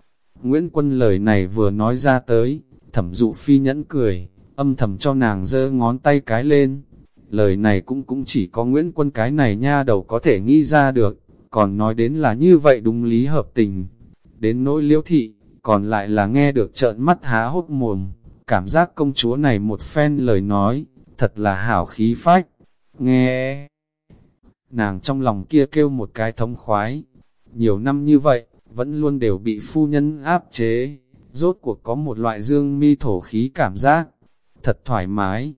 Speaker 1: Nguyễn Quân lời này vừa nói ra tới, thẩm dụ phi nhẫn cười, âm thầm cho nàng giơ ngón tay cái lên. Lời này cũng cũng chỉ có Nguyễn Quân cái này nha đầu có thể nghĩ ra được, còn nói đến là như vậy đúng lý hợp tình. Đến nỗi liễu thị, còn lại là nghe được trợn mắt há hốt mồm, cảm giác công chúa này một phen lời nói, thật là hảo khí phách. Nghe, nàng trong lòng kia kêu một cái thống khoái, nhiều năm như vậy, vẫn luôn đều bị phu nhân áp chế, rốt cuộc có một loại dương mi thổ khí cảm giác, thật thoải mái.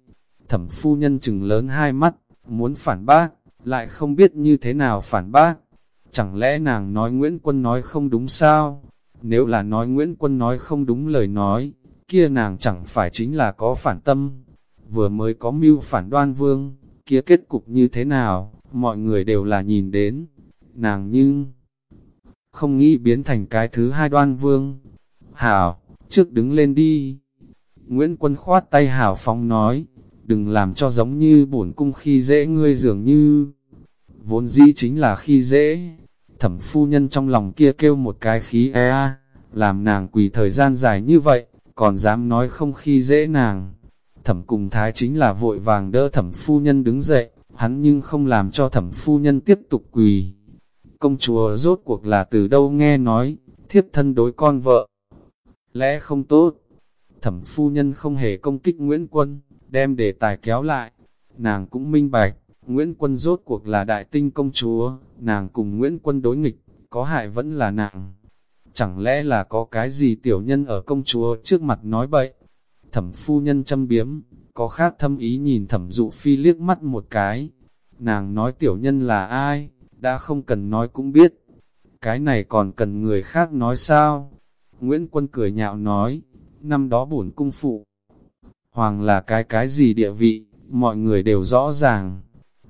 Speaker 1: Thẩm phu nhân chừng lớn hai mắt, muốn phản bác, lại không biết như thế nào phản bác. Chẳng lẽ nàng nói Nguyễn Quân nói không đúng sao? Nếu là nói Nguyễn Quân nói không đúng lời nói, kia nàng chẳng phải chính là có phản tâm. Vừa mới có mưu phản đoan vương, kia kết cục như thế nào, mọi người đều là nhìn đến. Nàng nhưng không nghĩ biến thành cái thứ hai đoan vương. Hảo, trước đứng lên đi. Nguyễn Quân khoát tay Hảo Phong nói, đừng làm cho giống như bổn cung khi dễ ngươi dường như. Vốn dĩ chính là khi dễ. Thẩm phu nhân trong lòng kia kêu một cái khí e làm nàng quỳ thời gian dài như vậy, còn dám nói không khi dễ nàng. Thẩm cùng thái chính là vội vàng đỡ thẩm phu nhân đứng dậy, hắn nhưng không làm cho thẩm phu nhân tiếp tục quỳ công chúa rốt cuộc là từ đâu nghe nói, thiếp thân đối con vợ. Lẽ không tốt, thẩm phu nhân không hề công kích Nguyễn Quân, đem đề tài kéo lại. Nàng cũng minh bạch, Nguyễn Quân rốt cuộc là đại tinh công chúa, nàng cùng Nguyễn Quân đối nghịch, có hại vẫn là nàng. Chẳng lẽ là có cái gì tiểu nhân ở công chúa trước mặt nói bậy? Thẩm phu nhân châm biếm, có khác thâm ý nhìn thẩm dụ phi liếc mắt một cái. Nàng nói tiểu nhân là ai? đã không cần nói cũng biết. Cái này còn cần người khác nói sao? Nguyễn Quân cười nhạo nói, năm đó bổn cung phụ. Hoàng là cái cái gì địa vị, mọi người đều rõ ràng.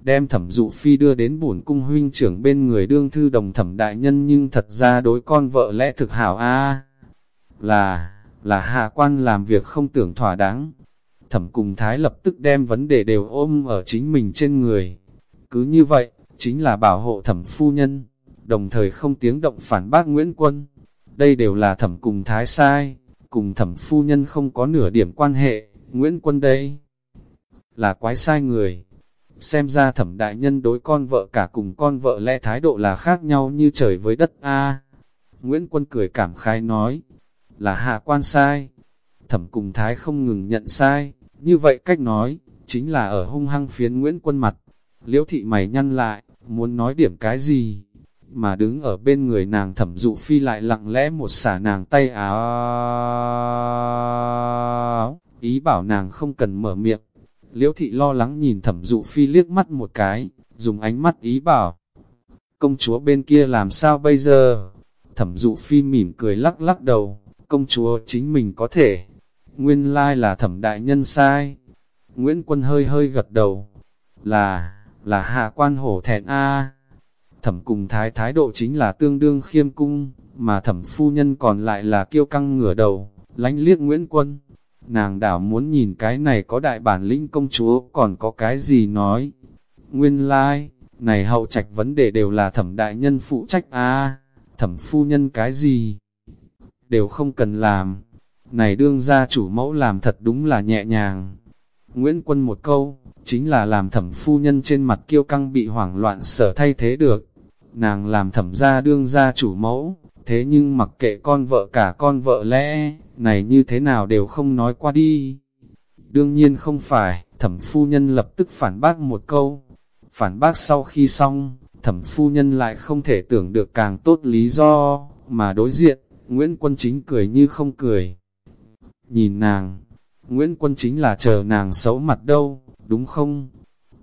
Speaker 1: Đem thẩm dụ phi đưa đến bổn cung huynh trưởng bên người đương thư đồng thẩm đại nhân nhưng thật ra đối con vợ lẽ thực hảo a Là, là hạ quan làm việc không tưởng thỏa đáng. Thẩm cùng thái lập tức đem vấn đề đều ôm ở chính mình trên người. Cứ như vậy, chính là bảo hộ thẩm phu nhân, đồng thời không tiếng động phản bác Nguyễn Quân. Đây đều là thẩm cùng thái sai, cùng thẩm phu nhân không có nửa điểm quan hệ, Nguyễn Quân đây là quái sai người. Xem ra thẩm đại nhân đối con vợ cả cùng con vợ lẽ thái độ là khác nhau như trời với đất A. Nguyễn Quân cười cảm khai nói, là hạ quan sai. Thẩm cùng thái không ngừng nhận sai, như vậy cách nói, chính là ở hung hăng phiến Nguyễn Quân mặt. Liễu thị mày nhăn lại, muốn nói điểm cái gì, mà đứng ở bên người nàng thẩm dụ phi lại lặng lẽ một xả nàng tay áo, ý bảo nàng không cần mở miệng. Liễu thị lo lắng nhìn thẩm dụ phi liếc mắt một cái, dùng ánh mắt ý bảo. Công chúa bên kia làm sao bây giờ? Thẩm dụ phi mỉm cười lắc lắc đầu, công chúa chính mình có thể. Nguyên lai là thẩm đại nhân sai. Nguyễn Quân hơi hơi gật đầu. Là, là hạ quan hổ thẹn a Thẩm cùng thái thái độ chính là tương đương khiêm cung, mà thẩm phu nhân còn lại là kiêu căng ngửa đầu, lánh liếc Nguyễn Quân. Nàng đảo muốn nhìn cái này có đại bản lĩnh công chúa còn có cái gì nói. Nguyên lai, này hậu trạch vấn đề đều là thẩm đại nhân phụ trách a thẩm phu nhân cái gì đều không cần làm. Này đương gia chủ mẫu làm thật đúng là nhẹ nhàng. Nguyễn Quân một câu, chính là làm thẩm phu nhân trên mặt kiêu căng bị hoảng loạn sở thay thế được. Nàng làm thẩm gia đương gia chủ mẫu, thế nhưng mặc kệ con vợ cả con vợ lẽ, này như thế nào đều không nói qua đi. Đương nhiên không phải, thẩm phu nhân lập tức phản bác một câu. Phản bác sau khi xong, thẩm phu nhân lại không thể tưởng được càng tốt lý do, mà đối diện, Nguyễn Quân Chính cười như không cười. Nhìn nàng, Nguyễn Quân Chính là chờ nàng xấu mặt đâu, đúng không?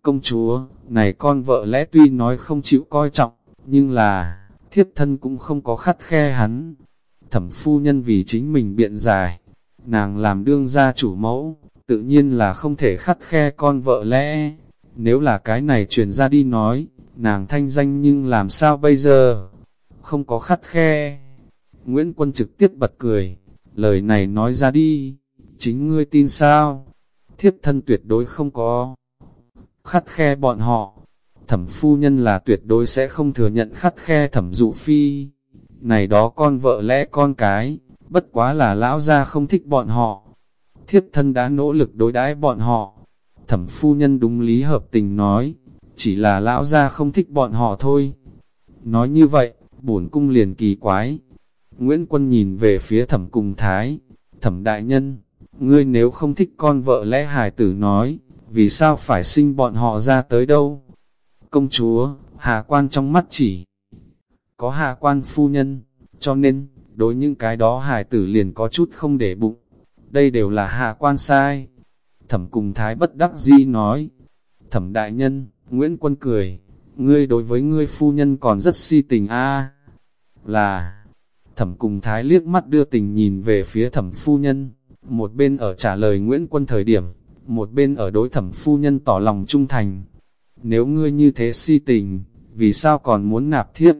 Speaker 1: Công chúa, này con vợ lẽ tuy nói không chịu coi trọng, nhưng là, thiếp thân cũng không có khắt khe hắn. Thẩm phu nhân vì chính mình biện giải, nàng làm đương gia chủ mẫu, tự nhiên là không thể khắt khe con vợ lẽ. Nếu là cái này truyền ra đi nói, nàng thanh danh nhưng làm sao bây giờ? Không có khắt khe. Nguyễn Quân trực tiếp bật cười, lời này nói ra đi, chính ngươi tin sao? Thiếp thân tuyệt đối không có khắt khe bọn họ. Thẩm phu nhân là tuyệt đối sẽ không thừa nhận khắt khe thẩm dụ phi. Này đó con vợ lẽ con cái, bất quá là lão gia không thích bọn họ. Thiếp thân đã nỗ lực đối đãi bọn họ. Thẩm phu nhân đúng lý hợp tình nói, chỉ là lão gia không thích bọn họ thôi. Nói như vậy, bổn cung liền kỳ quái. Nguyễn Quân nhìn về phía thẩm cùng thái, thẩm đại nhân, ngươi nếu không thích con vợ lẽ hài tử nói, vì sao phải sinh bọn họ ra tới đâu? Công chúa, Hà quan trong mắt chỉ có Hà quan phu nhân, cho nên, đối những cái đó hài tử liền có chút không để bụng. Đây đều là Hà quan sai. Thẩm cùng thái bất đắc di nói. Thẩm đại nhân, Nguyễn Quân cười, ngươi đối với ngươi phu nhân còn rất si tình a Là, thẩm cùng thái liếc mắt đưa tình nhìn về phía thẩm phu nhân, một bên ở trả lời Nguyễn Quân thời điểm, một bên ở đối thẩm phu nhân tỏ lòng trung thành. Nếu ngươi như thế si tình, vì sao còn muốn nạp thiếp?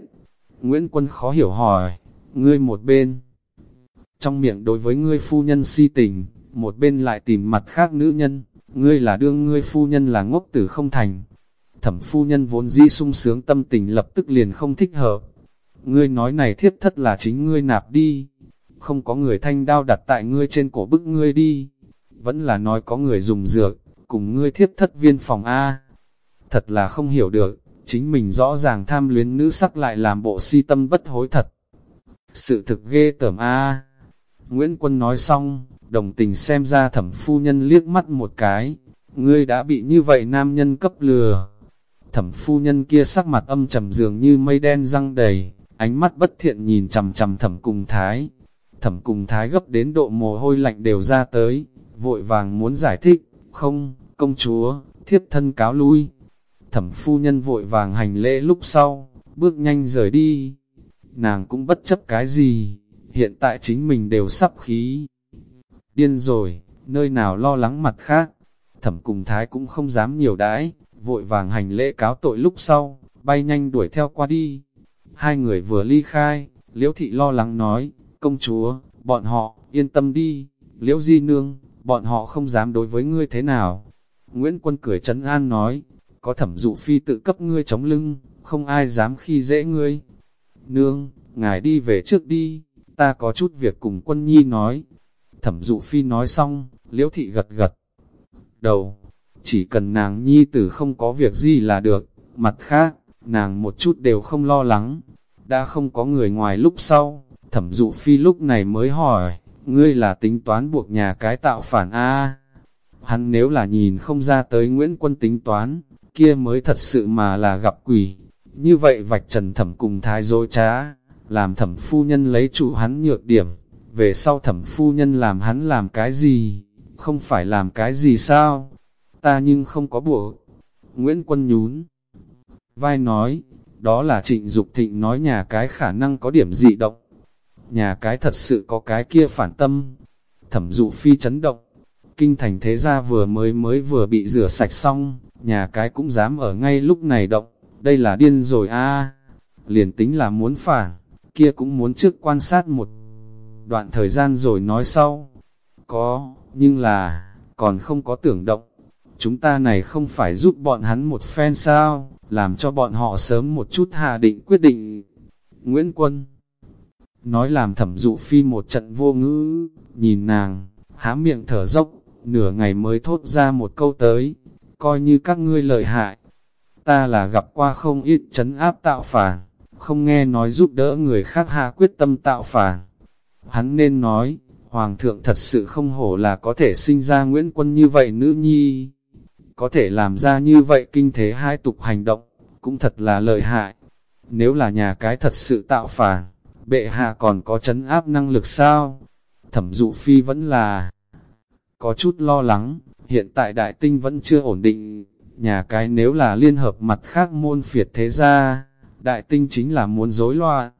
Speaker 1: Nguyễn Quân khó hiểu hỏi, ngươi một bên. Trong miệng đối với ngươi phu nhân si tình, một bên lại tìm mặt khác nữ nhân, ngươi là đương ngươi phu nhân là ngốc tử không thành. Thẩm phu nhân vốn di sung sướng tâm tình lập tức liền không thích hợp. Ngươi nói này thiếp thất là chính ngươi nạp đi, không có người thanh đao đặt tại ngươi trên cổ bức ngươi đi vẫn là nói có người dùng dược, cùng ngươi thiếp thất viên phòng A. Thật là không hiểu được, chính mình rõ ràng tham luyến nữ sắc lại làm bộ si tâm bất hối thật. Sự thực ghê tởm A. Nguyễn Quân nói xong, đồng tình xem ra thẩm phu nhân liếc mắt một cái, ngươi đã bị như vậy nam nhân cấp lừa. Thẩm phu nhân kia sắc mặt âm trầm dường như mây đen răng đầy, ánh mắt bất thiện nhìn chầm chầm thẩm cùng thái. Thẩm cùng thái gấp đến độ mồ hôi lạnh đều ra tới, vội vàng muốn giải thích, không, công chúa, thiếp thân cáo lui. Thẩm phu nhân vội vàng hành lễ lúc sau, bước nhanh rời đi. Nàng cũng bất chấp cái gì, hiện tại chính mình đều sắp khí. Điên rồi, nơi nào lo lắng mặt khác, thẩm cùng thái cũng không dám nhiều đãi, vội vàng hành lễ cáo tội lúc sau, bay nhanh đuổi theo qua đi. Hai người vừa ly khai, liễu thị lo lắng nói, công chúa, bọn họ, yên tâm đi, liễu di nương, bọn họ không dám đối với ngươi thế nào. Nguyễn Quân cười trấn an nói, có thẩm dụ phi tự cấp ngươi chống lưng, không ai dám khi dễ ngươi. Nương, ngài đi về trước đi, ta có chút việc cùng quân nhi nói. Thẩm dụ phi nói xong, liễu thị gật gật. Đầu, chỉ cần nàng nhi tử không có việc gì là được, mặt khác, nàng một chút đều không lo lắng. Đã không có người ngoài lúc sau, thẩm dụ phi lúc này mới hỏi, ngươi là tính toán buộc nhà cái tạo phản A. Hắn nếu là nhìn không ra tới Nguyễn Quân tính toán, kia mới thật sự mà là gặp quỷ. Như vậy vạch trần thẩm cùng thái dối trá, làm thẩm phu nhân lấy trụ hắn nhược điểm, về sau thẩm phu nhân làm hắn làm cái gì, không phải làm cái gì sao, ta nhưng không có buộc. Nguyễn Quân nhún, vai nói, đó là trịnh Dục thịnh nói nhà cái khả năng có điểm dị động, nhà cái thật sự có cái kia phản tâm, thẩm dụ phi chấn động, kinh thành thế gia vừa mới mới vừa bị rửa sạch xong, nhà cái cũng dám ở ngay lúc này động, đây là điên rồi a. Liền tính là muốn phản, kia cũng muốn trước quan sát một đoạn thời gian rồi nói sau. Có, nhưng là, còn không có tưởng động. Chúng ta này không phải giúp bọn hắn một phen sao, làm cho bọn họ sớm một chút hạ định quyết định. Nguyễn Quân Nói làm thẩm dụ phi một trận vô ngữ, nhìn nàng, há miệng thở dốc, nửa ngày mới thốt ra một câu tới, coi như các ngươi lợi hại. Ta là gặp qua không ít chấn áp tạo phản, không nghe nói giúp đỡ người khác hạ quyết tâm tạo phản. Hắn nên nói, Hoàng thượng thật sự không hổ là có thể sinh ra Nguyễn Quân như vậy nữ nhi. Có thể làm ra như vậy kinh thế hai tục hành động, cũng thật là lợi hại. Nếu là nhà cái thật sự tạo phản, bệ hạ còn có chấn áp năng lực sao? Thẩm dụ phi vẫn là có chút lo lắng, hiện tại đại tinh vẫn chưa ổn định, nhà cái nếu là liên hợp mặt khác môn phiệt thế gia, đại tinh chính là muốn rối loạn.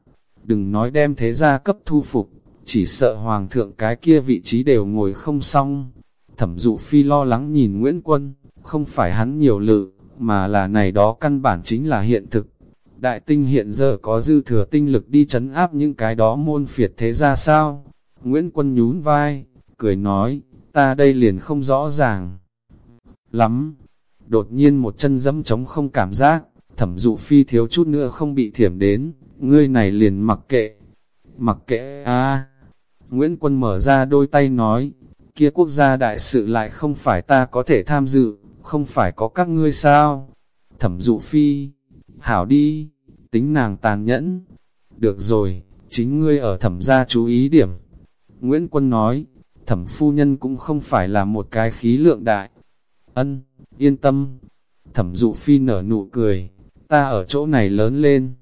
Speaker 1: Đừng nói đem thế gia cấp thu phục, chỉ sợ hoàng thượng cái kia vị trí đều ngồi không xong. Thẩm dụ phi lo lắng nhìn Nguyễn Quân, không phải hắn nhiều lự, mà là này đó căn bản chính là hiện thực. Đại tinh hiện giờ có dư thừa tinh lực đi chấn áp những cái đó môn phiệt thế ra sao? Nguyễn Quân nhún vai, cười nói, ta đây liền không rõ ràng. Lắm, đột nhiên một chân dẫm trống không cảm giác, thẩm dụ phi thiếu chút nữa không bị thiểm đến, ngươi này liền mặc kệ. Mặc kệ a Nguyễn Quân mở ra đôi tay nói, kia quốc gia đại sự lại không phải ta có thể tham dự, không phải có các ngươi sao? Thẩm dụ phi, hảo đi, tính nàng tàn nhẫn. Được rồi, chính ngươi ở thẩm gia chú ý điểm. Nguyễn Quân nói, thẩm phu nhân cũng không phải là một cái khí lượng đại. Ân, yên tâm. Thẩm dụ phi nở nụ cười, ta ở chỗ này lớn lên.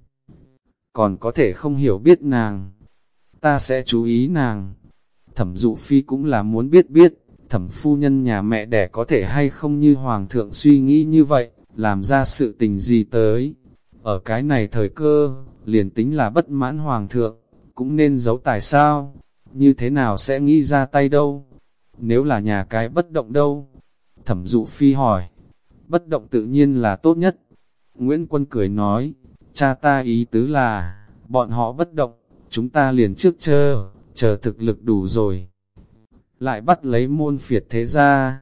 Speaker 1: Còn có thể không hiểu biết nàng. Ta sẽ chú ý nàng. Thẩm dụ phi cũng là muốn biết biết, thẩm phu nhân nhà mẹ đẻ có thể hay không như hoàng thượng suy nghĩ như vậy, làm ra sự tình gì tới. Ở cái này thời cơ, liền tính là bất mãn hoàng thượng, cũng nên giấu tài sao, như thế nào sẽ nghĩ ra tay đâu, nếu là nhà cái bất động đâu. Thẩm dụ phi hỏi, bất động tự nhiên là tốt nhất. Nguyễn Quân cười nói, cha ta ý tứ là, bọn họ bất động, chúng ta liền trước chờ, chờ thực lực đủ rồi. Lại bắt lấy môn phiệt thế ra.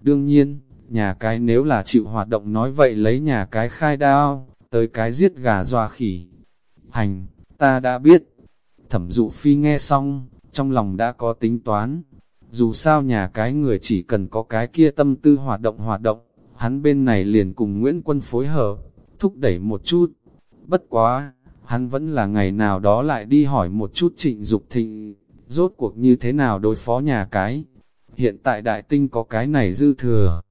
Speaker 1: Đương nhiên, nhà cái nếu là chịu hoạt động nói vậy lấy nhà cái khai đao, tới cái giết gà dọa khỉ. Hành, ta đã biết. Thẩm dụ phi nghe xong, trong lòng đã có tính toán. Dù sao nhà cái người chỉ cần có cái kia tâm tư hoạt động hoạt động, hắn bên này liền cùng Nguyễn Quân phối hợp, thúc đẩy một chút. Bất quá, hắn vẫn là ngày nào đó lại đi hỏi một chút trịnh Dục thịnh, rốt cuộc như thế nào đối phó nhà cái. Hiện tại đại tinh có cái này dư thừa.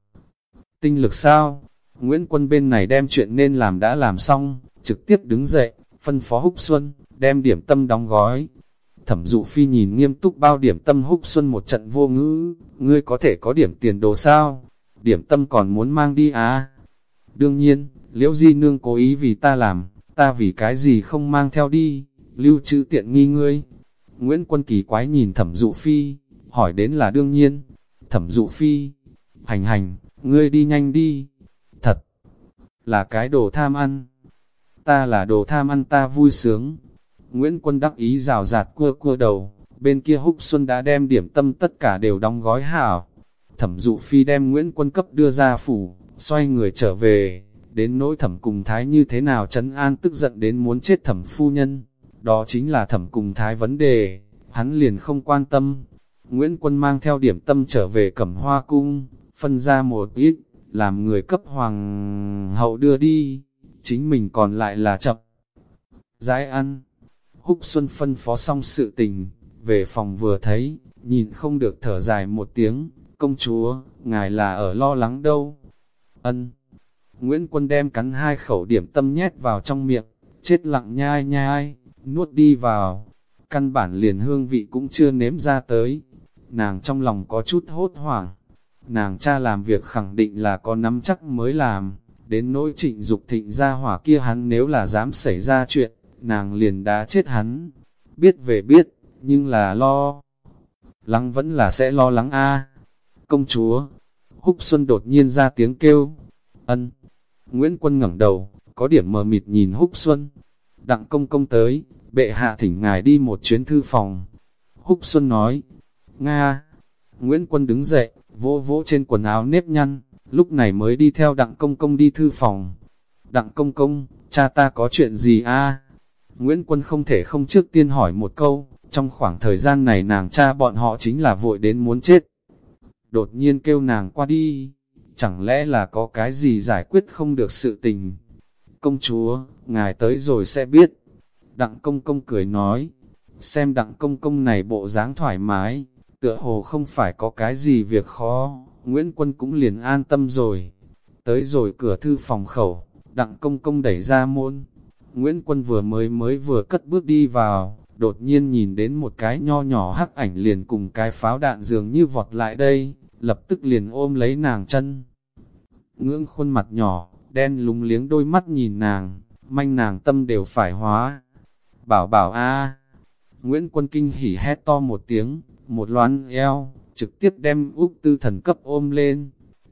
Speaker 1: Tinh lực sao? Nguyễn Quân bên này đem chuyện nên làm đã làm xong, trực tiếp đứng dậy, phân phó Húc Xuân, đem điểm tâm đóng gói. Thẩm dụ phi nhìn nghiêm túc bao điểm tâm Húc Xuân một trận vô ngữ, ngươi có thể có điểm tiền đồ sao? Điểm tâm còn muốn mang đi à? Đương nhiên, liễu di nương cố ý vì ta làm, ta vì cái gì không mang theo đi, lưu trữ tiện nghi ngươi. Nguyễn Quân kỳ quái nhìn thẩm dụ phi, hỏi đến là đương nhiên. Thẩm dụ phi, hành hành, ngươi đi nhanh đi. Thật, là cái đồ tham ăn. Ta là đồ tham ăn ta vui sướng. Nguyễn Quân đắc ý rào rạt cua cua đầu, bên kia Húc Xuân đã đem điểm tâm tất cả đều đóng gói hảo. Thẩm dụ phi đem Nguyễn Quân cấp đưa ra phủ, xoay người trở về, đến nỗi thẩm cùng thái như thế nào chấn an tức giận đến muốn chết thẩm phu nhân. Đó chính là thẩm cùng thái vấn đề, hắn liền không quan tâm. Nguyễn Quân mang theo điểm tâm trở về cẩm hoa cung, phân ra một ít, làm người cấp hoàng hậu đưa đi, chính mình còn lại là chậm. Giải ăn, húc xuân phân phó xong sự tình, về phòng vừa thấy, nhìn không được thở dài một tiếng, công chúa, ngài là ở lo lắng đâu. Ân. Nguyễn Quân đem cắn hai khẩu điểm tâm nhét vào trong miệng, chết lặng nhai nhai, nuốt đi vào. Căn bản liền hương vị cũng chưa nếm ra tới. Nàng trong lòng có chút hốt hoảng. Nàng cha làm việc khẳng định là có nắm chắc mới làm. Đến nỗi trịnh dục thịnh ra hỏa kia hắn nếu là dám xảy ra chuyện, nàng liền đá chết hắn. Biết về biết, nhưng là lo. Lắng vẫn là sẽ lo lắng a Công chúa, Húc Xuân đột nhiên ra tiếng kêu. Ân. Nguyễn Quân ngẩng đầu, có điểm mờ mịt nhìn Húc Xuân. Đặng công công tới, bệ hạ thỉnh ngài đi một chuyến thư phòng. Húc Xuân nói, Nga. Nguyễn Quân đứng dậy, vỗ vỗ trên quần áo nếp nhăn, lúc này mới đi theo đặng công công đi thư phòng. Đặng công công, cha ta có chuyện gì a? Nguyễn Quân không thể không trước tiên hỏi một câu, trong khoảng thời gian này nàng cha bọn họ chính là vội đến muốn chết. Đột nhiên kêu nàng qua đi, chẳng lẽ là có cái gì giải quyết không được sự tình. Công chúa, ngài tới rồi sẽ biết. Đặng công công cười nói, xem đặng công công này bộ dáng thoải mái, tựa hồ không phải có cái gì việc khó, Nguyễn Quân cũng liền an tâm rồi. Tới rồi cửa thư phòng khẩu, đặng công công đẩy ra môn. Nguyễn Quân vừa mới mới vừa cất bước đi vào, đột nhiên nhìn đến một cái nho nhỏ hắc ảnh liền cùng cái pháo đạn dường như vọt lại đây, lập tức liền ôm lấy nàng chân. Ngưỡng khuôn mặt nhỏ, đen lúng liếng đôi mắt nhìn nàng, manh nàng tâm đều phải hóa. Bảo bảo a Nguyễn Quân Kinh hỉ hét to một tiếng, một loán eo, trực tiếp đem Úc Tư Thần cấp ôm lên,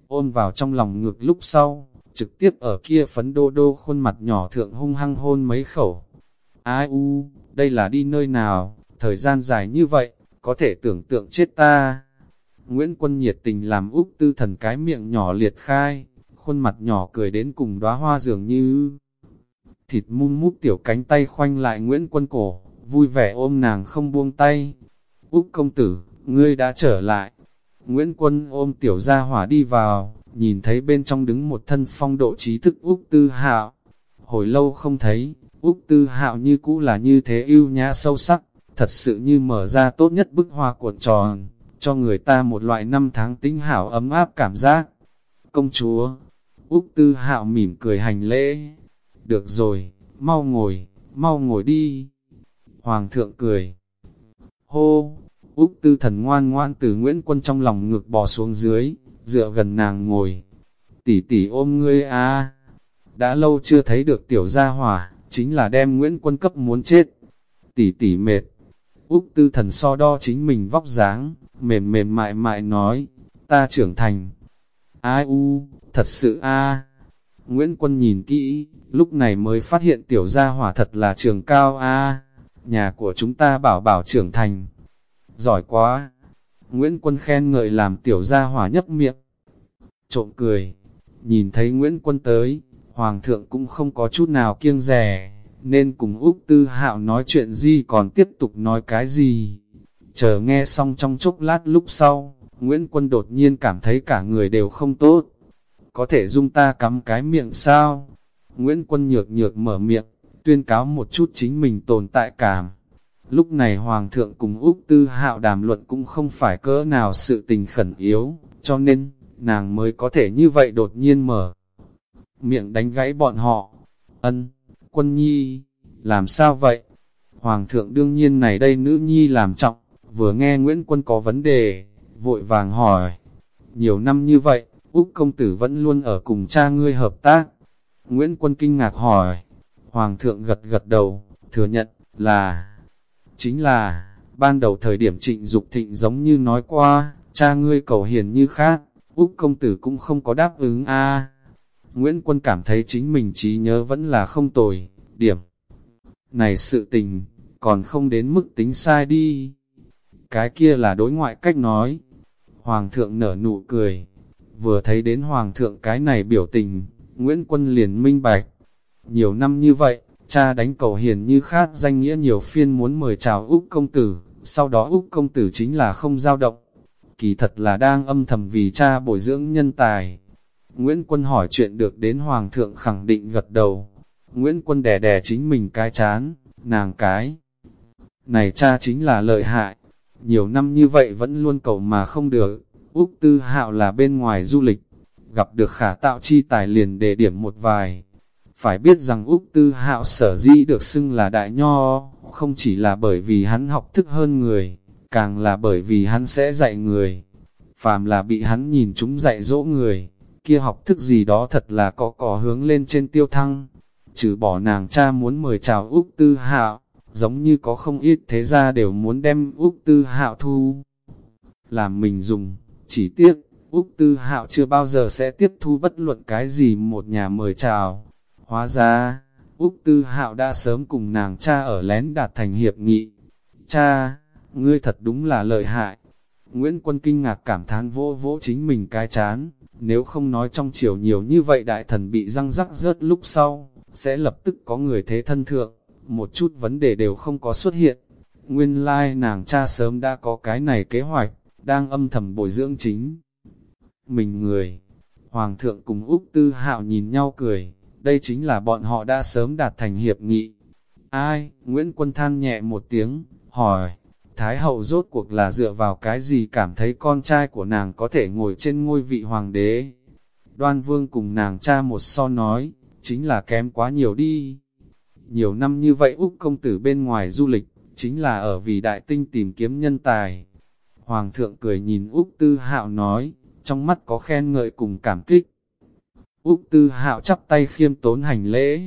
Speaker 1: ôm vào trong lòng ngược lúc sau, trực tiếp ở kia phấn đô đô khuôn mặt nhỏ thượng hung hăng hôn mấy khẩu. Ai u, đây là đi nơi nào, thời gian dài như vậy, có thể tưởng tượng chết ta. Nguyễn Quân nhiệt tình làm Úc Tư Thần cái miệng nhỏ liệt khai, khuôn mặt nhỏ cười đến cùng đóa hoa dường như thịt mum mút tiểu cánh tay khoanh lại Nguyễn Quân cổ, vui vẻ ôm nàng không buông tay. Úc công tử, ngươi đã trở lại. Nguyễn Quân ôm tiểu gia hỏa đi vào, nhìn thấy bên trong đứng một thân phong độ trí thức Úc Tư Hạo. Hồi lâu không thấy, Úc Tư Hạo như cũ là như thế yêu nhã sâu sắc, thật sự như mở ra tốt nhất bức hoa cuộn tròn, cho người ta một loại năm tháng tính hảo ấm áp cảm giác. Công chúa, Úc Tư Hạo mỉm cười hành lễ. Được rồi, mau ngồi, mau ngồi đi. Hoàng thượng cười. Hô, Úc Tư thần ngoan ngoan từ Nguyễn Quân trong lòng ngực bò xuống dưới, dựa gần nàng ngồi. Tỷ tỷ ôm ngươi a Đã lâu chưa thấy được tiểu gia hỏa, chính là đem Nguyễn Quân cấp muốn chết. Tỷ tỷ mệt. Úc Tư thần so đo chính mình vóc dáng, mềm mềm mại mại nói, ta trưởng thành. Ai u, thật sự a Nguyễn Quân nhìn kỹ, lúc này mới phát hiện tiểu gia hỏa thật là trường cao a nhà của chúng ta bảo bảo trưởng thành. Giỏi quá! Nguyễn Quân khen ngợi làm tiểu gia hỏa nhấp miệng. Trộm cười, nhìn thấy Nguyễn Quân tới, Hoàng thượng cũng không có chút nào kiêng rẻ, nên cùng Úc Tư Hạo nói chuyện gì còn tiếp tục nói cái gì. Chờ nghe xong trong chốc lát lúc sau, Nguyễn Quân đột nhiên cảm thấy cả người đều không tốt. Có thể dung ta cắm cái miệng sao? Nguyễn Quân nhược nhược mở miệng, tuyên cáo một chút chính mình tồn tại cảm. Lúc này Hoàng thượng cùng Úc Tư Hạo đàm luận cũng không phải cỡ nào sự tình khẩn yếu, cho nên, nàng mới có thể như vậy đột nhiên mở. Miệng đánh gãy bọn họ. Ân, quân nhi, làm sao vậy? Hoàng thượng đương nhiên này đây nữ nhi làm trọng, vừa nghe Nguyễn Quân có vấn đề, vội vàng hỏi. Nhiều năm như vậy, Úc công tử vẫn luôn ở cùng cha ngươi hợp tác. Nguyễn Quân kinh ngạc hỏi, Hoàng thượng gật gật đầu, thừa nhận, là, chính là, ban đầu thời điểm trịnh Dục thịnh giống như nói qua, cha ngươi cầu hiền như khác, Úc công tử cũng không có đáp ứng a Nguyễn Quân cảm thấy chính mình trí nhớ vẫn là không tồi, điểm. Này sự tình, còn không đến mức tính sai đi. Cái kia là đối ngoại cách nói. Hoàng thượng nở nụ cười. Vừa thấy đến Hoàng thượng cái này biểu tình, Nguyễn Quân liền minh bạch. Nhiều năm như vậy, cha đánh cầu hiền như khát danh nghĩa nhiều phiên muốn mời chào Úc công tử, sau đó Úc công tử chính là không giao động. Kỳ thật là đang âm thầm vì cha bồi dưỡng nhân tài. Nguyễn Quân hỏi chuyện được đến Hoàng thượng khẳng định gật đầu. Nguyễn Quân đè đè chính mình cái chán, nàng cái. Này cha chính là lợi hại, nhiều năm như vậy vẫn luôn cầu mà không được. Úc Tư Hạo là bên ngoài du lịch, gặp được khả tạo chi tài liền đề điểm một vài. Phải biết rằng Úc Tư Hạo sở dĩ được xưng là đại nho, không chỉ là bởi vì hắn học thức hơn người, càng là bởi vì hắn sẽ dạy người. Phàm là bị hắn nhìn chúng dạy dỗ người, kia học thức gì đó thật là có cỏ hướng lên trên tiêu thăng. Trừ bỏ nàng cha muốn mời chào Úc Tư Hạo, giống như có không ít thế gia đều muốn đem Úc Tư Hạo thu. Làm mình dùng, chỉ tiếc, Úc Tư Hạo chưa bao giờ sẽ tiếp thu bất luận cái gì một nhà mời chào. Hóa ra, Úc Tư Hạo đã sớm cùng nàng cha ở lén đạt thành hiệp nghị. Cha, ngươi thật đúng là lợi hại. Nguyễn Quân kinh ngạc cảm thán vỗ vỗ chính mình cái chán, nếu không nói trong chiều nhiều như vậy đại thần bị răng rắc rớt lúc sau, sẽ lập tức có người thế thân thượng một chút vấn đề đều không có xuất hiện. Nguyên lai like nàng cha sớm đã có cái này kế hoạch, đang âm thầm bồi dưỡng chính. Mình người, Hoàng thượng cùng Úc Tư Hạo nhìn nhau cười, đây chính là bọn họ đã sớm đạt thành hiệp nghị. Ai, Nguyễn Quân than nhẹ một tiếng, hỏi, Thái hậu rốt cuộc là dựa vào cái gì cảm thấy con trai của nàng có thể ngồi trên ngôi vị hoàng đế. Đoan vương cùng nàng cha một so nói, chính là kém quá nhiều đi. Nhiều năm như vậy Úc công tử bên ngoài du lịch, chính là ở vì đại tinh tìm kiếm nhân tài. Hoàng thượng cười nhìn Úc Tư Hạo nói, trong mắt có khen ngợi cùng cảm kích. Úc Tư Hạo chắp tay khiêm tốn hành lễ.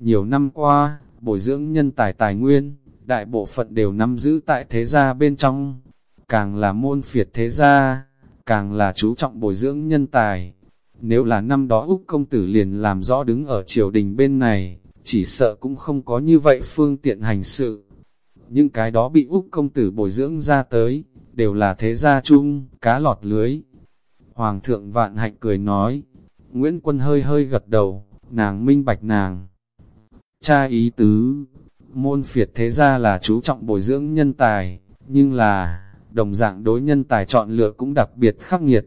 Speaker 1: Nhiều năm qua, bồi dưỡng nhân tài tài nguyên, đại bộ phận đều nắm giữ tại thế gia bên trong. Càng là môn phiệt thế gia, càng là chú trọng bồi dưỡng nhân tài. Nếu là năm đó Úc công tử liền làm rõ đứng ở triều đình bên này, chỉ sợ cũng không có như vậy phương tiện hành sự. Những cái đó bị Úc công tử bồi dưỡng ra tới, đều là thế gia chung, cá lọt lưới. Hoàng thượng vạn hạnh cười nói, Nguyễn Quân hơi hơi gật đầu, nàng minh bạch nàng. Cha ý tứ, môn phiệt thế gia là chú trọng bồi dưỡng nhân tài, nhưng là, đồng dạng đối nhân tài chọn lựa cũng đặc biệt khắc nghiệt.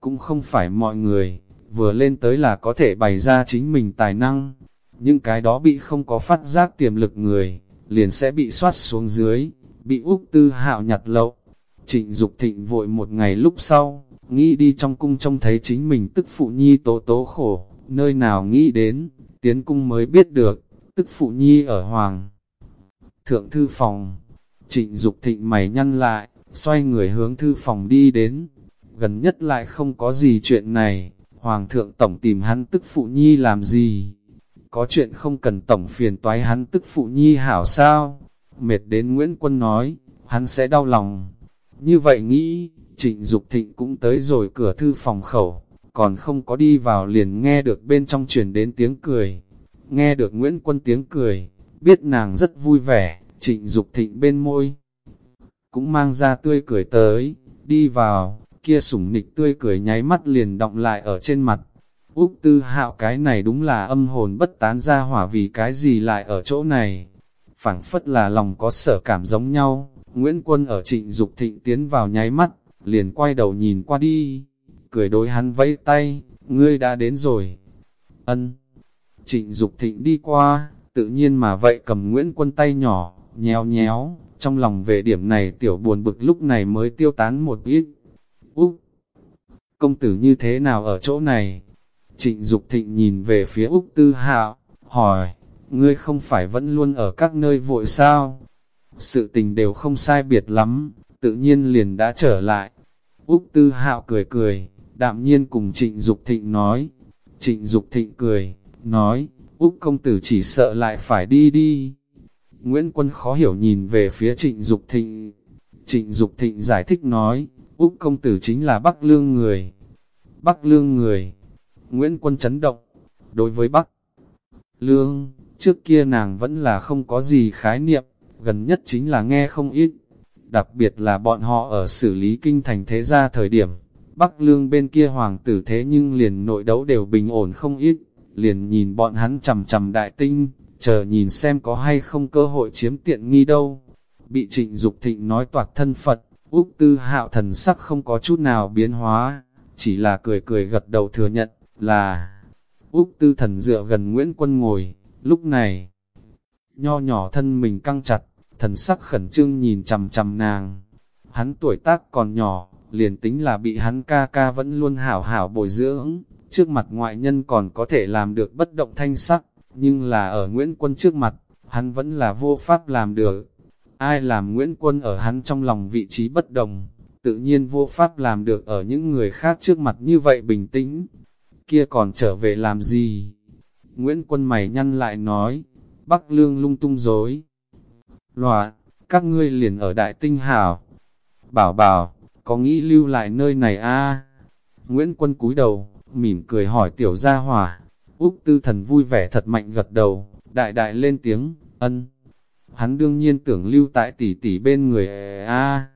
Speaker 1: Cũng không phải mọi người, vừa lên tới là có thể bày ra chính mình tài năng, những cái đó bị không có phát giác tiềm lực người, liền sẽ bị soát xuống dưới, bị Úc Tư Hạo nhặt lậu. Trịnh Dục Thịnh vội một ngày lúc sau, nghĩ đi trong cung trông thấy chính mình tức phụ nhi tố tố khổ, nơi nào nghĩ đến, tiến cung mới biết được, tức phụ nhi ở Hoàng. Thượng thư phòng, trịnh Dục Thịnh mày nhăn lại, xoay người hướng thư phòng đi đến, gần nhất lại không có gì chuyện này, Hoàng thượng tổng tìm hắn tức phụ nhi làm gì, có chuyện không cần tổng phiền toái hắn tức phụ nhi hảo sao? Mệt đến Nguyễn Quân nói, hắn sẽ đau lòng. Như vậy nghĩ, trịnh Dục thịnh cũng tới rồi cửa thư phòng khẩu, còn không có đi vào liền nghe được bên trong truyền đến tiếng cười. Nghe được Nguyễn Quân tiếng cười, biết nàng rất vui vẻ, trịnh Dục thịnh bên môi. Cũng mang ra tươi cười tới, đi vào, kia sủng nịch tươi cười nháy mắt liền động lại ở trên mặt. Úc tư hạo cái này đúng là âm hồn bất tán ra hỏa vì cái gì lại ở chỗ này. phảng phất là lòng có sở cảm giống nhau, Nguyễn Quân ở trịnh Dục thịnh tiến vào nháy mắt, liền quay đầu nhìn qua đi, cười đối hắn vẫy tay, ngươi đã đến rồi. Ân. Trịnh Dục thịnh đi qua, tự nhiên mà vậy cầm Nguyễn Quân tay nhỏ, nhéo nhéo, trong lòng về điểm này tiểu buồn bực lúc này mới tiêu tán một ít. Úc! Công tử như thế nào ở chỗ này? Trịnh Dục Thịnh nhìn về phía Úc Tư Hạo, hỏi, ngươi không phải vẫn luôn ở các nơi vội sao? Sự tình đều không sai biệt lắm, tự nhiên liền đã trở lại. Úc Tư Hạo cười cười, đạm nhiên cùng Trịnh Dục Thịnh nói. Trịnh Dục Thịnh cười, nói, Úc công tử chỉ sợ lại phải đi đi. Nguyễn Quân khó hiểu nhìn về phía trịnh Dục thịnh. Trịnh Dục thịnh giải thích nói, Úc công tử chính là Bắc Lương người. Bắc Lương người. Nguyễn Quân chấn động. Đối với Bắc Lương, trước kia nàng vẫn là không có gì khái niệm, gần nhất chính là nghe không ít. Đặc biệt là bọn họ ở xử lý kinh thành thế gia thời điểm, Bắc Lương bên kia hoàng tử thế nhưng liền nội đấu đều bình ổn không ít, liền nhìn bọn hắn chầm chầm đại tinh, chờ nhìn xem có hay không cơ hội chiếm tiện nghi đâu. Bị trịnh Dục thịnh nói toạc thân Phật, Úc Tư Hạo thần sắc không có chút nào biến hóa, chỉ là cười cười gật đầu thừa nhận, là Úc Tư thần dựa gần Nguyễn Quân ngồi, lúc này, nho nhỏ thân mình căng chặt, thần sắc khẩn trương nhìn chầm chầm nàng. Hắn tuổi tác còn nhỏ, liền tính là bị hắn ca ca vẫn luôn hảo hảo bồi dưỡng, trước mặt ngoại nhân còn có thể làm được bất động thanh sắc, nhưng là ở Nguyễn Quân trước mặt, hắn vẫn là vô pháp làm được. Ai làm Nguyễn Quân ở hắn trong lòng vị trí bất đồng, tự nhiên vô pháp làm được ở những người khác trước mặt như vậy bình tĩnh. Kia còn trở về làm gì? Nguyễn Quân mày nhăn lại nói, Bắc Lương lung tung dối. Loạn, các ngươi liền ở Đại Tinh Hảo. Bảo bảo, có nghĩ lưu lại nơi này a Nguyễn Quân cúi đầu, mỉm cười hỏi tiểu gia Hòa. Úc tư thần vui vẻ thật mạnh gật đầu, đại đại lên tiếng, ân. Hắn đương nhiên tưởng lưu tại tỷ tỷ bên người a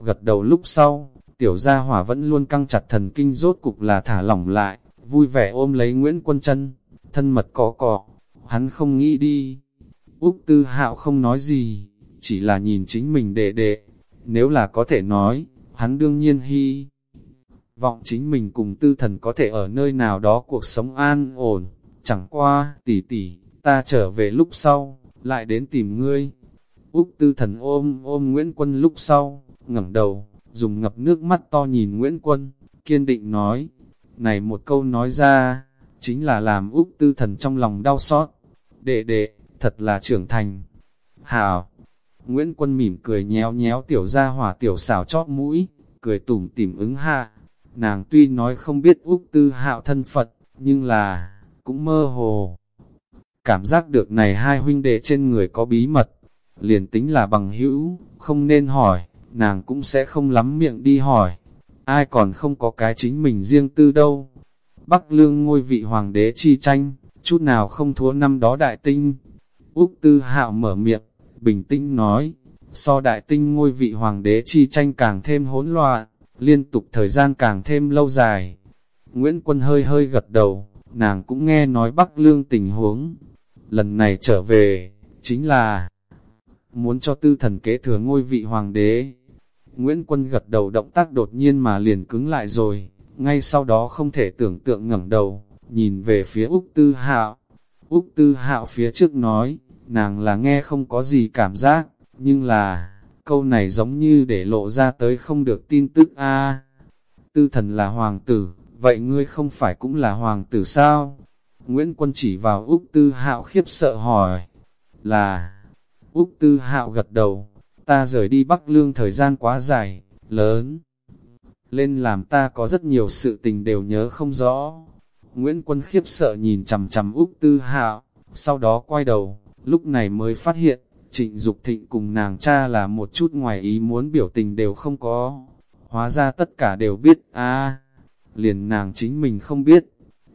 Speaker 1: Gật đầu lúc sau, tiểu gia hỏa vẫn luôn căng chặt thần kinh rốt cục là thả lỏng lại, vui vẻ ôm lấy Nguyễn Quân chân, thân mật có cọ. Hắn không nghĩ đi. Úc tư hạo không nói gì, chỉ là nhìn chính mình đệ đệ. Nếu là có thể nói, hắn đương nhiên hy vọng chính mình cùng tư thần có thể ở nơi nào đó cuộc sống an ổn, chẳng qua, tỷ tỷ, ta trở về lúc sau, lại đến tìm ngươi. Úc tư thần ôm ôm Nguyễn Quân lúc sau, ngẩng đầu, dùng ngập nước mắt to nhìn Nguyễn Quân, kiên định nói, này một câu nói ra, chính là làm Úc tư thần trong lòng đau xót. Đệ đệ, thật là trưởng thành. Hảo, Nguyễn Quân mỉm cười nhéo nhéo tiểu ra hỏa tiểu xảo chót mũi, cười tủm tỉm ứng hạ. Nàng tuy nói không biết Úc Tư Hạo thân Phật, nhưng là, cũng mơ hồ. Cảm giác được này hai huynh đệ trên người có bí mật, liền tính là bằng hữu, không nên hỏi, nàng cũng sẽ không lắm miệng đi hỏi. Ai còn không có cái chính mình riêng tư đâu. Bắc lương ngôi vị hoàng đế chi tranh, chút nào không thua năm đó đại tinh. Úc Tư Hạo mở miệng, bình tĩnh nói, so đại tinh ngôi vị hoàng đế chi tranh càng thêm hỗn loạn, liên tục thời gian càng thêm lâu dài. Nguyễn Quân hơi hơi gật đầu, nàng cũng nghe nói Bắc Lương tình huống. Lần này trở về, chính là muốn cho tư thần kế thừa ngôi vị hoàng đế. Nguyễn Quân gật đầu động tác đột nhiên mà liền cứng lại rồi, ngay sau đó không thể tưởng tượng ngẩng đầu, nhìn về phía Úc Tư Hạo. Úc Tư Hạo phía trước nói, nàng là nghe không có gì cảm giác, nhưng là, câu này giống như để lộ ra tới không được tin tức a Tư thần là hoàng tử, vậy ngươi không phải cũng là hoàng tử sao? Nguyễn Quân chỉ vào Úc Tư Hạo khiếp sợ hỏi, là, Úc Tư Hạo gật đầu, ta rời đi Bắc Lương thời gian quá dài, lớn, lên làm ta có rất nhiều sự tình đều nhớ không rõ. Nguyễn Quân khiếp sợ nhìn chằm chằm Úc Tư Hạo, sau đó quay đầu, lúc này mới phát hiện, trịnh Dục thịnh cùng nàng cha là một chút ngoài ý muốn biểu tình đều không có. Hóa ra tất cả đều biết, a liền nàng chính mình không biết.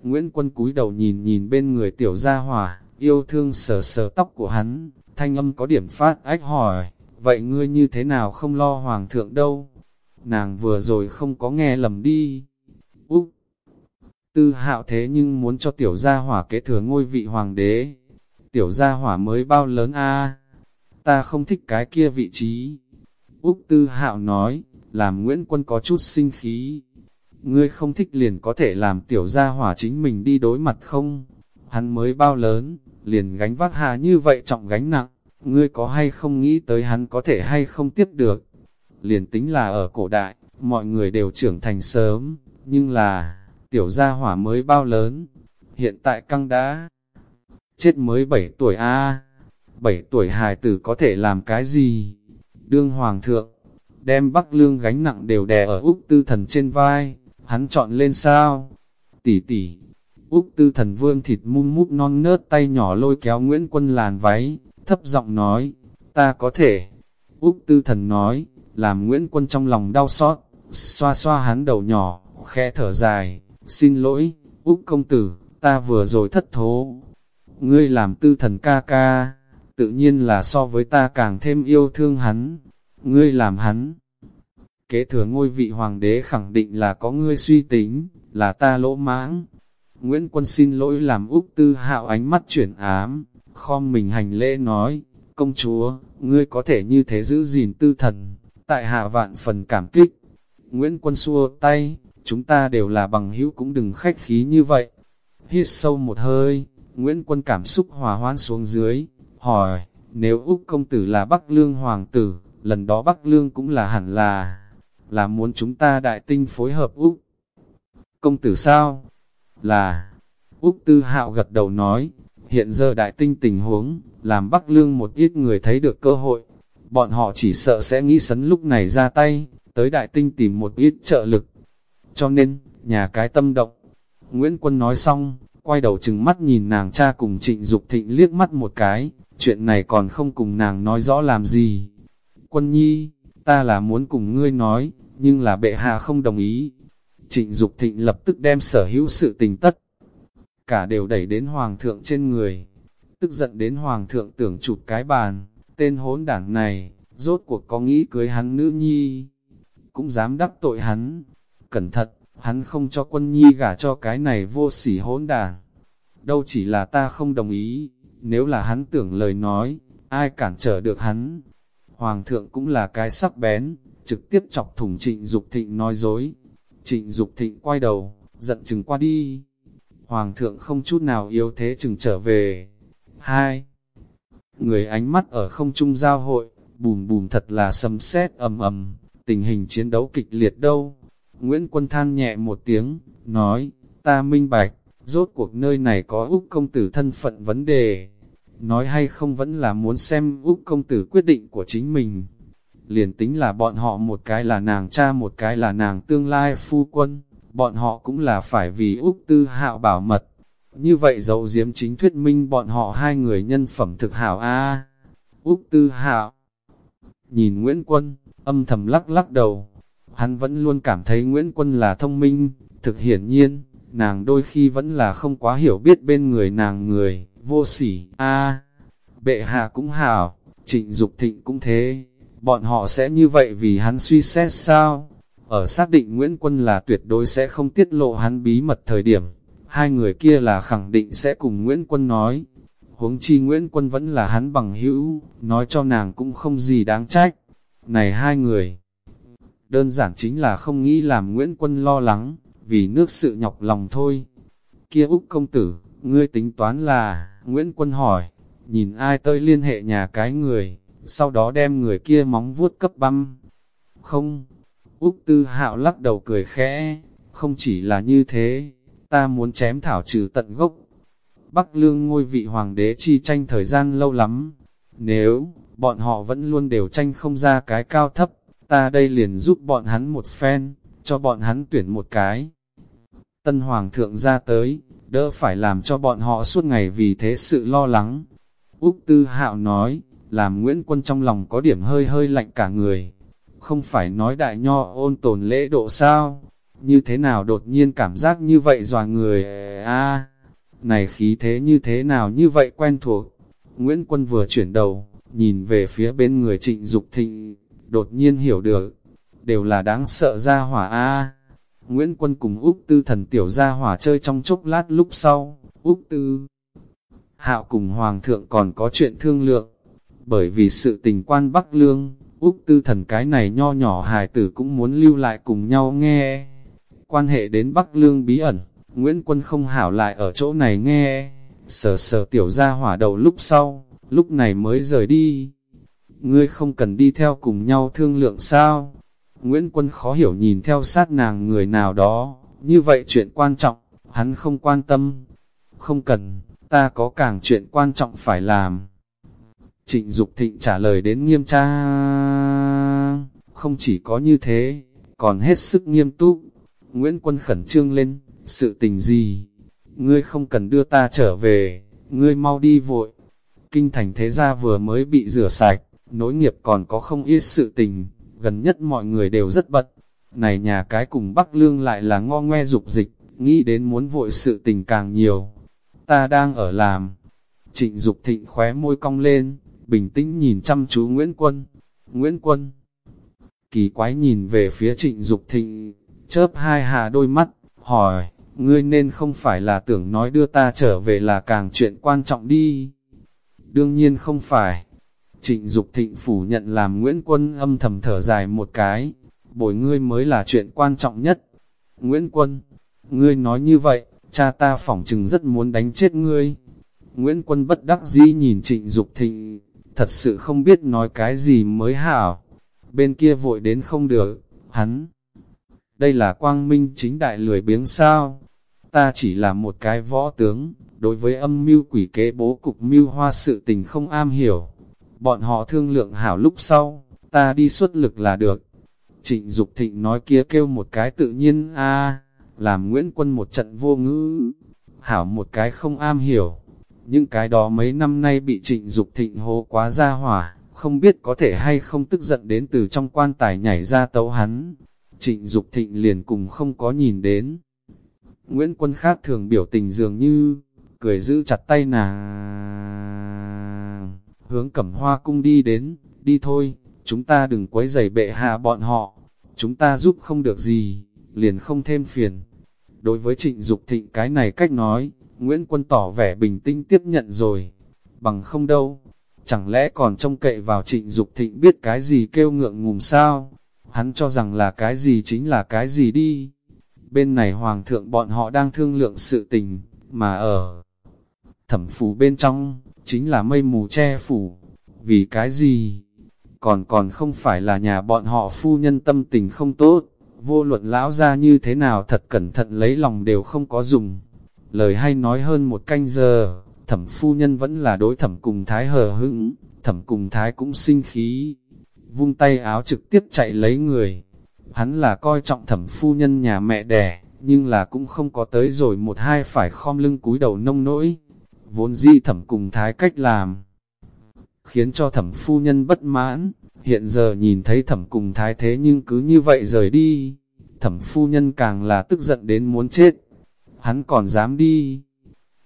Speaker 1: Nguyễn Quân cúi đầu nhìn nhìn bên người tiểu gia hỏa, yêu thương sờ sờ tóc của hắn, thanh âm có điểm phát ách hỏi, vậy ngươi như thế nào không lo hoàng thượng đâu? Nàng vừa rồi không có nghe lầm đi. Úc! Tư hạo thế nhưng muốn cho tiểu gia hỏa kế thừa ngôi vị hoàng đế, tiểu gia hỏa mới bao lớn a ta không thích cái kia vị trí. Úc Tư Hạo nói, làm Nguyễn Quân có chút sinh khí. Ngươi không thích liền có thể làm tiểu gia hỏa chính mình đi đối mặt không? Hắn mới bao lớn, liền gánh vác hà như vậy trọng gánh nặng, ngươi có hay không nghĩ tới hắn có thể hay không tiếp được? Liền tính là ở cổ đại, mọi người đều trưởng thành sớm, nhưng là, tiểu gia hỏa mới bao lớn, hiện tại căng đã chết mới 7 tuổi a 7 tuổi hài tử có thể làm cái gì? Đương hoàng thượng, đem bắc lương gánh nặng đều đè ở Úc tư thần trên vai, hắn chọn lên sao? Tỷ tỷ, Úc tư thần vương thịt mum mút non nớt tay nhỏ lôi kéo Nguyễn Quân làn váy, thấp giọng nói, ta có thể. Úc tư thần nói, làm Nguyễn Quân trong lòng đau xót, xoa xoa hắn đầu nhỏ, khẽ thở dài, xin lỗi, Úc công tử, ta vừa rồi thất thố. Ngươi làm tư thần ca ca, tự nhiên là so với ta càng thêm yêu thương hắn. Ngươi làm hắn. Kế thừa ngôi vị hoàng đế khẳng định là có ngươi suy tính, là ta lỗ mãng. Nguyễn Quân xin lỗi làm Úc Tư Hạo ánh mắt chuyển ám, khom mình hành lễ nói, công chúa, ngươi có thể như thế giữ gìn tư thần, tại hạ vạn phần cảm kích. Nguyễn Quân xua tay, chúng ta đều là bằng hữu cũng đừng khách khí như vậy. Hít sâu một hơi, Nguyễn Quân cảm xúc hòa hoãn xuống dưới, hỏi, nếu Úc công tử là Bắc Lương Hoàng tử, lần đó Bắc Lương cũng là hẳn là, là muốn chúng ta đại tinh phối hợp Úc. Công tử sao? Là, Úc Tư Hạo gật đầu nói, hiện giờ đại tinh tình huống, làm Bắc Lương một ít người thấy được cơ hội, bọn họ chỉ sợ sẽ nghĩ sấn lúc này ra tay, tới đại tinh tìm một ít trợ lực. Cho nên, nhà cái tâm động. Nguyễn Quân nói xong, quay đầu chừng mắt nhìn nàng cha cùng trịnh Dục thịnh liếc mắt một cái, chuyện này còn không cùng nàng nói rõ làm gì. Quân nhi, ta là muốn cùng ngươi nói, nhưng là bệ hạ không đồng ý. Trịnh Dục thịnh lập tức đem sở hữu sự tình tất. Cả đều đẩy đến hoàng thượng trên người. Tức giận đến hoàng thượng tưởng chụp cái bàn, tên hốn đảng này, rốt cuộc có nghĩ cưới hắn nữ nhi. Cũng dám đắc tội hắn. Cẩn thận, hắn không cho quân nhi gả cho cái này vô sỉ hỗn đàn. Đâu chỉ là ta không đồng ý, nếu là hắn tưởng lời nói, ai cản trở được hắn. Hoàng thượng cũng là cái sắc bén, trực tiếp chọc thủng trịnh Dục thịnh nói dối. Trịnh Dục thịnh quay đầu, giận chừng qua đi. Hoàng thượng không chút nào yếu thế chừng trở về. Hai, người ánh mắt ở không trung giao hội, bùm bùm thật là sấm sét ầm ầm, tình hình chiến đấu kịch liệt đâu. Nguyễn Quân than nhẹ một tiếng, nói, ta minh bạch, rốt cuộc nơi này có Úc công tử thân phận vấn đề. Nói hay không vẫn là muốn xem Úc công tử quyết định của chính mình. Liền tính là bọn họ một cái là nàng cha một cái là nàng tương lai phu quân, bọn họ cũng là phải vì Úc tư hạo bảo mật. Như vậy dấu diếm chính thuyết minh bọn họ hai người nhân phẩm thực hảo a Úc tư hạo Nhìn Nguyễn Quân, âm thầm lắc lắc đầu. Hắn vẫn luôn cảm thấy Nguyễn Quân là thông minh, thực hiển nhiên, nàng đôi khi vẫn là không quá hiểu biết bên người nàng người, vô sỉ, a bệ hạ cũng hảo, trịnh Dục thịnh cũng thế, bọn họ sẽ như vậy vì hắn suy xét sao? Ở xác định Nguyễn Quân là tuyệt đối sẽ không tiết lộ hắn bí mật thời điểm, hai người kia là khẳng định sẽ cùng Nguyễn Quân nói. Huống chi Nguyễn Quân vẫn là hắn bằng hữu, nói cho nàng cũng không gì đáng trách. Này hai người, đơn giản chính là không nghĩ làm Nguyễn Quân lo lắng, vì nước sự nhọc lòng thôi. Kia Úc công tử, ngươi tính toán là, Nguyễn Quân hỏi, nhìn ai tới liên hệ nhà cái người, sau đó đem người kia móng vuốt cấp băm. Không, Úc Tư Hạo lắc đầu cười khẽ, không chỉ là như thế, ta muốn chém thảo trừ tận gốc. Bắc Lương ngôi vị hoàng đế chi tranh thời gian lâu lắm, nếu bọn họ vẫn luôn đều tranh không ra cái cao thấp, ta đây liền giúp bọn hắn một phen, cho bọn hắn tuyển một cái. Tân Hoàng thượng ra tới, đỡ phải làm cho bọn họ suốt ngày vì thế sự lo lắng. Úc Tư Hạo nói, làm Nguyễn Quân trong lòng có điểm hơi hơi lạnh cả người. Không phải nói đại nho ôn tồn lễ độ sao? Như thế nào đột nhiên cảm giác như vậy dòa người a Này khí thế như thế nào như vậy quen thuộc? Nguyễn Quân vừa chuyển đầu, nhìn về phía bên người trịnh Dục thịnh, đột nhiên hiểu được, đều là đáng sợ ra hỏa a Nguyễn Quân cùng Úc Tư thần tiểu ra hỏa chơi trong chốc lát lúc sau, Úc Tư Hạo cùng Hoàng thượng còn có chuyện thương lượng, bởi vì sự tình quan Bắc Lương, Úc Tư thần cái này nho nhỏ hài tử cũng muốn lưu lại cùng nhau nghe. Quan hệ đến Bắc Lương bí ẩn, Nguyễn Quân không hảo lại ở chỗ này nghe, sờ sờ tiểu ra hỏa đầu lúc sau, lúc này mới rời đi. Ngươi không cần đi theo cùng nhau thương lượng sao? Nguyễn Quân khó hiểu nhìn theo sát nàng người nào đó, như vậy chuyện quan trọng, hắn không quan tâm. Không cần, ta có càng chuyện quan trọng phải làm. Trịnh Dục Thịnh trả lời đến nghiêm tra. Không chỉ có như thế, còn hết sức nghiêm túc. Nguyễn Quân khẩn trương lên, sự tình gì? ngươi không cần đưa ta trở về, ngươi mau đi vội. Kinh thành thế gia vừa mới bị rửa sạch, nối nghiệp còn có không ít sự tình, gần nhất mọi người đều rất bận. Này nhà cái cùng Bắc Lương lại là ngo ngoe dục dịch, nghĩ đến muốn vội sự tình càng nhiều. Ta đang ở làm. Trịnh Dục thịnh khóe môi cong lên, bình tĩnh nhìn chăm chú Nguyễn Quân. Nguyễn Quân kỳ quái nhìn về phía trịnh Dục thịnh, chớp hai hà đôi mắt, hỏi, ngươi nên không phải là tưởng nói đưa ta trở về là càng chuyện quan trọng đi. Đương nhiên không phải. Trịnh Dục thịnh phủ nhận làm Nguyễn Quân âm thầm thở dài một cái, bồi ngươi mới là chuyện quan trọng nhất. Nguyễn Quân, ngươi nói như vậy, cha ta phỏng chừng rất muốn đánh chết ngươi. Nguyễn Quân bất đắc dĩ nhìn trịnh Dục thịnh, thật sự không biết nói cái gì mới hảo. Bên kia vội đến không được, hắn. Đây là quang minh chính đại lười biếng sao? Ta chỉ là một cái võ tướng, đối với âm mưu quỷ kế bố cục mưu hoa sự tình không am hiểu. Bọn họ thương lượng hảo lúc sau, ta đi xuất lực là được. Trịnh Dục Thịnh nói kia kêu một cái tự nhiên a làm Nguyễn Quân một trận vô ngữ. Hảo một cái không am hiểu. Những cái đó mấy năm nay bị trịnh Dục Thịnh hố quá ra hỏa, không biết có thể hay không tức giận đến từ trong quan tài nhảy ra tấu hắn. Trịnh Dục Thịnh liền cùng không có nhìn đến. Nguyễn Quân khác thường biểu tình dường như, cười giữ chặt tay nàng. Hướng cẩm hoa cung đi đến, đi thôi, chúng ta đừng quấy giày bệ hạ bọn họ, chúng ta giúp không được gì, liền không thêm phiền. Đối với trịnh Dục thịnh cái này cách nói, Nguyễn Quân tỏ vẻ bình tĩnh tiếp nhận rồi, bằng không đâu, chẳng lẽ còn trông cậy vào trịnh Dục thịnh biết cái gì kêu ngượng ngùng sao, hắn cho rằng là cái gì chính là cái gì đi. Bên này hoàng thượng bọn họ đang thương lượng sự tình, mà ở thẩm phủ bên trong, chính là mây mù che phủ. Vì cái gì? Còn còn không phải là nhà bọn họ phu nhân tâm tình không tốt, vô luận lão ra như thế nào thật cẩn thận lấy lòng đều không có dùng. Lời hay nói hơn một canh giờ, thẩm phu nhân vẫn là đối thẩm cùng thái hờ hững, thẩm cùng thái cũng sinh khí, vung tay áo trực tiếp chạy lấy người. Hắn là coi trọng thẩm phu nhân nhà mẹ đẻ, nhưng là cũng không có tới rồi một hai phải khom lưng cúi đầu nông nỗi. Vốn di thẩm cùng thái cách làm, khiến cho thẩm phu nhân bất mãn, hiện giờ nhìn thấy thẩm cùng thái thế nhưng cứ như vậy rời đi. Thẩm phu nhân càng là tức giận đến muốn chết, hắn còn dám đi.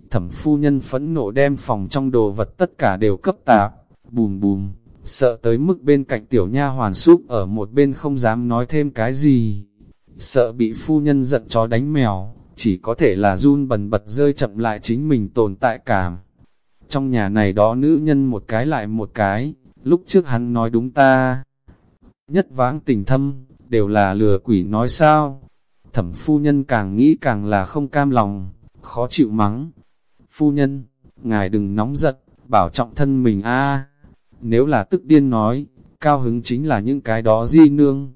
Speaker 1: Thẩm phu nhân phẫn nộ đem phòng trong đồ vật tất cả đều cấp tạp, bùm bùm, sợ tới mức bên cạnh tiểu nha hoàn súp ở một bên không dám nói thêm cái gì. Sợ bị phu nhân giận chó đánh mèo, chỉ có thể là run bần bật rơi chậm lại chính mình tồn tại cảm. Trong nhà này đó nữ nhân một cái lại một cái, lúc trước hắn nói đúng ta. Nhất vãng tình thâm, đều là lừa quỷ nói sao. Thẩm phu nhân càng nghĩ càng là không cam lòng, khó chịu mắng. Phu nhân, ngài đừng nóng giận, bảo trọng thân mình a nếu là tức điên nói, cao hứng chính là những cái đó di nương.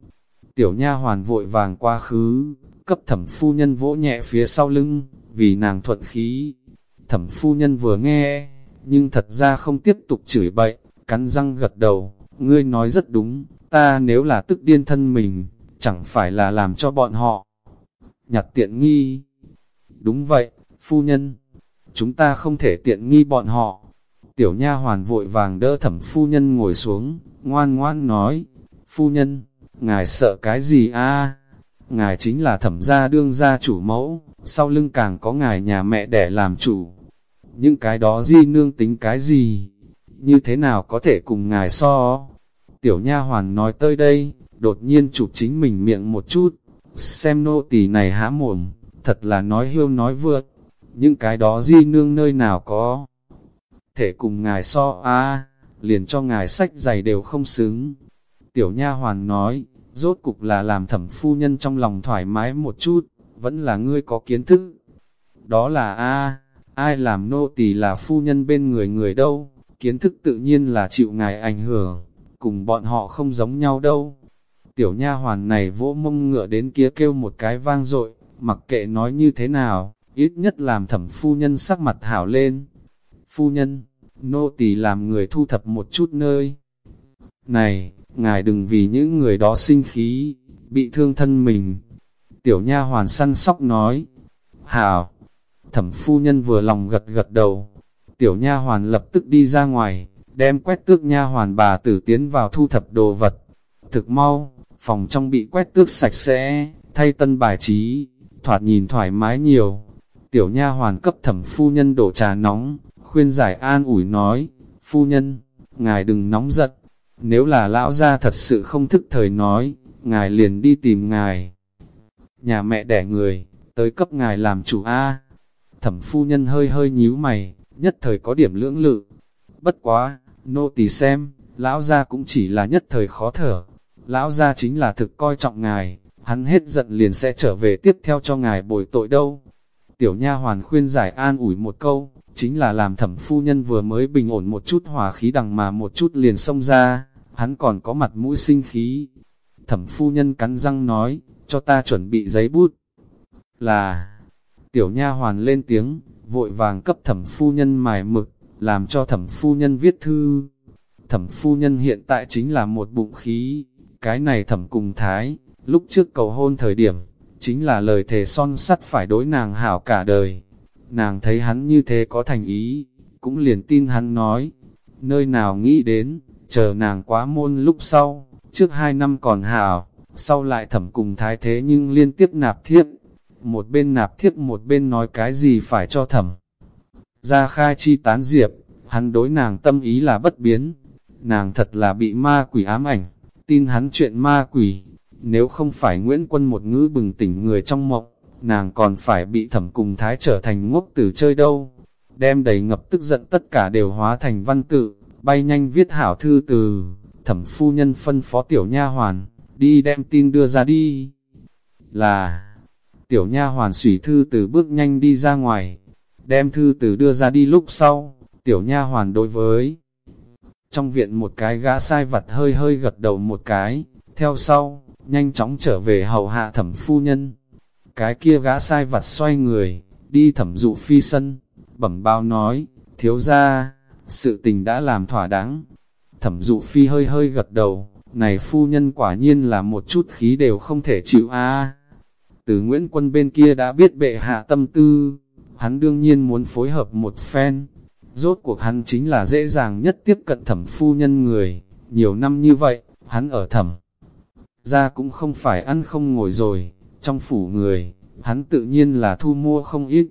Speaker 1: Tiểu nha hoàn vội vàng qua khứ, cấp thẩm phu nhân vỗ nhẹ phía sau lưng, vì nàng thuận khí. Thẩm phu nhân vừa nghe, nhưng thật ra không tiếp tục chửi bậy, cắn răng gật đầu, ngươi nói rất đúng, ta nếu là tức điên thân mình, chẳng phải là làm cho bọn họ nhặt tiện nghi. Đúng vậy, phu nhân, chúng ta không thể tiện nghi bọn họ, Tiểu nha hoàn vội vàng đỡ thẩm phu nhân ngồi xuống, ngoan ngoan nói, phu nhân, ngài sợ cái gì a? Ngài chính là thẩm gia đương gia chủ mẫu, sau lưng càng có ngài nhà mẹ đẻ làm chủ. Những cái đó di nương tính cái gì? Như thế nào có thể cùng ngài so? Tiểu nha hoàn nói tới đây, đột nhiên chụp chính mình miệng một chút, xem nô tỳ này há mồm, thật là nói hiêu nói vượt. Những cái đó di nương nơi nào có thể cùng ngài so a liền cho ngài sách giày đều không xứng. Tiểu nha hoàn nói, rốt cục là làm thẩm phu nhân trong lòng thoải mái một chút, vẫn là ngươi có kiến thức. Đó là a ai làm nô tỳ là phu nhân bên người người đâu, kiến thức tự nhiên là chịu ngài ảnh hưởng, cùng bọn họ không giống nhau đâu. Tiểu nha hoàn này vỗ mông ngựa đến kia kêu một cái vang dội mặc kệ nói như thế nào, ít nhất làm thẩm phu nhân sắc mặt hảo lên. Phu nhân, nô tỳ làm người thu thập một chút nơi. Này, ngài đừng vì những người đó sinh khí, bị thương thân mình. Tiểu nha hoàn săn sóc nói, hảo, Thẩm phu nhân vừa lòng gật gật đầu. Tiểu nha hoàn lập tức đi ra ngoài, đem quét tước nha hoàn bà tử tiến vào thu thập đồ vật. Thực mau, phòng trong bị quét tước sạch sẽ, thay tân bài trí, thoạt nhìn thoải mái nhiều. Tiểu nha hoàn cấp thẩm phu nhân đổ trà nóng, khuyên giải an ủi nói, phu nhân, ngài đừng nóng giận, nếu là lão gia thật sự không thức thời nói, ngài liền đi tìm ngài. Nhà mẹ đẻ người, tới cấp ngài làm chủ A. Thẩm phu nhân hơi hơi nhíu mày, nhất thời có điểm lưỡng lự. Bất quá, nô tỳ xem, lão gia cũng chỉ là nhất thời khó thở. Lão gia chính là thực coi trọng ngài, hắn hết giận liền sẽ trở về tiếp theo cho ngài bồi tội đâu. Tiểu nha hoàn khuyên giải an ủi một câu, chính là làm thẩm phu nhân vừa mới bình ổn một chút hòa khí đằng mà một chút liền xông ra, hắn còn có mặt mũi sinh khí. Thẩm phu nhân cắn răng nói, cho ta chuẩn bị giấy bút. Là, tiểu nha hoàn lên tiếng, vội vàng cấp thẩm phu nhân mài mực, làm cho thẩm phu nhân viết thư. Thẩm phu nhân hiện tại chính là một bụng khí, cái này thẩm cùng thái, lúc trước cầu hôn thời điểm, chính là lời thề son sắt phải đối nàng hảo cả đời. Nàng thấy hắn như thế có thành ý, cũng liền tin hắn nói, nơi nào nghĩ đến, chờ nàng quá môn lúc sau, trước hai năm còn hảo, sau lại thẩm cùng thái thế nhưng liên tiếp nạp thiếp, một bên nạp thiếp một bên nói cái gì phải cho thẩm. Ra khai chi tán diệp, hắn đối nàng tâm ý là bất biến, nàng thật là bị ma quỷ ám ảnh, tin hắn chuyện ma quỷ, nếu không phải Nguyễn Quân một ngữ bừng tỉnh người trong mộng, nàng còn phải bị thẩm cùng thái trở thành ngốc tử chơi đâu. Đem đầy ngập tức giận tất cả đều hóa thành văn tự, bay nhanh viết hảo thư từ, thẩm phu nhân phân phó tiểu nha hoàn, đi đem tin đưa ra đi. Là, tiểu nha hoàn sủy thư từ bước nhanh đi ra ngoài, đem thư từ đưa ra đi lúc sau, tiểu nha hoàn đối với. Trong viện một cái gã sai vặt hơi hơi gật đầu một cái, theo sau, nhanh chóng trở về hầu hạ thẩm phu nhân. Cái kia gã sai vặt xoay người, đi thẩm dụ phi sân, bẩm bao nói, thiếu ra, sự tình đã làm thỏa đáng. Thẩm dụ phi hơi hơi gật đầu, này phu nhân quả nhiên là một chút khí đều không thể chịu a. Từ Nguyễn Quân bên kia đã biết bệ hạ tâm tư, hắn đương nhiên muốn phối hợp một phen. Rốt cuộc hắn chính là dễ dàng nhất tiếp cận thẩm phu nhân người, nhiều năm như vậy, hắn ở thẩm. Ra cũng không phải ăn không ngồi rồi, trong phủ người, hắn tự nhiên là thu mua không ít.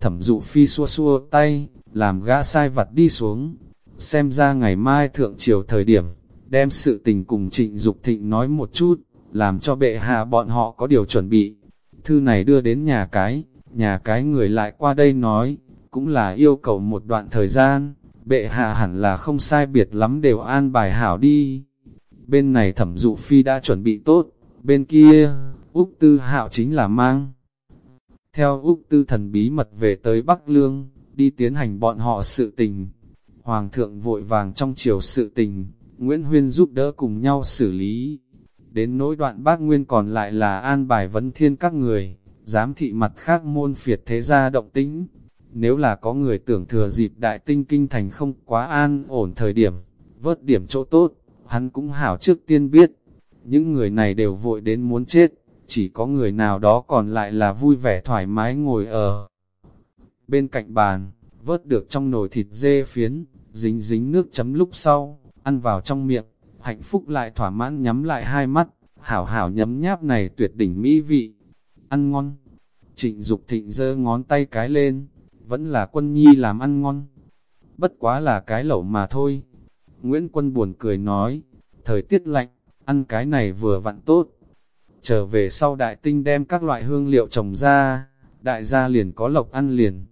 Speaker 1: Thẩm dụ phi xua xua tay, làm gã sai vặt đi xuống. Xem ra ngày mai thượng triều thời điểm, đem sự tình cùng trịnh Dục thịnh nói một chút, làm cho bệ hạ bọn họ có điều chuẩn bị. Thư này đưa đến nhà cái, nhà cái người lại qua đây nói, cũng là yêu cầu một đoạn thời gian, bệ hạ hẳn là không sai biệt lắm đều an bài hảo đi. Bên này thẩm dụ phi đã chuẩn bị tốt, bên kia, Úc Tư Hạo chính là mang. Theo Úc Tư thần bí mật về tới Bắc Lương, đi tiến hành bọn họ sự tình. Hoàng thượng vội vàng trong chiều sự tình, Nguyễn Huyên giúp đỡ cùng nhau xử lý. Đến nỗi đoạn bác Nguyên còn lại là an bài vấn thiên các người, giám thị mặt khác môn phiệt thế gia động tĩnh. Nếu là có người tưởng thừa dịp đại tinh kinh thành không quá an ổn thời điểm, vớt điểm chỗ tốt, hắn cũng hảo trước tiên biết. Những người này đều vội đến muốn chết, chỉ có người nào đó còn lại là vui vẻ thoải mái ngồi ở bên cạnh bàn, vớt được trong nồi thịt dê phiến, dính dính nước chấm lúc sau, ăn vào trong miệng, hạnh phúc lại thỏa mãn nhắm lại hai mắt, hảo hảo nhấm nháp này tuyệt đỉnh mỹ vị, ăn ngon. Trịnh Dục thịnh giơ ngón tay cái lên, vẫn là quân nhi làm ăn ngon. Bất quá là cái lẩu mà thôi. Nguyễn Quân buồn cười nói, thời tiết lạnh, ăn cái này vừa vặn tốt. Trở về sau đại tinh đem các loại hương liệu trồng ra, đại gia liền có lộc ăn liền.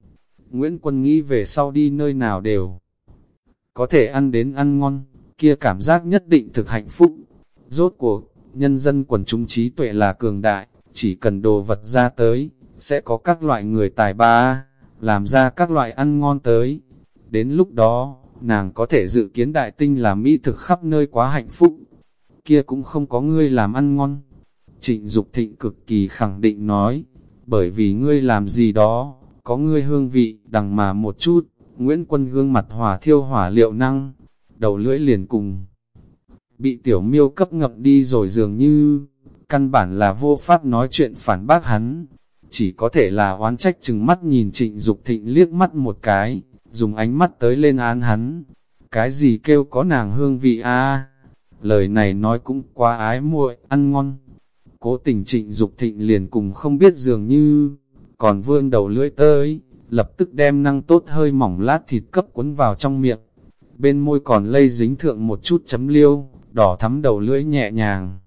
Speaker 1: Nguyễn Quân nghĩ về sau đi nơi nào đều có thể ăn đến ăn ngon, kia cảm giác nhất định thực hạnh phúc. Rốt cuộc, nhân dân quần chúng trí tuệ là cường đại, chỉ cần đồ vật ra tới, sẽ có các loại người tài ba, làm ra các loại ăn ngon tới. Đến lúc đó, nàng có thể dự kiến đại tinh là mỹ thực khắp nơi quá hạnh phúc. Kia cũng không có ngươi làm ăn ngon. Trịnh Dục thịnh cực kỳ khẳng định nói, bởi vì ngươi làm gì đó, có ngươi hương vị, đằng mà một chút, Nguyễn Quân gương mặt hỏa thiêu hỏa liệu năng, đầu lưỡi liền cùng. Bị tiểu miêu cấp ngập đi rồi dường như, căn bản là vô pháp nói chuyện phản bác hắn. chỉ có thể là oán trách chừng mắt nhìn trịnh Dục thịnh liếc mắt một cái, dùng ánh mắt tới lên án hắn. Cái gì kêu có nàng hương vị a Lời này nói cũng quá ái muội, ăn ngon. Cố tình trịnh Dục thịnh liền cùng không biết dường như, còn vươn đầu lưỡi tới, lập tức đem năng tốt hơi mỏng lát thịt cấp cuốn vào trong miệng. Bên môi còn lây dính thượng một chút chấm liêu, đỏ thắm đầu lưỡi nhẹ nhàng.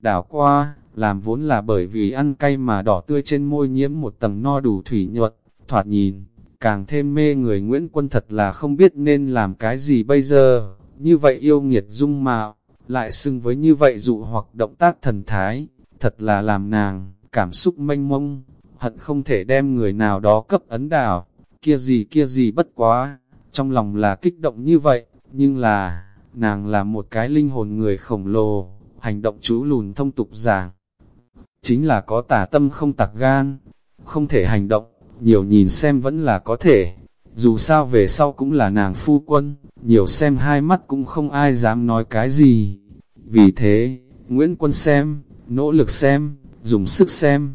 Speaker 1: Đảo qua, làm vốn là bởi vì ăn cay mà đỏ tươi trên môi nhiễm một tầng no đủ thủy nhuận, thoạt nhìn, càng thêm mê người Nguyễn Quân thật là không biết nên làm cái gì bây giờ, như vậy yêu nghiệt dung mạo, lại xưng với như vậy dụ hoặc động tác thần thái, thật là làm nàng, cảm xúc mênh mông, hận không thể đem người nào đó cấp ấn đảo, kia gì kia gì bất quá, trong lòng là kích động như vậy, nhưng là, nàng là một cái linh hồn người khổng lồ, hành động chú lùn thông tục giảng. Chính là có tả tâm không tặc gan, không thể hành động, nhiều nhìn xem vẫn là có thể. Dù sao về sau cũng là nàng phu quân, nhiều xem hai mắt cũng không ai dám nói cái gì. Vì thế, Nguyễn Quân xem, nỗ lực xem, dùng sức xem,